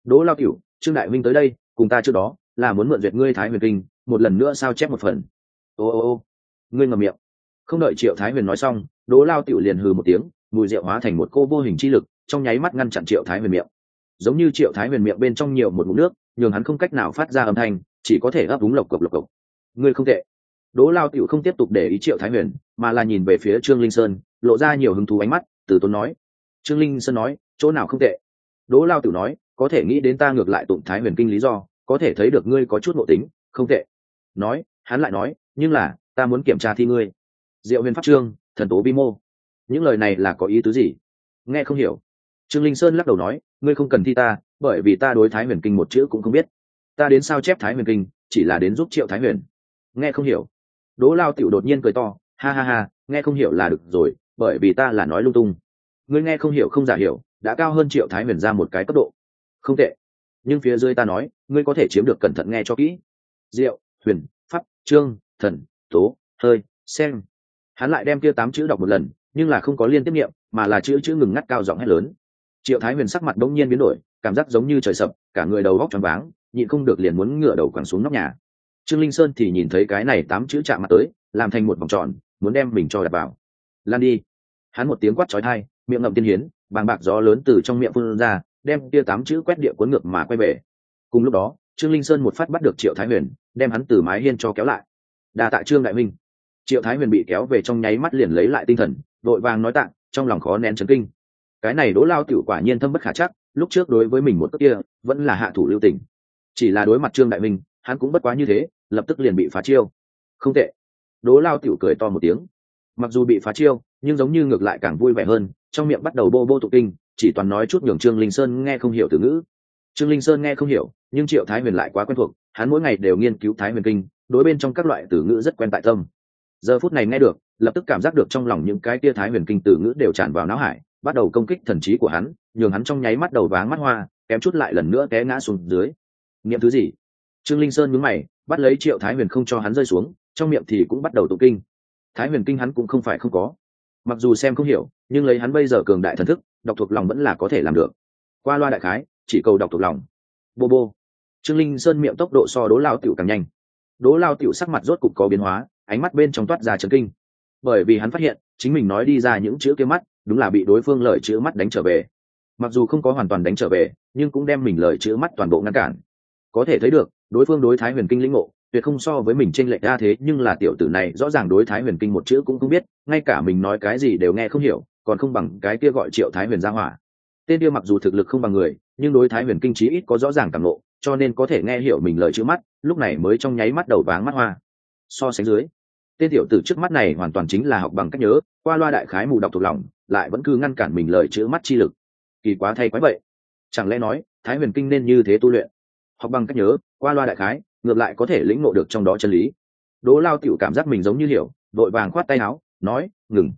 Đỗ lao cửu, trương đại minh tới đây, cùng ta trước đó, là muốn mượn duyệt ngươi thái huyền kinh, một lần nữa sao chép một phần. Ô ô ô, ngươi ngầm miệng. Không đợi triệu thái huyền nói xong, đỗ lao tiểu liền hừ một tiếng, mùi rượu hóa thành một cô vô hình chi lực, trong nháy mắt ngăn chặn triệu thái huyền miệng. Giống như triệu thái huyền miệng bên trong nhiều một ngụm nước, nhường hắn không cách nào phát ra âm thanh, chỉ có thể ấp úng lộc cộc lộc cộc. Ngươi không tệ. Đỗ lao tiểu không tiếp tục để ý triệu thái huyền, mà là nhìn về phía trương linh sơn, lộ ra nhiều hứng thú ánh mắt, từ tốn nói trương linh sơn nói, chỗ nào không tệ? Đỗ lao tử nói, có thể nghĩ đến ta ngược lại tụng thái huyền kinh lý do, có thể thấy được ngươi có chút nội tính, không tệ. Nói, hắn lại nói, nhưng là, ta muốn kiểm tra thi ngươi. Diệu huyền pháp trương, thần tố vi mô. Những lời này là có ý tứ gì? Nghe không hiểu. Trương linh sơn lắc đầu nói, ngươi không cần thi ta, bởi vì ta đối thái huyền kinh một chữ cũng không biết. Ta đến sao chép thái huyền kinh, chỉ là đến giúp triệu thái huyền. Nghe không hiểu. Đỗ lao tiểu đột nhiên cười to, ha ha ha, nghe không hiểu là được rồi, bởi vì ta là nói lung tung ngươi nghe không hiểu không giả hiểu, đã cao hơn triệu thái huyền ra một cái cấp độ. Không tệ. Nhưng phía dưới ta nói, ngươi có thể chiếm được cẩn thận nghe cho kỹ. Diệu, huyền, pháp, trương, thần, tố, hơi xem hắn lại đem kia tám chữ đọc một lần, nhưng là không có liên tiếp niệm mà là chữ chữ ngừng ngắt cao giọng hét lớn. Triệu thái huyền sắc mặt bỗng nhiên biến đổi, cảm giác giống như trời sập, cả người đầu góc tròn váng, nhịn không được liền muốn ngửa đầu quẳng xuống nóc nhà. Trương linh sơn thì nhìn thấy cái này tám chữ chạm mặt tới, làm thành một vòng tròn, muốn đem mình cho đặt vào. Lan đi. Hắn một tiếng quát trói thai miệng ngậm tiên hiến, bàng bạc gió lớn từ trong miệng phun ra, đem tia tám chữ quét địa cuốn ngược mà quay về. Cùng lúc đó, trương linh sơn một phát bắt được triệu thái huyền, đem hắn từ mái hiên cho kéo lại. Đà tạ trương đại minh. Triệu thái huyền bị kéo về trong nháy mắt liền lấy lại tinh thần vội vàng nói tạng, trong lòng khó nén chấn kinh. Cái này đỗ lao tiểu quả nhiên thâm bất khả chắc, lúc trước đối với mình một tấc kia, vẫn là hạ thủ lưu tình. Chỉ là đối mặt trương đại minh, hắn cũng bất quá như thế, lập tức liền bị phá chiêu. Không tệ. Đỗ lao tiểu cười to một tiếng. Mặc dù bị phá chiêu, nhưng giống như ngược lại càng vui vẻ hơn trong miệng bắt đầu bô bô tụ kinh, chỉ toàn nói chút nhường trương linh sơn nghe không hiểu từ ngữ. Trương linh sơn nghe không hiểu, nhưng triệu thái huyền lại quá quen thuộc, hắn mỗi ngày đều nghiên cứu thái huyền kinh, đối bên trong các loại từ ngữ rất quen tại tâm. Giờ phút này nghe được, lập tức cảm giác được trong lòng những cái tia thái huyền kinh từ ngữ đều tràn vào não hải, bắt đầu công kích thần trí của hắn, nhường hắn trong nháy mắt đầu váng mắt hoa, kém chút lại lần nữa té ngã xuống dưới. Nghiệm thứ gì? Trương linh sơn nhúng mày, bắt lấy triệu thái huyền không cho hắn rơi xuống, trong miệng thì cũng bắt đầu tụ kinh. Thái huyền kinh hắn cũng không phải không có mặc dù xem không hiểu, nhưng lấy hắn bây giờ cường đại thần thức, đọc thuộc lòng vẫn là có thể làm được. Qua loa đại khái, chỉ cầu đọc thuộc lòng. Bô bô. Trương linh sơn miệng tốc độ so đố lao tiểu càng nhanh. Đố lao tiểu sắc mặt rốt cục có biến hóa, ánh mắt bên trong toát ra trấn kinh. Bởi vì hắn phát hiện, chính mình nói đi ra những chữ kia mắt, đúng là bị đối phương lời chữ mắt đánh trở về. Mặc dù không có hoàn toàn đánh trở về, nhưng cũng đem mình lời chữ mắt toàn bộ ngăn cản. Có thể thấy được, đối phương đối thái huyền kinh lĩnh ngộ tuyệt không so với mình tranh lệch ra thế, nhưng là tiểu tử này rõ ràng đối thái huyền kinh một chữ cũng không biết, ngay cả mình nói cái gì đều nghe không hiểu, còn không bằng cái kia gọi triệu thái huyền gia hỏa. Tên kia mặc dù thực lực không bằng người, nhưng đối thái huyền kinh chí ít có rõ ràng cảm ngộ, cho nên có thể nghe hiểu mình lời chữ mắt, lúc này mới trong nháy mắt đầu váng mắt hoa. So sánh dưới, tên tiểu tử trước mắt này hoàn toàn chính là học bằng cách nhớ, qua loa đại khái mù đọc thuộc lòng, lại vẫn cứ ngăn cản mình lời chữ mắt chi lực. Kỳ quá thay quái vậy. Chẳng lẽ nói, thái huyền kinh nên như thế tu luyện? Học bằng cách nhớ, qua loa đại khái ngược lại có thể lĩnh ngộ được trong đó chân lý. Đỗ lao tiểu cảm giác mình giống như hiểu, đội vàng khoát tay áo, nói, ngừng.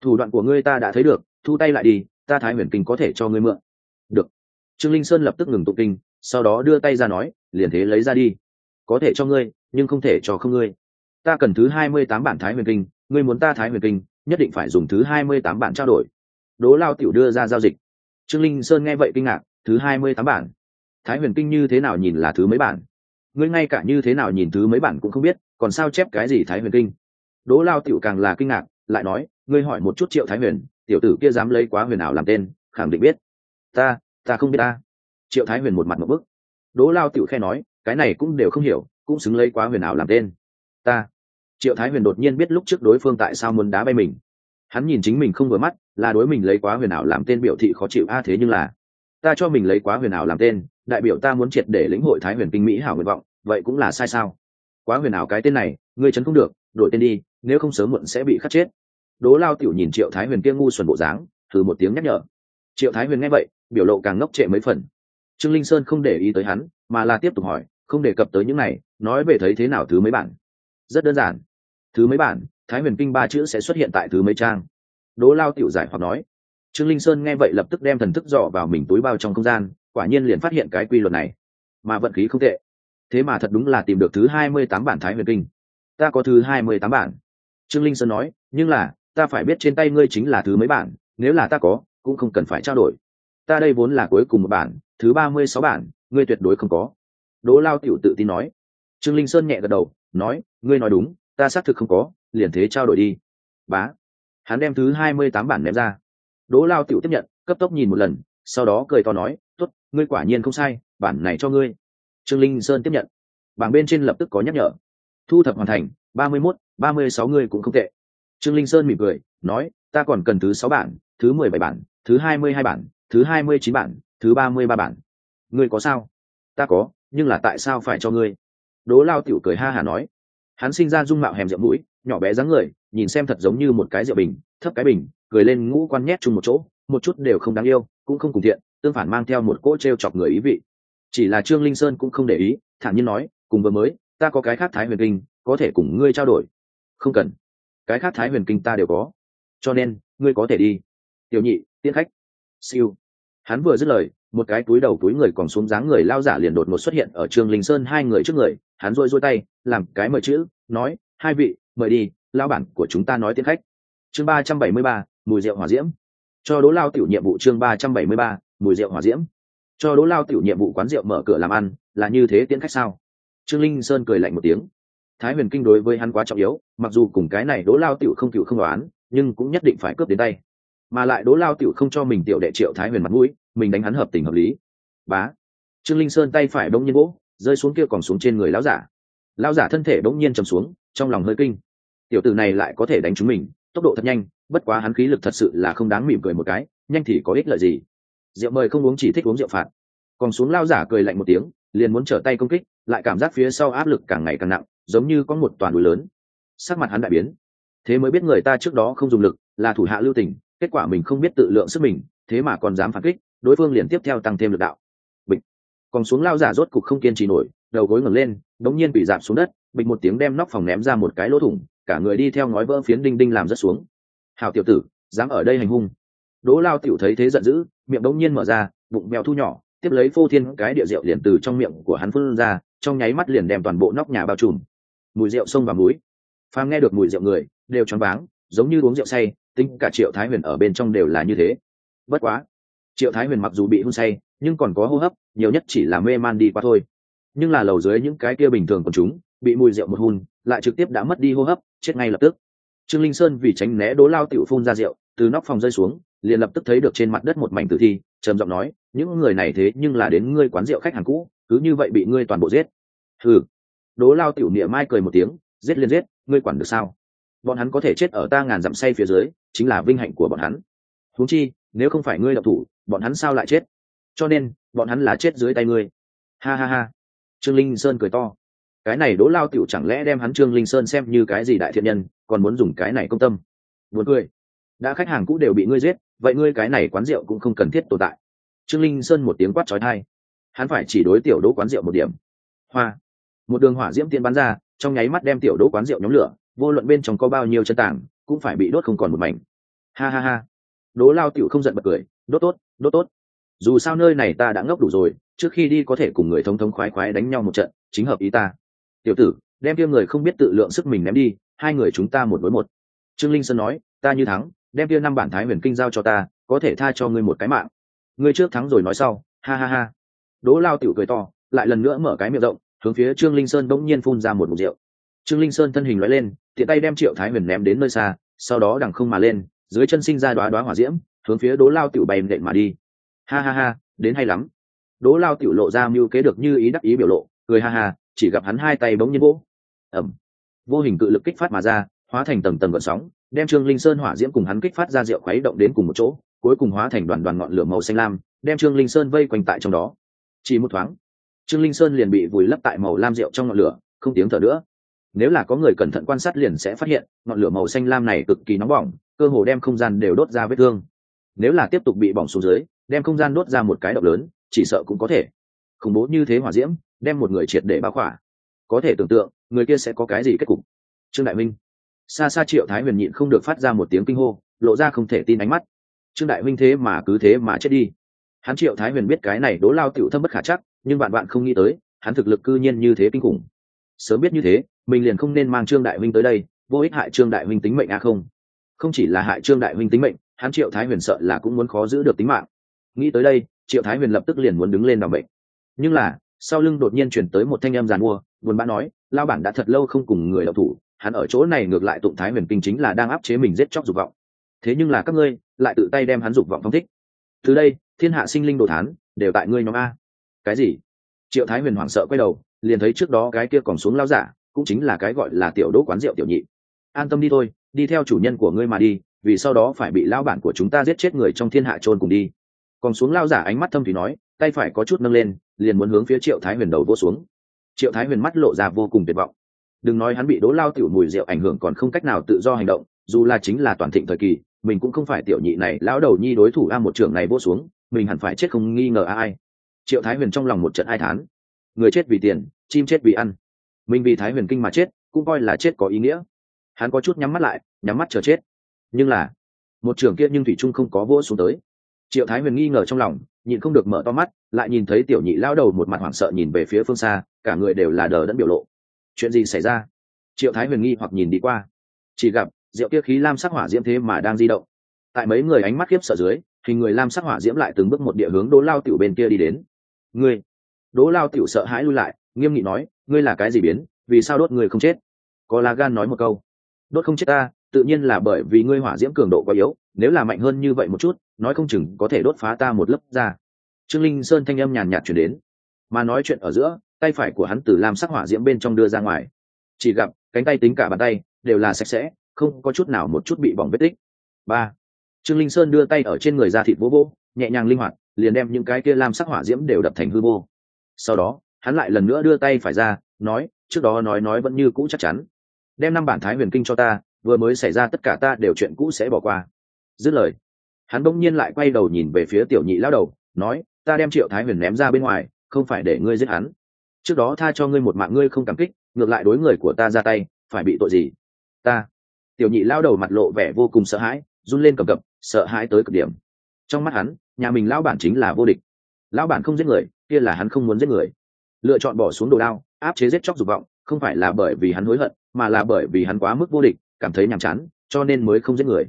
Thủ đoạn của ngươi ta đã thấy được, thu tay lại đi, ta thái huyền kinh có thể cho ngươi mượn. Được. Trương linh sơn lập tức ngừng tụ kinh, sau đó đưa tay ra nói, liền thế lấy ra đi. Có thể cho ngươi, nhưng không thể cho không ngươi. Ta cần thứ hai mươi tám bản thái huyền kinh, ngươi muốn ta thái huyền kinh, nhất định phải dùng thứ hai mươi tám bản trao đổi. Đố lao tiểu đưa ra giao dịch. Trương linh sơn nghe vậy kinh ngạc, thứ hai mươi tám bản? Thái huyền kinh như thế nào nhìn là thứ mấy bản? Ngươi ngay cả như thế nào nhìn thứ mấy bản cũng không biết, còn sao chép cái gì thái huyền kinh? Đỗ lao tiểu càng là kinh ngạc, lại nói, ngươi hỏi một chút triệu thái huyền, tiểu tử kia dám lấy quá huyền ảo làm tên, khẳng định biết. Ta ta không biết ta. Triệu thái huyền một mặt một bức. Đỗ lao tiểu khe nói, cái này cũng đều không hiểu, cũng xứng lấy quá huyền ảo làm tên. Ta. Triệu thái huyền đột nhiên biết lúc trước đối phương tại sao muốn đá bay mình. Hắn nhìn chính mình không vừa mắt, là đối mình lấy quá huyền ảo làm tên biểu thị khó chịu, a, thế nhưng là, ta cho mình lấy quá huyền ảo làm tên đại biểu ta muốn triệt để lĩnh hội thái huyền kinh mỹ hảo nguyện vọng, vậy cũng là sai sao? Quá huyền ảo cái tên này, ngươi chấn không được, đổi tên đi, nếu không sớm muộn sẽ bị khắc chết. Đố lao tiểu nhìn triệu thái huyền kia ngu xuẩn bộ dáng, thử một tiếng nhắc nhở. Triệu thái huyền nghe vậy, biểu lộ càng ngốc trệ mấy phần. Trương linh sơn không để ý tới hắn, mà là tiếp tục hỏi, không đề cập tới những này, nói về thấy thế nào thứ mấy bản? Rất đơn giản. Thứ mấy bản, thái huyền kinh ba chữ sẽ xuất hiện tại thứ mấy trang. Đố lao tiểu giải hoặc nói. Trương linh sơn nghe vậy lập tức đem thần thức dò vào mình túi bao trong không gian quả nhiên liền phát hiện cái quy luật này. Mà vận khí không tệ. Thế mà thật đúng là tìm được thứ hai mươi tám bản thái huyền kinh. Ta có thứ hai mươi tám bản. Trương linh sơn nói, nhưng là, ta phải biết trên tay ngươi chính là thứ mấy bản, nếu là ta có, cũng không cần phải trao đổi. Ta đây vốn là cuối cùng một bản, thứ ba mươi sáu bản, ngươi tuyệt đối không có. Đỗ lao tiểu tự tin nói. Trương linh sơn nhẹ gật đầu, nói, ngươi nói đúng, ta xác thực không có, liền thế trao đổi đi. Bá. Hắn đem thứ hai mươi tám bản ném ra. Đỗ lao tiểu tiếp nhận, cấp tốc nhìn một lần, sau đó cười to nói tốt, ngươi quả nhiên không sai, bản này cho ngươi. Trương linh sơn tiếp nhận. Bảng bên trên lập tức có nhắc nhở. Thu thập hoàn thành, ba mươi mốt, ba mươi sáu ngươi cũng không tệ. Trương linh sơn mỉm cười, nói, ta còn cần thứ sáu bản, thứ mười bảy bản, thứ hai mươi hai bản, thứ hai mươi chín bản, thứ ba mươi ba bản. Ngươi có sao? Ta có, nhưng là tại sao phải cho ngươi? Đố lao tiểu cười ha hả nói. Hắn sinh ra dung mạo hèm rượu mũi, nhỏ bé dáng người, nhìn xem thật giống như một cái rượu bình, thấp cái bình, cười lên ngũ quan nhét chung một chỗ, một chút đều không đáng yêu, cũng không cùng thiện tương phản mang theo một cỗ t r e o chọc người ý vị. Chỉ là trương linh sơn cũng không để ý, thản nhiên nói, cùng vừa mới, ta có cái khác thái huyền kinh, có thể cùng ngươi trao đổi. Không cần. Cái khác thái huyền kinh ta đều có. Cho nên, ngươi có thể đi. Tiểu nhị tiên khách. Siêu. Hắn vừa dứt lời, một cái túi đầu túi người còn xuống dáng người lao giả liền đột ngột xuất hiện ở trương linh sơn hai người trước người. Hắn rôi rôi tay, làm cái mời chữ, nói, hai vị, mời đi lao bản của chúng ta nói tiên khách. Chương ba trăm bảy mươi ba, mùi rượu hỏa diễm. Cho đỗ lao tiểu nhiệm vụ chương ba trăm bảy mươi ba mùi rượu hỏa diễm. Cho đỗ lao tiểu nhiệm vụ quán rượu mở cửa làm ăn, là như thế tiễn khách sao? Trương linh sơn cười lạnh một tiếng. Thái huyền kinh đối với hắn quá trọng yếu, mặc dù cùng cái này đỗ lao tiểu không cựu không đoán, nhưng cũng nhất định phải cướp đến tay. Mà lại đỗ lao tiểu không cho mình tiểu đệ triệu thái huyền mặt mũi, mình đánh hắn hợp tình hợp lý. Bá. Trương linh sơn tay phải đông nhiên gỗ rơi xuống kia còn xuống trên người lão giả. Lão giả thân thể đông nhiên trầm xuống, trong lòng hơi kinh. Tiểu tử này lại có thể đánh chúng mình, tốc độ thật nhanh, bất quá hắn khí lực thật sự là không đáng mỉm cười một cái, nhanh thì có ích lợi gì rượu mời không uống chỉ thích uống rượu phạt. Còn xuống lao giả cười lạnh một tiếng, liền muốn trở tay công kích, lại cảm giác phía sau áp lực càng ngày càng nặng, giống như có một toàn núi lớn. Sắc mặt hắn đại biến. Thế mới biết người ta trước đó không dùng lực, là thủ hạ lưu tình, kết quả mình không biết tự lượng sức mình, thế mà còn dám phản kích, đối phương liền tiếp theo tăng thêm lực đạo. Bịch. Còn xuống lao giả rốt cục không kiên trì nổi, đầu gối ngẩng lên, đống nhiên bị giảm xuống đất, bịch một tiếng đem nóc phòng ném ra một cái lỗ thủng, cả người đi theo ngói vỡ phiến đinh đinh làm rất xuống. Hào tiểu tử, dám ở đây hành hung đỗ lao tiểu thấy thế giận dữ, miệng đống nhiên mở ra, bụng mèo thu nhỏ, tiếp lấy phô thiên cái địa rượu liền từ trong miệng của hắn phun ra, trong nháy mắt liền đem toàn bộ nóc nhà bao trùm. Mùi rượu sông và muối phàm nghe được mùi rượu người, đều choáng váng, giống như uống rượu say, tính cả triệu thái huyền ở bên trong đều là như thế. Bất quá, triệu thái huyền mặc dù bị hôn say, nhưng còn có hô hấp, nhiều nhất chỉ là mê man đi qua thôi. Nhưng là lầu dưới những cái kia bình thường của chúng, bị mùi rượu một hun lại trực tiếp đã mất đi hô hấp, chết ngay lập tức. Trương linh sơn vì tránh né đố lao tiểu phun ra rượu, từ nóc phòng rơi xuống liền lập tức thấy được trên mặt đất một mảnh tử thi, trầm giọng nói, những người này thế nhưng là đến ngươi quán rượu khách hàng cũ, cứ như vậy bị ngươi toàn bộ giết. Ừ đố lao tiểu niệm mai cười một tiếng, giết liên giết, ngươi quản được sao? Bọn hắn có thể chết ở ta ngàn dặm say phía dưới, chính là vinh hạnh của bọn hắn. Huống chi, nếu không phải ngươi độc thủ, bọn hắn sao lại chết? Cho nên, bọn hắn là chết dưới tay ngươi. Ha ha ha. Trương linh sơn cười to. Cái này đỗ lao tiểu chẳng lẽ đem hắn trương linh sơn xem như cái gì đại thiện nhân, còn muốn dùng cái này công tâm? Buồn cười. Đã khách hàng cũ đều bị ngươi giết vậy ngươi cái này quán rượu cũng không cần thiết tồn tại. Trương linh sơn một tiếng quát trói thai hắn phải chỉ đối tiểu đỗ quán rượu một điểm. Hoa. Một đường hỏa diễm tiên bắn ra, trong nháy mắt đem tiểu đỗ quán rượu nhóm lửa, vô luận bên trong có bao nhiêu chân tảng, cũng phải bị đốt không còn một mảnh. Ha ha ha. Đỗ lao tiểu không giận bật cười, đốt tốt đốt tốt. Dù sao nơi này ta đã ngốc đủ rồi, trước khi đi có thể cùng người thông thống khoái khoái đánh nhau một trận, chính hợp ý ta. Tiểu tử, đem kia người không biết tự lượng sức mình ném đi, hai người chúng ta một với một. Trương linh sơn nói, ta như thắng đem kia năm bản thái huyền kinh giao cho ta, có thể tha cho ngươi một cái mạng. Ngươi trước thắng rồi nói sau, ha ha ha. Đỗ lao tiểu cười to, lại lần nữa mở cái miệng rộng, hướng phía trương linh sơn bỗng nhiên phun ra một mục rượu. Trương linh sơn thân hình loại lên, tiện tay đem triệu thái huyền ném đến nơi xa, sau đó đằng không mà lên, dưới chân sinh ra đoá đoá hỏa diễm, hướng phía đỗ lao tiểu bày nện mà đi. Ha ha ha, đến hay lắm. Đỗ lao tiểu lộ ra mưu kế được như ý đắc ý biểu lộ, cười ha ha, chỉ gặp hắn hai tay bỗng nhiên vỗ. Ẩm vô hình cự lực kích phát mà ra, hóa thành tầng tầng gợn sóng đem trương linh sơn hỏa diễm cùng hắn kích phát ra rượu khuấy động đến cùng một chỗ, cuối cùng hóa thành đoàn đoàn ngọn lửa màu xanh lam, đem trương linh sơn vây quanh tại trong đó. Chỉ một thoáng, trương linh sơn liền bị vùi lấp tại màu lam rượu trong ngọn lửa, không tiếng thở nữa. Nếu là có người cẩn thận quan sát liền sẽ phát hiện, ngọn lửa màu xanh lam này cực kỳ nóng bỏng, cơ hồ đem không gian đều đốt ra vết thương. Nếu là tiếp tục bị bỏng xuống dưới, đem không gian đốt ra một cái động lớn, chỉ sợ cũng có thể. Khủng bố như thế hỏa diễm, đem một người triệt để bao khỏa. Có thể tưởng tượng, người kia sẽ có cái gì kết cục. Trương đại minh xa xa triệu thái huyền nhịn không được phát ra một tiếng kinh hô, lộ ra không thể tin ánh mắt. Trương đại minh thế mà cứ thế mà chết đi. Hắn triệu thái huyền biết cái này đố lao tiểu thâm bất khả chắc, nhưng bạn bạn không nghĩ tới, hắn thực lực cư nhiên như thế kinh khủng. Sớm biết như thế, mình liền không nên mang trương đại huynh tới đây, vô ích hại trương đại huynh tính mệnh a à không? Không chỉ là hại trương đại huynh tính mệnh, hắn triệu thái huyền sợ là cũng muốn khó giữ được tính mạng. Nghĩ tới đây, triệu thái huyền lập tức liền muốn đứng lên làm bệnh nhưng là, sau lưng đột nhiên chuyển tới một thanh em giàn mua, buồn bã nói lao bản đã thật lâu không cùng người đọc thủ hắn ở chỗ này ngược lại tụng thái huyền kinh chính là đang áp chế mình giết chóc dục vọng. Thế nhưng là các ngươi lại tự tay đem hắn dục vọng phong thích. Từ đây, thiên hạ sinh linh đồ thán đều tại ngươi nhóm a. Cái gì? Triệu thái huyền hoảng sợ quay đầu, liền thấy trước đó cái kia còn xuống lao giả, cũng chính là cái gọi là tiểu đỗ quán rượu tiểu nhị. An tâm đi thôi, đi theo chủ nhân của ngươi mà đi, vì sau đó phải bị lao bản của chúng ta giết chết người trong thiên hạ trôn cùng đi. Còn xuống lao giả ánh mắt thâm thì nói, tay phải có chút nâng lên, liền muốn hướng phía triệu thái huyền đầu vô xuống. Triệu thái huyền mắt lộ ra vô cùng tuyệt vọng đừng nói hắn bị đố lao tiểu mùi rượu ảnh hưởng còn không cách nào tự do hành động, dù là chính là toàn thịnh thời kỳ, mình cũng không phải tiểu nhị này, lão đầu nhi đối thủ a một trưởng này vô xuống, mình hẳn phải chết không nghi ngờ ai. Triệu thái huyền trong lòng một trận ai thán. Người chết vì tiền, chim chết vì ăn. Mình vì thái huyền kinh mà chết, cũng coi là chết có ý nghĩa. Hắn có chút nhắm mắt lại, nhắm mắt chờ chết. Nhưng là, một trưởng kia nhưng thủy trung không có vỗ xuống tới. Triệu thái huyền nghi ngờ trong lòng, nhịn không được mở to mắt, lại nhìn thấy tiểu nhị lao đầu một mặt hoảng sợ nhìn về phía phương xa, cả người đều là đờ đẫn biểu lộ chuyện gì xảy ra? Triệu thái huyền nghi hoặc nhìn đi qua. Chỉ gặp, rượu kia khí lam sắc hỏa diễm thế mà đang di động. Tại mấy người ánh mắt khiếp sợ dưới, hình người lam sắc hỏa diễm lại từng bước một địa hướng đỗ lao tiểu bên kia đi đến. Ngươi? Đỗ lao tiểu sợ hãi lui lại, nghiêm nghị nói, ngươi là cái gì biến? Vì sao đốt người không chết? Có lá gan nói một câu. Đốt không chết ta, tự nhiên là bởi vì ngươi hỏa diễm cường độ quá yếu, nếu là mạnh hơn như vậy một chút, nói không chừng có thể đốt phá ta một lớp ra. Trương linh sơn thanh âm nhàn nhạt chuyển đến. Mà nói chuyện ở giữa tay phải của hắn từ lam sắc hỏa diễm bên trong đưa ra ngoài. Chỉ gặp, cánh tay tính cả bàn tay, đều là sạch sẽ, không có chút nào một chút bị bỏng vết tích. Ba. Trương linh sơn đưa tay ở trên người ra thịt vô vô nhẹ nhàng linh hoạt, liền đem những cái kia lam sắc hỏa diễm đều đập thành hư vô. Sau đó, hắn lại lần nữa đưa tay phải ra, nói, trước đó nói nói vẫn như cũ chắc chắn. Đem năm bản thái huyền kinh cho ta, vừa mới xảy ra tất cả ta đều chuyện cũ sẽ bỏ qua. Dứt lời, hắn bỗng nhiên lại quay đầu nhìn về phía tiểu nhị lao đầu, nói, ta đem triệu thái huyền ném ra bên ngoài, không phải để ngươi giết hắn trước đó tha cho ngươi một mạng ngươi không cảm kích ngược lại đối người của ta ra tay phải bị tội gì? Ta. Tiểu nhị lao đầu mặt lộ vẻ vô cùng sợ hãi run lên cầm cập sợ hãi tới cực điểm. Trong mắt hắn nhà mình lão bản chính là vô địch. Lão bản không giết người kia là hắn không muốn giết người. Lựa chọn bỏ xuống đồ đao áp chế giết chóc dục vọng không phải là bởi vì hắn hối hận mà là bởi vì hắn quá mức vô địch cảm thấy nhàm chán cho nên mới không giết người.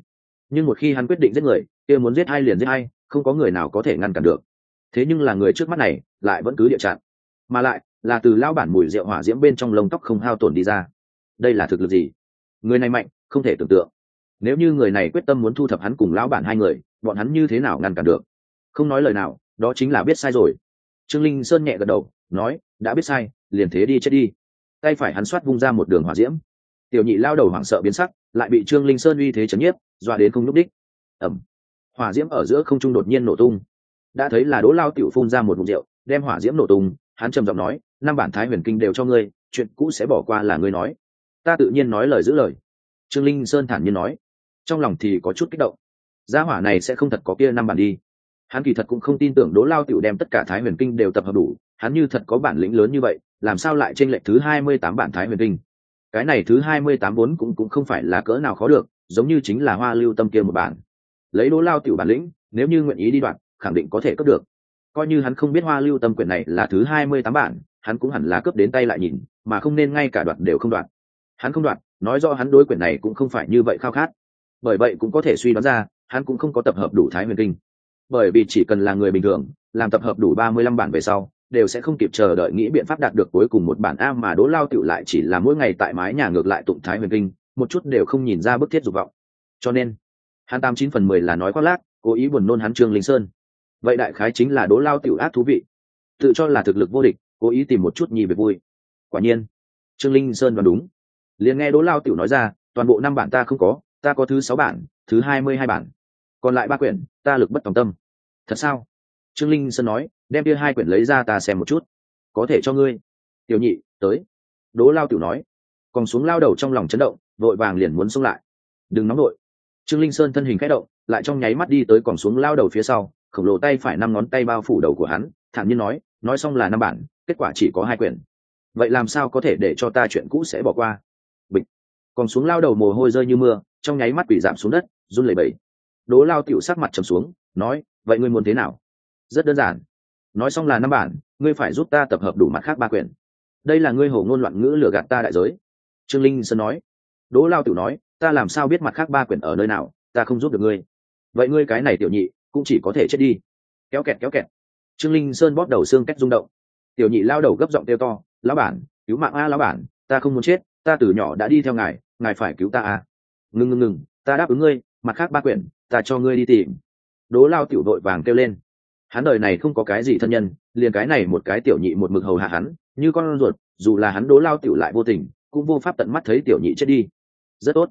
Nhưng một khi hắn quyết định giết người kia muốn giết ai liền giết ai, không có người nào có thể ngăn cản được. Thế nhưng là người trước mắt này lại vẫn cứ địa chặn. Mà lại là từ lao bản mùi rượu hỏa diễm bên trong lông tóc không hao tổn đi ra. Đây là thực lực gì? Người này mạnh, không thể tưởng tượng. Nếu như người này quyết tâm muốn thu thập hắn cùng lão bản hai người, bọn hắn như thế nào ngăn cản được? Không nói lời nào, đó chính là biết sai rồi. Trương linh sơn nhẹ gật đầu, nói, đã biết sai, liền thế đi chết đi. Tay phải hắn soát vung ra một đường hỏa diễm. Tiểu nhị lao đầu hoảng sợ biến sắc, lại bị trương linh sơn uy thế chấn nhiếp, dọa đến không n ú c đích ẩm hỏa diễm ở giữa không trung đột nhiên nổ tung đã thấy là đỗ lao tiểu phun ra một mục rượu, đem hỏa diễm nổ tung, hắn trầm giọng nói, năm bản thái huyền kinh đều cho ngươi, chuyện cũ sẽ bỏ qua là ngươi nói. Ta tự nhiên nói lời giữ lời. Trương linh sơn thản nhiên nói. Trong lòng thì có chút kích động. Gia hỏa này sẽ không thật có kia năm bản đi. Hắn kỳ thật cũng không tin tưởng đỗ lao tiểu đem tất cả thái huyền kinh đều tập hợp đủ, hắn như thật có bản lĩnh lớn như vậy, làm sao lại trên lệch thứ hai mươi tám bản thái huyền kinh? Cái này thứ hai mươi tám vốn cũng cũng không phải là cỡ nào khó được, giống như chính là hoa lưu tâm kia một bản. Lấy đỗ lao tiểu bản lĩnh, nếu như nguyện ý đi đoạn khẳng định có thể cướp được. Coi như hắn không biết hoa lưu tâm quyển này là thứ hai mươi tám bản, hắn cũng hẳn là cướp đến tay lại nhìn, mà không nên ngay cả đoạn đều không đoạn hắn không đoạn nói rõ hắn đối quyển này cũng không phải như vậy khao khát. Bởi vậy cũng có thể suy đoán ra, hắn cũng không có tập hợp đủ thái huyền kinh. Bởi vì chỉ cần là người bình thường, làm tập hợp đủ ba mươi lăm bản về sau, đều sẽ không kịp chờ đợi nghĩ biện pháp đạt được cuối cùng một bản a mà đố lao tựu lại chỉ là mỗi ngày tại mái nhà ngược lại tụng thái huyền kinh, một chút đều không nhìn ra bức thiết dục vọng. Cho nên, hắn tám chín phần mười là nói khoác lác, cố ý buồn nôn hắn trương linh sơn vậy đại khái chính là đố lao tiểu ác thú vị. Tự cho là thực lực vô địch, cố ý tìm một chút nhì về vui. Quả nhiên, trương linh sơn đoán đúng. Liền nghe đố lao tiểu nói ra, toàn bộ năm bản ta không có, ta có thứ sáu bản, thứ hai mươi hai bản. Còn lại ba quyển, ta lực bất tòng tâm. Thật sao? Trương linh sơn nói, đem kia hai quyển lấy ra ta xem một chút. Có thể cho ngươi. Tiểu nhị, tới. Đố lao tiểu nói. Còn xuống lao đầu trong lòng chấn động, vội vàng liền muốn xông lại. Đừng nóng nổi trương linh sơn thân hình khẽ động, lại trong nháy mắt đi tới còn xuống lao đầu phía sau khổng lồ tay phải năm ngón tay bao phủ đầu của hắn, thản nhiên nói nói xong là năm bản, kết quả chỉ có hai quyển. Vậy làm sao có thể để cho ta chuyện cũ sẽ bỏ qua? Bịch. Còn xuống lao đầu mồ hôi rơi như mưa, trong nháy mắt bị giảm xuống đất, run lẩy bẩy. Đố lao tiểu sắc mặt trầm xuống, nói, vậy ngươi muốn thế nào? Rất đơn giản. Nói xong là năm bản, ngươi phải giúp ta tập hợp đủ mặt khác ba quyển. Đây là ngươi hổ ngôn loạn ngữ lừa gạt ta đại giới. Trương linh sơn nói. Đỗ lao tiểu nói, ta làm sao biết mặt khác ba quyển ở nơi nào, ta không giúp được ngươi. Vậy ngươi cái này tiểu nhị cũng chỉ có thể chết đi. Kéo kẹt kéo kẹt. Trương linh sơn bóp đầu xương cách rung động. Tiểu nhị lao đầu gấp giọng kêu to, lão bản, cứu mạng a, lão bản, ta không muốn chết, ta từ nhỏ đã đi theo ngài ngài phải cứu ta a. Ngừng ngừng ngừng ta đáp ứng ngươi, mặt khác ba quyển, ta cho ngươi đi tìm. Đố lao tiểu đội vàng kêu lên. Hắn đời này không có cái gì thân nhân, liền cái này một cái tiểu nhị một mực hầu hạ hắn, như con ruột, dù là hắn đố lao tiểu lại vô tình, cũng vô pháp tận mắt thấy tiểu nhị chết đi. Rất tốt,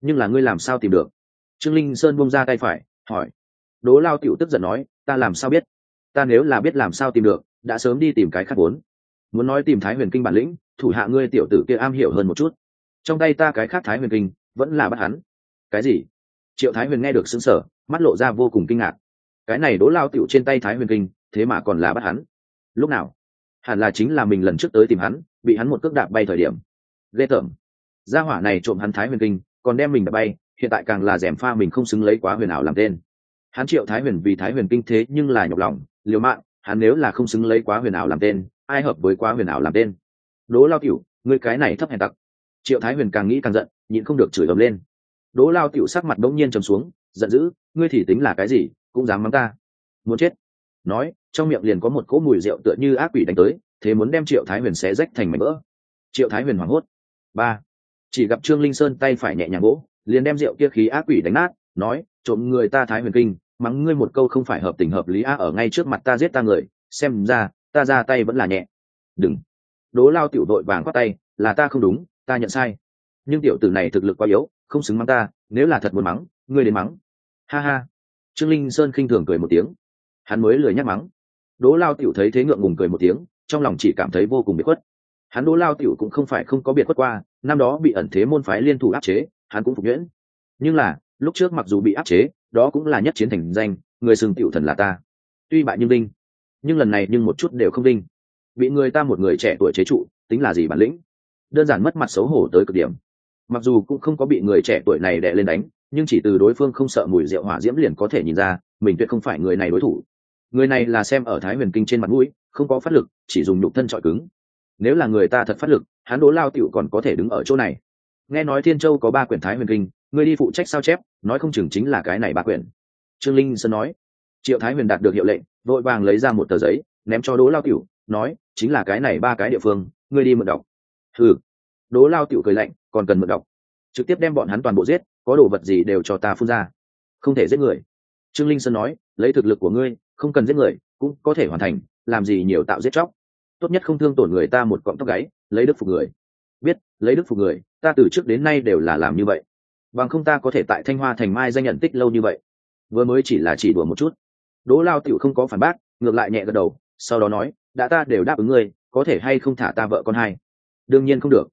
nhưng là ngươi làm sao tìm được? Trương linh sơn bông ra tay phải, hỏi đố lao tiểu tức giận nói, ta làm sao biết? Ta nếu là biết làm sao tìm được, đã sớm đi tìm cái khác vốn. Muốn nói tìm thái huyền kinh bản lĩnh, thủ hạ ngươi tiểu tử kia am hiểu hơn một chút. Trong tay ta cái khác thái huyền kinh, vẫn là bắt hắn. Cái gì? Triệu thái huyền nghe được xứng sở mắt lộ ra vô cùng kinh ngạc. Cái này đố lao tiểu trên tay thái huyền kinh, thế mà còn là bắt hắn? Lúc nào? Hẳn là chính là mình lần trước tới tìm hắn, bị hắn một cước đạp bay thời điểm. Ghê tởm. Gia hỏa này trộm hắn thái huyền kinh, còn đem mình đạp bay, hiện tại càng là dèm pha mình không xứng lấy quá huyền ảo làm tên hắn triệu thái huyền vì thái huyền kinh thế nhưng là nhọc lòng, liều mạng, hắn nếu là không xứng lấy quá huyền ảo làm tên, ai hợp với quá huyền ảo làm tên? Đỗ lao tiểu, ngươi cái này thấp hèn tặc. Triệu thái huyền càng nghĩ càng giận, nhịn không được chửi ầm lên. Đỗ lao tiểu sắc mặt đống nhiên trầm xuống, giận dữ, ngươi thì tính là cái gì, cũng dám mắng ta. Muốn chết. Nói, trong miệng liền có một cỗ mùi rượu tựa như ác quỷ đánh tới, thế muốn đem triệu thái huyền xé rách thành mảnh vỡ. Triệu thái huyền hoảng hốt. Ba. Chỉ gặp trương linh sơn tay phải nhẹ nhàng gỗ liền đem rượu kia khí ác quỷ đánh nát, nói, trộm người ta thái huyền kinh mắng ngươi một câu không phải hợp tình hợp lý à? ở ngay trước mặt ta giết ta người, xem ra, ta ra tay vẫn là nhẹ. Đừng. Đố lao tiểu đội vàng khoát tay, là ta không đúng, ta nhận sai. Nhưng tiểu tử này thực lực quá yếu, không xứng mắng ta, nếu là thật muốn mắng, ngươi đến mắng. Ha ha. Trương linh sơn khinh thường cười một tiếng. Hắn mới lười nhắc mắng. Đố lao tiểu thấy thế ngượng ngùng cười một tiếng, trong lòng chỉ cảm thấy vô cùng biệt khuất. Hắn đố lao tiểu cũng không phải không có biệt khuất qua, năm đó bị ẩn thế môn phái liên thủ áp chế, hắn cũng phục nhuyễn. Nhưng là, lúc trước mặc dù bị áp chế đó cũng là nhất chiến thành danh, người sừng tiểu thần là ta. Tuy bại nhưng đinh, nhưng lần này nhưng một chút đều không đinh. Bị người ta một người trẻ tuổi chế trụ, tính là gì bản lĩnh? Đơn giản mất mặt xấu hổ tới cực điểm. Mặc dù cũng không có bị người trẻ tuổi này đè lên đánh, nhưng chỉ từ đối phương không sợ mùi rượu hỏa diễm liền có thể nhìn ra, mình tuyệt không phải người này đối thủ. Người này là xem ở thái huyền kinh trên mặt mũi, không có phát lực, chỉ dùng nhục thân trọi cứng. Nếu là người ta thật phát lực, hắn đố lao tiểu còn có thể đứng ở chỗ này. Nghe nói thiên châu có ba quyển thái huyền kinh, người đi phụ trách sao chép? Nói không chừng chính là cái này ba quyển. Trương linh sơn nói. Triệu thái huyền đạt được hiệu lệnh, vội vàng lấy ra một tờ giấy, ném cho Đỗ lao tiểu, nói, chính là cái này ba cái địa phương, ngươi đi mượn đọc. Ừ Đỗ lao tiểu cười lạnh, còn cần mượn đọc. Trực tiếp đem bọn hắn toàn bộ giết, có đồ vật gì đều cho ta phun ra. Không thể giết người. Trương linh sơn nói, lấy thực lực của ngươi, không cần giết người, cũng có thể hoàn thành, làm gì nhiều tạo giết chóc. Tốt nhất không thương tổn người ta một cọng tóc gáy, lấy đức phục người. Biết, lấy đức phục người, ta từ trước đến nay đều là làm như vậy bằng không ta có thể tại thanh hoa thành mai danh nhận tích lâu như vậy. Vừa mới chỉ là chỉ đùa một chút. Đỗ lao tiểu không có phản bác, ngược lại nhẹ gật đầu, sau đó nói, đã ta đều đáp ứng ngươi, có thể hay không thả ta vợ con hai? Đương nhiên không được.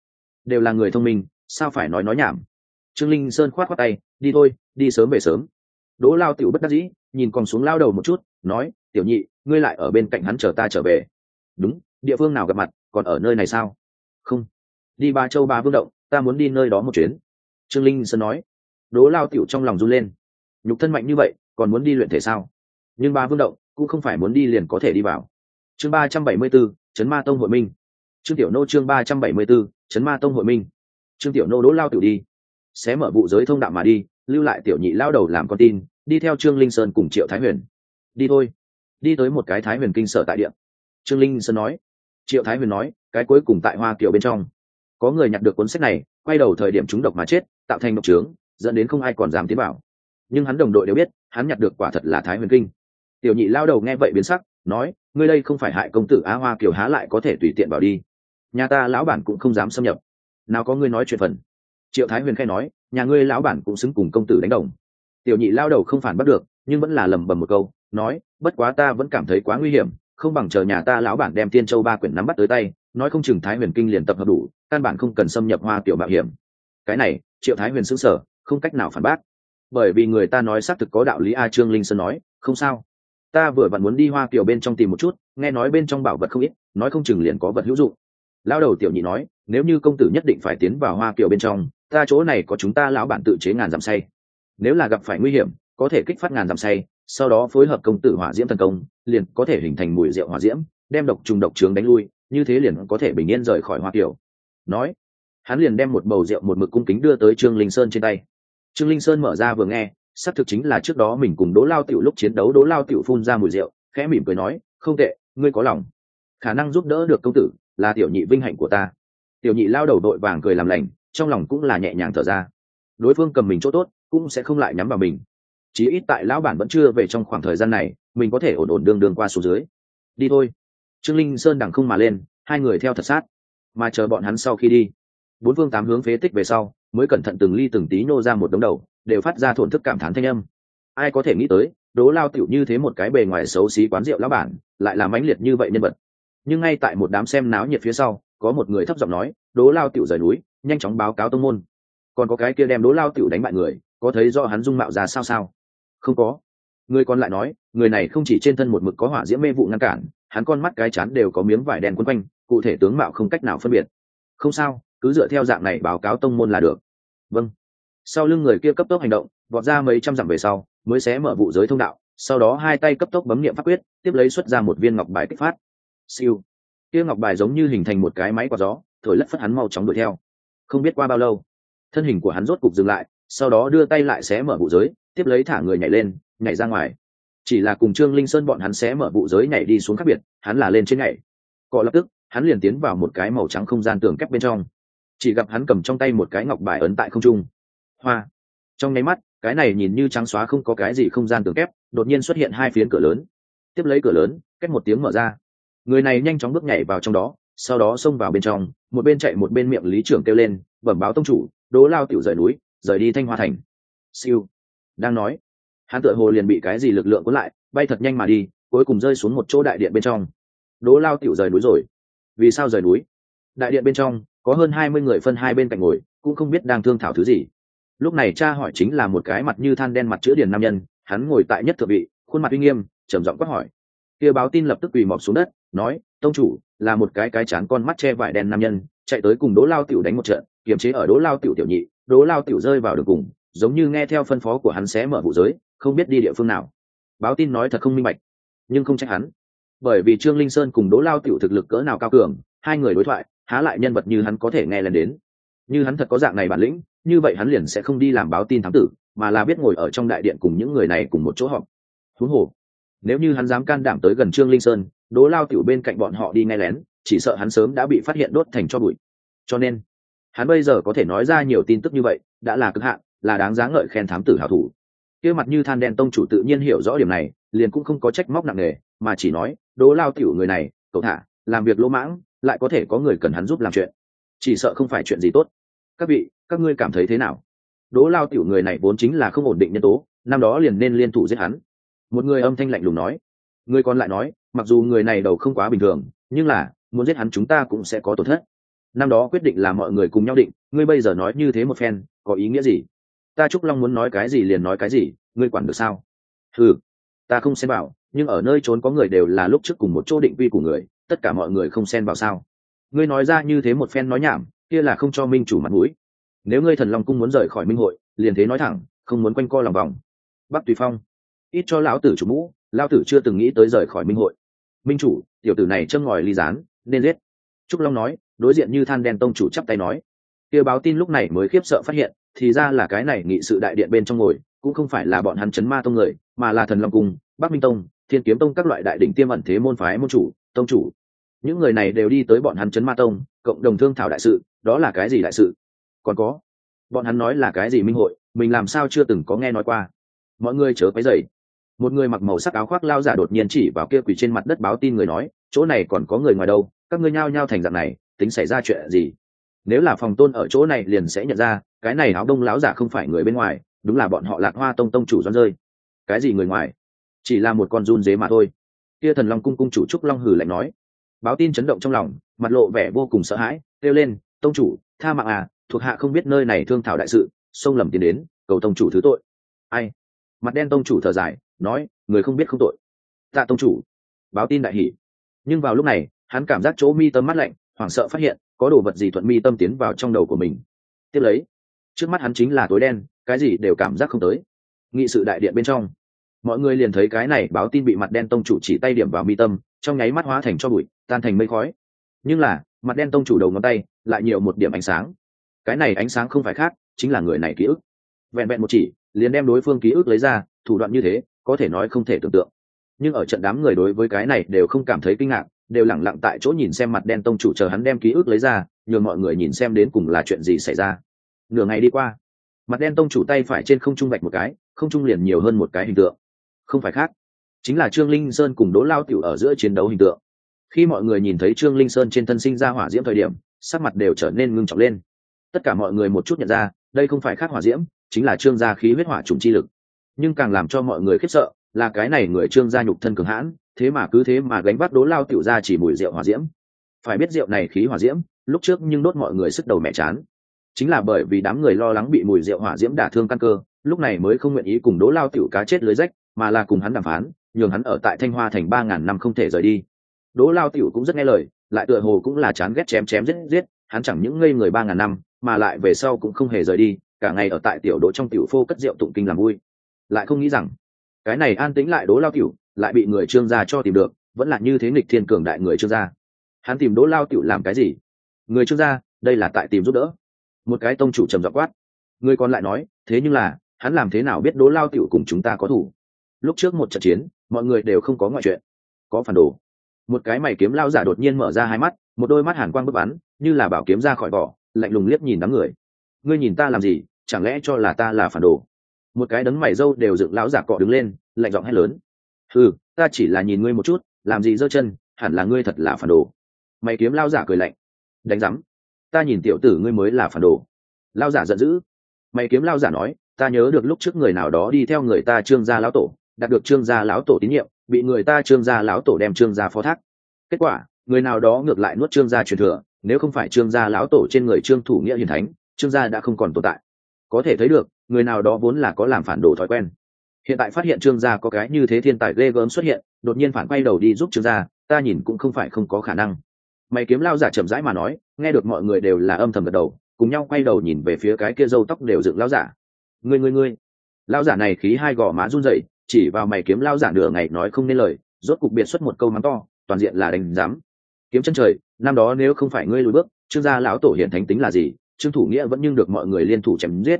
Đều là người thông minh, sao phải nói nói nhảm? Trương linh sơn khoát khoát tay, đi thôi, đi sớm về sớm. Đỗ lao tiểu bất đắc dĩ, nhìn còn xuống lao đầu một chút, nói, tiểu nhị, ngươi lại ở bên cạnh hắn chờ ta trở về. Đúng, địa phương nào gặp mặt, còn ở nơi này sao? Không. Đi ba châu ba vương động, ta muốn đi nơi đó một chuyến trương linh sơn nói. Đố lao tiểu trong lòng run lên. Nhục thân mạnh như vậy, còn muốn đi luyện thể sao? Nhưng ba vương động, cũng không phải muốn đi liền có thể đi vào. Chương ba trăm bảy mươi b ố chấn ma tông hội minh. Trương tiểu nô chương ba trăm bảy mươi b ố chấn ma tông hội minh. Trương tiểu nô đố lao tiểu đi. Sẽ mở vụ giới thông đạo mà đi, lưu lại tiểu nhị lao đầu làm con tin, đi theo trương linh sơn cùng triệu thái huyền. Đi thôi. Đi tới một cái thái huyền kinh sở tại điện trương linh sơn nói. Triệu thái huyền nói, cái cuối cùng tại hoa kiều bên trong. Có người nhặt được cuốn sách này, quay đầu thời điểm chúng độc mà chết tạo thành độc trướng, dẫn đến không ai còn dám tiến vào. Nhưng hắn đồng đội đều biết, hắn nhặt được quả thật là thái huyền kinh. Tiểu nhị lao đầu nghe vậy biến sắc, nói, ngươi đây không phải hại công tử á hoa kiều há lại có thể tùy tiện vào đi. Nhà ta lão bản cũng không dám xâm nhập. Nào có ngươi nói chuyện phần. Triệu thái huyền khai nói, nhà ngươi lão bản cũng xứng cùng công tử đánh đồng. Tiểu nhị lao đầu không phản bắt được, nhưng vẫn là lầm bầm một câu, nói, bất quá ta vẫn cảm thấy quá nguy hiểm, không bằng chờ nhà ta lão bản đem tiên châu ba quyển nắm bắt tới tay, nói không chừng thái huyền kinh liền tập hợp đủ, căn bản không cần xâm nhập hoa tiểu mạo hiểm cái này, triệu thái huyền xứng sở không cách nào phản bác. Bởi vì người ta nói xác thực có đạo lý a trương linh sơn nói, không sao. Ta vừa vặn muốn đi hoa kiểu bên trong tìm một chút, nghe nói bên trong bảo vật không ít, nói không chừng liền có vật hữu dụng. Lão đầu tiểu nhị nói, nếu như công tử nhất định phải tiến vào hoa kiều bên trong, ta chỗ này có chúng ta lão bản tự chế ngàn dặm say. Nếu là gặp phải nguy hiểm, có thể kích phát ngàn dặm say, sau đó phối hợp công tử hỏa diễm tấn công, liền có thể hình thành mùi rượu hỏa diễm, đem độc trùng độc trướng đánh lui, như thế liền có thể bình yên rời khỏi hoa kiều. Nói hắn liền đem một bầu rượu một mực cung kính đưa tới trương linh sơn trên tay. Trương linh sơn mở ra vừa nghe, xác thực chính là trước đó mình cùng đỗ lao tiểu lúc chiến đấu, đỗ lao tiểu phun ra mùi rượu, khẽ mỉm cười nói, không tệ, ngươi có lòng. Khả năng giúp đỡ được công tử là tiểu nhị vinh hạnh của ta. Tiểu nhị lao đầu đội vàng cười làm lành, trong lòng cũng là nhẹ nhàng thở ra. Đối phương cầm mình chỗ tốt, cũng sẽ không lại nhắm vào mình. Chí ít tại lão bản vẫn chưa về trong khoảng thời gian này, mình có thể ổn ổn đương đương qua số dưới. Đi thôi. Trương linh sơn đằng không mà lên, hai người theo thật sát. Mà chờ bọn hắn sau khi đi bốn phương tám hướng phế tích về sau, mới cẩn thận từng ly từng tí nô ra một đống đầu, đều phát ra thổn thức cảm thán thanh âm. Ai có thể nghĩ tới đố lao tiểu như thế một cái bề ngoài xấu xí quán rượu lão bản, lại là mãnh liệt như vậy nhân vật. Nhưng ngay tại một đám xem náo nhiệt phía sau, có một người thấp giọng nói đố lao tiểu rời núi, nhanh chóng báo cáo tông môn. Còn có cái kia đem đố lao tiểu đánh bại người, có thấy do hắn dung mạo ra sao sao? Không có. Người còn lại nói, người này không chỉ trên thân một mực có hỏa diễm mê vụ ngăn cản, hắn con mắt cái chán đều có miếng vải đen quấn quanh, cụ thể tướng mạo không cách nào phân biệt. Không sao cứ dựa theo dạng này báo cáo tông môn là được. Vâng. Sau lưng người kia cấp tốc hành động, vọt ra mấy trăm dặm về sau, mới xé mở vụ giới thông đạo, sau đó hai tay cấp tốc bấm nghiệm pháp quyết, tiếp lấy xuất ra một viên ngọc bài kích phát. Siêu. Kia ngọc bài giống như hình thành một cái máy quạt gió, thổi lất phất hắn mau chóng đuổi theo. Không biết qua bao lâu, thân hình của hắn rốt cục dừng lại, sau đó đưa tay lại xé mở vụ giới, tiếp lấy thả người nhảy lên, nhảy ra ngoài. Chỉ là cùng trương linh sơn bọn hắn xé mở vụ giới nhảy đi xuống khác biệt, hắn là lên trên nhảy. Cọ lập tức, hắn liền tiến vào một cái màu trắng không gian tường kép bên trong chỉ gặp hắn cầm trong tay một cái ngọc bài ấn tại không trung. Hoa! Trong nháy mắt, cái này nhìn như trắng xóa không có cái gì không gian tường kép, đột nhiên xuất hiện hai phiến cửa lớn. Tiếp lấy cửa lớn cách một tiếng mở ra. Người này nhanh chóng bước nhảy vào trong đó, sau đó xông vào bên trong, một bên chạy một bên miệng lý trưởng kêu lên, bẩm báo tông chủ đố lao tiểu rời núi, rời đi thanh hoa thành. Siêu! Đang nói, hắn tựa hồ liền bị cái gì lực lượng cuốn lại, bay thật nhanh mà đi, cuối cùng rơi xuống một chỗ đại điện bên trong. Đố lao tiểu rời núi rồi. Vì sao rời núi? Đại điện bên trong có hơn hai mươi người phân hai bên cạnh ngồi, cũng không biết đang thương thảo thứ gì. Lúc này cha hỏi chính là một cái mặt như than đen mặt chữa điền nam nhân, hắn ngồi tại nhất thượng vị, khuôn mặt uy nghiêm, trầm giọng quát hỏi. Kia báo tin lập tức quỳ mọp xuống đất, nói, tông chủ, là một cái cái chán con mắt che vải đen nam nhân, chạy tới cùng đỗ lao tiểu đánh một trận, kiềm chế ở đỗ lao tiểu tiểu nhị, đỗ lao tiểu rơi vào đường cùng, giống như nghe theo phân phó của hắn sẽ mở vụ giới, không biết đi địa phương nào. Báo tin nói thật không minh bạch, nhưng không trách hắn. Bởi vì trương linh sơn cùng đỗ lao tiểu thực lực cỡ nào cao cường, hai người đối thoại há lại nhân vật như hắn có thể nghe lên đến. Như hắn thật có dạng này bản lĩnh, như vậy hắn liền sẽ không đi làm báo tin thám tử, mà là biết ngồi ở trong đại điện cùng những người này cùng một chỗ họp. Thú hồ, nếu như hắn dám can đảm tới gần trương linh sơn đố lao tiểu bên cạnh bọn họ đi nghe lén, chỉ sợ hắn sớm đã bị phát hiện đốt thành cho bụi. Cho nên, hắn bây giờ có thể nói ra nhiều tin tức như vậy, đã là cực hạn, là đáng giá ngợi khen thám tử hảo thủ. Kia mặt như than đen tông chủ tự nhiên hiểu rõ điểm này, liền cũng không có trách móc nặng nề, mà chỉ nói đố lao tiểu người này, cậu thả, làm việc lỗ mãng lại có thể có người cần hắn giúp làm chuyện. Chỉ sợ không phải chuyện gì tốt. Các vị, các ngươi cảm thấy thế nào? Đỗ lao tiểu người này vốn chính là không ổn định nhân tố, năm đó liền nên liên thủ giết hắn. Một người âm thanh lạnh lùng nói. Người còn lại nói, mặc dù người này đầu không quá bình thường, nhưng là, muốn giết hắn chúng ta cũng sẽ có tổn thất. Năm đó quyết định là mọi người cùng nhau định, ngươi bây giờ nói như thế một phen, có ý nghĩa gì? Ta trúc long muốn nói cái gì liền nói cái gì, ngươi quản được sao? Ừ ta không xem bảo, nhưng ở nơi trốn có người đều là lúc trước cùng một chỗ định quy của người tất cả mọi người không xen vào sao? Ngươi nói ra như thế một phen nói nhảm, kia là không cho minh chủ mặt mũi. Nếu ngươi thần long cung muốn rời khỏi minh hội, liền thế nói thẳng, không muốn quanh co lòng vòng. Bắc tùy phong, ít cho lão tử chủ mũ lao tử chưa từng nghĩ tới rời khỏi minh hội. Minh chủ, tiểu tử này châm ngòi ly gián, nên giết. Trúc long nói, đối diện như than đen tông chủ chắp tay nói. Kia báo tin lúc này mới khiếp sợ phát hiện, thì ra là cái này nghị sự đại điện bên trong ngồi, cũng không phải là bọn hắn chấn ma tông người, mà là thần long cung, bắc minh tông, thiên kiếm tông các loại đại đỉnh tiêm ẩn thế môn phái môn chủ, tông chủ những người này đều đi tới bọn hắn chấn ma tông, cộng đồng thương thảo đại sự, đó là cái gì đại sự? Còn có, bọn hắn nói là cái gì minh hội, mình làm sao chưa từng có nghe nói qua. Mọi người chớ cái dày một người mặc màu sắc áo khoác lao giả đột nhiên chỉ vào kia quỳ trên mặt đất báo tin người nói, chỗ này còn có người ngoài đâu, các ngươi nhao nhao thành dạng này, tính xảy ra chuyện gì? Nếu là phòng tôn ở chỗ này liền sẽ nhận ra, cái này áo đông láo giả không phải người bên ngoài, đúng là bọn họ lạc hoa tông tông chủ doan rơi. Cái gì người ngoài? Chỉ là một con run dế mà thôi. Kia thần long cung cung chủ trúc long hử lạnh nói báo tin chấn động trong lòng, mặt lộ vẻ vô cùng sợ hãi, kêu lên, tông chủ, tha mạng à thuộc hạ không biết nơi này thương thảo đại sự xông lầm tiến đến, cầu tông chủ thứ tội. Ai? Mặt đen tông chủ thở dài, nói, người không biết không tội. Tạ tông chủ. Báo tin đại hỉ. nhưng vào lúc này, hắn cảm giác chỗ mi tâm mắt lạnh, hoảng sợ phát hiện, có đồ vật gì thuận mi tâm tiến vào trong đầu của mình. Tiếp lấy, trước mắt hắn chính là tối đen, cái gì đều cảm giác không tới. Nghị sự đại điện bên trong. Mọi người liền thấy cái này báo tin bị mặt đen tông chủ chỉ tay điểm vào mi tâm trong nháy mắt hóa thành cho bụi, tan thành mây khói. Nhưng là, mặt đen tông chủ đầu ngón tay lại nhiều một điểm ánh sáng. Cái này ánh sáng không phải khác, chính là người này ký ức. Vẹn vẹn một chỉ, liền đem đối phương ký ức lấy ra, thủ đoạn như thế, có thể nói không thể tưởng tượng. Nhưng ở trận đám người đối với cái này đều không cảm thấy kinh ngạc, đều lẳng lặng tại chỗ nhìn xem mặt đen tông chủ chờ hắn đem ký ức lấy ra nhờ mọi người nhìn xem đến cùng là chuyện gì xảy ra. Nửa ngày đi qua, mặt đen tông chủ tay phải trên không trung vạch một cái, không trung liền nhiều hơn một cái hình tượng. Không phải khác chính là trương linh sơn cùng đỗ lao tiểu ở giữa chiến đấu hình tượng. Khi mọi người nhìn thấy trương linh sơn trên thân sinh ra hỏa diễm thời điểm, sắc mặt đều trở nên ngưng trọng lên. Tất cả mọi người một chút nhận ra, đây không phải khác hỏa diễm, chính là trương gia khí huyết hỏa trùng chi lực. Nhưng càng làm cho mọi người khiếp sợ, là cái này người trương gia nhục thân cường hãn, thế mà cứ thế mà gánh vác đố lao tiểu ra chỉ mùi rượu hỏa diễm. Phải biết rượu này khí hỏa diễm, lúc trước nhưng đốt mọi người sức đầu mẹ chán. Chính là bởi vì đám người lo lắng bị mùi rượu hỏa diễm đả thương căn cơ, lúc này mới không nguyện ý cùng đố lao tiểu cá chết lưới rách, mà là cùng hắn đàm phán nhường hắn ở tại thanh hoa thành ba ngàn năm không thể rời đi. Đố lao tiểu cũng rất nghe lời, lại tựa hồ cũng là chán ghét chém chém giết giết, hắn chẳng những ngây người ba ngàn năm, mà lại về sau cũng không hề rời đi, cả ngày ở tại tiểu đỗ trong tiểu phô cất rượu tụng kinh làm vui. Lại không nghĩ rằng, cái này an tính lại đố lao tiểu, lại bị người trương gia cho tìm được, vẫn là như thế nghịch thiên cường đại người trương gia. Hắn tìm đỗ lao tiểu làm cái gì? Người trương gia, đây là tại tìm giúp đỡ. Một cái tông chủ trầm giọng quát. Người còn lại nói, thế nhưng là, hắn làm thế nào biết đỗ lao tiểu cùng chúng ta có thủ? Lúc trước một trận chiến mọi người đều không có ngoại chuyện. Có phản đồ. Một cái mày kiếm lao giả đột nhiên mở ra hai mắt, một đôi mắt hàn quang bất bắn, như là bảo kiếm ra khỏi vỏ, lạnh lùng liếc nhìn đám người. Ngươi nhìn ta làm gì? Chẳng lẽ cho là ta là phản đồ? Một cái đấng mày râu đều dựng lão giả cọ đứng lên, lạnh giọng hét lớn. Ừ ta chỉ là nhìn ngươi một chút, làm gì giơ chân, hẳn là ngươi thật là phản đồ. Mày kiếm lao giả cười lạnh. Đánh rắm ta nhìn tiểu tử ngươi mới là phản đồ. Lao giả giận dữ. Mày kiếm lao giả nói, ta nhớ được lúc trước người nào đó đi theo người ta trương gia lão tổ đạt được trương gia lão tổ tín nhiệm, bị người ta trương gia lão tổ đem trương gia phó thác. Kết quả, người nào đó ngược lại nuốt trương gia truyền thừa, nếu không phải trương gia lão tổ trên người trương thủ nghĩa hiền thánh, trương gia đã không còn tồn tại. Có thể thấy được, người nào đó vốn là có làm phản đồ thói quen. Hiện tại phát hiện trương gia có cái như thế thiên tài ghê gớm xuất hiện, đột nhiên phản quay đầu đi giúp trương gia, ta nhìn cũng không phải không có khả năng. Mày kiếm lao giả chậm rãi mà nói, nghe được mọi người đều là âm thầm gật đầu, cùng nhau quay đầu nhìn về phía cái kia râu tóc đều dựng lao giả. Người người người lao giả này khí hai gò má run rẩy chỉ vào mày kiếm lao giả nửa ngày nói không nên lời, rốt cục biệt xuất một câu mắng to, toàn diện là đánh giám. Kiếm chân trời, năm đó nếu không phải ngươi lùi bước, trương gia lão tổ hiện thánh tính là gì, trương thủ nghĩa vẫn nhưng được mọi người liên thủ chém giết.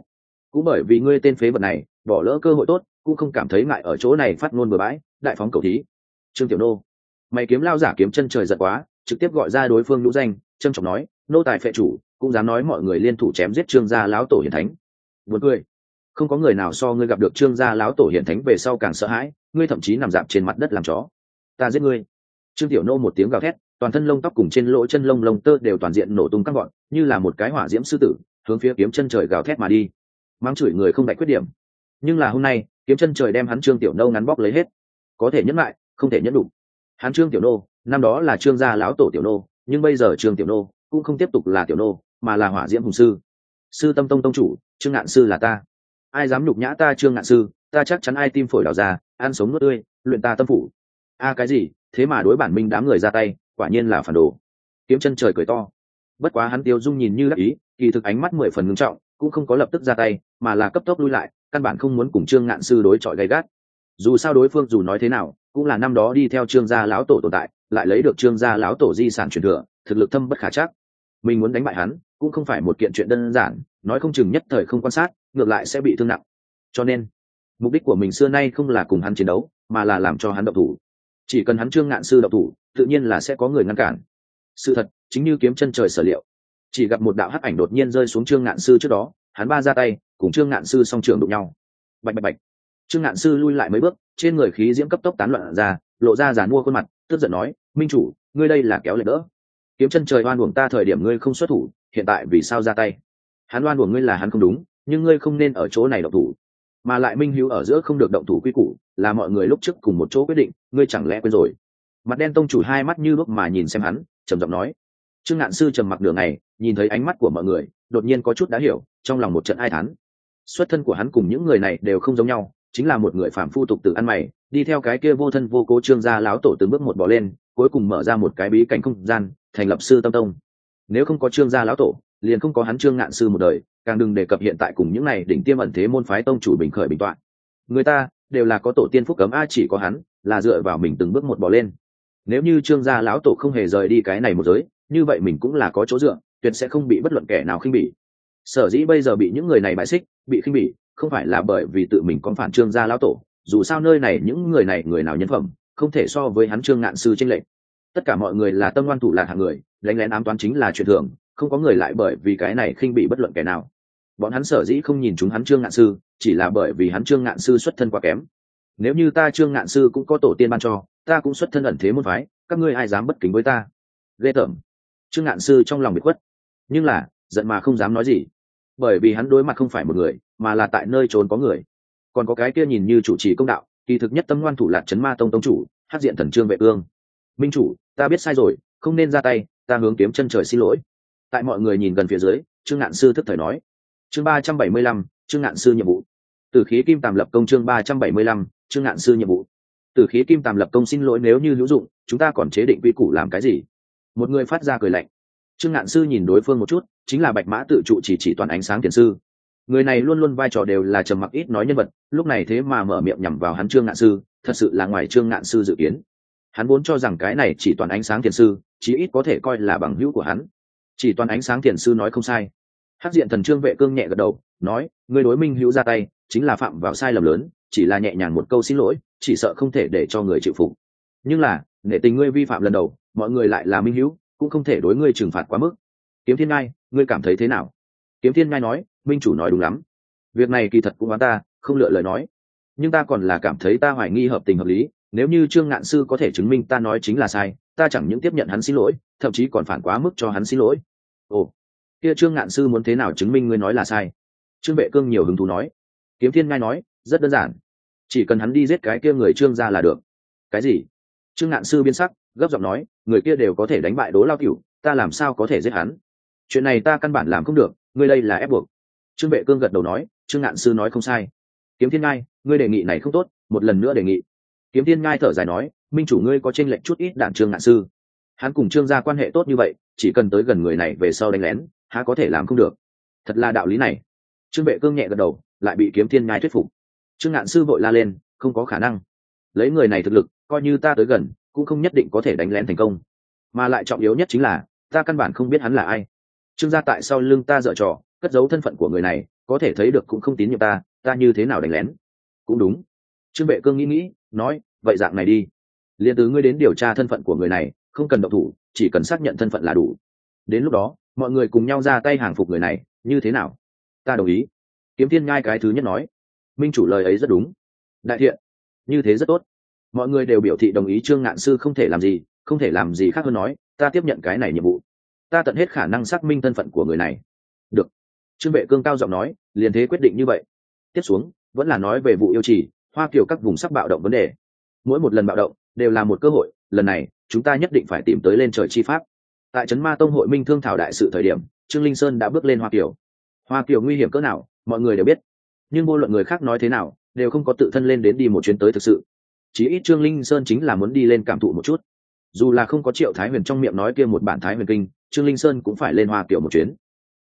Cũng bởi vì ngươi tên phế vật này, bỏ lỡ cơ hội tốt, cũng không cảm thấy ngại ở chỗ này phát ngôn bừa bãi, đại phóng cầu thí. Trương tiểu nô, mày kiếm lao giả kiếm chân trời giật quá, trực tiếp gọi ra đối phương nhũ danh, trâm trọng nói, nô tài phệ chủ, cũng dám nói mọi người liên thủ chém giết trương gia lão tổ hiển thánh. Buồn cười không có người nào so ngươi gặp được trương gia lão tổ hiển thánh về sau càng sợ hãi, ngươi thậm chí nằm dạp trên mặt đất làm chó. Ta giết ngươi. Trương tiểu nô một tiếng gào thét, toàn thân lông tóc cùng trên lỗ chân lông lông tơ đều toàn diện nổ tung căng gọn, như là một cái hỏa diễm sư tử, hướng phía kiếm chân trời gào thét mà đi. Mang chửi người không đại quyết điểm. Nhưng là hôm nay, kiếm chân trời đem hắn trương tiểu nô ngắn bóc lấy hết. Có thể nhẫn lại, không thể nhẫn đủ. Hắn trương tiểu nô, năm đó là trương gia lão tổ tiểu nô, nhưng bây giờ trương tiểu nô cũng không tiếp tục là tiểu nô, mà là hỏa diễm hùng sư. Sư tâm tông tông chủ, trương ngạn sư là ta ai dám nhục nhã ta trương ngạn sư, ta chắc chắn ai tim phổi đào ra, ăn sống nuốt tươi, luyện ta tâm phủ. A, cái gì? Thế mà đối bản minh đám người ra tay, quả nhiên là phản đồ. Kiếm chân trời cười to. Bất quá hắn tiêu dung nhìn như đắc ý, kỳ thực ánh mắt mười phần ngưng trọng, cũng không có lập tức ra tay, mà là cấp tốc lui lại, căn bản không muốn cùng trương ngạn sư đối chọi gay gắt. Dù sao đối phương dù nói thế nào, cũng là năm đó đi theo trương gia lão tổ tồn tại, lại lấy được trương gia lão tổ di sản truyền thừa, thực lực thâm bất khả chắc. Mình muốn đánh bại hắn, cũng không phải một kiện chuyện đơn giản, nói không chừng nhất thời không quan sát ngược lại sẽ bị thương nặng. Cho nên, mục đích của mình xưa nay không là cùng hắn chiến đấu, mà là làm cho hắn độc thủ. Chỉ cần hắn trương ngạn sư độc thủ, tự nhiên là sẽ có người ngăn cản. Sự thật, chính như kiếm chân trời sở liệu. Chỉ gặp một đạo hắc ảnh đột nhiên rơi xuống trương ngạn sư trước đó, hắn ba ra tay, cùng trương ngạn sư song trường đụng nhau. Bạch bạch bạch. Trương ngạn sư lui lại mấy bước, trên người khí diễm cấp tốc tán loạn ra, lộ ra giàn mua khuôn mặt, tức giận nói, minh chủ, ngươi đây là kéo lệ đỡ. Kiếm chân trời oan uổng ta thời điểm ngươi không xuất thủ, hiện tại vì sao ra tay? Hắn oan uổng ngươi là hắn không đúng nhưng ngươi không nên ở chỗ này động thủ. Mà lại minh hữu ở giữa không được động thủ quy củ, là mọi người lúc trước cùng một chỗ quyết định, ngươi chẳng lẽ quên rồi? Mặt đen tông chủ hai mắt như lúc mà nhìn xem hắn, trầm giọng nói. Trương ngạn sư trầm mặc đường này nhìn thấy ánh mắt của mọi người, đột nhiên có chút đã hiểu, trong lòng một trận ai thán. Xuất thân của hắn cùng những người này đều không giống nhau, chính là một người phạm phu tục tự ăn mày, đi theo cái kia vô thân vô cố trương gia láo tổ từng bước một bỏ lên, cuối cùng mở ra một cái bí cảnh không gian, thành lập sư tâm tông. Nếu không có trương gia lão tổ liền không có hắn trương ngạn sư một đời, càng đừng đề cập hiện tại cùng những này đỉnh tiêm ẩn thế môn phái tông chủ bình khởi bình toạn. Người ta, đều là có tổ tiên phúc cấm a chỉ có hắn, là dựa vào mình từng bước một bỏ lên. Nếu như trương gia lão tổ không hề rời đi cái này một giới, như vậy mình cũng là có chỗ dựa, tuyệt sẽ không bị bất luận kẻ nào khinh bỉ. Sở dĩ bây giờ bị những người này bại xích, bị khinh bỉ, không phải là bởi vì tự mình có phản trương gia lão tổ, dù sao nơi này những người này người nào nhân phẩm, không thể so với hắn trương ngạn sư tranh lệch. Tất cả mọi người là tâm ngoan thủ lạc hạng người, đánh lén ám toán chính là chuyện thường không có người lại bởi vì cái này khinh bị bất luận kẻ nào. Bọn hắn sở dĩ không nhìn chúng hắn trương ngạn sư, chỉ là bởi vì hắn trương ngạn sư xuất thân quá kém. Nếu như ta trương ngạn sư cũng có tổ tiên ban cho, ta cũng xuất thân ẩn thế môn phái, các ngươi ai dám bất kính với ta? Ghê tởm. Trương ngạn sư trong lòng bị khuất. Nhưng là, giận mà không dám nói gì. Bởi vì hắn đối mặt không phải một người, mà là tại nơi trốn có người. Còn có cái kia nhìn như chủ trì công đạo, kỳ thực nhất tâm ngoan thủ lạc trấn ma tông tông chủ hát diện thần trương vệ ương minh chủ, ta biết sai rồi, không nên ra tay, ta hướng kiếm chân trời xin lỗi tại mọi người nhìn gần phía dưới, trương ngạn sư thức thời nói, chương ba trăm bảy mươi lăm, trương ngạn sư nhiệm vụ. Từ khí kim tàm lập công chương ba trăm bảy mươi lăm, trương ngạn sư nhiệm vụ. Từ khí kim tàm lập công xin lỗi nếu như hữu dụng, chúng ta còn chế định quy củ làm cái gì? Một người phát ra cười lạnh. Trương ngạn sư nhìn đối phương một chút, chính là bạch mã tự trụ chỉ chỉ toàn ánh sáng thiền sư. Người này luôn luôn vai trò đều là trầm mặc ít nói nhân vật, lúc này thế mà mở miệng nhằm vào hắn trương ngạn sư, thật sự là ngoài trương ngạn sư dự kiến. Hắn vốn cho rằng cái này chỉ toàn ánh sáng thiền sư, chí ít có thể coi là bằng hữu của hắn chỉ toàn ánh sáng thiền sư nói không sai. Hát diện thần trương vệ cương nhẹ gật đầu, nói người đối minh hữu ra tay, chính là phạm vào sai lầm lớn, chỉ là nhẹ nhàng một câu xin lỗi, chỉ sợ không thể để cho người chịu phục. Nhưng là, nể tình ngươi vi phạm lần đầu, mọi người lại là minh hữu, cũng không thể đối ngươi trừng phạt quá mức. Kiếm thiên ngai, ngươi cảm thấy thế nào? Kiếm thiên ngai nói, minh chủ nói đúng lắm. Việc này kỳ thật cũng oán ta, không lựa lời nói. Nhưng ta còn là cảm thấy ta hoài nghi hợp tình hợp lý, nếu như trương ngạn sư có thể chứng minh ta nói chính là sai, ta chẳng những tiếp nhận hắn xin lỗi, thậm chí còn phản quá mức cho hắn xin lỗi ồ, kia trương ngạn sư muốn thế nào chứng minh ngươi nói là sai? Trương vệ cương nhiều hứng thú nói. Kiếm thiên ngai nói, rất đơn giản. Chỉ cần hắn đi giết cái kia người trương ra là được. Cái gì? Trương ngạn sư biên sắc, gấp giọng nói, người kia đều có thể đánh bại đố lao cửu ta làm sao có thể giết hắn? Chuyện này ta căn bản làm không được, ngươi đây là ép buộc. Trương vệ cương gật đầu nói, trương ngạn sư nói không sai. Kiếm thiên ngai, ngươi đề nghị này không tốt, một lần nữa đề nghị. Kiếm thiên ngai thở dài nói, minh chủ ngươi có tranh lệch chút ít đạn trương ngạn sư. Hắn cùng trương gia quan hệ tốt như vậy chỉ cần tới gần người này về sau đánh lén, há có thể làm không được. Thật là đạo lý này. Trương vệ cương nhẹ gật đầu, lại bị kiếm thiên ngai thuyết phục. Trương ngạn sư vội la lên, không có khả năng. Lấy người này thực lực, coi như ta tới gần, cũng không nhất định có thể đánh lén thành công. Mà lại trọng yếu nhất chính là, ta căn bản không biết hắn là ai. Trương gia tại sau lưng ta dở trò, cất giấu thân phận của người này, có thể thấy được cũng không tín nhiệm ta ta như thế nào đánh lén? Cũng đúng. Trương vệ cương nghĩ nghĩ, nói, vậy dạng này đi. Liền từ ngươi đến điều tra thân phận của người này, không cần động thủ chỉ cần xác nhận thân phận là đủ. Đến lúc đó, mọi người cùng nhau ra tay hàng phục người này, như thế nào? Ta đồng ý. Kiếm thiên ngai cái thứ nhất nói. Minh chủ lời ấy rất đúng. Đại thiện, như thế rất tốt. Mọi người đều biểu thị đồng ý trương ngạn sư không thể làm gì, không thể làm gì khác hơn nói, ta tiếp nhận cái này nhiệm vụ. Ta tận hết khả năng xác minh thân phận của người này. Được. Trương vệ cương cao giọng nói, liền thế quyết định như vậy. Tiếp xuống, vẫn là nói về vụ yêu trì, hoa kiểu các vùng sắc bạo động vấn đề. Mỗi một lần bạo động, đều là một cơ hội lần này, chúng ta nhất định phải tìm tới lên trời chi pháp. Tại trấn ma tông hội minh thương thảo đại sự thời điểm, trương linh sơn đã bước lên hoa kiều. Hoa kiều nguy hiểm cỡ nào, mọi người đều biết. Nhưng vô luận người khác nói thế nào, đều không có tự thân lên đến đi một chuyến tới thực sự. Chí ít trương linh sơn chính là muốn đi lên cảm thụ một chút. Dù là không có triệu thái huyền trong miệng nói kia một bản thái huyền kinh, trương linh sơn cũng phải lên hoa kiều một chuyến.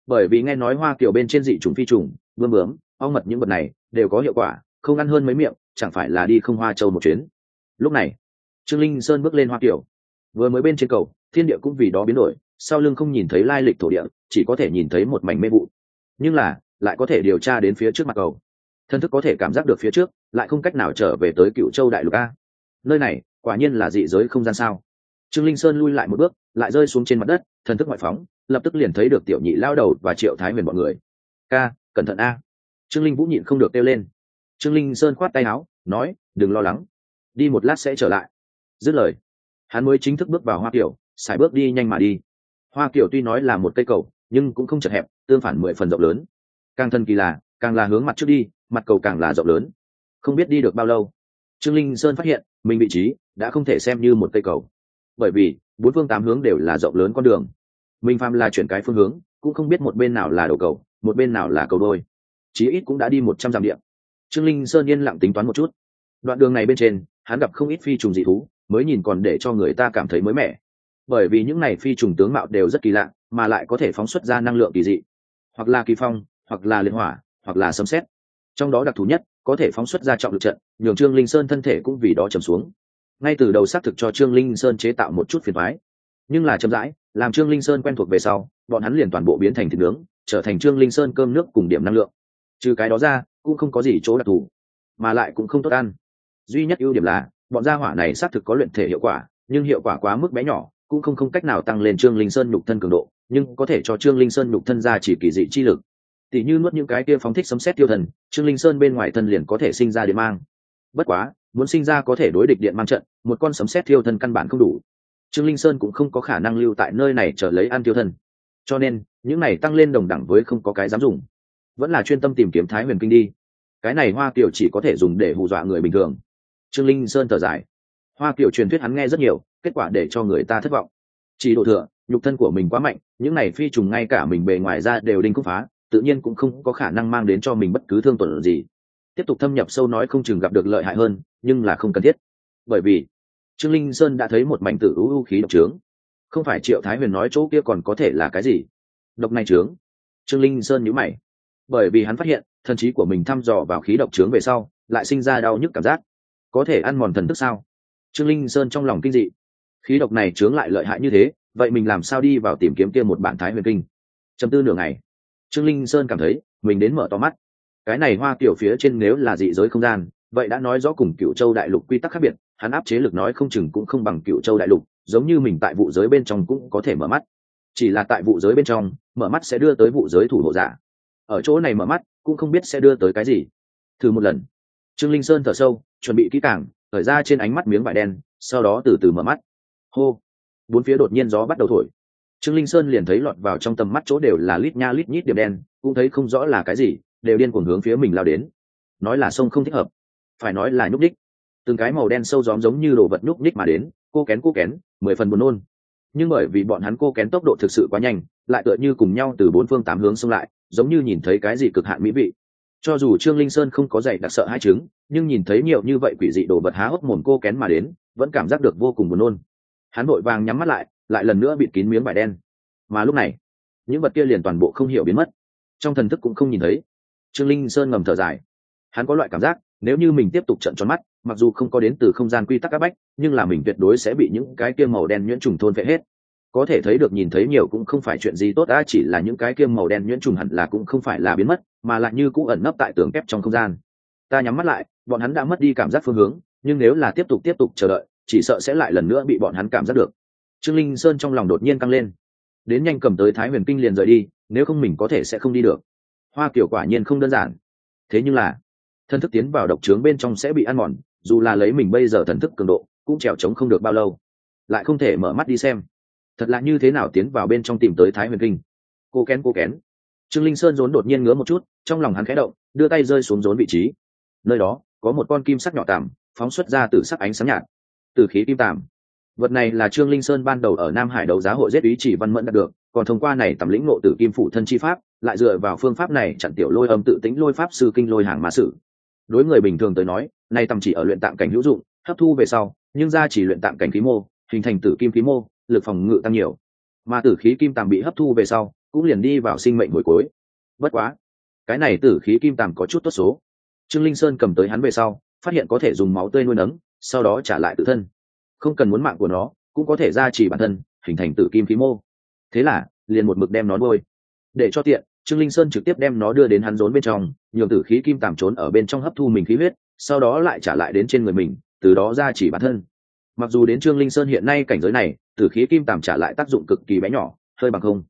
Bởi vì nghe nói hoa kiều bên trên dị trùng phi trùng bươm bướm, ong mật những vật này đều có hiệu quả, không ăn hơn mấy miệng, chẳng phải là đi không hoa châu một chuyến. Lúc này trương linh sơn bước lên hoa kiểu. Vừa mới bên trên cầu, thiên địa cũng vì đó biến đổi, sau lưng không nhìn thấy lai lịch thổ địa, chỉ có thể nhìn thấy một mảnh mê vụ. Nhưng là, lại có thể điều tra đến phía trước mặt cầu. Thân thức có thể cảm giác được phía trước, lại không cách nào trở về tới cựu châu đại lục a. Nơi này, quả nhiên là dị giới không gian sao. Trương linh sơn lui lại một bước, lại rơi xuống trên mặt đất thần thức ngoại phóng, lập tức liền thấy được tiểu nhị lao đầu và triệu thái huyền bọn người. Ca, cẩn thận a. Trương linh vũ nhịn không được kêu lên. Trương linh sơn khoát tay áo, nói, đừng lo lắng. Đi một lát sẽ trở lại dứt lời, hắn mới chính thức bước vào hoa kiểu xài bước đi nhanh mà đi. Hoa kiểu tuy nói là một cây cầu, nhưng cũng không chật hẹp, tương phản mười phần rộng lớn. Càng thân kỳ là, càng là hướng mặt trước đi, mặt cầu càng là rộng lớn. Không biết đi được bao lâu, trương linh sơn phát hiện, mình vị trí đã không thể xem như một cây cầu. Bởi vì, bốn phương tám hướng đều là rộng lớn con đường. Mình phàm là chuyển cái phương hướng, cũng không biết một bên nào là đầu cầu, một bên nào là cầu đôi. Chí ít cũng đã đi một trăm dặm điện trương linh sơn yên lặng tính toán một chút. Đoạn đường này bên trên, hắn gặp không ít phi trùng dị thú mới nhìn còn để cho người ta cảm thấy mới mẻ. Bởi vì những này phi trùng tướng mạo đều rất kỳ lạ, mà lại có thể phóng xuất ra năng lượng kỳ dị. Hoặc là kỳ phong, hoặc là liên hỏa, hoặc là sấm xét trong đó đặc thù nhất, có thể phóng xuất ra trọng lực trận, nhường trương linh sơn thân thể cũng vì đó trầm xuống. Ngay từ đầu xác thực cho trương linh sơn chế tạo một chút phiền thoái nhưng là chậm rãi, làm trương linh sơn quen thuộc về sau, bọn hắn liền toàn bộ biến thành thịt nướng, trở thành trương linh sơn cơm nước cùng điểm năng lượng. Trừ cái đó ra, cũng không có gì chỗ đặc thù, mà lại cũng không tốt ăn. Duy nhất ưu điểm là bọn gia hỏa này xác thực có luyện thể hiệu quả, nhưng hiệu quả quá mức bé nhỏ, cũng không không cách nào tăng lên trương linh sơn nhục thân cường độ, nhưng có thể cho trương linh sơn nhục thân ra chỉ kỳ dị chi lực. Tỷ như nuốt những cái kia phóng thích sấm xét tiêu thần, trương linh sơn bên ngoài thân liền có thể sinh ra điện mang. Bất quá, muốn sinh ra có thể đối địch điện mang trận, một con sấm xét tiêu thần căn bản không đủ. Trương linh sơn cũng không có khả năng lưu tại nơi này trở lấy ăn tiêu thần. Cho nên, những này tăng lên đồng đẳng với không có cái dám dùng. Vẫn là chuyên tâm tìm kiếm thái huyền kinh đi. Cái này hoa kiều chỉ có thể dùng để hù dọa người bình thường trương linh sơn thở dài. Hoa kiểu truyền thuyết hắn nghe rất nhiều, kết quả để cho người ta thất vọng. Chỉ độ thừa, nhục thân của mình quá mạnh, những này phi trùng ngay cả mình bề ngoài ra đều đinh cũng phá, tự nhiên cũng không có khả năng mang đến cho mình bất cứ thương tổn gì. Tiếp tục thâm nhập sâu nói không chừng gặp được lợi hại hơn, nhưng là không cần thiết. Bởi vì, trương linh sơn đã thấy một mảnh tử u khí độc trướng. Không phải triệu thái huyền nói chỗ kia còn có thể là cái gì? Độc này trướng. Trương linh sơn nhíu mày. Bởi vì hắn phát hiện, thần trí của mình thăm dò vào khí độc trướng về sau, lại sinh ra đau nhức cảm giác có thể ăn mòn thần thức sao? Trương linh sơn trong lòng kinh dị. Khí độc này chướng lại lợi hại như thế, vậy mình làm sao đi vào tìm kiếm kia một bản thái huyền kinh? Chấm tư nửa ngày, trương linh sơn cảm thấy, mình đến mở to mắt. Cái này hoa kiểu phía trên nếu là dị giới không gian, vậy đã nói rõ cùng cựu châu đại lục quy tắc khác biệt, hắn áp chế lực nói không chừng cũng không bằng cựu châu đại lục, giống như mình tại vụ giới bên trong cũng có thể mở mắt. Chỉ là tại vụ giới bên trong, mở mắt sẽ đưa tới vụ giới thủ hộ giả. Ở chỗ này mở mắt, cũng không biết sẽ đưa tới cái gì. Thử một lần. Trương linh sơn thở sâu chuẩn bị kỹ càng khởi ra trên ánh mắt miếng vải đen, sau đó từ từ mở mắt. Hô! Bốn phía đột nhiên gió bắt đầu thổi. Trương linh sơn liền thấy lọt vào trong tầm mắt chỗ đều là lít nha lít nhít điểm đen, cũng thấy không rõ là cái gì, đều điên cuồng hướng phía mình lao đến. Nói là sông không thích hợp, phải nói là nhúc ních từng cái màu đen sâu gióm giống như đồ vật nhúc ních mà đến, cô kén cô kén, mười phần buồn nôn. Nhưng bởi vì bọn hắn cô kén tốc độ thực sự quá nhanh, lại tựa như cùng nhau từ bốn phương tám hướng xông lại, giống như nhìn thấy cái gì cực hạn mỹ vị cho dù trương linh sơn không có dạy đặc sợ hai chứng, nhưng nhìn thấy nhiều như vậy quỷ dị đồ vật há hốc mồm cô kén mà đến, vẫn cảm giác được vô cùng buồn nôn. Hắn vội vàng nhắm mắt lại lại lần nữa bịt kín miếng vải đen. Mà lúc này, những vật kia liền toàn bộ không hiểu biến mất. Trong thần thức cũng không nhìn thấy. Trương linh sơn ngầm thở dài. Hắn có loại cảm giác, nếu như mình tiếp tục trận tròn mắt, mặc dù không có đến từ không gian quy tắc áp bách, nhưng là mình tuyệt đối sẽ bị những cái kia màu đen nhuyễn trùng thôn vệ hết có thể thấy được nhìn thấy nhiều cũng không phải chuyện gì tốt đã chỉ là những cái kiêm màu đen nhuyễn trùng hẳn là cũng không phải là biến mất, mà lại như cũng ẩn nấp tại tường kép trong không gian. Ta nhắm mắt lại, bọn hắn đã mất đi cảm giác phương hướng, nhưng nếu là tiếp tục tiếp tục chờ đợi, chỉ sợ sẽ lại lần nữa bị bọn hắn cảm giác được. Trương linh sơn trong lòng đột nhiên căng lên. Đến nhanh cầm tới thái huyền kinh liền rời đi, nếu không mình có thể sẽ không đi được. Hoa kiểu quả nhiên không đơn giản. Thế nhưng là, thân thức tiến vào độc trướng bên trong sẽ bị ăn mòn, dù là lấy mình bây giờ thần thức cường độ, cũng trèo trống không được bao lâu. Lại không thể mở mắt đi xem thật là như thế nào tiến vào bên trong tìm tới thái huyền kinh? Cô kén cô kén. Trương linh sơn rốn đột nhiên ngứa một chút, trong lòng hắn khẽ động, đưa tay rơi xuống rốn vị trí. Nơi đó, có một con kim sắc nhỏ tàm phóng xuất ra từ sắc ánh sáng nhạt. Từ khí kim tàm vật này là trương linh sơn ban đầu ở nam hải đấu giá hội giết ý chỉ văn mẫn đạt được, còn thông qua này tầm lĩnh ngộ tử kim phủ thân chi pháp, lại dựa vào phương pháp này chặn tiểu lôi âm tự tính lôi pháp sư kinh lôi hàng mã sử đối người bình thường tới nói, nay tầm chỉ ở luyện tạm cảnh hữu dụng, hấp thu về sau, nhưng ra chỉ luyện tạm cảnh khí mô, hình thành tử kim khí mô lực phòng ngự tăng nhiều. Mà tử khí kim tàm bị hấp thu về sau, cũng liền đi vào sinh mệnh hồi cuối. Bất quá, cái này tử khí kim tàm có chút tốt số. Trương linh sơn cầm tới hắn về sau, phát hiện có thể dùng máu tươi nuôi nấng, sau đó trả lại tự thân. Không cần muốn mạng của nó, cũng có thể ra chỉ bản thân, hình thành tử kim khí mô. Thế là, liền một mực đem nó nuôi. Để cho tiện, trương linh sơn trực tiếp đem nó đưa đến hắn rốn bên trong, nhường tử khí kim tàm trốn ở bên trong hấp thu mình khí huyết, sau đó lại trả lại đến trên người mình, từ đó ra chỉ bản thân mặc dù đến trương linh sơn hiện nay cảnh giới này, tử khí kim tàm trả lại tác dụng cực kỳ bé nhỏ, hơi bằng không.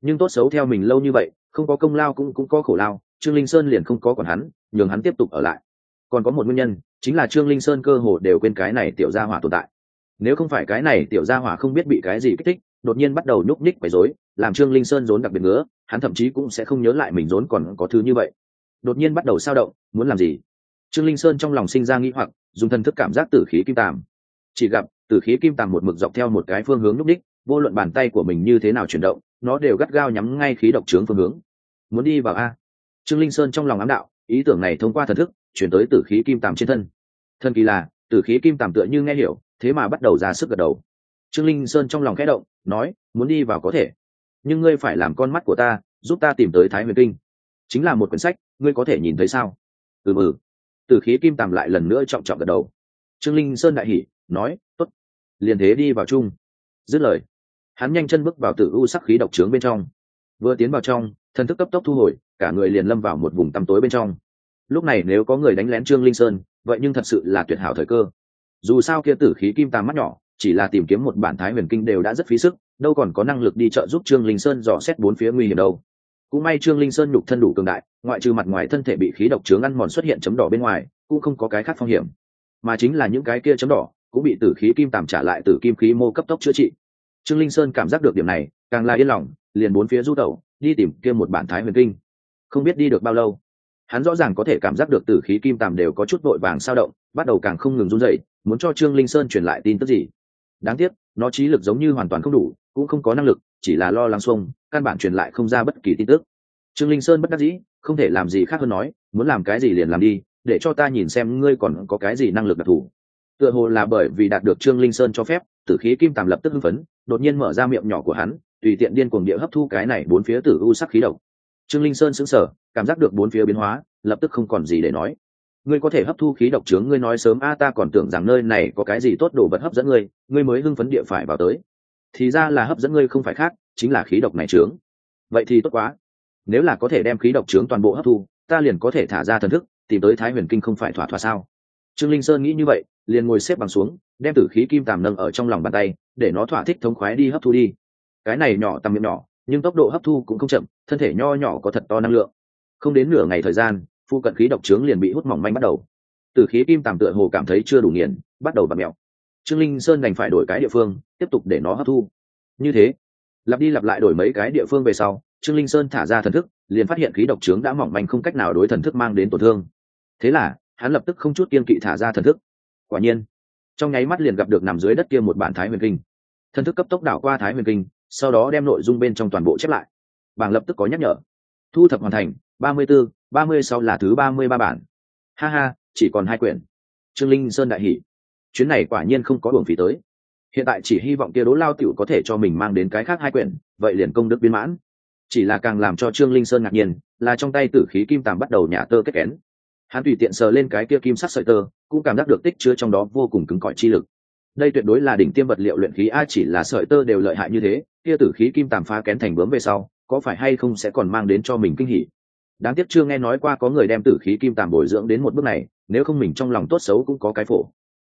Nhưng tốt xấu theo mình lâu như vậy, không có công lao cũng cũng có khổ lao, trương linh sơn liền không có còn hắn, nhường hắn tiếp tục ở lại. Còn có một nguyên nhân, chính là trương linh sơn cơ hồ đều quên cái này tiểu gia hỏa tồn tại. Nếu không phải cái này tiểu gia hỏa không biết bị cái gì kích thích, đột nhiên bắt đầu nhúc nhích quấy rối, làm trương linh sơn rốn đặc biệt ngứa, hắn thậm chí cũng sẽ không nhớ lại mình rốn còn có thứ như vậy. Đột nhiên bắt đầu sao động, muốn làm gì? Trương linh sơn trong lòng sinh ra nghĩ hoặc, dùng thần thức cảm giác tử khí kim tàm chỉ gặp, tử khí kim tàm một mực dọc theo một cái phương hướng nhúc đích, vô luận bàn tay của mình như thế nào chuyển động, nó đều gắt gao nhắm ngay khí độc trướng phương hướng. Muốn đi vào a. Trương linh sơn trong lòng ám đạo, ý tưởng này thông qua thần thức, chuyển tới tử khí kim tàm trên thân. Thân kỳ là, tử khí kim tàm tựa như nghe hiểu, thế mà bắt đầu ra sức gật đầu. Trương linh sơn trong lòng khẽ động, nói, muốn đi vào có thể, nhưng ngươi phải làm con mắt của ta, giúp ta tìm tới thái huyền kinh. Chính là một quyển sách, ngươi có thể nhìn thấy sao? Ừ ừ. Từ khí kim tàm lại lần nữa trọng trọng gật đầu. Trương linh sơn đại hỉ nói, tốt, liền thế đi vào chung. Dứt lời, hắn nhanh chân bước vào tử u sắc khí độc trướng bên trong. Vừa tiến vào trong, thần thức cấp tốc thu hồi, cả người liền lâm vào một vùng tăm tối bên trong. Lúc này nếu có người đánh lén trương linh sơn, vậy nhưng thật sự là tuyệt hảo thời cơ. Dù sao kia tử khí kim tàm mắt nhỏ, chỉ là tìm kiếm một bản thái huyền kinh đều đã rất phí sức, đâu còn có năng lực đi trợ giúp trương linh sơn dò xét bốn phía nguy hiểm đâu. Cũng may trương linh sơn nhục thân đủ cường đại, ngoại trừ mặt ngoài thân thể bị khí độc trướng ăn mòn xuất hiện chấm đỏ bên ngoài, cũng không có cái khác phong hiểm. Mà chính là những cái kia chấm đỏ cũng bị tử khí kim tàm trả lại từ kim khí mô cấp tốc chữa trị. Trương linh sơn cảm giác được điểm này, càng là yên lòng, liền bốn phía du tẩu, đi tìm kia một bản thái huyền kinh. Không biết đi được bao lâu, hắn rõ ràng có thể cảm giác được tử khí kim tàm đều có chút vội vàng sao động, bắt đầu càng không ngừng run dậy muốn cho trương linh sơn truyền lại tin tức gì. Đáng tiếc, nó trí lực giống như hoàn toàn không đủ, cũng không có năng lực, chỉ là lo lắng xuông, căn bản truyền lại không ra bất kỳ tin tức. Trương linh sơn bất đắc dĩ, không thể làm gì khác hơn nói, muốn làm cái gì liền làm đi, để cho ta nhìn xem ngươi còn có cái gì năng lực đặc thù tựa hồ là bởi vì đạt được trương linh sơn cho phép, tử khí kim tàm lập tức hưng phấn, đột nhiên mở ra miệng nhỏ của hắn, tùy tiện điên cuồng địa hấp thu cái này bốn phía tử u sắc khí độc. Trương linh sơn sững sờ, cảm giác được bốn phía biến hóa, lập tức không còn gì để nói. Ngươi có thể hấp thu khí độc trướng ngươi nói sớm, a, ta còn tưởng rằng nơi này có cái gì tốt đồ vật hấp dẫn ngươi ngươi mới hưng phấn địa phải vào tới. Thì ra là hấp dẫn ngươi không phải khác, chính là khí độc này trướng vậy thì tốt quá. Nếu là có thể đem khí độc trướng toàn bộ hấp thu, ta liền có thể thả ra thần thức, tìm tới thái huyền kinh không phải thỏa thỏa sao? Trương linh sơn nghĩ như vậy liền ngồi xếp bằng xuống, đem tử khí kim tàm nâng ở trong lòng bàn tay, để nó thỏa thích thống khoái đi hấp thu đi. Cái này nhỏ tầm miệng nhỏ, nhưng tốc độ hấp thu cũng không chậm, thân thể nho nhỏ có thật to năng lượng. Không đến nửa ngày thời gian, phu cận khí độc trướng liền bị hút mỏng manh bắt đầu. Tử khí kim tàm tựa hồ cảm thấy chưa đủ nghiền, bắt đầu bật mẹo. Trương linh sơn đành phải đổi cái địa phương, tiếp tục để nó hấp thu. Như thế, lặp đi lặp lại đổi mấy cái địa phương về sau, trương linh sơn thả ra thần thức, liền phát hiện khí độc trướng đã mỏng manh không cách nào đối thần thức mang đến tổn thương. Thế là, hắn lập tức không chút kiên kỵ thả ra thần thức quả nhiên. Trong nháy mắt liền gặp được nằm dưới đất kia một bản thái huyền kinh. Thân thức cấp tốc đảo qua thái huyền kinh, sau đó đem nội dung bên trong toàn bộ chép lại. Bảng lập tức có nhắc nhở. Thu thập hoàn thành, ba mươi b ố ba mươi sáu là thứ ba mươi ba bản. Ha ha, chỉ còn hai quyển. Trương linh sơn đại hỷ chuyến này quả nhiên không có buồng phí tới. Hiện tại chỉ hy vọng kia đố lao t i ể u có thể cho mình mang đến cái khác hai quyển, vậy liền công đức biến mãn. Chỉ là càng làm cho trương linh sơn ngạc nhiên, là trong tay tử khí kim tàm bắt đầu nhả tơ kết kén. Hắn tùy tiện sờ lên cái kia kim sắc sợi tơ cũng cảm giác được tích chứa trong đó vô cùng cứng cỏi chi lực. Đây tuyệt đối là đỉnh tiêm vật liệu luyện khí a, chỉ là sợi tơ đều lợi hại như thế, kia tử khí kim tàm phá kén thành bướm về sau, có phải hay không sẽ còn mang đến cho mình kinh hỉ? Đáng tiếc chưa nghe nói qua có người đem tử khí kim tàm bồi dưỡng đến một bước này, nếu không mình trong lòng tốt xấu cũng có cái phổ.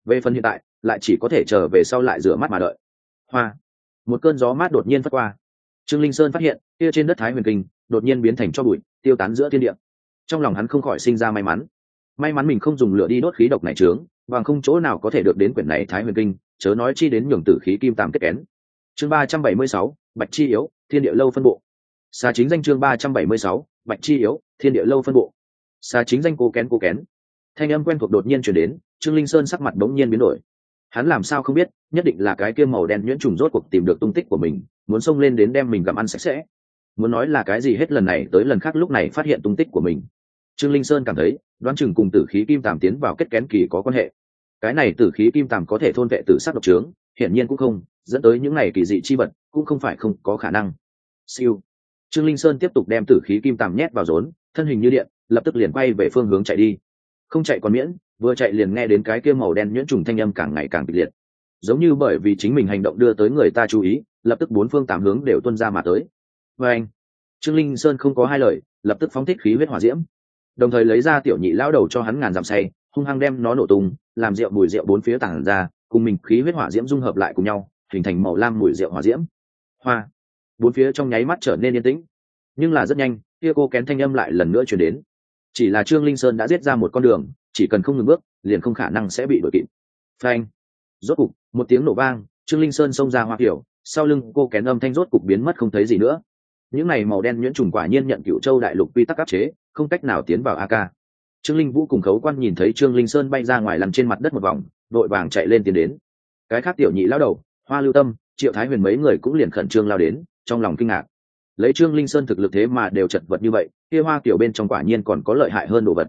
Về phần hiện tại, lại chỉ có thể chờ về sau lại rửa mắt mà đợi. Hoa. Một cơn gió mát đột nhiên phát qua. Trương linh sơn phát hiện, kia trên đất thái huyền kinh đột nhiên biến thành cho bụi, tiêu tán giữa thiên địa. Trong lòng hắn không khỏi sinh ra may mắn may mắn mình không dùng lửa đi đốt khí độc này trướng và không chỗ nào có thể được đến quyển này thái huyền kinh, chớ nói chi đến nhường tử khí kim tàm kết kén. Chương ba trăm bảy mươi sáu, bạch chi yếu, thiên địa lâu phân bộ. Xa chính danh chương ba trăm bảy mươi sáu, bạch chi yếu, thiên địa lâu phân bộ. Xa chính danh cô kén cô kén. Thanh âm quen thuộc đột nhiên chuyển đến, trương linh sơn sắc mặt bỗng nhiên biến đổi. Hắn làm sao không biết, nhất định là cái kia màu đen nhuyễn trùng rốt cuộc tìm được tung tích của mình, muốn xông lên đến đem mình gặm ăn sạch sẽ. Muốn nói là cái gì hết lần này tới lần khác lúc này phát hiện tung tích của mình trương linh sơn cảm thấy, đoán chừng cùng tử khí kim tàm tiến vào kết kén kỳ có quan hệ. Cái này tử khí kim tàm có thể thôn vệ tử sắc độc trướng, hiển nhiên cũng không, dẫn tới những này kỳ dị chi vật, cũng không phải không có khả năng. Siêu. Trương linh sơn tiếp tục đem tử khí kim tàm nhét vào rốn, thân hình như điện, lập tức liền quay về phương hướng chạy đi. Không chạy còn miễn, vừa chạy liền nghe đến cái kia màu đen nhuyễn trùng thanh âm càng ngày càng kịch liệt. Giống như bởi vì chính mình hành động đưa tới người ta chú ý, lập tức bốn phương tám hướng đều tuân ra mà tới. Và anh, trương linh sơn không có hai lời, lập tức phóng thích khí huyết hỏa diễm đồng thời lấy ra tiểu nhị lão đầu cho hắn ngàn dặm say, hung hăng đem nó nổ tung, làm rượu mùi rượu bốn phía tảng ra, cùng mình khí huyết hỏa diễm dung hợp lại cùng nhau, hình thành màu lam mùi rượu hỏa diễm. Hoa. Bốn phía trong nháy mắt trở nên yên tĩnh. Nhưng là rất nhanh, kia cô kén thanh âm lại lần nữa chuyển đến. Chỉ là trương linh sơn đã giết ra một con đường, chỉ cần không ngừng bước, liền không khả năng sẽ bị đuổi kịp. Phanh. Rốt cục, một tiếng nổ vang, trương linh sơn xông ra hoa kiểu, sau lưng cô kén âm thanh rốt cục biến mất không thấy gì nữa những này màu đen nhuyễn trùng quả nhiên nhận cựu châu đại lục quy tắc áp chế, không cách nào tiến vào a ca trương linh vũ cùng khấu quan nhìn thấy trương linh sơn bay ra ngoài lằn trên mặt đất một vòng, đội vàng chạy lên tiến đến. Cái khác tiểu nhị lao đầu, hoa lưu tâm, triệu thái huyền mấy người cũng liền khẩn trương lao đến, trong lòng kinh ngạc. Lấy trương linh sơn thực lực thế mà đều chật vật như vậy, kia hoa kiểu bên trong quả nhiên còn có lợi hại hơn đồ vật.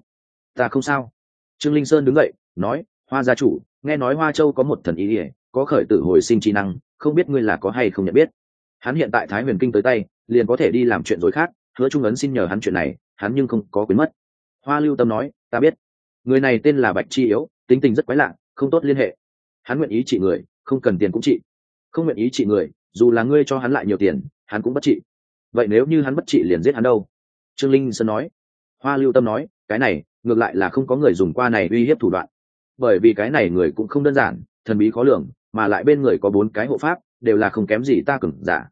Ta không sao. Trương linh sơn đứng dậy, nói, hoa gia chủ, nghe nói hoa châu có một thần ý ỉa có khởi tử hồi sinh trí năng, không biết ngươi là có hay không nhận biết? Hắn hiện tại thái huyền kinh tới tay liền có thể đi làm chuyện rồi khác, hứa trung ấn xin nhờ hắn chuyện này, hắn nhưng không có quyến mất. Hoa lưu tâm nói, ta biết. Người này tên là bạch chi yếu, tính tình rất quái lạ, không tốt liên hệ. Hắn nguyện ý trị người, không cần tiền cũng trị. Không nguyện ý trị người, dù là ngươi cho hắn lại nhiều tiền, hắn cũng bất trị. Vậy nếu như hắn bất trị liền giết hắn đâu? Trương linh sơn nói. Hoa lưu tâm nói, cái này, ngược lại là không có người dùng qua này uy hiếp thủ đoạn. Bởi vì cái này người cũng không đơn giản, thần bí khó lường, mà lại bên người có bốn cái hộ pháp, đều là không kém gì ta cừng giả.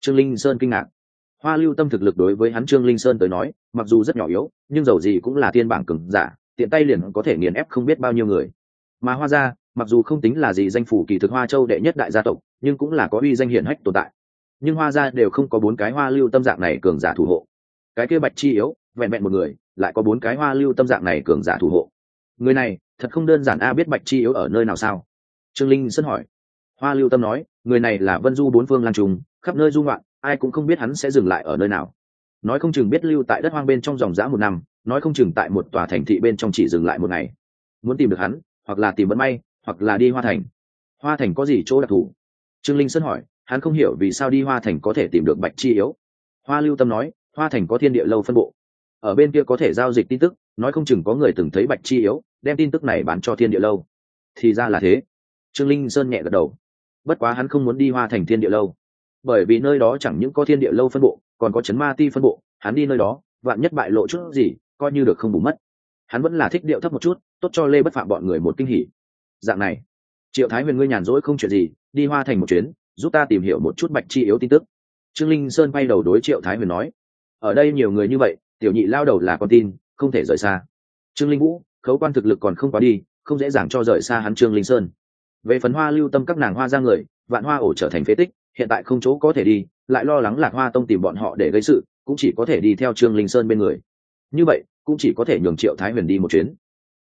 Trương linh sơn kinh ngạc hoa lưu tâm thực lực đối với hắn trương linh sơn tới nói, mặc dù rất nhỏ yếu, nhưng dầu gì cũng là tiên bảng cừng giả, tiện tay liền có thể nghiền ép không biết bao nhiêu người. Mà hoa gia, mặc dù không tính là gì danh phủ kỳ thực hoa châu đệ nhất đại gia tộc, nhưng cũng là có uy danh hiển hách tồn tại. Nhưng hoa gia đều không có bốn cái hoa lưu tâm dạng này cường giả thủ hộ. Cái kia bạch chi yếu, vẹn vẹn một người, lại có bốn cái hoa lưu tâm dạng này cường giả thủ hộ. Người này, thật không đơn giản a, biết bạch chi yếu ở nơi nào sao? Trương linh sân hỏi. Hoa lưu tâm nói, người này là vân du bốn phương lan trùng khắp nơi du ngoạn ai cũng không biết hắn sẽ dừng lại ở nơi nào. Nói không chừng biết lưu tại đất hoang bên trong dòng giã một năm, nói không chừng tại một tòa thành thị bên trong chỉ dừng lại một ngày. Muốn tìm được hắn, hoặc là tìm vận may, hoặc là đi hoa thành. Hoa thành có gì chỗ đặc thù? Trương linh sơn hỏi, hắn không hiểu vì sao đi hoa thành có thể tìm được bạch chi yếu. Hoa lưu tâm nói, hoa thành có thiên địa lâu phân bộ. Ở bên kia có thể giao dịch tin tức, nói không chừng có người từng thấy bạch chi yếu, đem tin tức này bán cho thiên địa lâu. Thì ra là thế. Trương linh sơn nhẹ gật đầu. Bất quá hắn không muốn đi hoa thành thiên địa lâu bởi vì nơi đó chẳng những có thiên địa lâu phân bộ, còn có chấn ma ti phân bộ, hắn đi nơi đó, vạn nhất bại lộ chút gì, coi như được không bù mất. Hắn vẫn là thích điệu thấp một chút, tốt cho lê bất phạm bọn người một kinh hỉ. Dạng này, triệu thái huyền ngươi nhàn rỗi không chuyện gì, đi hoa thành một chuyến, giúp ta tìm hiểu một chút bạch chi yếu tin tức. Trương linh sơn bay đầu đối triệu thái huyền nói, ở đây nhiều người như vậy, tiểu nhị lao đầu là con tin, không thể rời xa. Trương linh vũ, khấu quan thực lực còn không quá đi, không dễ dàng cho rời xa hắn trương linh sơn. Về phần hoa lưu tâm các nàng hoa ra người, vạn hoa ổ trở thành phế tích hiện tại không chỗ có thể đi, lại lo lắng lạc hoa tông tìm bọn họ để gây sự, cũng chỉ có thể đi theo trương linh sơn bên người. Như vậy, cũng chỉ có thể nhường triệu thái huyền đi một chuyến.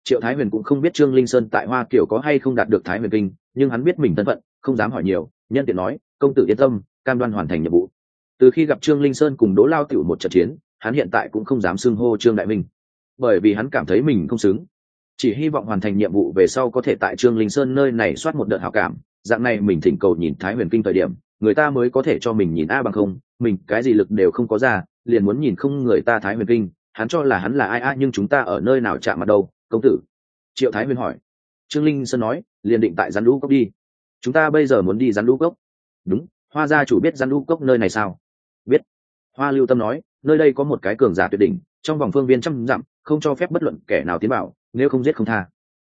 Triệu thái huyền cũng không biết trương linh sơn tại hoa kiều có hay không đạt được thái huyền kinh, nhưng hắn biết mình thân phận, không dám hỏi nhiều, nhân tiện nói, công tử yên tâm, cam đoan hoàn thành nhiệm vụ. Từ khi gặp trương linh sơn cùng đỗ lao tiểu một trận chiến, hắn hiện tại cũng không dám xưng hô trương đại minh. Bởi vì hắn cảm thấy mình không xứng. Chỉ hy vọng hoàn thành nhiệm vụ về sau có thể tại trương linh sơn nơi này soát một đợt hảo cảm, dạng này mình thỉnh cầu nhìn thái huyền kinh thời điểm người ta mới có thể cho mình nhìn a bằng không, mình cái gì lực đều không có ra, liền muốn nhìn không người ta thái huyền kinh, hắn cho là hắn là ai a, nhưng chúng ta ở nơi nào chạm mặt đâu, công tử? Triệu thái huyền hỏi. Trương linh sơn nói, liền định tại rắn lũ cốc đi. Chúng ta bây giờ muốn đi rắn lũ cốc. Đúng, hoa gia chủ biết rắn lũ cốc nơi này sao? Biết. Hoa lưu tâm nói, nơi đây có một cái cường giả tuyệt đỉnh, trong vòng phương viên trăm dặm, không cho phép bất luận kẻ nào tiến vào, nếu không giết không tha.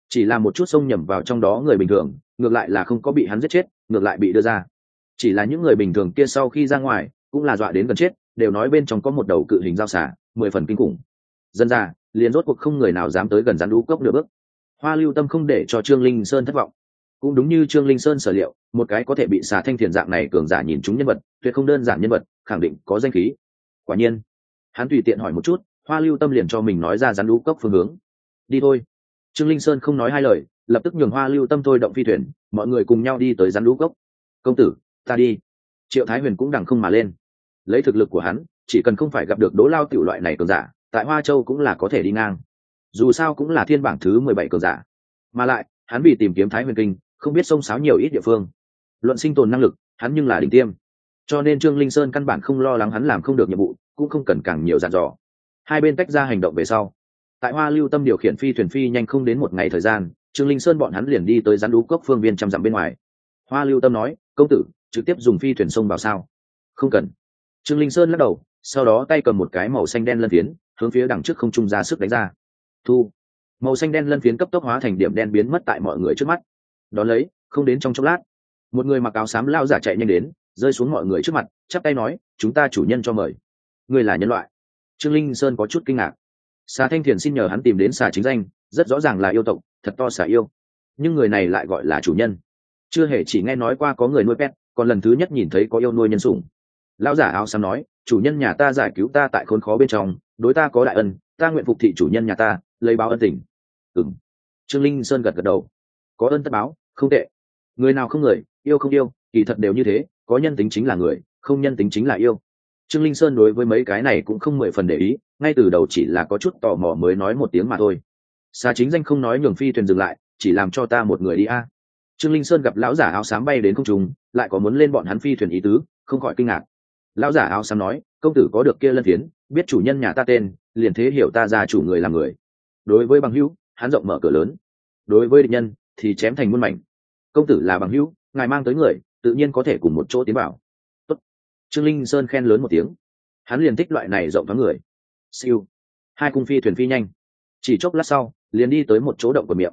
Chỉ là một chút xông nhầm vào trong đó người bình thường, ngược lại là không có bị hắn giết chết, ngược lại bị đưa ra chỉ là những người bình thường kia sau khi ra ngoài, cũng là dọa đến gần chết, đều nói bên trong có một đầu cự hình dao xả, mười phần kinh khủng. Dân ra, liền rốt cuộc không người nào dám tới gần rắn lũ cốc nửa bước. Hoa lưu tâm không để cho trương linh sơn thất vọng. Cũng đúng như trương linh sơn sở liệu, một cái có thể bị xà thanh thiền dạng này cường giả nhìn chúng nhân vật, tuyệt không đơn giản nhân vật, khẳng định có danh khí. Quả nhiên, hắn tùy tiện hỏi một chút, hoa lưu tâm liền cho mình nói ra rắn lũ cốc phương hướng. Đi thôi. Trương linh sơn không nói hai lời, lập tức nhường hoa lưu tâm thôi động phi thuyền, mọi người cùng nhau đi tới rắn lũ cốc. Công tử ta đi. Triệu thái huyền cũng đằng không mà lên. Lấy thực lực của hắn, chỉ cần không phải gặp được đố lao tiểu loại này cường giả, tại hoa châu cũng là có thể đi ngang. Dù sao cũng là thiên bảng thứ mười bảy cường giả. Mà lại, hắn vì tìm kiếm thái huyền kinh, không biết sông sáo nhiều ít địa phương. Luận sinh tồn năng lực, hắn nhưng là đỉnh tiêm. Cho nên trương linh sơn căn bản không lo lắng hắn làm không được nhiệm vụ, cũng không cần càng nhiều dàn dò. Hai bên tách ra hành động về sau. Tại hoa lưu tâm điều khiển phi thuyền phi nhanh không đến một ngày thời gian, trương linh sơn bọn hắn liền đi tới rắn đú cốc phương viên trăm dặm bên ngoài. Hoa lưu tâm nói, công tử trực tiếp dùng phi thuyền sông vào sao? Không cần. Trương linh sơn lắc đầu, sau đó tay cầm một cái màu xanh đen lân phiến, hướng phía đằng trước không trung ra sức đánh ra. Thu. Màu xanh đen lân phiến cấp tốc hóa thành điểm đen biến mất tại mọi người trước mắt. Đón lấy, không đến trong chốc lát, một người mặc áo xám lao giả chạy nhanh đến, rơi xuống mọi người trước mặt, chắp tay nói, chúng ta chủ nhân cho mời. Người là nhân loại. Trương linh sơn có chút kinh ngạc. Xà thanh thiền xin nhờ hắn tìm đến xà chính danh, rất rõ ràng là yêu tộc, thật to xà yêu. Nhưng người này lại gọi là chủ nhân. Chưa hề chỉ nghe nói qua có người nuôi pet còn lần thứ nhất nhìn thấy có yêu nuôi nhân sủng. Lão giả áo xám nói, chủ nhân nhà ta giải cứu ta tại khốn khó bên trong, đối ta có đại ân, ta nguyện phục thị chủ nhân nhà ta, lấy báo ân tình. Ừng trương linh sơn gật gật đầu. Có ơn tất báo, không tệ. Người nào không người, yêu không yêu, kỳ thật đều như thế, có nhân tính chính là người, không nhân tính chính là yêu. Trương linh sơn đối với mấy cái này cũng không mười phần để ý, ngay từ đầu chỉ là có chút tò mò mới nói một tiếng mà thôi. Xa chính danh không nói nhường phi thuyền dừng lại, chỉ làm cho ta một người đi a trương linh sơn gặp lão giả áo xám bay đến không trùng lại có muốn lên bọn hắn phi thuyền ý tứ, không khỏi kinh ngạc. Lão giả áo xám nói, công tử có được kia lân phiến, biết chủ nhân nhà ta tên, liền thế hiểu ta ra chủ người là người. Đối với bằng hữu, hắn rộng mở cửa lớn. Đối với địch nhân, thì chém thành muôn mảnh. Công tử là bằng hữu, ngài mang tới người, tự nhiên có thể cùng một chỗ tiến bảo Tốt. trương linh sơn khen lớn một tiếng. Hắn liền thích loại này rộng thoáng người. Siêu. Hai cung phi thuyền phi nhanh. Chỉ chốc lát sau, liền đi tới một chỗ động quật miệng.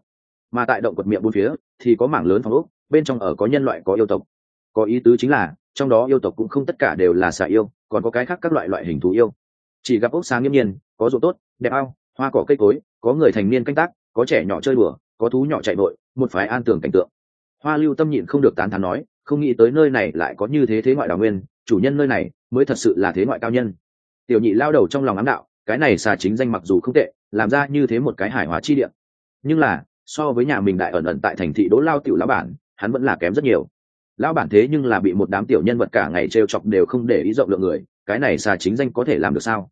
Mà tại động quật miệng bốn phía thì có mảng lớn phòng ốc bên trong ở có nhân loại có yêu tộc. Có ý tứ chính là trong đó yêu tộc cũng không tất cả đều là xà yêu còn có cái khác các loại loại hình thú yêu. Chỉ gặp ốc sáng nghiêm nhiên có ruộng tốt đẹp ao hoa cỏ cây cối có người thành niên canh tác có trẻ nhỏ chơi bừa có thú nhỏ chạy nội một phái an tường cảnh tượng. Hoa lưu tâm nhịn không được tán thán nói không nghĩ tới nơi này lại có như thế thế ngoại đào nguyên chủ nhân nơi này mới thật sự là thế ngoại cao nhân. Tiểu nhị lao đầu trong lòng ám đạo cái này xà chính danh mặc dù không tệ làm ra như thế một cái hải hóa chi địa, nhưng là so với nhà mình đại ẩn ẩn tại thành thị đỗ lao tiểu lão bản, hắn vẫn là kém rất nhiều. Lão bản thế nhưng là bị một đám tiểu nhân vật cả ngày trêu chọc đều không để ý rộng lượng người, cái này xà chính danh có thể làm được sao?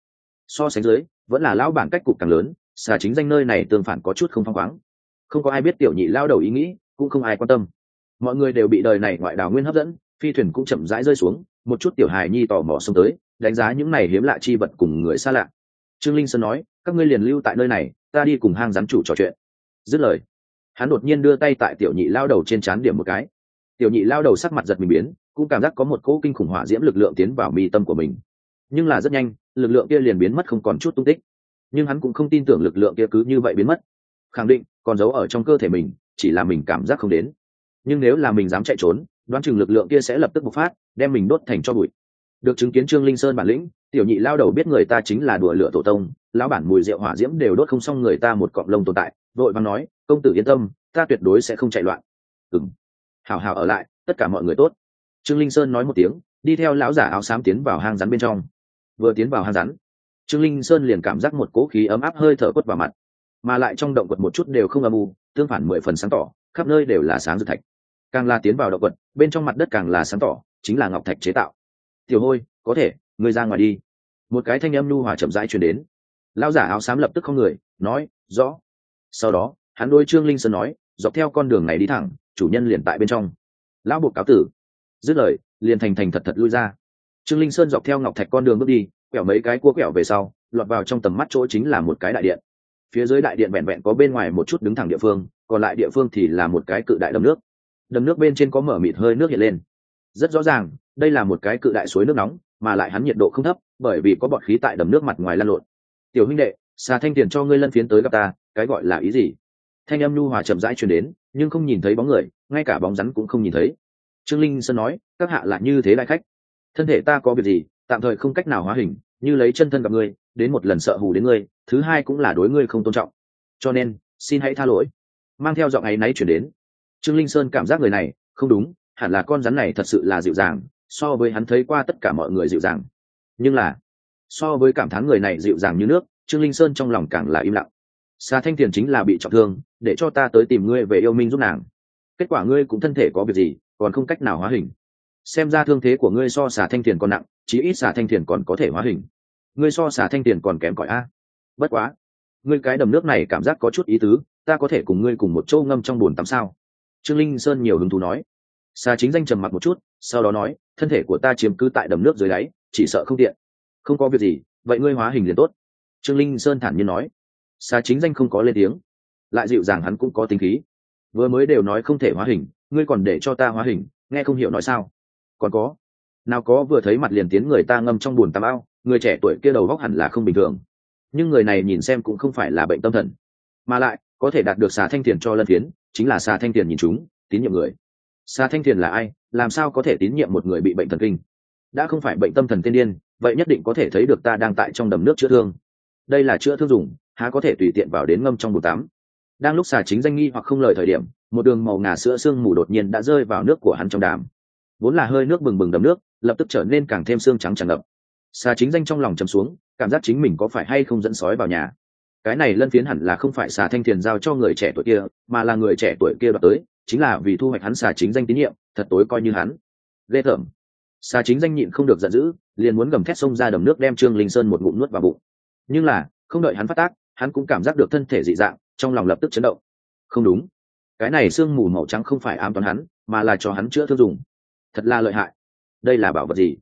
So sánh dưới, vẫn là lão bản cách cục càng lớn, xà chính danh nơi này tương phản có chút không phăng khoáng. Không có ai biết tiểu nhị lao đầu ý nghĩ, cũng không ai quan tâm. Mọi người đều bị đời này ngoại đào nguyên hấp dẫn, phi thuyền cũng chậm rãi rơi xuống, một chút tiểu hài nhi tò mò xông tới, đánh giá những này hiếm lạ chi vật cùng người xa lạ. Trương linh sơn nói, các ngươi liền lưu tại nơi này, ta đi cùng hang giám chủ trò chuyện dứt lời, hắn đột nhiên đưa tay tại tiểu nhị lao đầu trên trán điểm một cái. Tiểu nhị lao đầu sắc mặt giật mình biến, cũng cảm giác có một cỗ kinh khủng hỏa diễm lực lượng tiến vào mi tâm của mình. Nhưng là rất nhanh, lực lượng kia liền biến mất không còn chút tung tích. Nhưng hắn cũng không tin tưởng lực lượng kia cứ như vậy biến mất. Khẳng định, còn giấu ở trong cơ thể mình, chỉ là mình cảm giác không đến. Nhưng nếu là mình dám chạy trốn, đoán chừng lực lượng kia sẽ lập tức bộc phát, đem mình đốt thành cho bụi. Được chứng kiến trương linh sơn bản lĩnh, tiểu nhị lao đầu biết người ta chính là đùa lửa tổ tông, lão bản mùi rượu hỏa diễm đều đốt không xong người ta một cọng lông tồn tại vội vàng nói, công tử yên tâm, ta tuyệt đối sẽ không chạy loạn. Ừng hào hào ở lại, tất cả mọi người tốt. Trương linh sơn nói một tiếng, đi theo lão giả áo xám tiến vào hang rắn bên trong. Vừa tiến vào hang rắn, trương linh sơn liền cảm giác một cỗ khí ấm áp hơi thở quất vào mặt, mà lại trong động quật một chút đều không âm u, tương phản mười phần sáng tỏ, khắp nơi đều là sáng rực thạch. Càng là tiến vào động quật, bên trong mặt đất càng là sáng tỏ, chính là ngọc thạch chế tạo. Tiểu hôi, có thể, ngươi ra ngoài đi. Một cái thanh âm nu hòa chậm rãi truyền đến. Lão giả áo xám lập tức không người, nói, rõ sau đó, hắn đôi trương linh sơn nói, dọc theo con đường này đi thẳng, chủ nhân liền tại bên trong. Lão buộc cáo tử. Dứt lời, liền thành thành thật thật lui ra. Trương linh sơn dọc theo ngọc thạch con đường bước đi, quẹo mấy cái cua quẹo về sau, lọt vào trong tầm mắt chỗ chính là một cái đại điện. Phía dưới đại điện vẹn vẹn có bên ngoài một chút đứng thẳng địa phương, còn lại địa phương thì là một cái cự đại đầm nước. Đầm nước bên trên có mở mịt hơi nước hiện lên. Rất rõ ràng, đây là một cái cự đại suối nước nóng, mà lại hắn nhiệt độ không thấp, bởi vì có bọt khí tại đầm nước mặt ngoài lan lộn. Tiểu huynh đệ, xà thanh tiền cho ngươi lân phiến tới gặp ta cái gọi là ý gì? Thanh âm nhu hòa chậm rãi truyền đến, nhưng không nhìn thấy bóng người, ngay cả bóng rắn cũng không nhìn thấy. Trương linh sơn nói, các hạ lại như thế đại khách. Thân thể ta có việc gì, tạm thời không cách nào hóa hình, như lấy chân thân gặp ngươi, đến một lần sợ hù đến ngươi, thứ hai cũng là đối ngươi không tôn trọng. Cho nên, xin hãy tha lỗi. Mang theo giọng ấy náy chuyển đến. Trương linh sơn cảm giác người này, không đúng, hẳn là con rắn này thật sự là dịu dàng, so với hắn thấy qua tất cả mọi người dịu dàng. Nhưng là, so với cảm thán người này dịu dàng như nước, trương linh sơn trong lòng càng là im lặng xà thanh tiền chính là bị trọng thương, để cho ta tới tìm ngươi về yêu minh giúp nàng. Kết quả ngươi cũng thân thể có việc gì, còn không cách nào hóa hình. Xem ra thương thế của ngươi so xà thanh tiền còn nặng, chí ít xà thanh tiền còn có thể hóa hình. Ngươi so xà thanh tiền còn kém cỏi a. Bất quá, ngươi cái đầm nước này cảm giác có chút ý tứ, ta có thể cùng ngươi cùng một châu ngâm trong bồn tắm sao? Trương linh sơn nhiều hứng thú nói. Xà chính danh trầm mặc một chút, sau đó nói, thân thể của ta chiếm cứ tại đầm nước dưới đáy, chỉ sợ không tiện. Không có việc gì, vậy ngươi hóa hình liền tốt. Trương linh sơn thản nhiên nói xà chính danh không có lên tiếng. Lại dịu dàng hắn cũng có tính khí. Vừa mới đều nói không thể hóa hình, ngươi còn để cho ta hóa hình, nghe không hiểu nói sao? Còn có. Nào có vừa thấy mặt liền tiến người ta ngâm trong buồn tắm ao, người trẻ tuổi kia đầu góc hẳn là không bình thường. Nhưng người này nhìn xem cũng không phải là bệnh tâm thần. Mà lại, có thể đạt được xà thanh tiền cho lân phiến, chính là xà thanh tiền nhìn chúng, tín nhiệm người. Xà thanh tiền là ai, làm sao có thể tín nhiệm một người bị bệnh thần kinh? Đã không phải bệnh tâm thần tiên điên, vậy nhất định có thể thấy được ta đang tại trong đầm nước chữa thương. Đây là chữa thương dùng há có thể tùy tiện vào đến ngâm trong bồn tắm. Đang lúc xà chính danh nghi hoặc không lời thời điểm, một đường màu ngà sữa sương mù đột nhiên đã rơi vào nước của hắn trong đàm. Vốn là hơi nước bừng bừng đầm nước, lập tức trở nên càng thêm xương trắng tràn ngập. Xà chính danh trong lòng chầm xuống, cảm giác chính mình có phải hay không dẫn sói vào nhà. Cái này lân phiến hẳn là không phải xà thanh thiền giao cho người trẻ tuổi kia, mà là người trẻ tuổi kia đoạt tới, chính là vì thu hoạch hắn xà chính danh tín nhiệm, thật tối coi như hắn. Ghê thởm xà chính danh nhịn không được giận dữ, liền muốn gầm thét xông ra đầm nước đem trương linh sơn một ngụm nuốt vào bụng. Nhưng là, không đợi hắn phát tác hắn cũng cảm giác được thân thể dị dạng, trong lòng lập tức chấn động. Không đúng. Cái này sương mù màu trắng không phải ám toán hắn, mà là cho hắn chữa thương dùng. Thật là lợi hại. Đây là bảo vật gì?